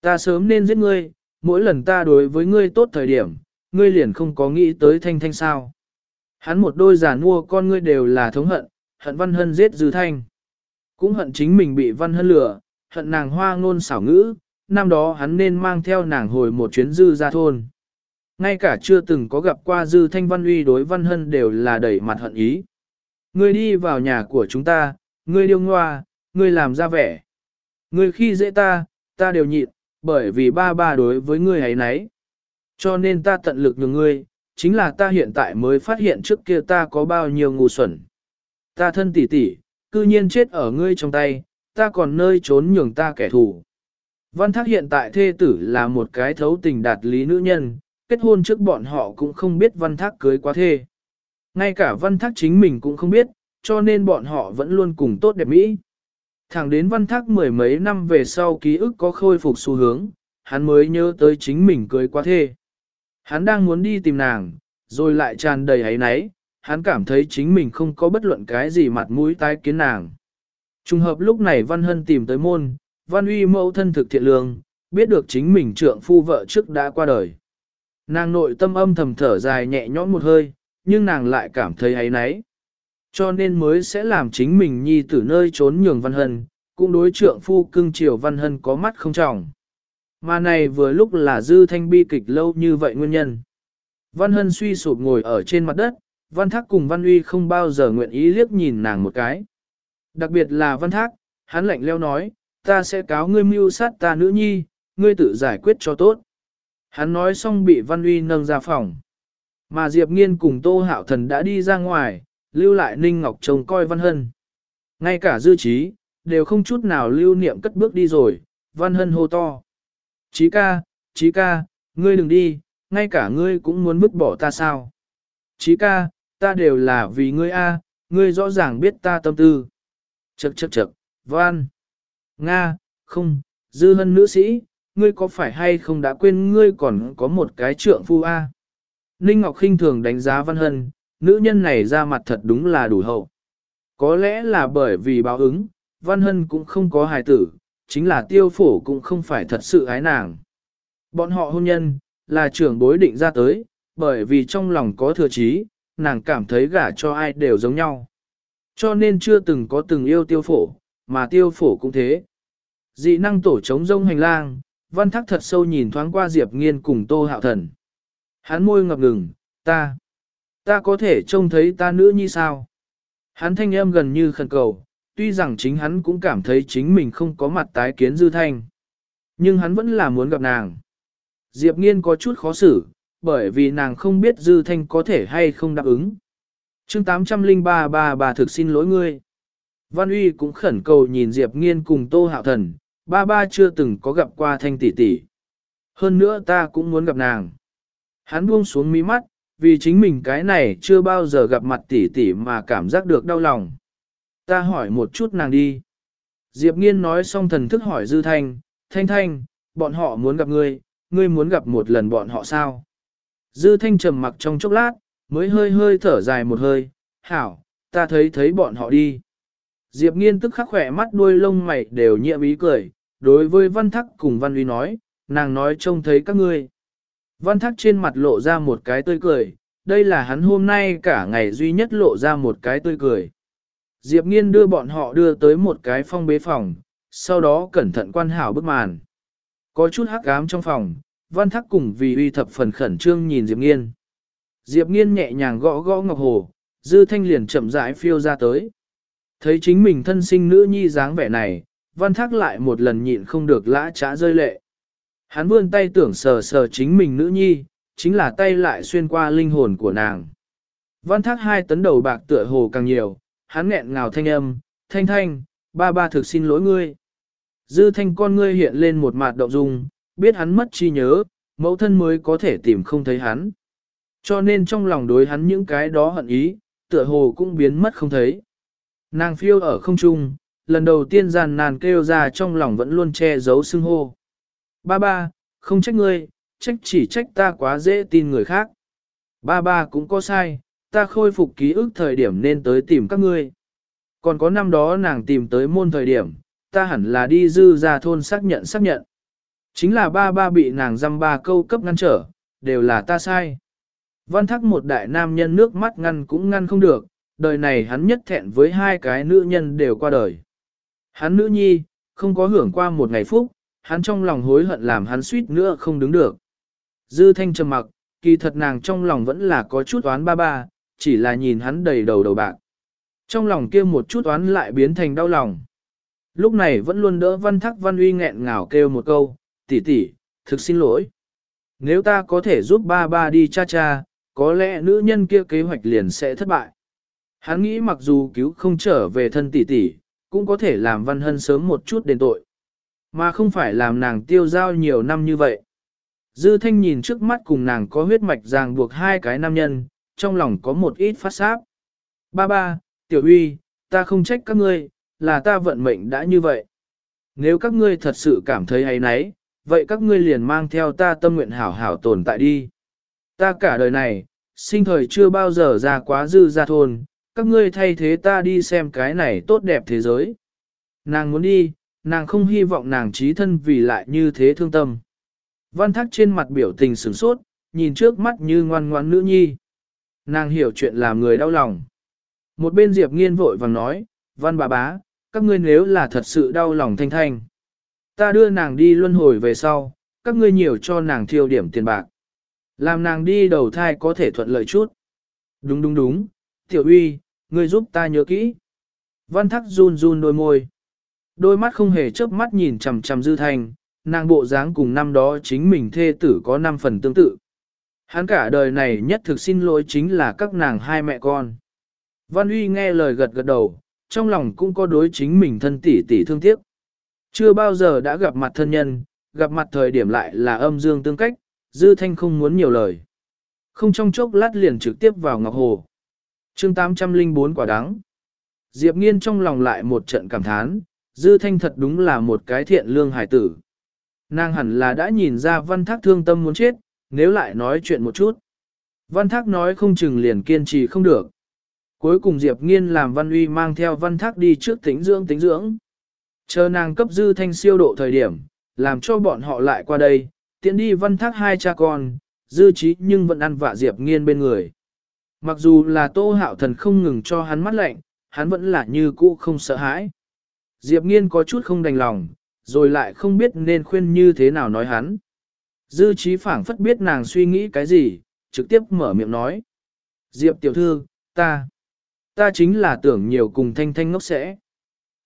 Ta sớm nên giết ngươi, mỗi lần ta đối với ngươi tốt thời điểm, ngươi liền không có nghĩ tới thanh thanh sao. Hắn một đôi giả mua con ngươi đều là thống hận, hận văn hân giết dư thanh. Cũng hận chính mình bị văn hân lừa, hận nàng hoa ngôn xảo ngữ, năm đó hắn nên mang theo nàng hồi một chuyến dư ra thôn. Ngay cả chưa từng có gặp qua dư thanh văn uy đối văn hân đều là đẩy mặt hận ý. Ngươi đi vào nhà của chúng ta, ngươi điêu ngoa, ngươi làm ra vẻ. Ngươi khi dễ ta, ta đều nhịn, bởi vì ba ba đối với ngươi ấy nấy. Cho nên ta tận lực nhường ngươi, chính là ta hiện tại mới phát hiện trước kia ta có bao nhiêu ngu xuẩn. Ta thân tỷ tỷ, cư nhiên chết ở ngươi trong tay, ta còn nơi trốn nhường ta kẻ thù. Văn thác hiện tại thê tử là một cái thấu tình đạt lý nữ nhân, kết hôn trước bọn họ cũng không biết văn thác cưới quá thê. Ngay cả văn thác chính mình cũng không biết, cho nên bọn họ vẫn luôn cùng tốt đẹp mỹ. Thẳng đến văn thác mười mấy năm về sau ký ức có khôi phục xu hướng, hắn mới nhớ tới chính mình cưới quá thê. Hắn đang muốn đi tìm nàng, rồi lại tràn đầy ấy náy, hắn cảm thấy chính mình không có bất luận cái gì mặt mũi tái kiến nàng. Trùng hợp lúc này Văn Hân tìm tới môn, Văn Uy mẫu thân thực thiện lương, biết được chính mình trượng phu vợ trước đã qua đời. Nàng nội tâm âm thầm thở dài nhẹ nhõm một hơi, nhưng nàng lại cảm thấy ấy náy. Cho nên mới sẽ làm chính mình nhi tử nơi trốn nhường Văn Hân, cũng đối trượng phu cưng chiều Văn Hân có mắt không trọng. Mà này vừa lúc là dư thanh bi kịch lâu như vậy nguyên nhân. Văn Hân suy sụp ngồi ở trên mặt đất, Văn Thác cùng Văn Uy không bao giờ nguyện ý liếc nhìn nàng một cái. Đặc biệt là Văn Thác, hắn lạnh leo nói, ta sẽ cáo ngươi mưu sát ta nữ nhi, ngươi tự giải quyết cho tốt. Hắn nói xong bị Văn Uy nâng ra phòng. Mà Diệp Nghiên cùng Tô Hạo Thần đã đi ra ngoài, lưu lại Ninh Ngọc trông coi Văn Hân. Ngay cả dư trí, đều không chút nào lưu niệm cất bước đi rồi, Văn Hân hô to. Chí ca, chí ca, ngươi đừng đi, ngay cả ngươi cũng muốn vứt bỏ ta sao. Chí ca, ta đều là vì ngươi a, ngươi rõ ràng biết ta tâm tư. Chậc chậc chậc, Văn. Nga, không, dư hân nữ sĩ, ngươi có phải hay không đã quên ngươi còn có một cái trượng phu a? Ninh Ngọc khinh thường đánh giá Văn Hân, nữ nhân này ra mặt thật đúng là đủ hậu. Có lẽ là bởi vì báo ứng, Văn Hân cũng không có hài tử, chính là tiêu phổ cũng không phải thật sự ái nàng. Bọn họ hôn nhân, là trưởng bối định ra tới, bởi vì trong lòng có thừa trí, nàng cảm thấy gả cho ai đều giống nhau. Cho nên chưa từng có từng yêu tiêu phổ, mà tiêu phổ cũng thế. Dị năng tổ chống rông hành lang, văn thắc thật sâu nhìn thoáng qua Diệp Nghiên cùng Tô Hạo Thần. Hắn môi ngập ngừng, ta, ta có thể trông thấy ta nữ như sao? Hắn thanh âm gần như khẩn cầu, tuy rằng chính hắn cũng cảm thấy chính mình không có mặt tái kiến dư thanh. Nhưng hắn vẫn là muốn gặp nàng. Diệp Nghiên có chút khó xử, bởi vì nàng không biết dư thanh có thể hay không đáp ứng. chương 803 bà bà thực xin lỗi ngươi. Văn Uy cũng khẩn cầu nhìn Diệp Nghiên cùng Tô Hạo Thần, ba ba chưa từng có gặp qua thanh tỷ tỷ. Hơn nữa ta cũng muốn gặp nàng. Hắn buông xuống mí mắt, vì chính mình cái này chưa bao giờ gặp mặt tỷ tỷ mà cảm giác được đau lòng. Ta hỏi một chút nàng đi. Diệp Nghiên nói xong thần thức hỏi Dư Thanh, Thanh Thanh, bọn họ muốn gặp ngươi, ngươi muốn gặp một lần bọn họ sao? Dư Thanh trầm mặc trong chốc lát, mới hơi hơi thở dài một hơi, hảo, ta thấy thấy bọn họ đi. Diệp Nghiên tức khắc khỏe mắt đuôi lông mày đều nhiệm ý cười, đối với Văn Thắc cùng Văn Uy nói, nàng nói trông thấy các ngươi. Văn Thắc trên mặt lộ ra một cái tươi cười, đây là hắn hôm nay cả ngày duy nhất lộ ra một cái tươi cười. Diệp Nghiên đưa bọn họ đưa tới một cái phong bế phòng, sau đó cẩn thận quan hảo bức màn. Có chút hắc ám trong phòng, Văn Thắc cùng vì uy thập phần khẩn trương nhìn Diệp Nghiên. Diệp Nghiên nhẹ nhàng gõ gõ ngọc hồ, dư thanh liền chậm rãi phiêu ra tới. Thấy chính mình thân sinh nữ nhi dáng vẻ này, Văn Thác lại một lần nhịn không được lã trá rơi lệ. Hắn vươn tay tưởng sờ sờ chính mình nữ nhi, chính là tay lại xuyên qua linh hồn của nàng. Văn Thác hai tấn đầu bạc tựa hồ càng nhiều, hắn nghẹn ngào thanh âm, thanh thanh, ba ba thực xin lỗi ngươi. Dư thanh con ngươi hiện lên một mặt động dung, biết hắn mất chi nhớ, mẫu thân mới có thể tìm không thấy hắn. Cho nên trong lòng đối hắn những cái đó hận ý, tựa hồ cũng biến mất không thấy. Nàng phiêu ở không trung, lần đầu tiên giàn nàn kêu ra trong lòng vẫn luôn che giấu xưng hô. Ba ba, không trách ngươi, trách chỉ trách ta quá dễ tin người khác. Ba ba cũng có sai, ta khôi phục ký ức thời điểm nên tới tìm các ngươi. Còn có năm đó nàng tìm tới môn thời điểm, ta hẳn là đi dư ra thôn xác nhận xác nhận. Chính là ba ba bị nàng dăm ba câu cấp ngăn trở, đều là ta sai. Văn thắc một đại nam nhân nước mắt ngăn cũng ngăn không được, đời này hắn nhất thẹn với hai cái nữ nhân đều qua đời. Hắn nữ nhi, không có hưởng qua một ngày phúc, hắn trong lòng hối hận làm hắn suýt nữa không đứng được. Dư thanh trầm mặc, kỳ thật nàng trong lòng vẫn là có chút oán ba ba, chỉ là nhìn hắn đầy đầu đầu bạc. Trong lòng kia một chút oán lại biến thành đau lòng. Lúc này vẫn luôn đỡ văn thắc văn uy nghẹn ngào kêu một câu, tỷ tỷ, thực xin lỗi. Nếu ta có thể giúp ba ba đi cha cha, có lẽ nữ nhân kia kế hoạch liền sẽ thất bại. Hắn nghĩ mặc dù cứu không trở về thân tỷ tỷ, cũng có thể làm văn hân sớm một chút đền tội. Mà không phải làm nàng tiêu giao nhiều năm như vậy. Dư thanh nhìn trước mắt cùng nàng có huyết mạch ràng buộc hai cái nam nhân, trong lòng có một ít phát sáp. Ba ba, tiểu uy, ta không trách các ngươi, là ta vận mệnh đã như vậy. Nếu các ngươi thật sự cảm thấy hay nấy, vậy các ngươi liền mang theo ta tâm nguyện hảo hảo tồn tại đi. Ta cả đời này, sinh thời chưa bao giờ ra quá dư ra thôn, các ngươi thay thế ta đi xem cái này tốt đẹp thế giới. Nàng muốn đi, nàng không hy vọng nàng trí thân vì lại như thế thương tâm. Văn thắc trên mặt biểu tình sửng sốt, nhìn trước mắt như ngoan ngoan nữ nhi. Nàng hiểu chuyện làm người đau lòng. Một bên Diệp nghiên vội vàng nói, văn bà bá, các ngươi nếu là thật sự đau lòng thanh thanh. Ta đưa nàng đi luân hồi về sau, các ngươi nhiều cho nàng thiêu điểm tiền bạc. Làm nàng đi đầu thai có thể thuận lợi chút. Đúng đúng đúng, tiểu uy, ngươi giúp ta nhớ kỹ. Văn thắc run run đôi môi. Đôi mắt không hề chớp mắt nhìn chằm chằm dư thành, nàng bộ dáng cùng năm đó chính mình thê tử có năm phần tương tự. Hắn cả đời này nhất thực xin lỗi chính là các nàng hai mẹ con. Văn uy nghe lời gật gật đầu, trong lòng cũng có đối chính mình thân tỷ tỷ thương tiếc. Chưa bao giờ đã gặp mặt thân nhân, gặp mặt thời điểm lại là âm dương tương cách, dư thanh không muốn nhiều lời. Không trong chốc lát liền trực tiếp vào ngọc hồ. chương 804 quả đắng. Diệp nghiên trong lòng lại một trận cảm thán, dư thanh thật đúng là một cái thiện lương hải tử. Nàng hẳn là đã nhìn ra văn thác thương tâm muốn chết, nếu lại nói chuyện một chút. Văn thác nói không chừng liền kiên trì không được. Cuối cùng Diệp Nghiên làm văn uy mang theo văn thác đi trước tính dưỡng tính dưỡng. Chờ nàng cấp dư thanh siêu độ thời điểm, làm cho bọn họ lại qua đây, tiện đi văn thác hai cha con, dư trí nhưng vẫn ăn vạ Diệp Nghiên bên người. Mặc dù là tô hạo thần không ngừng cho hắn mắt lạnh, hắn vẫn là như cũ không sợ hãi. Diệp Nghiên có chút không đành lòng, rồi lại không biết nên khuyên như thế nào nói hắn. Dư trí phảng phất biết nàng suy nghĩ cái gì, trực tiếp mở miệng nói. Diệp tiểu thư, ta, ta chính là tưởng nhiều cùng thanh thanh ngốc sẽ.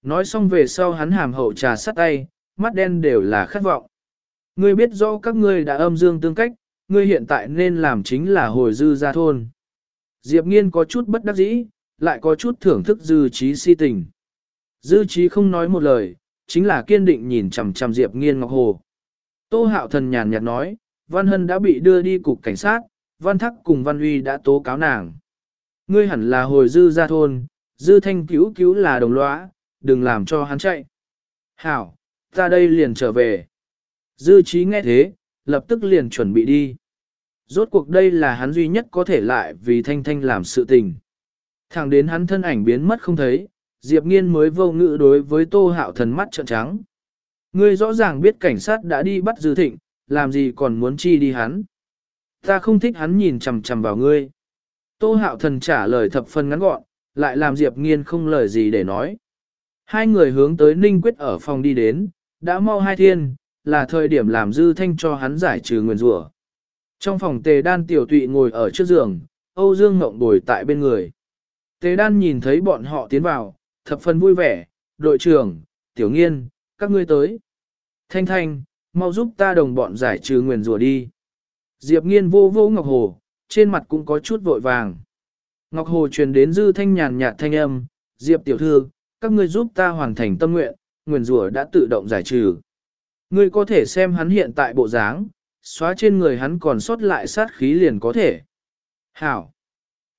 Nói xong về sau hắn hàm hậu trà sắt tay, mắt đen đều là khát vọng. Ngươi biết rõ các ngươi đã âm dương tương cách, ngươi hiện tại nên làm chính là hồi dư ra thôn. Diệp nghiên có chút bất đắc dĩ, lại có chút thưởng thức dư trí si tình. Dư trí không nói một lời, chính là kiên định nhìn chằm chằm Diệp nghiên ngọc hồ. Tô hạo thần nhàn nhạt nói, Văn Hân đã bị đưa đi cục cảnh sát, Văn Thắc cùng Văn Uy đã tố cáo nàng. Ngươi hẳn là hồi dư ra thôn, dư thanh cứu cứu là đồng lõa, đừng làm cho hắn chạy. Hảo, ta đây liền trở về. Dư trí nghe thế, lập tức liền chuẩn bị đi. Rốt cuộc đây là hắn duy nhất có thể lại vì thanh thanh làm sự tình. Thẳng đến hắn thân ảnh biến mất không thấy, Diệp Nghiên mới vô ngữ đối với tô hạo thần mắt trợn trắng. Ngươi rõ ràng biết cảnh sát đã đi bắt Dư Thịnh, làm gì còn muốn chi đi hắn. Ta không thích hắn nhìn chằm chằm vào ngươi. Tô hạo thần trả lời thập phần ngắn gọn, lại làm Diệp Nghiên không lời gì để nói. Hai người hướng tới Ninh Quyết ở phòng đi đến, đã mau hai thiên, là thời điểm làm Dư Thanh cho hắn giải trừ nguyền rủa. Trong phòng tề đan tiểu tụy ngồi ở trước giường, Âu Dương Ngộng bồi tại bên người. Tề đan nhìn thấy bọn họ tiến vào, thập phần vui vẻ, đội trưởng, tiểu nghiên, các ngươi tới. Thanh thanh, mau giúp ta đồng bọn giải trừ nguyền rủa đi. Diệp nghiên vô vô Ngọc Hồ, trên mặt cũng có chút vội vàng. Ngọc Hồ truyền đến dư thanh nhàn nhạt thanh âm, Diệp tiểu thư, các ngươi giúp ta hoàn thành tâm nguyện, nguyền rủa đã tự động giải trừ. Ngươi có thể xem hắn hiện tại bộ dáng, xóa trên người hắn còn sót lại sát khí liền có thể. Hảo!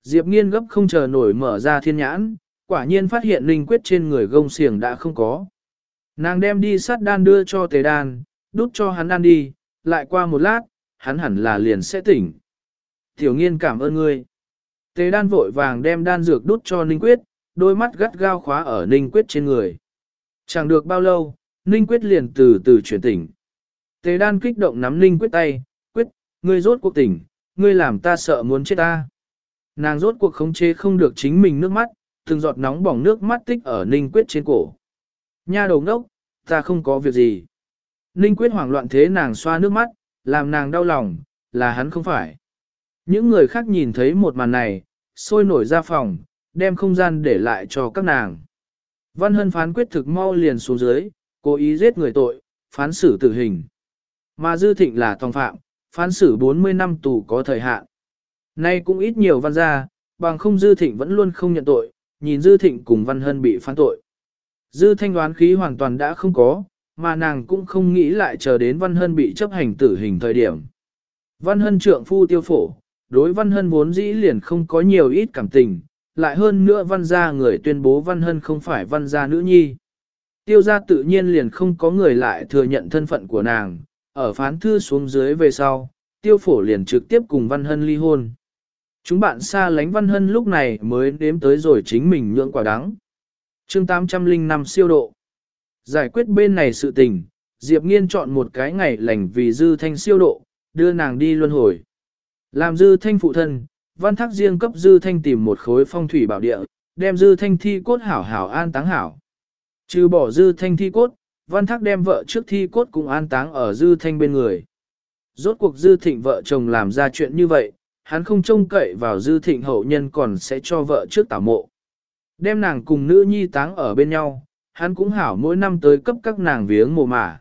Diệp nghiên gấp không chờ nổi mở ra thiên nhãn, quả nhiên phát hiện linh quyết trên người gông xiềng đã không có. Nàng đem đi sát đan đưa cho tề đan, đút cho hắn ăn đi, lại qua một lát, hắn hẳn là liền sẽ tỉnh. Tiểu nghiên cảm ơn ngươi. Tề đan vội vàng đem đan dược đút cho linh Quyết, đôi mắt gắt gao khóa ở Ninh Quyết trên người. Chẳng được bao lâu, Ninh Quyết liền từ từ chuyển tỉnh. Tề đan kích động nắm Ninh Quyết tay, Quyết, ngươi rốt cuộc tỉnh, ngươi làm ta sợ muốn chết ta. Nàng rốt cuộc khống chế không được chính mình nước mắt, từng giọt nóng bỏng nước mắt tích ở Ninh Quyết trên cổ. Nha đầu ngốc, ta không có việc gì. Ninh Quyết hoảng loạn thế nàng xoa nước mắt, làm nàng đau lòng, là hắn không phải. Những người khác nhìn thấy một màn này, sôi nổi ra phòng, đem không gian để lại cho các nàng. Văn Hân phán quyết thực mau liền xuống dưới, cố ý giết người tội, phán xử tử hình. Mà Dư Thịnh là tòng phạm, phán xử 40 năm tù có thời hạn. Nay cũng ít nhiều văn gia, bằng không Dư Thịnh vẫn luôn không nhận tội, nhìn Dư Thịnh cùng Văn Hân bị phán tội. Dư thanh đoán khí hoàn toàn đã không có, mà nàng cũng không nghĩ lại chờ đến Văn Hân bị chấp hành tử hình thời điểm. Văn Hân trượng phu tiêu phổ, đối Văn Hân vốn dĩ liền không có nhiều ít cảm tình, lại hơn nữa Văn gia người tuyên bố Văn Hân không phải Văn gia nữ nhi. Tiêu gia tự nhiên liền không có người lại thừa nhận thân phận của nàng, ở phán thư xuống dưới về sau, tiêu phổ liền trực tiếp cùng Văn Hân ly hôn. Chúng bạn xa lánh Văn Hân lúc này mới đếm tới rồi chính mình nhượng quả đắng. chương 805 siêu độ. Giải quyết bên này sự tình, Diệp Nghiên chọn một cái ngày lành vì Dư Thanh siêu độ, đưa nàng đi luân hồi. Làm Dư Thanh phụ thân, Văn Thác riêng cấp Dư Thanh tìm một khối phong thủy bảo địa, đem Dư Thanh thi cốt hảo hảo an táng hảo. Trừ bỏ Dư Thanh thi cốt, Văn Thác đem vợ trước thi cốt cùng an táng ở Dư Thanh bên người. Rốt cuộc Dư Thịnh vợ chồng làm ra chuyện như vậy, hắn không trông cậy vào Dư Thịnh hậu nhân còn sẽ cho vợ trước tảo mộ. Đem nàng cùng nữ nhi táng ở bên nhau, hắn cũng hảo mỗi năm tới cấp các nàng viếng mồ mả.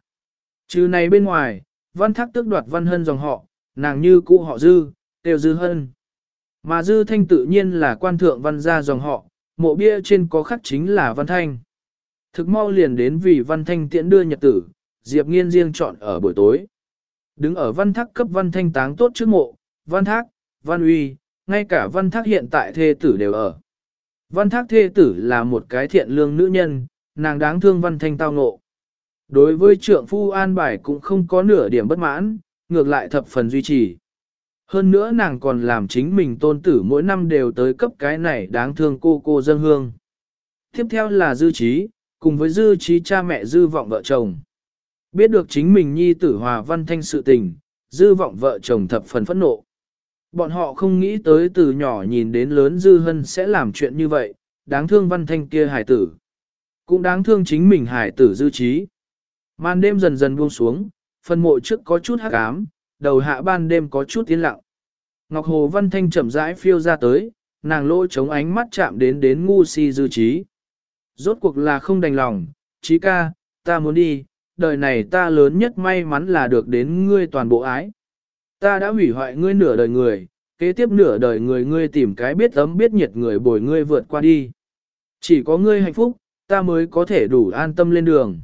Trừ này bên ngoài, Văn Thác tước đoạt Văn Hân dòng họ, nàng như cũ họ Dư, đều Dư Hân. Mà Dư Thanh tự nhiên là quan thượng văn gia dòng họ, mộ bia trên có khắc chính là Văn Thanh. Thực mau liền đến vì Văn Thanh tiễn đưa nhật tử, Diệp Nghiên riêng chọn ở buổi tối. Đứng ở Văn Thác cấp Văn Thanh táng tốt trước mộ, Văn Thác, Văn Uy, ngay cả Văn Thác hiện tại thê tử đều ở. Văn Thác thê tử là một cái thiện lương nữ nhân, nàng đáng thương Văn Thanh tao ngộ. Đối với trượng phu an bài cũng không có nửa điểm bất mãn, ngược lại thập phần duy trì. Hơn nữa nàng còn làm chính mình tôn tử mỗi năm đều tới cấp cái này đáng thương cô cô dân hương. Tiếp theo là dư trí, cùng với dư trí cha mẹ dư vọng vợ chồng. Biết được chính mình nhi tử hòa văn thanh sự tình, dư vọng vợ chồng thập phần phẫn nộ. Bọn họ không nghĩ tới từ nhỏ nhìn đến lớn dư hân sẽ làm chuyện như vậy, đáng thương văn thanh kia hải tử. Cũng đáng thương chính mình hải tử dư trí. Màn đêm dần dần buông xuống, phần mộ trước có chút hắc ám, đầu hạ ban đêm có chút tiến lặng. Ngọc Hồ Văn Thanh chậm rãi phiêu ra tới, nàng lỗ chống ánh mắt chạm đến đến ngu si dư trí. Rốt cuộc là không đành lòng, trí ca, ta muốn đi, đời này ta lớn nhất may mắn là được đến ngươi toàn bộ ái. Ta đã hủy hoại ngươi nửa đời người, kế tiếp nửa đời người ngươi tìm cái biết ấm biết nhiệt người bồi ngươi vượt qua đi. Chỉ có ngươi hạnh phúc, ta mới có thể đủ an tâm lên đường.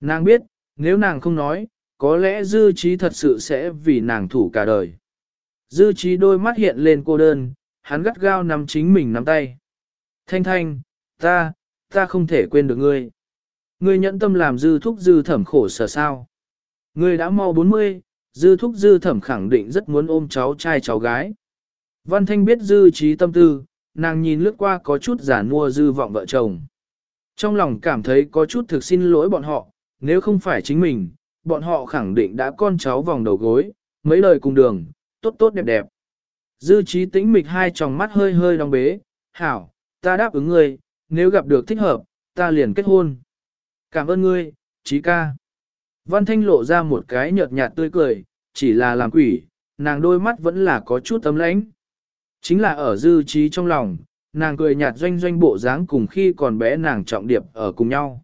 Nàng biết, nếu nàng không nói, có lẽ dư trí thật sự sẽ vì nàng thủ cả đời. Dư trí đôi mắt hiện lên cô đơn, hắn gắt gao nắm chính mình nắm tay. Thanh thanh, ta, ta không thể quên được ngươi. Ngươi nhẫn tâm làm dư thúc dư thẩm khổ sở sao. Ngươi đã mau 40, dư thúc dư thẩm khẳng định rất muốn ôm cháu trai cháu gái. Văn thanh biết dư trí tâm tư, nàng nhìn lướt qua có chút giả mua dư vọng vợ chồng. Trong lòng cảm thấy có chút thực xin lỗi bọn họ, nếu không phải chính mình, bọn họ khẳng định đã con cháu vòng đầu gối, mấy lời cùng đường, tốt tốt đẹp đẹp. Dư trí tĩnh mịch hai tròng mắt hơi hơi đong bế, hảo, ta đáp ứng ngươi, nếu gặp được thích hợp, ta liền kết hôn. Cảm ơn ngươi, trí ca. Văn Thanh lộ ra một cái nhợt nhạt tươi cười, chỉ là làm quỷ, nàng đôi mắt vẫn là có chút tấm lãnh. Chính là ở dư trí trong lòng, nàng cười nhạt doanh doanh bộ dáng cùng khi còn bé nàng trọng điệp ở cùng nhau.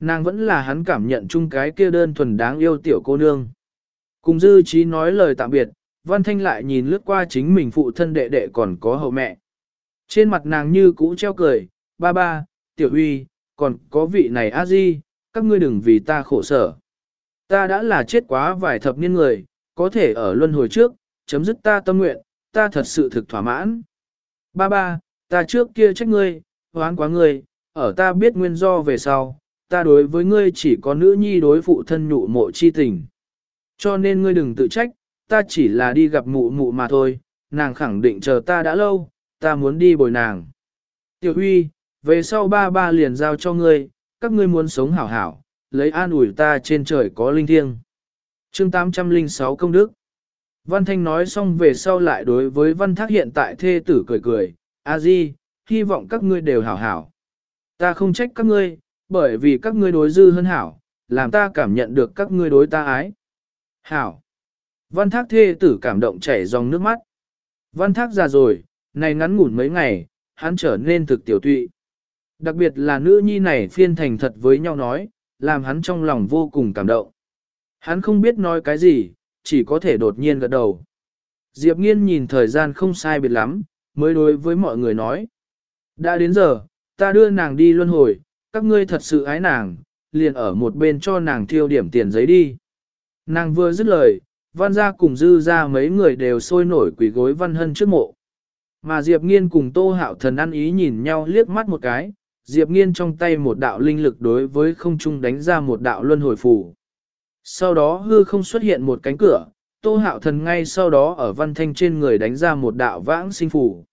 Nàng vẫn là hắn cảm nhận chung cái kia đơn thuần đáng yêu tiểu cô nương. Cùng dư trí nói lời tạm biệt, Văn Thanh lại nhìn lướt qua chính mình phụ thân đệ đệ còn có hậu mẹ. Trên mặt nàng như cũ treo cười, ba ba, tiểu huy, còn có vị này a di, các ngươi đừng vì ta khổ sở. Ta đã là chết quá vài thập niên người, có thể ở luân hồi trước, chấm dứt ta tâm nguyện, ta thật sự thực thỏa mãn. Ba ba, ta trước kia trách ngươi, hoán quá ngươi, ở ta biết nguyên do về sau, ta đối với ngươi chỉ có nữ nhi đối phụ thân nhụ mộ chi tình. Cho nên ngươi đừng tự trách, ta chỉ là đi gặp mụ mụ mà thôi, nàng khẳng định chờ ta đã lâu, ta muốn đi bồi nàng. Tiểu Huy, về sau ba ba liền giao cho ngươi, các ngươi muốn sống hảo hảo, lấy an ủi ta trên trời có linh thiêng. chương 806 công đức. Văn Thanh nói xong về sau lại đối với Văn Thác hiện tại thê tử cười cười, a di, hy vọng các ngươi đều hảo hảo. Ta không trách các ngươi, bởi vì các ngươi đối dư hơn hảo, làm ta cảm nhận được các ngươi đối ta ái. Hảo. Văn thác thê tử cảm động chảy dòng nước mắt. Văn thác già rồi, này ngắn ngủn mấy ngày, hắn trở nên thực tiểu tụy. Đặc biệt là nữ nhi này phiên thành thật với nhau nói, làm hắn trong lòng vô cùng cảm động. Hắn không biết nói cái gì, chỉ có thể đột nhiên gật đầu. Diệp nghiên nhìn thời gian không sai biệt lắm, mới đối với mọi người nói. Đã đến giờ, ta đưa nàng đi luân hồi, các ngươi thật sự ái nàng, liền ở một bên cho nàng thiêu điểm tiền giấy đi. Nàng vừa dứt lời, văn gia cùng dư ra mấy người đều sôi nổi quỷ gối văn hân trước mộ. Mà Diệp Nghiên cùng Tô Hạo Thần ăn ý nhìn nhau liếc mắt một cái, Diệp Nghiên trong tay một đạo linh lực đối với không trung đánh ra một đạo luân hồi phù. Sau đó hư không xuất hiện một cánh cửa, Tô Hạo Thần ngay sau đó ở Văn Thanh trên người đánh ra một đạo vãng sinh phù.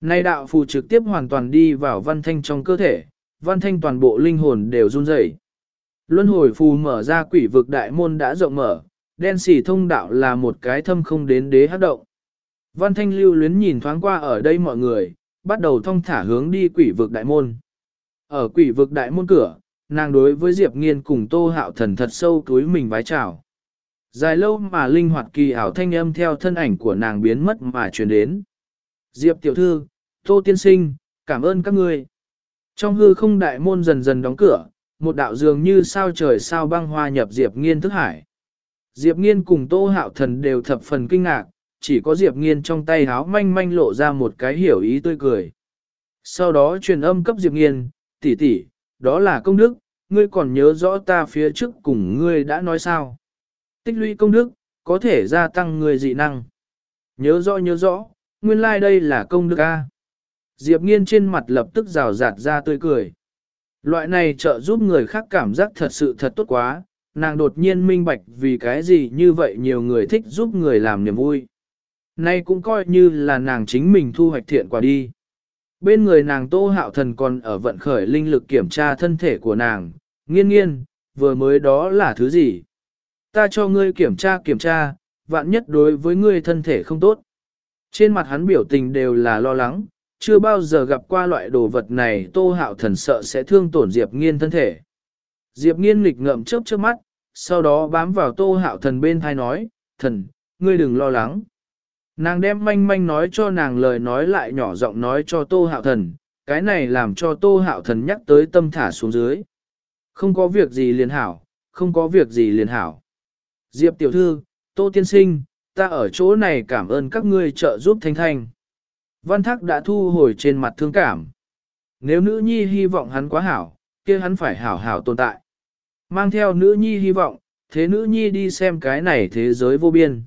Nay đạo phù trực tiếp hoàn toàn đi vào Văn Thanh trong cơ thể, Văn Thanh toàn bộ linh hồn đều run rẩy. Luân hồi phù mở ra quỷ vực đại môn đã rộng mở, đen xỉ thông đạo là một cái thâm không đến đế hát động. Văn Thanh lưu luyến nhìn thoáng qua ở đây mọi người, bắt đầu thông thả hướng đi quỷ vực đại môn. Ở quỷ vực đại môn cửa, nàng đối với Diệp Nghiên cùng Tô Hạo Thần thật sâu túi mình vái chào. Dài lâu mà linh hoạt kỳ ảo thanh âm theo thân ảnh của nàng biến mất mà truyền đến. Diệp tiểu thư, Tô tiên sinh, cảm ơn các ngươi. Trong hư không đại môn dần dần đóng cửa, một đạo dường như sao trời sao băng hoa nhập Diệp Nghiên thức hải. Diệp Nghiên cùng Tô Hạo Thần đều thập phần kinh ngạc, chỉ có Diệp Nghiên trong tay háo manh manh lộ ra một cái hiểu ý tươi cười. Sau đó truyền âm cấp Diệp Nghiên, tỷ tỷ, đó là công đức, ngươi còn nhớ rõ ta phía trước cùng ngươi đã nói sao. Tích lũy công đức, có thể gia tăng người dị năng. Nhớ rõ nhớ rõ, nguyên lai like đây là công đức A. Diệp nghiên trên mặt lập tức rào rạt ra tươi cười. Loại này trợ giúp người khác cảm giác thật sự thật tốt quá, nàng đột nhiên minh bạch vì cái gì như vậy nhiều người thích giúp người làm niềm vui. Nay cũng coi như là nàng chính mình thu hoạch thiện quả đi. Bên người nàng tô hạo thần còn ở vận khởi linh lực kiểm tra thân thể của nàng, nghiên nghiên, vừa mới đó là thứ gì? Ta cho ngươi kiểm tra kiểm tra, vạn nhất đối với ngươi thân thể không tốt. Trên mặt hắn biểu tình đều là lo lắng, chưa bao giờ gặp qua loại đồ vật này tô hạo thần sợ sẽ thương tổn Diệp nghiên thân thể. Diệp nghiên nghịch ngậm chớp chớp mắt, sau đó bám vào tô hạo thần bên thai nói, thần, ngươi đừng lo lắng. Nàng đem manh manh nói cho nàng lời nói lại nhỏ giọng nói cho tô hạo thần, cái này làm cho tô hạo thần nhắc tới tâm thả xuống dưới. Không có việc gì liền hảo, không có việc gì liền hảo. Diệp tiểu thư, tô tiên sinh, ta ở chỗ này cảm ơn các ngươi trợ giúp thanh thanh. Văn thác đã thu hồi trên mặt thương cảm. Nếu nữ nhi hy vọng hắn quá hảo, kia hắn phải hảo hảo tồn tại. Mang theo nữ nhi hy vọng, thế nữ nhi đi xem cái này thế giới vô biên.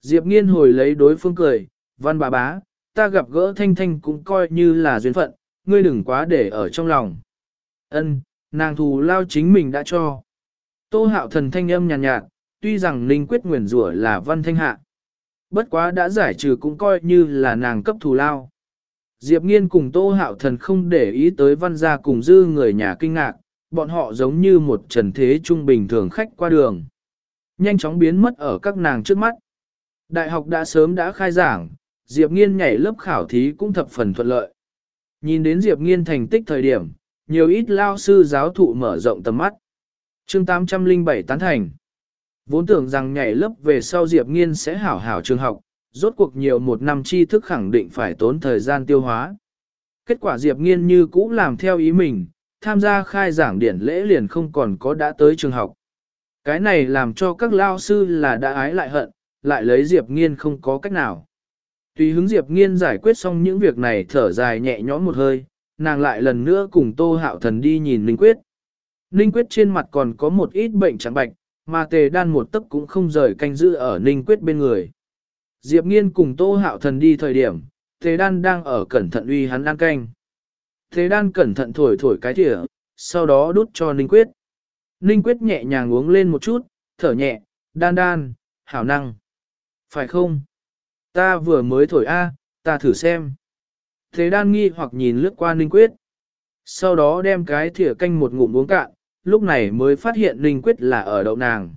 Diệp nghiên hồi lấy đối phương cười, văn bà bá, ta gặp gỡ thanh thanh cũng coi như là duyên phận, ngươi đừng quá để ở trong lòng. Ân, nàng thù lao chính mình đã cho. Tô hạo thần thanh âm nhàn nhạt, nhạt, tuy rằng linh quyết nguyền rủa là văn thanh hạ. Bất quá đã giải trừ cũng coi như là nàng cấp thù lao. Diệp nghiên cùng tô hạo thần không để ý tới văn gia cùng dư người nhà kinh ngạc, bọn họ giống như một trần thế trung bình thường khách qua đường. Nhanh chóng biến mất ở các nàng trước mắt. Đại học đã sớm đã khai giảng, Diệp Nghiên nhảy lớp khảo thí cũng thập phần thuận lợi. Nhìn đến Diệp Nghiên thành tích thời điểm, nhiều ít lao sư giáo thụ mở rộng tầm mắt. chương 807 tán thành. Vốn tưởng rằng nhảy lớp về sau Diệp Nghiên sẽ hảo hảo trường học, rốt cuộc nhiều một năm tri thức khẳng định phải tốn thời gian tiêu hóa. Kết quả Diệp Nghiên như cũ làm theo ý mình, tham gia khai giảng điển lễ liền không còn có đã tới trường học. Cái này làm cho các lao sư là đã ái lại hận, lại lấy Diệp Nghiên không có cách nào. Tùy hứng Diệp Nghiên giải quyết xong những việc này thở dài nhẹ nhõm một hơi, nàng lại lần nữa cùng Tô Hạo Thần đi nhìn Ninh Quyết. Ninh Quyết trên mặt còn có một ít bệnh trắng bạch, mà tề đan một tấc cũng không rời canh giữ ở Ninh Quyết bên người. Diệp Nghiên cùng Tô Hạo Thần đi thời điểm, tề đan đang ở cẩn thận uy hắn ăn canh. Thế đan cẩn thận thổi thổi cái thỉa, sau đó đút cho Ninh Quyết. Ninh Quyết nhẹ nhàng uống lên một chút, thở nhẹ, đan đan, hảo năng. Phải không? Ta vừa mới thổi A, ta thử xem. Thế đan nghi hoặc nhìn lướt qua Ninh Quyết. Sau đó đem cái thỉa canh một ngụm uống cạn, lúc này mới phát hiện Ninh Quyết là ở đậu nàng.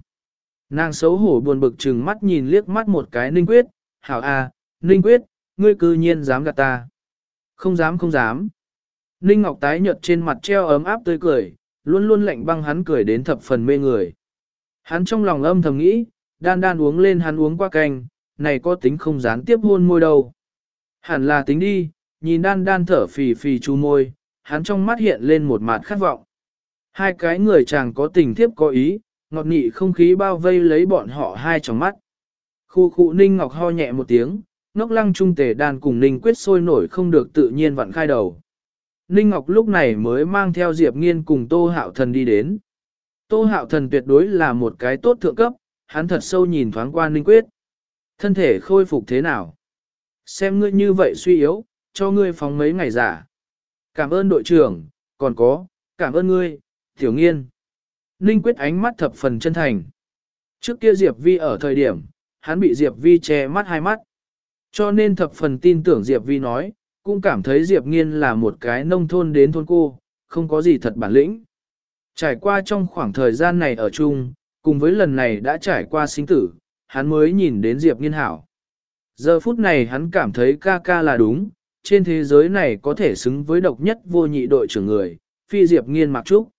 Nàng xấu hổ buồn bực chừng mắt nhìn liếc mắt một cái Ninh Quyết, hảo A, Ninh Quyết, ngươi cư nhiên dám gạt ta. Không dám không dám. Ninh Ngọc tái nhợt trên mặt treo ấm áp tươi cười, luôn luôn lạnh băng hắn cười đến thập phần mê người. Hắn trong lòng âm thầm nghĩ, đan đan uống lên hắn uống qua canh, này có tính không gián tiếp hôn môi đâu. Hẳn là tính đi, nhìn đan đan thở phì phì chu môi, hắn trong mắt hiện lên một mặt khát vọng. Hai cái người chàng có tình thiếp có ý, ngọt nị không khí bao vây lấy bọn họ hai trong mắt. Khu khu ninh ngọc ho nhẹ một tiếng, ngốc lăng trung tề đan cùng ninh quyết sôi nổi không được tự nhiên vặn khai đầu. Ninh Ngọc lúc này mới mang theo Diệp Nghiên cùng Tô Hạo Thần đi đến. Tô Hạo Thần tuyệt đối là một cái tốt thượng cấp, hắn thật sâu nhìn thoáng qua Ninh Quyết. Thân thể khôi phục thế nào? Xem ngươi như vậy suy yếu, cho ngươi phóng mấy ngày giả. Cảm ơn đội trưởng, còn có, cảm ơn ngươi, tiểu nghiên. Ninh Quyết ánh mắt thập phần chân thành. Trước kia Diệp Vi ở thời điểm, hắn bị Diệp Vi che mắt hai mắt. Cho nên thập phần tin tưởng Diệp Vi nói, cũng cảm thấy Diệp Nghiên là một cái nông thôn đến thôn cô, không có gì thật bản lĩnh. Trải qua trong khoảng thời gian này ở chung, cùng với lần này đã trải qua sinh tử, hắn mới nhìn đến Diệp Nghiên hảo. Giờ phút này hắn cảm thấy ca ca là đúng, trên thế giới này có thể xứng với độc nhất vô nhị đội trưởng người, phi Diệp Nghiên mặc trúc.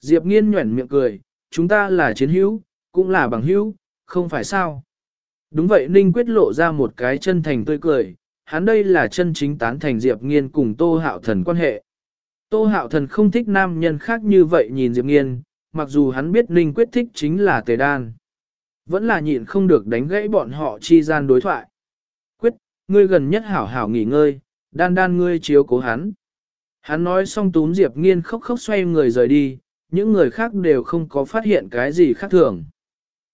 Diệp Nghiên nhuẩn miệng cười, chúng ta là chiến hữu, cũng là bằng hữu, không phải sao. Đúng vậy Ninh quyết lộ ra một cái chân thành tươi cười, hắn đây là chân chính tán thành Diệp Nghiên cùng Tô Hạo Thần quan hệ. Tô Hạo Thần không thích nam nhân khác như vậy nhìn Diệp Nghiên, mặc dù hắn biết Ninh quyết thích chính là Tề Đan. Vẫn là nhịn không được đánh gãy bọn họ chi gian đối thoại. Quyết, ngươi gần nhất hảo hảo nghỉ ngơi, đan đan ngươi chiếu cố hắn. Hắn nói xong túm Diệp Nghiên khóc khóc xoay người rời đi, những người khác đều không có phát hiện cái gì khác thường.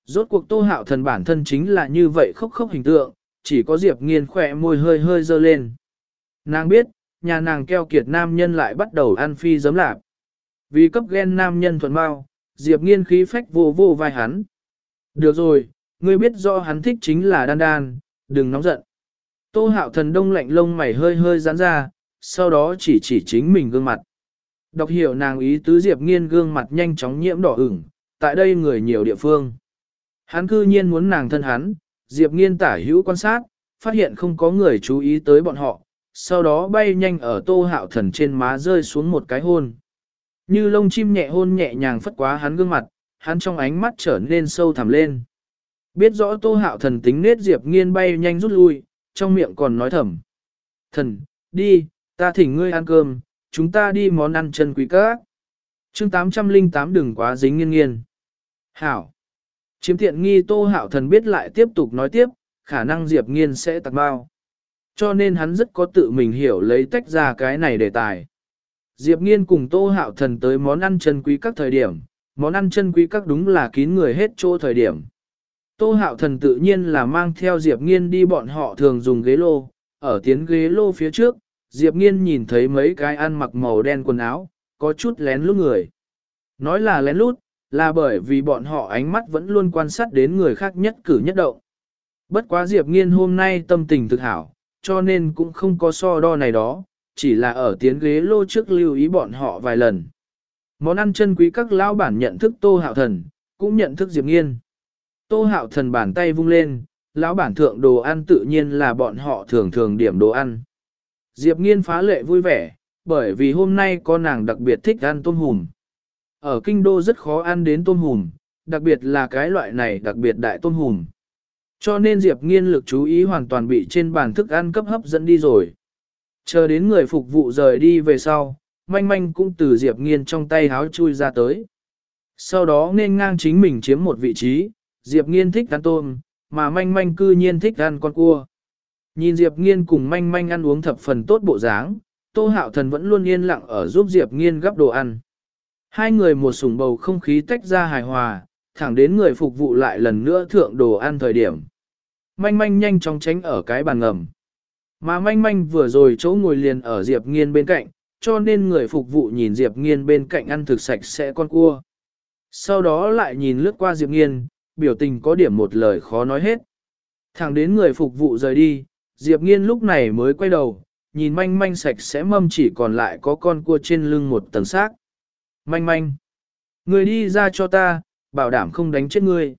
Rốt cuộc tô hạo thần bản thân chính là như vậy khóc khóc hình tượng, chỉ có Diệp Nghiên khỏe môi hơi hơi dơ lên. Nàng biết, nhà nàng keo kiệt nam nhân lại bắt đầu ăn phi giấm lạp. Vì cấp ghen nam nhân thuần bao, Diệp Nghiên khí phách vô vô vai hắn. Được rồi, ngươi biết do hắn thích chính là đan đan, đừng nóng giận. Tô hạo thần đông lạnh lông mày hơi hơi giãn ra, sau đó chỉ chỉ chính mình gương mặt. Đọc hiểu nàng ý tứ Diệp Nghiên gương mặt nhanh chóng nhiễm đỏ ửng, tại đây người nhiều địa phương. Hắn cư nhiên muốn nàng thân hắn, Diệp Nghiên tả hữu quan sát, phát hiện không có người chú ý tới bọn họ, sau đó bay nhanh ở tô hạo thần trên má rơi xuống một cái hôn. Như lông chim nhẹ hôn nhẹ nhàng phất quá hắn gương mặt, hắn trong ánh mắt trở nên sâu thẳm lên. Biết rõ tô hạo thần tính nết Diệp Nghiên bay nhanh rút lui, trong miệng còn nói thầm. Thần, đi, ta thỉnh ngươi ăn cơm, chúng ta đi món ăn chân quý các. chương 808 đừng quá dính nghiên nghiên. Hảo. Chiếm tiện nghi tô hạo thần biết lại tiếp tục nói tiếp, khả năng Diệp nghiên sẽ tạc bao. Cho nên hắn rất có tự mình hiểu lấy tách ra cái này đề tài. Diệp nghiên cùng tô hạo thần tới món ăn chân quý các thời điểm, món ăn chân quý các đúng là kín người hết chỗ thời điểm. Tô hạo thần tự nhiên là mang theo Diệp nghiên đi bọn họ thường dùng ghế lô, ở tiến ghế lô phía trước, Diệp nghiên nhìn thấy mấy cái ăn mặc màu đen quần áo, có chút lén lút người. Nói là lén lút, là bởi vì bọn họ ánh mắt vẫn luôn quan sát đến người khác nhất cử nhất động. Bất quá Diệp nghiên hôm nay tâm tình thực hảo, cho nên cũng không có so đo này đó, chỉ là ở tiến ghế lô trước lưu ý bọn họ vài lần. Món ăn chân quý các lão bản nhận thức Tô Hạo Thần, cũng nhận thức Diệp Nghiên. Tô Hạo Thần bàn tay vung lên, lão bản thượng đồ ăn tự nhiên là bọn họ thường thường điểm đồ ăn. Diệp Nghiên phá lệ vui vẻ, bởi vì hôm nay có nàng đặc biệt thích ăn tôm hùm. Ở kinh đô rất khó ăn đến tôm hùm, đặc biệt là cái loại này đặc biệt đại tôm hùm. Cho nên Diệp Nghiên lực chú ý hoàn toàn bị trên bàn thức ăn cấp hấp dẫn đi rồi. Chờ đến người phục vụ rời đi về sau, manh manh cũng từ Diệp Nghiên trong tay háo chui ra tới. Sau đó nên ngang chính mình chiếm một vị trí, Diệp Nghiên thích ăn tôm, mà manh manh cư nhiên thích ăn con cua. Nhìn Diệp Nghiên cùng manh manh ăn uống thập phần tốt bộ dáng, Tô Hạo Thần vẫn luôn yên lặng ở giúp Diệp Nghiên gắp đồ ăn. Hai người một sủng bầu không khí tách ra hài hòa, thẳng đến người phục vụ lại lần nữa thượng đồ ăn thời điểm. Manh manh nhanh chóng tránh ở cái bàn ngầm. Mà manh manh vừa rồi chỗ ngồi liền ở Diệp Nghiên bên cạnh, cho nên người phục vụ nhìn Diệp Nghiên bên cạnh ăn thực sạch sẽ con cua. Sau đó lại nhìn lướt qua Diệp Nghiên, biểu tình có điểm một lời khó nói hết. Thẳng đến người phục vụ rời đi, Diệp Nghiên lúc này mới quay đầu, nhìn manh manh sạch sẽ mâm chỉ còn lại có con cua trên lưng một tầng xác. Manh manh, người đi ra cho ta, bảo đảm không đánh chết ngươi.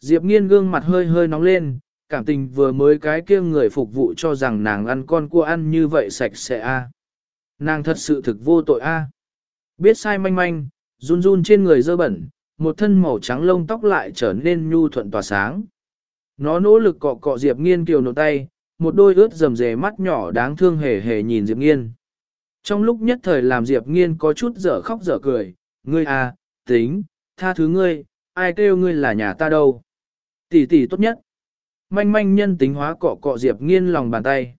Diệp Nghiên gương mặt hơi hơi nóng lên, cảm tình vừa mới cái kia người phục vụ cho rằng nàng ăn con cua ăn như vậy sạch sẽ a. Nàng thật sự thực vô tội a. Biết sai manh manh, run run trên người dơ bẩn, một thân màu trắng lông tóc lại trở nên nhu thuận tỏa sáng. Nó nỗ lực cọ cọ Diệp Nghiên kiều nổ tay, một đôi ướt rầm rề mắt nhỏ đáng thương hề hề nhìn Diệp Nghiên. Trong lúc nhất thời làm Diệp Nghiên có chút dở khóc dở cười, ngươi à, tính, tha thứ ngươi, ai kêu ngươi là nhà ta đâu. Tỷ tỷ tốt nhất. Manh manh nhân tính hóa cọ cọ Diệp Nghiên lòng bàn tay.